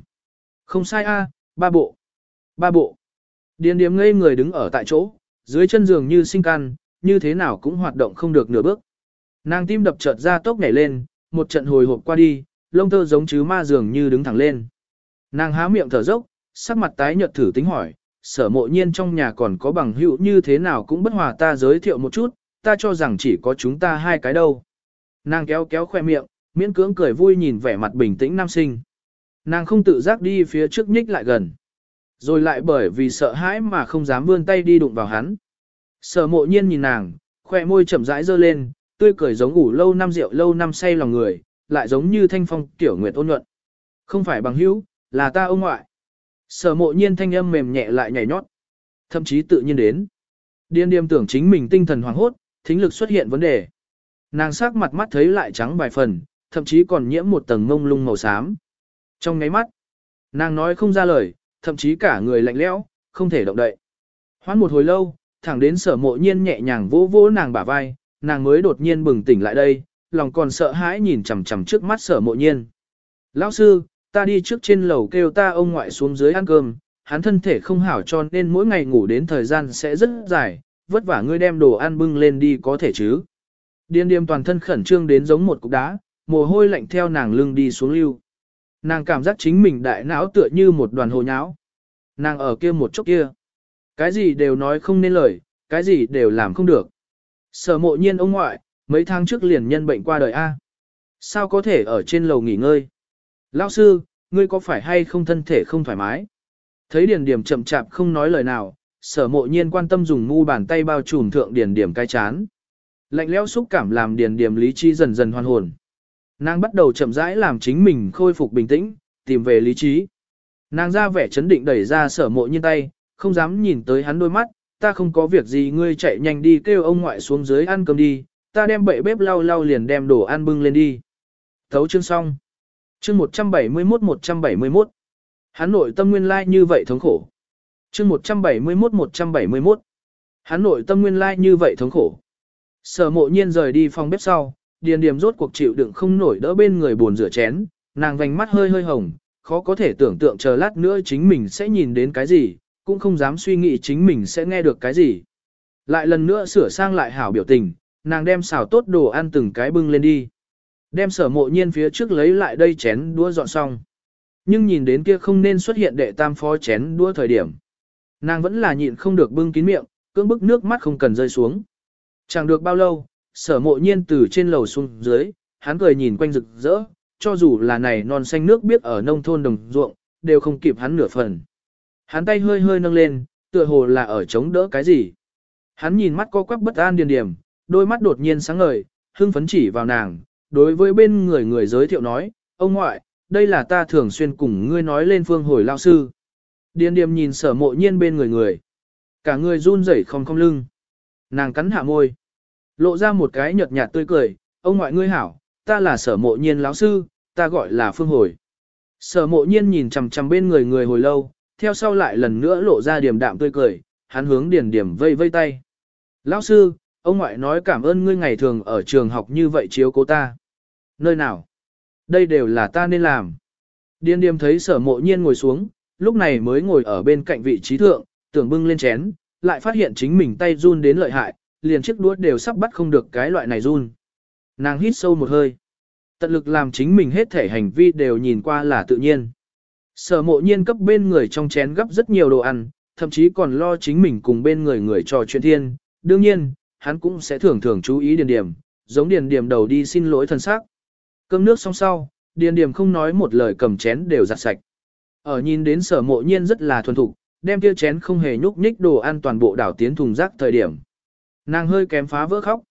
Không sai a, ba bộ. Ba bộ. Điền điểm ngây người đứng ở tại chỗ, dưới chân giường như sinh can, như thế nào cũng hoạt động không được nửa bước. Nàng tim đập chợt ra tốc nhảy lên, một trận hồi hộp qua đi, lông tơ giống chứ ma dường như đứng thẳng lên. Nàng há miệng thở dốc, sắc mặt tái nhợt thử tính hỏi, sở mộ nhiên trong nhà còn có bằng hữu như thế nào cũng bất hòa ta giới thiệu một chút, ta cho rằng chỉ có chúng ta hai cái đâu. Nàng kéo kéo khoe miệng, miễn cưỡng cười vui nhìn vẻ mặt bình tĩnh nam sinh. Nàng không tự giác đi phía trước nhích lại gần. Rồi lại bởi vì sợ hãi mà không dám vươn tay đi đụng vào hắn. Sở mộ nhiên nhìn nàng, khoe môi chậm rãi dơ lên, tươi cười giống ngủ lâu năm rượu lâu năm say lòng người, lại giống như thanh phong tiểu nguyệt ôn nhuận. Không phải bằng hữu, là ta ông ngoại. Sở mộ nhiên thanh âm mềm nhẹ lại nhảy nhót. Thậm chí tự nhiên đến. Điên điềm tưởng chính mình tinh thần hoảng hốt, thính lực xuất hiện vấn đề. Nàng sắc mặt mắt thấy lại trắng vài phần, thậm chí còn nhiễm một tầng ngông lung màu xám. Trong ngáy mắt, nàng nói không ra lời, thậm chí cả người lạnh lẽo, không thể động đậy. Hoãn một hồi lâu, thẳng đến sở mộ nhiên nhẹ nhàng vỗ vỗ nàng bả vai, nàng mới đột nhiên bừng tỉnh lại đây, lòng còn sợ hãi nhìn chằm chằm trước mắt sở mộ nhiên. Lão sư, ta đi trước trên lầu kêu ta ông ngoại xuống dưới ăn cơm, hắn thân thể không hảo cho nên mỗi ngày ngủ đến thời gian sẽ rất dài, vất vả ngươi đem đồ ăn bưng lên đi có thể chứ. Điên điềm toàn thân khẩn trương đến giống một cục đá, mồ hôi lạnh theo nàng lưng đi xuống lưu. Nàng cảm giác chính mình đại não tựa như một đoàn hồ nháo. Nàng ở kia một chốc kia. Cái gì đều nói không nên lời, cái gì đều làm không được. Sở mộ nhiên ông ngoại, mấy tháng trước liền nhân bệnh qua đời A. Sao có thể ở trên lầu nghỉ ngơi? Lão sư, ngươi có phải hay không thân thể không thoải mái? Thấy điền điểm chậm chạp không nói lời nào, sở mộ nhiên quan tâm dùng mu bàn tay bao trùm thượng điền điểm cai chán. Lạnh lẽo xúc cảm làm điền điểm lý trí dần dần hoàn hồn. Nàng bắt đầu chậm rãi làm chính mình khôi phục bình tĩnh, tìm về lý trí. Nàng ra vẻ chấn định đẩy ra sở mộ nhiên tay, không dám nhìn tới hắn đôi mắt, ta không có việc gì ngươi chạy nhanh đi kêu ông ngoại xuống dưới ăn cơm đi, ta đem bậy bếp lau lau liền đem đồ ăn bưng lên đi. Thấu chương xong. Chương 171-171. Hắn nội tâm nguyên lai như vậy thống khổ. Chương 171-171. Hắn nội tâm nguyên lai như vậy thống khổ. Sở mộ nhiên rời đi phòng bếp sau, điền điểm rốt cuộc chịu đựng không nổi đỡ bên người buồn rửa chén, nàng vành mắt hơi hơi hồng, khó có thể tưởng tượng chờ lát nữa chính mình sẽ nhìn đến cái gì, cũng không dám suy nghĩ chính mình sẽ nghe được cái gì. Lại lần nữa sửa sang lại hảo biểu tình, nàng đem xào tốt đồ ăn từng cái bưng lên đi. Đem sở mộ nhiên phía trước lấy lại đây chén đũa dọn xong. Nhưng nhìn đến kia không nên xuất hiện đệ tam phó chén đũa thời điểm. Nàng vẫn là nhịn không được bưng kín miệng, cưỡng bức nước mắt không cần rơi xuống. Chẳng được bao lâu, sở mộ nhiên từ trên lầu xuống dưới, hắn cười nhìn quanh rực rỡ, cho dù là này non xanh nước biết ở nông thôn đồng ruộng, đều không kịp hắn nửa phần. Hắn tay hơi hơi nâng lên, tựa hồ là ở chống đỡ cái gì. Hắn nhìn mắt co quắp bất an điền điểm, đôi mắt đột nhiên sáng ngời, hưng phấn chỉ vào nàng, đối với bên người người giới thiệu nói, ông ngoại, đây là ta thường xuyên cùng ngươi nói lên phương hồi lao sư. Điền điểm nhìn sở mộ nhiên bên người người. Cả người run rẩy không không lưng. Nàng cắn hạ môi. Lộ ra một cái nhợt nhạt tươi cười, ông ngoại ngươi hảo, ta là sở mộ nhiên lão sư, ta gọi là phương hồi. Sở mộ nhiên nhìn chằm chằm bên người người hồi lâu, theo sau lại lần nữa lộ ra điểm đạm tươi cười, hắn hướng điền điểm vây vây tay. Lão sư, ông ngoại nói cảm ơn ngươi ngày thường ở trường học như vậy chiếu cố ta. Nơi nào? Đây đều là ta nên làm. Điền điểm thấy sở mộ nhiên ngồi xuống, lúc này mới ngồi ở bên cạnh vị trí thượng, tưởng bưng lên chén, lại phát hiện chính mình tay run đến lợi hại, liền chiếc đuốt đều sắp bắt không được cái loại này run. Nàng hít sâu một hơi. Tận lực làm chính mình hết thể hành vi đều nhìn qua là tự nhiên. Sở mộ nhiên cấp bên người trong chén gấp rất nhiều đồ ăn, thậm chí còn lo chính mình cùng bên người người trò chuyện thiên. Đương nhiên, hắn cũng sẽ thường thường chú ý điền điểm, giống điền điểm đầu đi xin lỗi thân xác. Cơm nước xong sau, điền điểm không nói một lời cầm chén đều giặt sạch. Ở nhìn đến sở mộ nhiên rất là thuần thục, đem kia chén không hề nhúc nhích đồ ăn toàn bộ đảo tiến thùng rác thời điểm. Nàng hơi kém phá vỡ khóc.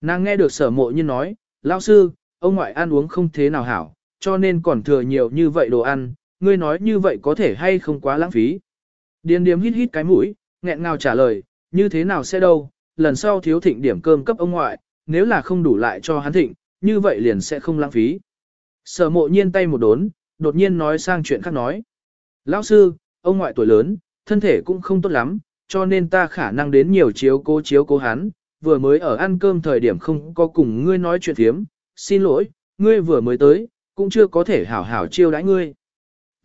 Nàng nghe được sở mộ nhiên nói, lão sư, ông ngoại ăn uống không thế nào hảo, cho nên còn thừa nhiều như vậy đồ ăn, ngươi nói như vậy có thể hay không quá lãng phí. Điền điếm hít hít cái mũi, nghẹn ngào trả lời, như thế nào sẽ đâu, lần sau thiếu thịnh điểm cơm cấp ông ngoại, nếu là không đủ lại cho hắn thịnh, như vậy liền sẽ không lãng phí. Sở mộ nhiên tay một đốn, đột nhiên nói sang chuyện khác nói. Lão sư, ông ngoại tuổi lớn, thân thể cũng không tốt lắm, cho nên ta khả năng đến nhiều chiếu cố chiếu cố hắn, vừa mới ở ăn cơm thời điểm không có cùng ngươi nói chuyện thiếm, xin lỗi, ngươi vừa mới tới, cũng chưa có thể hảo hảo chiêu đãi ngươi.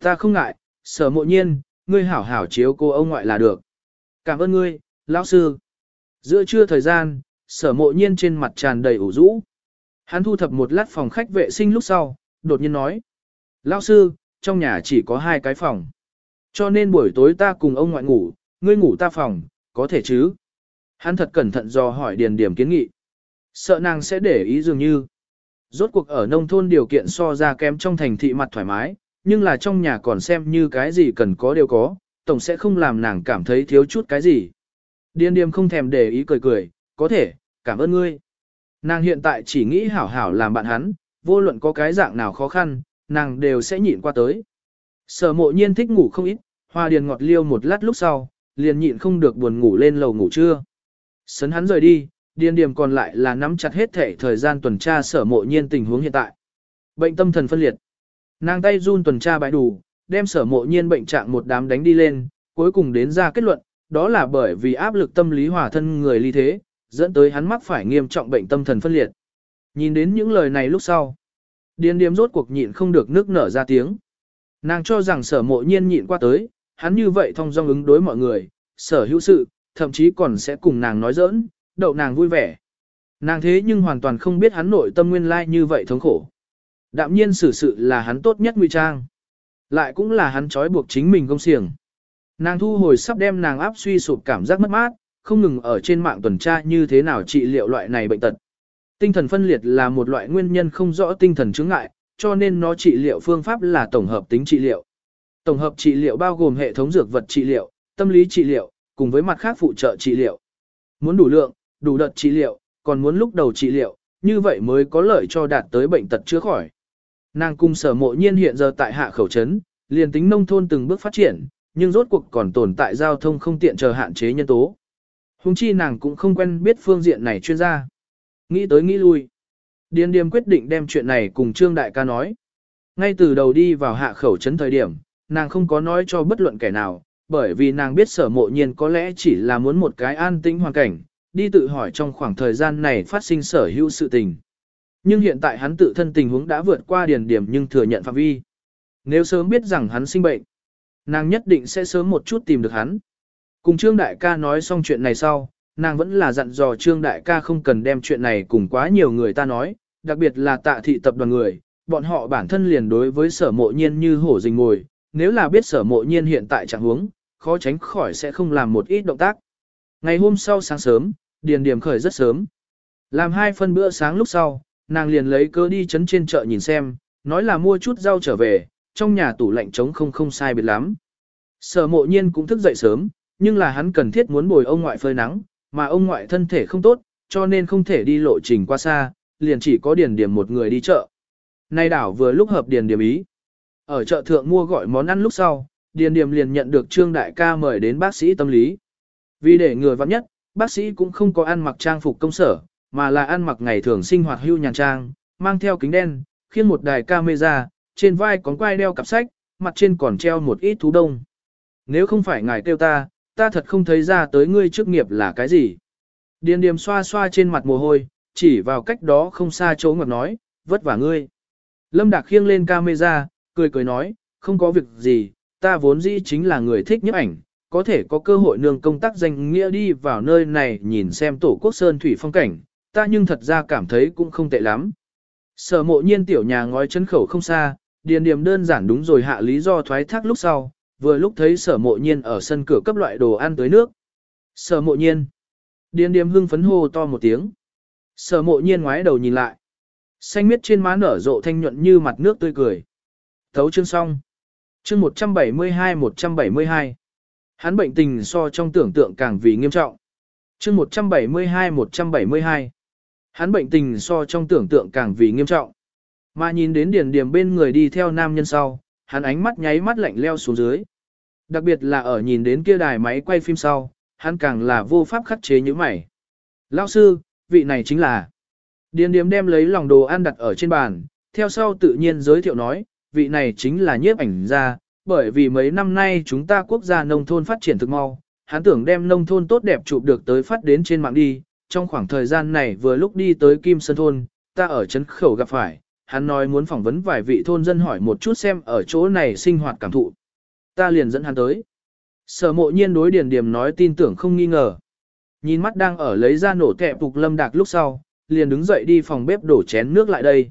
Ta không ngại, sở mộ nhiên, ngươi hảo hảo chiếu cô ông ngoại là được. Cảm ơn ngươi, lão sư. Giữa trưa thời gian, sở mộ nhiên trên mặt tràn đầy ủ rũ. Hắn thu thập một lát phòng khách vệ sinh lúc sau, đột nhiên nói. Lão sư, trong nhà chỉ có hai cái phòng. Cho nên buổi tối ta cùng ông ngoại ngủ, ngươi ngủ ta phòng, có thể chứ? Hắn thật cẩn thận do hỏi điền điểm kiến nghị. Sợ nàng sẽ để ý dường như. Rốt cuộc ở nông thôn điều kiện so ra kém trong thành thị mặt thoải mái, nhưng là trong nhà còn xem như cái gì cần có đều có, tổng sẽ không làm nàng cảm thấy thiếu chút cái gì. Điền điềm không thèm để ý cười cười, có thể, cảm ơn ngươi. Nàng hiện tại chỉ nghĩ hảo hảo làm bạn hắn, vô luận có cái dạng nào khó khăn, nàng đều sẽ nhịn qua tới. Sở mộ nhiên thích ngủ không ít, hoa điền ngọt liêu một lát lúc sau, liền nhịn không được buồn ngủ lên lầu ngủ trưa. Sấn hắn rời đi, điền điểm còn lại là nắm chặt hết thể thời gian tuần tra sở mộ nhiên tình huống hiện tại. Bệnh tâm thần phân liệt. Nàng tay run tuần tra bãi đủ, đem sở mộ nhiên bệnh trạng một đám đánh đi lên, cuối cùng đến ra kết luận, đó là bởi vì áp lực tâm lý hòa thân người ly thế, dẫn tới hắn mắc phải nghiêm trọng bệnh tâm thần phân liệt. Nhìn đến những lời này lúc sau, điền Điếm rốt cuộc nhịn không được nước nở ra tiếng. Nàng cho rằng sở mộ nhiên nhịn qua tới, hắn như vậy thông dong ứng đối mọi người, sở hữu sự, thậm chí còn sẽ cùng nàng nói giỡn, đậu nàng vui vẻ. Nàng thế nhưng hoàn toàn không biết hắn nội tâm nguyên lai như vậy thống khổ. Đạm nhiên xử sự là hắn tốt nhất nguy trang. Lại cũng là hắn trói buộc chính mình công siềng. Nàng thu hồi sắp đem nàng áp suy sụp cảm giác mất mát, không ngừng ở trên mạng tuần tra như thế nào trị liệu loại này bệnh tật. Tinh thần phân liệt là một loại nguyên nhân không rõ tinh thần chứng ngại, cho nên nó trị liệu phương pháp là tổng hợp tính trị liệu. Tổng hợp trị liệu bao gồm hệ thống dược vật trị liệu, tâm lý trị liệu, cùng với mặt khác phụ trợ trị liệu. Muốn đủ lượng, đủ đợt trị liệu, còn muốn lúc đầu trị liệu, như vậy mới có lợi cho đạt tới bệnh tật chữa khỏi. Nàng cung sở mộ nhiên hiện giờ tại hạ khẩu trấn, liền tính nông thôn từng bước phát triển, nhưng rốt cuộc còn tồn tại giao thông không tiện chờ hạn chế nhân tố. Hùng chi nàng cũng không quen biết phương diện này chuyên gia. Nghĩ tới nghĩ lui. Điền điềm quyết định đem chuyện này cùng Trương Đại ca nói. Ngay từ đầu đi vào hạ khẩu trấn thời điểm, nàng không có nói cho bất luận kẻ nào, bởi vì nàng biết sở mộ nhiên có lẽ chỉ là muốn một cái an tĩnh hoàn cảnh, đi tự hỏi trong khoảng thời gian này phát sinh sở hữu sự tình. Nhưng hiện tại hắn tự thân tình huống đã vượt qua điền điểm nhưng thừa nhận phạm vi. Nếu sớm biết rằng hắn sinh bệnh, nàng nhất định sẽ sớm một chút tìm được hắn. Cùng Trương Đại ca nói xong chuyện này sau, nàng vẫn là dặn dò Trương Đại ca không cần đem chuyện này cùng quá nhiều người ta nói, đặc biệt là tạ thị tập đoàn người, bọn họ bản thân liền đối với sở mộ nhiên như hổ rình ngồi, nếu là biết sở mộ nhiên hiện tại trạng huống, khó tránh khỏi sẽ không làm một ít động tác. Ngày hôm sau sáng sớm, Điền điểm khởi rất sớm. Làm hai phân bữa sáng lúc sau, nàng liền lấy cớ đi chấn trên chợ nhìn xem, nói là mua chút rau trở về, trong nhà tủ lạnh trống không không sai biệt lắm. Sở mộ nhiên cũng thức dậy sớm, nhưng là hắn cần thiết muốn bồi ông ngoại phơi nắng, mà ông ngoại thân thể không tốt, cho nên không thể đi lộ trình qua xa, liền chỉ có điền điểm một người đi chợ. Nay đảo vừa lúc hợp điền điểm ý. Ở chợ thượng mua gọi món ăn lúc sau, điền điểm liền nhận được trương đại ca mời đến bác sĩ tâm lý. Vì để người vắng nhất, bác sĩ cũng không có ăn mặc trang phục công sở, mà là ăn mặc ngày thường sinh hoạt hưu nhàn trang, mang theo kính đen, khiêng một đài camera, trên vai còn quai đeo cặp sách, mặt trên còn treo một ít thú đông. Nếu không phải ngài kêu ta, ta thật không thấy ra tới ngươi chức nghiệp là cái gì. Điền điềm xoa xoa trên mặt mồ hôi, chỉ vào cách đó không xa chỗ ngập nói, vất vả ngươi. Lâm Đạc khiêng lên camera, cười cười nói, không có việc gì, ta vốn dĩ chính là người thích nhấp ảnh, có thể có cơ hội nương công tác danh nghĩa đi vào nơi này nhìn xem tổ quốc sơn thủy phong cảnh, ta nhưng thật ra cảm thấy cũng không tệ lắm. Sở mộ nhiên tiểu nhà ngói chân khẩu không xa, điền điểm đơn giản đúng rồi hạ lý do thoái thác lúc sau, vừa lúc thấy sở mộ nhiên ở sân cửa cấp loại đồ ăn tới nước. Sở mộ nhiên. Điền điểm hưng phấn hô to một tiếng. Sở mộ nhiên ngoái đầu nhìn lại. Xanh miết trên má nở rộ thanh nhuận như mặt nước tươi cười. Thấu chương xong. Chương 172-172. Hắn bệnh tình so trong tưởng tượng càng vì nghiêm trọng. Chương 172-172. Hắn bệnh tình so trong tưởng tượng càng vì nghiêm trọng. Mà nhìn đến điền điểm bên người đi theo nam nhân sau, hắn ánh mắt nháy mắt lạnh leo xuống dưới. Đặc biệt là ở nhìn đến kia đài máy quay phim sau, hắn càng là vô pháp khắc chế như mày. Lão sư, vị này chính là. Điền điểm đem lấy lòng đồ ăn đặt ở trên bàn, theo sau tự nhiên giới thiệu nói, vị này chính là nhiếp ảnh gia, bởi vì mấy năm nay chúng ta quốc gia nông thôn phát triển thực mau, hắn tưởng đem nông thôn tốt đẹp chụp được tới phát đến trên mạng đi, trong khoảng thời gian này vừa lúc đi tới Kim Sơn Thôn, ta ở trấn khẩu gặp phải, hắn nói muốn phỏng vấn vài vị thôn dân hỏi một chút xem ở chỗ này sinh hoạt cảm thụ. Ta liền dẫn hắn tới. Sở mộ nhiên đối điền điểm nói tin tưởng không nghi ngờ. Nhìn mắt đang ở lấy ra nổ kẹp phục lâm đạc lúc sau, liền đứng dậy đi phòng bếp đổ chén nước lại đây.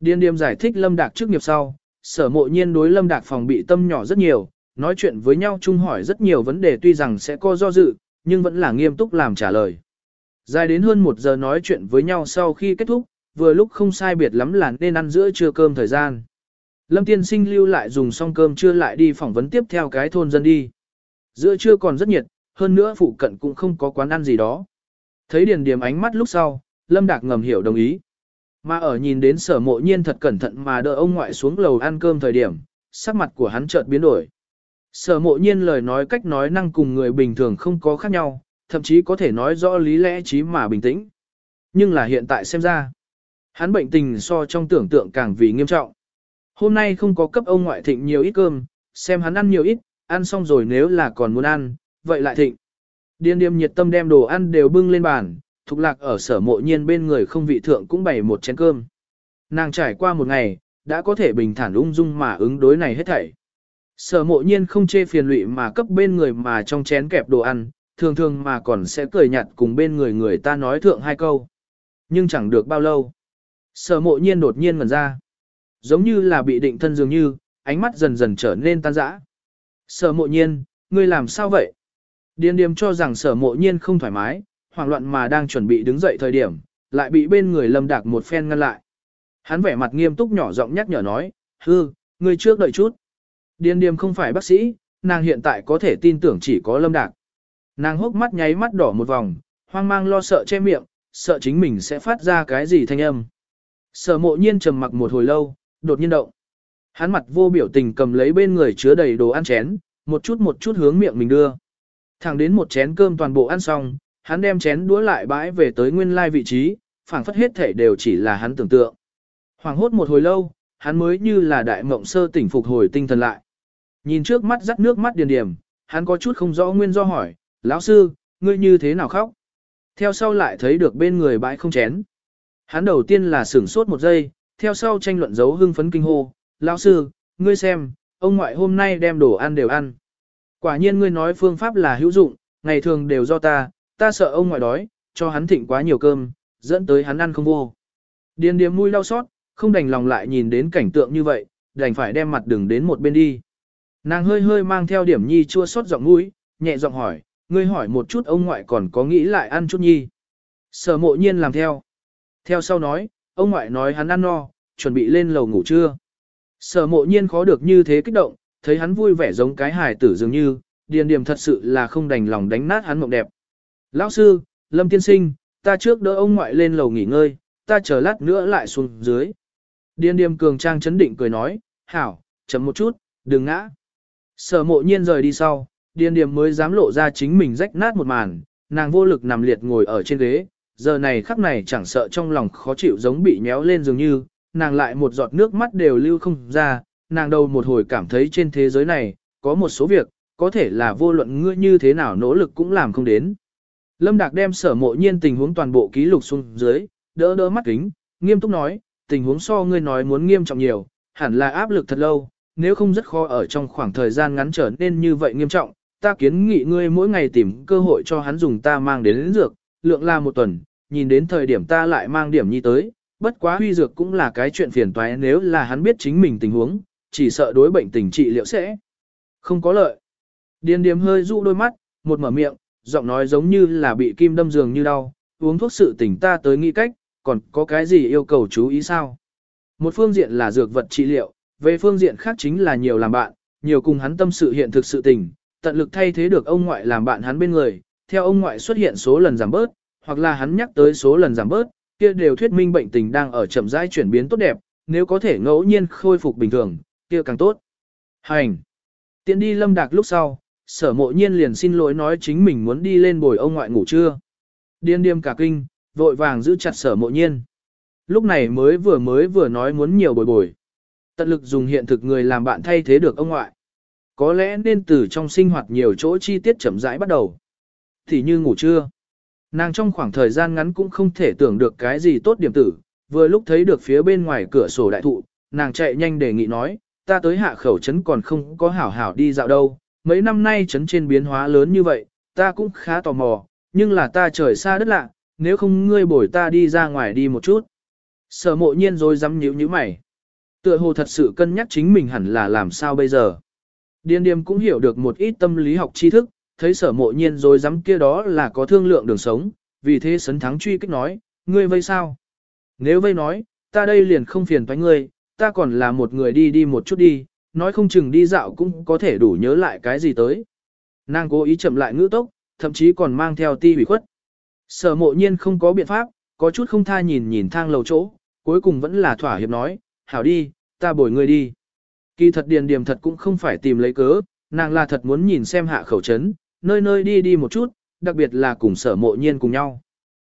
Điền điểm giải thích lâm đạc trước nghiệp sau, sở mộ nhiên đối lâm đạc phòng bị tâm nhỏ rất nhiều, nói chuyện với nhau chung hỏi rất nhiều vấn đề tuy rằng sẽ có do dự, nhưng vẫn là nghiêm túc làm trả lời. Dài đến hơn một giờ nói chuyện với nhau sau khi kết thúc, vừa lúc không sai biệt lắm là nên ăn giữa trưa cơm thời gian. Lâm tiên sinh lưu lại dùng xong cơm trưa lại đi phỏng vấn tiếp theo cái thôn dân đi. Giữa trưa còn rất nhiệt, hơn nữa phụ cận cũng không có quán ăn gì đó. Thấy điền điểm ánh mắt lúc sau, Lâm Đạc ngầm hiểu đồng ý. Mà ở nhìn đến sở mộ nhiên thật cẩn thận mà đợi ông ngoại xuống lầu ăn cơm thời điểm, sắc mặt của hắn chợt biến đổi. Sở mộ nhiên lời nói cách nói năng cùng người bình thường không có khác nhau, thậm chí có thể nói rõ lý lẽ trí mà bình tĩnh. Nhưng là hiện tại xem ra, hắn bệnh tình so trong tưởng tượng càng vì nghiêm trọng. Hôm nay không có cấp ông ngoại thịnh nhiều ít cơm, xem hắn ăn nhiều ít, ăn xong rồi nếu là còn muốn ăn, vậy lại thịnh. Điên điềm nhiệt tâm đem đồ ăn đều bưng lên bàn, thục lạc ở sở mộ nhiên bên người không vị thượng cũng bày một chén cơm. Nàng trải qua một ngày, đã có thể bình thản ung dung mà ứng đối này hết thảy. Sở mộ nhiên không chê phiền lụy mà cấp bên người mà trong chén kẹp đồ ăn, thường thường mà còn sẽ cười nhạt cùng bên người người ta nói thượng hai câu. Nhưng chẳng được bao lâu. Sở mộ nhiên đột nhiên ngần ra. Giống như là bị định thân dường như, ánh mắt dần dần trở nên tan rã. Sở mộ nhiên, ngươi làm sao vậy? Điền điềm cho rằng sở mộ nhiên không thoải mái, hoảng loạn mà đang chuẩn bị đứng dậy thời điểm, lại bị bên người lâm đạc một phen ngăn lại. Hắn vẻ mặt nghiêm túc nhỏ giọng nhắc nhở nói, hư, ngươi trước đợi chút. Điền điềm không phải bác sĩ, nàng hiện tại có thể tin tưởng chỉ có lâm đạc. Nàng hốc mắt nháy mắt đỏ một vòng, hoang mang lo sợ che miệng, sợ chính mình sẽ phát ra cái gì thanh âm. Sở mộ nhiên trầm mặc một hồi lâu, đột nhiên động. Hắn mặt vô biểu tình cầm lấy bên người chứa đầy đồ ăn chén, một chút một chút hướng miệng mình đưa. Thẳng đến một chén cơm toàn bộ ăn xong, hắn đem chén đũa lại bãi về tới nguyên lai vị trí, phảng phất hết thể đều chỉ là hắn tưởng tượng. Hoàng hốt một hồi lâu, hắn mới như là đại mộng sơ tỉnh phục hồi tinh thần lại. Nhìn trước mắt rắc nước mắt điền điểm, hắn có chút không rõ nguyên do hỏi, lão sư, ngươi như thế nào khóc? Theo sau lại thấy được bên người bãi không chén. Hắn đầu tiên là sửng sốt một giây, theo sau tranh luận dấu hưng phấn kinh hô, lão sư, ngươi xem, ông ngoại hôm nay đem đồ ăn đều ăn. Quả nhiên ngươi nói phương pháp là hữu dụng, ngày thường đều do ta, ta sợ ông ngoại đói, cho hắn thịnh quá nhiều cơm, dẫn tới hắn ăn không vô. Điền điềm mũi đau xót, không đành lòng lại nhìn đến cảnh tượng như vậy, đành phải đem mặt đường đến một bên đi. Nàng hơi hơi mang theo điểm nhi chua xót giọng mũi, nhẹ giọng hỏi, ngươi hỏi một chút ông ngoại còn có nghĩ lại ăn chút nhi. Sở mộ nhiên làm theo. Theo sau nói, ông ngoại nói hắn ăn no, chuẩn bị lên lầu ngủ trưa. Sở mộ nhiên khó được như thế kích động, thấy hắn vui vẻ giống cái hài tử dường như, điền điểm thật sự là không đành lòng đánh nát hắn mộng đẹp. Lão sư, Lâm Tiên Sinh, ta trước đỡ ông ngoại lên lầu nghỉ ngơi, ta chờ lát nữa lại xuống dưới. Điền điểm cường trang chấn định cười nói, hảo, chậm một chút, đừng ngã. Sở mộ nhiên rời đi sau, điền điểm mới dám lộ ra chính mình rách nát một màn, nàng vô lực nằm liệt ngồi ở trên ghế, giờ này khắc này chẳng sợ trong lòng khó chịu giống bị nhéo lên dường như, nàng lại một giọt nước mắt đều lưu không ra, nàng đầu một hồi cảm thấy trên thế giới này, có một số việc, có thể là vô luận ngươi như thế nào nỗ lực cũng làm không đến. Lâm Đạc đem sở mộ nhiên tình huống toàn bộ ký lục xuống dưới, đỡ đỡ mắt kính, nghiêm túc nói, tình huống so ngươi nói muốn nghiêm trọng nhiều, hẳn là áp lực thật lâu, nếu không rất khó ở trong khoảng thời gian ngắn trở nên như vậy nghiêm trọng, ta kiến nghị ngươi mỗi ngày tìm cơ hội cho hắn dùng ta mang đến, lĩnh dược, lượng là một tuần, nhìn đến thời điểm ta lại mang điểm nhi tới, bất quá huy dược cũng là cái chuyện phiền toái nếu là hắn biết chính mình tình huống, chỉ sợ đối bệnh tình trị liệu sẽ không có lợi. Điền điềm hơi dụ đôi mắt, một mở miệng, giọng nói giống như là bị kim đâm giường như đau, uống thuốc sự tỉnh ta tới nghĩ cách, còn có cái gì yêu cầu chú ý sao? Một phương diện là dược vật trị liệu, về phương diện khác chính là nhiều làm bạn, nhiều cùng hắn tâm sự hiện thực sự tình, tận lực thay thế được ông ngoại làm bạn hắn bên người, theo ông ngoại xuất hiện số lần giảm bớt, hoặc là hắn nhắc tới số lần giảm bớt, kia đều thuyết minh bệnh tình đang ở chậm rãi chuyển biến tốt đẹp, nếu có thể ngẫu nhiên khôi phục bình thường, kia càng tốt. Hành. Tiến đi lâm đạc lúc sau, sở mộ nhiên liền xin lỗi nói chính mình muốn đi lên bồi ông ngoại ngủ trưa. Điên điềm cả kinh, vội vàng giữ chặt sở mộ nhiên. Lúc này mới vừa mới vừa nói muốn nhiều bồi bồi. Tận lực dùng hiện thực người làm bạn thay thế được ông ngoại. Có lẽ nên từ trong sinh hoạt nhiều chỗ chi tiết chậm rãi bắt đầu. Thì như ngủ trưa. Nàng trong khoảng thời gian ngắn cũng không thể tưởng được cái gì tốt điểm tử, vừa lúc thấy được phía bên ngoài cửa sổ đại thụ, nàng chạy nhanh đề nghị nói, ta tới hạ khẩu trấn còn không có hảo hảo đi dạo đâu, mấy năm nay trấn trên biến hóa lớn như vậy, ta cũng khá tò mò, nhưng là ta trời xa đất lạ, nếu không ngươi bổi ta đi ra ngoài đi một chút. Sở mộ nhiên rồi dám nhíu nhíu mày. Tựa hồ thật sự cân nhắc chính mình hẳn là làm sao bây giờ. Điên điềm cũng hiểu được một ít tâm lý học tri thức, thấy sở mộ nhiên rồi dám kia đó là có thương lượng đường sống, vì thế sấn thắng truy kích nói, ngươi vây sao? Nếu vây nói, ta đây liền không phiền toái ngươi, ta còn là một người đi đi một chút đi, nói không chừng đi dạo cũng có thể đủ nhớ lại cái gì tới. Nàng cố ý chậm lại ngữ tốc, thậm chí còn mang theo ti hủy khuất. Sở mộ nhiên không có biện pháp, có chút không tha nhìn nhìn thang lầu chỗ, cuối cùng vẫn là thỏa hiệp nói, hảo đi, ta bồi ngươi đi. Kỳ thật điền điểm thật cũng không phải tìm lấy cớ, nàng là thật muốn nhìn xem hạ khẩu trấn, nơi nơi đi đi một chút, đặc biệt là cùng sở mộ nhiên cùng nhau.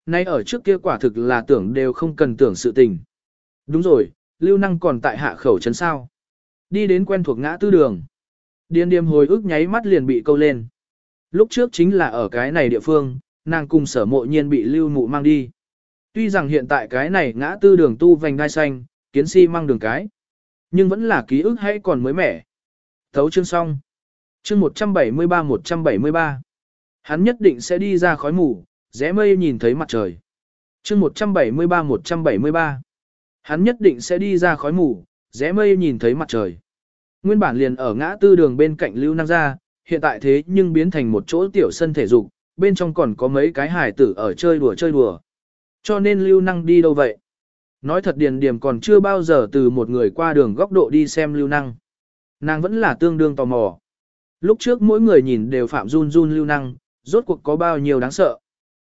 Nay ở trước kia quả thực là tưởng đều không cần tưởng sự tình. Đúng rồi, lưu năng còn tại hạ khẩu trấn sao. Đi đến quen thuộc ngã tư đường. Điền điềm hồi ức nháy mắt liền bị câu lên. Lúc trước chính là ở cái này địa phương, nàng cùng sở mộ nhiên bị lưu mụ mang đi. Tuy rằng hiện tại cái này ngã tư đường tu vành đai xanh, kiến si mang đường cái. Nhưng vẫn là ký ức hay còn mới mẻ. Thấu chương xong. Chương 173-173. Hắn nhất định sẽ đi ra khói mù, rẽ mây nhìn thấy mặt trời. Chương 173-173. Hắn nhất định sẽ đi ra khói mù, rẽ mây nhìn thấy mặt trời. Nguyên bản liền ở ngã tư đường bên cạnh Lưu Năng gia, hiện tại thế nhưng biến thành một chỗ tiểu sân thể dục, bên trong còn có mấy cái hải tử ở chơi đùa chơi đùa. Cho nên Lưu Năng đi đâu vậy? Nói thật Điền Điềm còn chưa bao giờ từ một người qua đường góc độ đi xem Lưu Năng. Nàng vẫn là tương đương tò mò. Lúc trước mỗi người nhìn đều phạm run run Lưu Năng, rốt cuộc có bao nhiêu đáng sợ.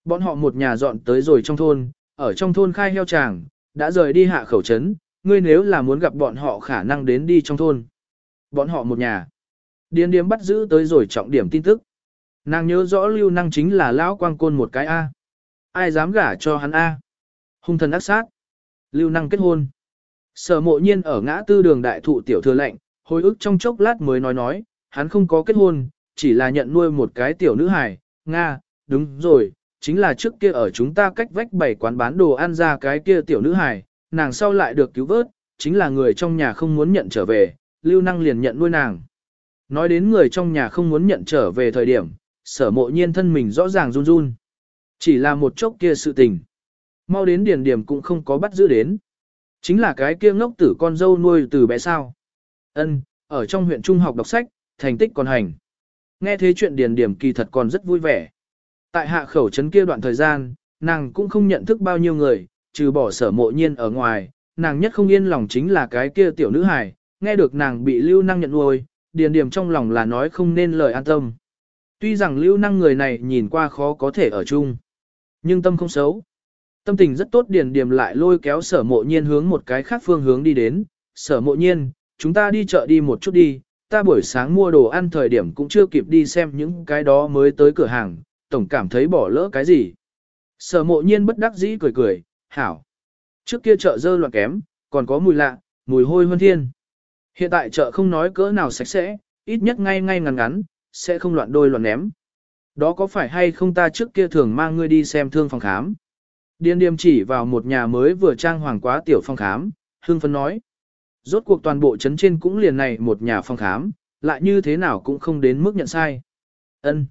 Bọn họ một nhà dọn tới rồi trong thôn, ở trong thôn khai heo tràng, đã rời đi hạ khẩu trấn, ngươi nếu là muốn gặp bọn họ khả năng đến đi trong thôn. Bọn họ một nhà. Điền điềm bắt giữ tới rồi trọng điểm tin tức. Nàng nhớ rõ lưu năng chính là lão quang côn một cái A. Ai dám gả cho hắn A. Hung thần ác sát. Lưu năng kết hôn. Sở mộ nhiên ở ngã tư đường đại thụ tiểu thừa lệnh, hồi ức trong chốc lát mới nói nói, hắn không có kết hôn, chỉ là nhận nuôi một cái tiểu nữ hài, Nga, đúng rồi, chính là trước kia ở chúng ta cách vách bảy quán bán đồ ăn ra cái kia tiểu nữ hài, nàng sau lại được cứu vớt, chính là người trong nhà không muốn nhận trở về, lưu năng liền nhận nuôi nàng. Nói đến người trong nhà không muốn nhận trở về thời điểm, sở mộ nhiên thân mình rõ ràng run run. Chỉ là một chốc kia sự tình. Mau đến điển điểm cũng không có bắt giữ đến. Chính là cái kia ngốc tử con dâu nuôi từ bé sao. Ân, ở trong huyện trung học đọc sách, thành tích còn hành. Nghe thế chuyện điền điểm kỳ thật còn rất vui vẻ. Tại hạ khẩu trấn kia đoạn thời gian, nàng cũng không nhận thức bao nhiêu người, trừ bỏ sở mộ nhiên ở ngoài, nàng nhất không yên lòng chính là cái kia tiểu nữ hài, nghe được nàng bị lưu năng nhận nuôi, điền điểm trong lòng là nói không nên lời an tâm. Tuy rằng lưu năng người này nhìn qua khó có thể ở chung, nhưng tâm không xấu. Tâm tình rất tốt điền điềm lại lôi kéo sở mộ nhiên hướng một cái khác phương hướng đi đến, sở mộ nhiên, chúng ta đi chợ đi một chút đi, ta buổi sáng mua đồ ăn thời điểm cũng chưa kịp đi xem những cái đó mới tới cửa hàng, tổng cảm thấy bỏ lỡ cái gì. Sở mộ nhiên bất đắc dĩ cười cười, hảo. Trước kia chợ dơ loạn kém, còn có mùi lạ, mùi hôi hơn thiên. Hiện tại chợ không nói cỡ nào sạch sẽ, ít nhất ngay ngay ngắn ngắn, sẽ không loạn đôi loạn ném. Đó có phải hay không ta trước kia thường mang ngươi đi xem thương phòng khám? Điên điềm chỉ vào một nhà mới vừa trang hoàng quá tiểu phòng khám, hương phấn nói. Rốt cuộc toàn bộ chấn trên cũng liền này một nhà phòng khám, lại như thế nào cũng không đến mức nhận sai. Ân.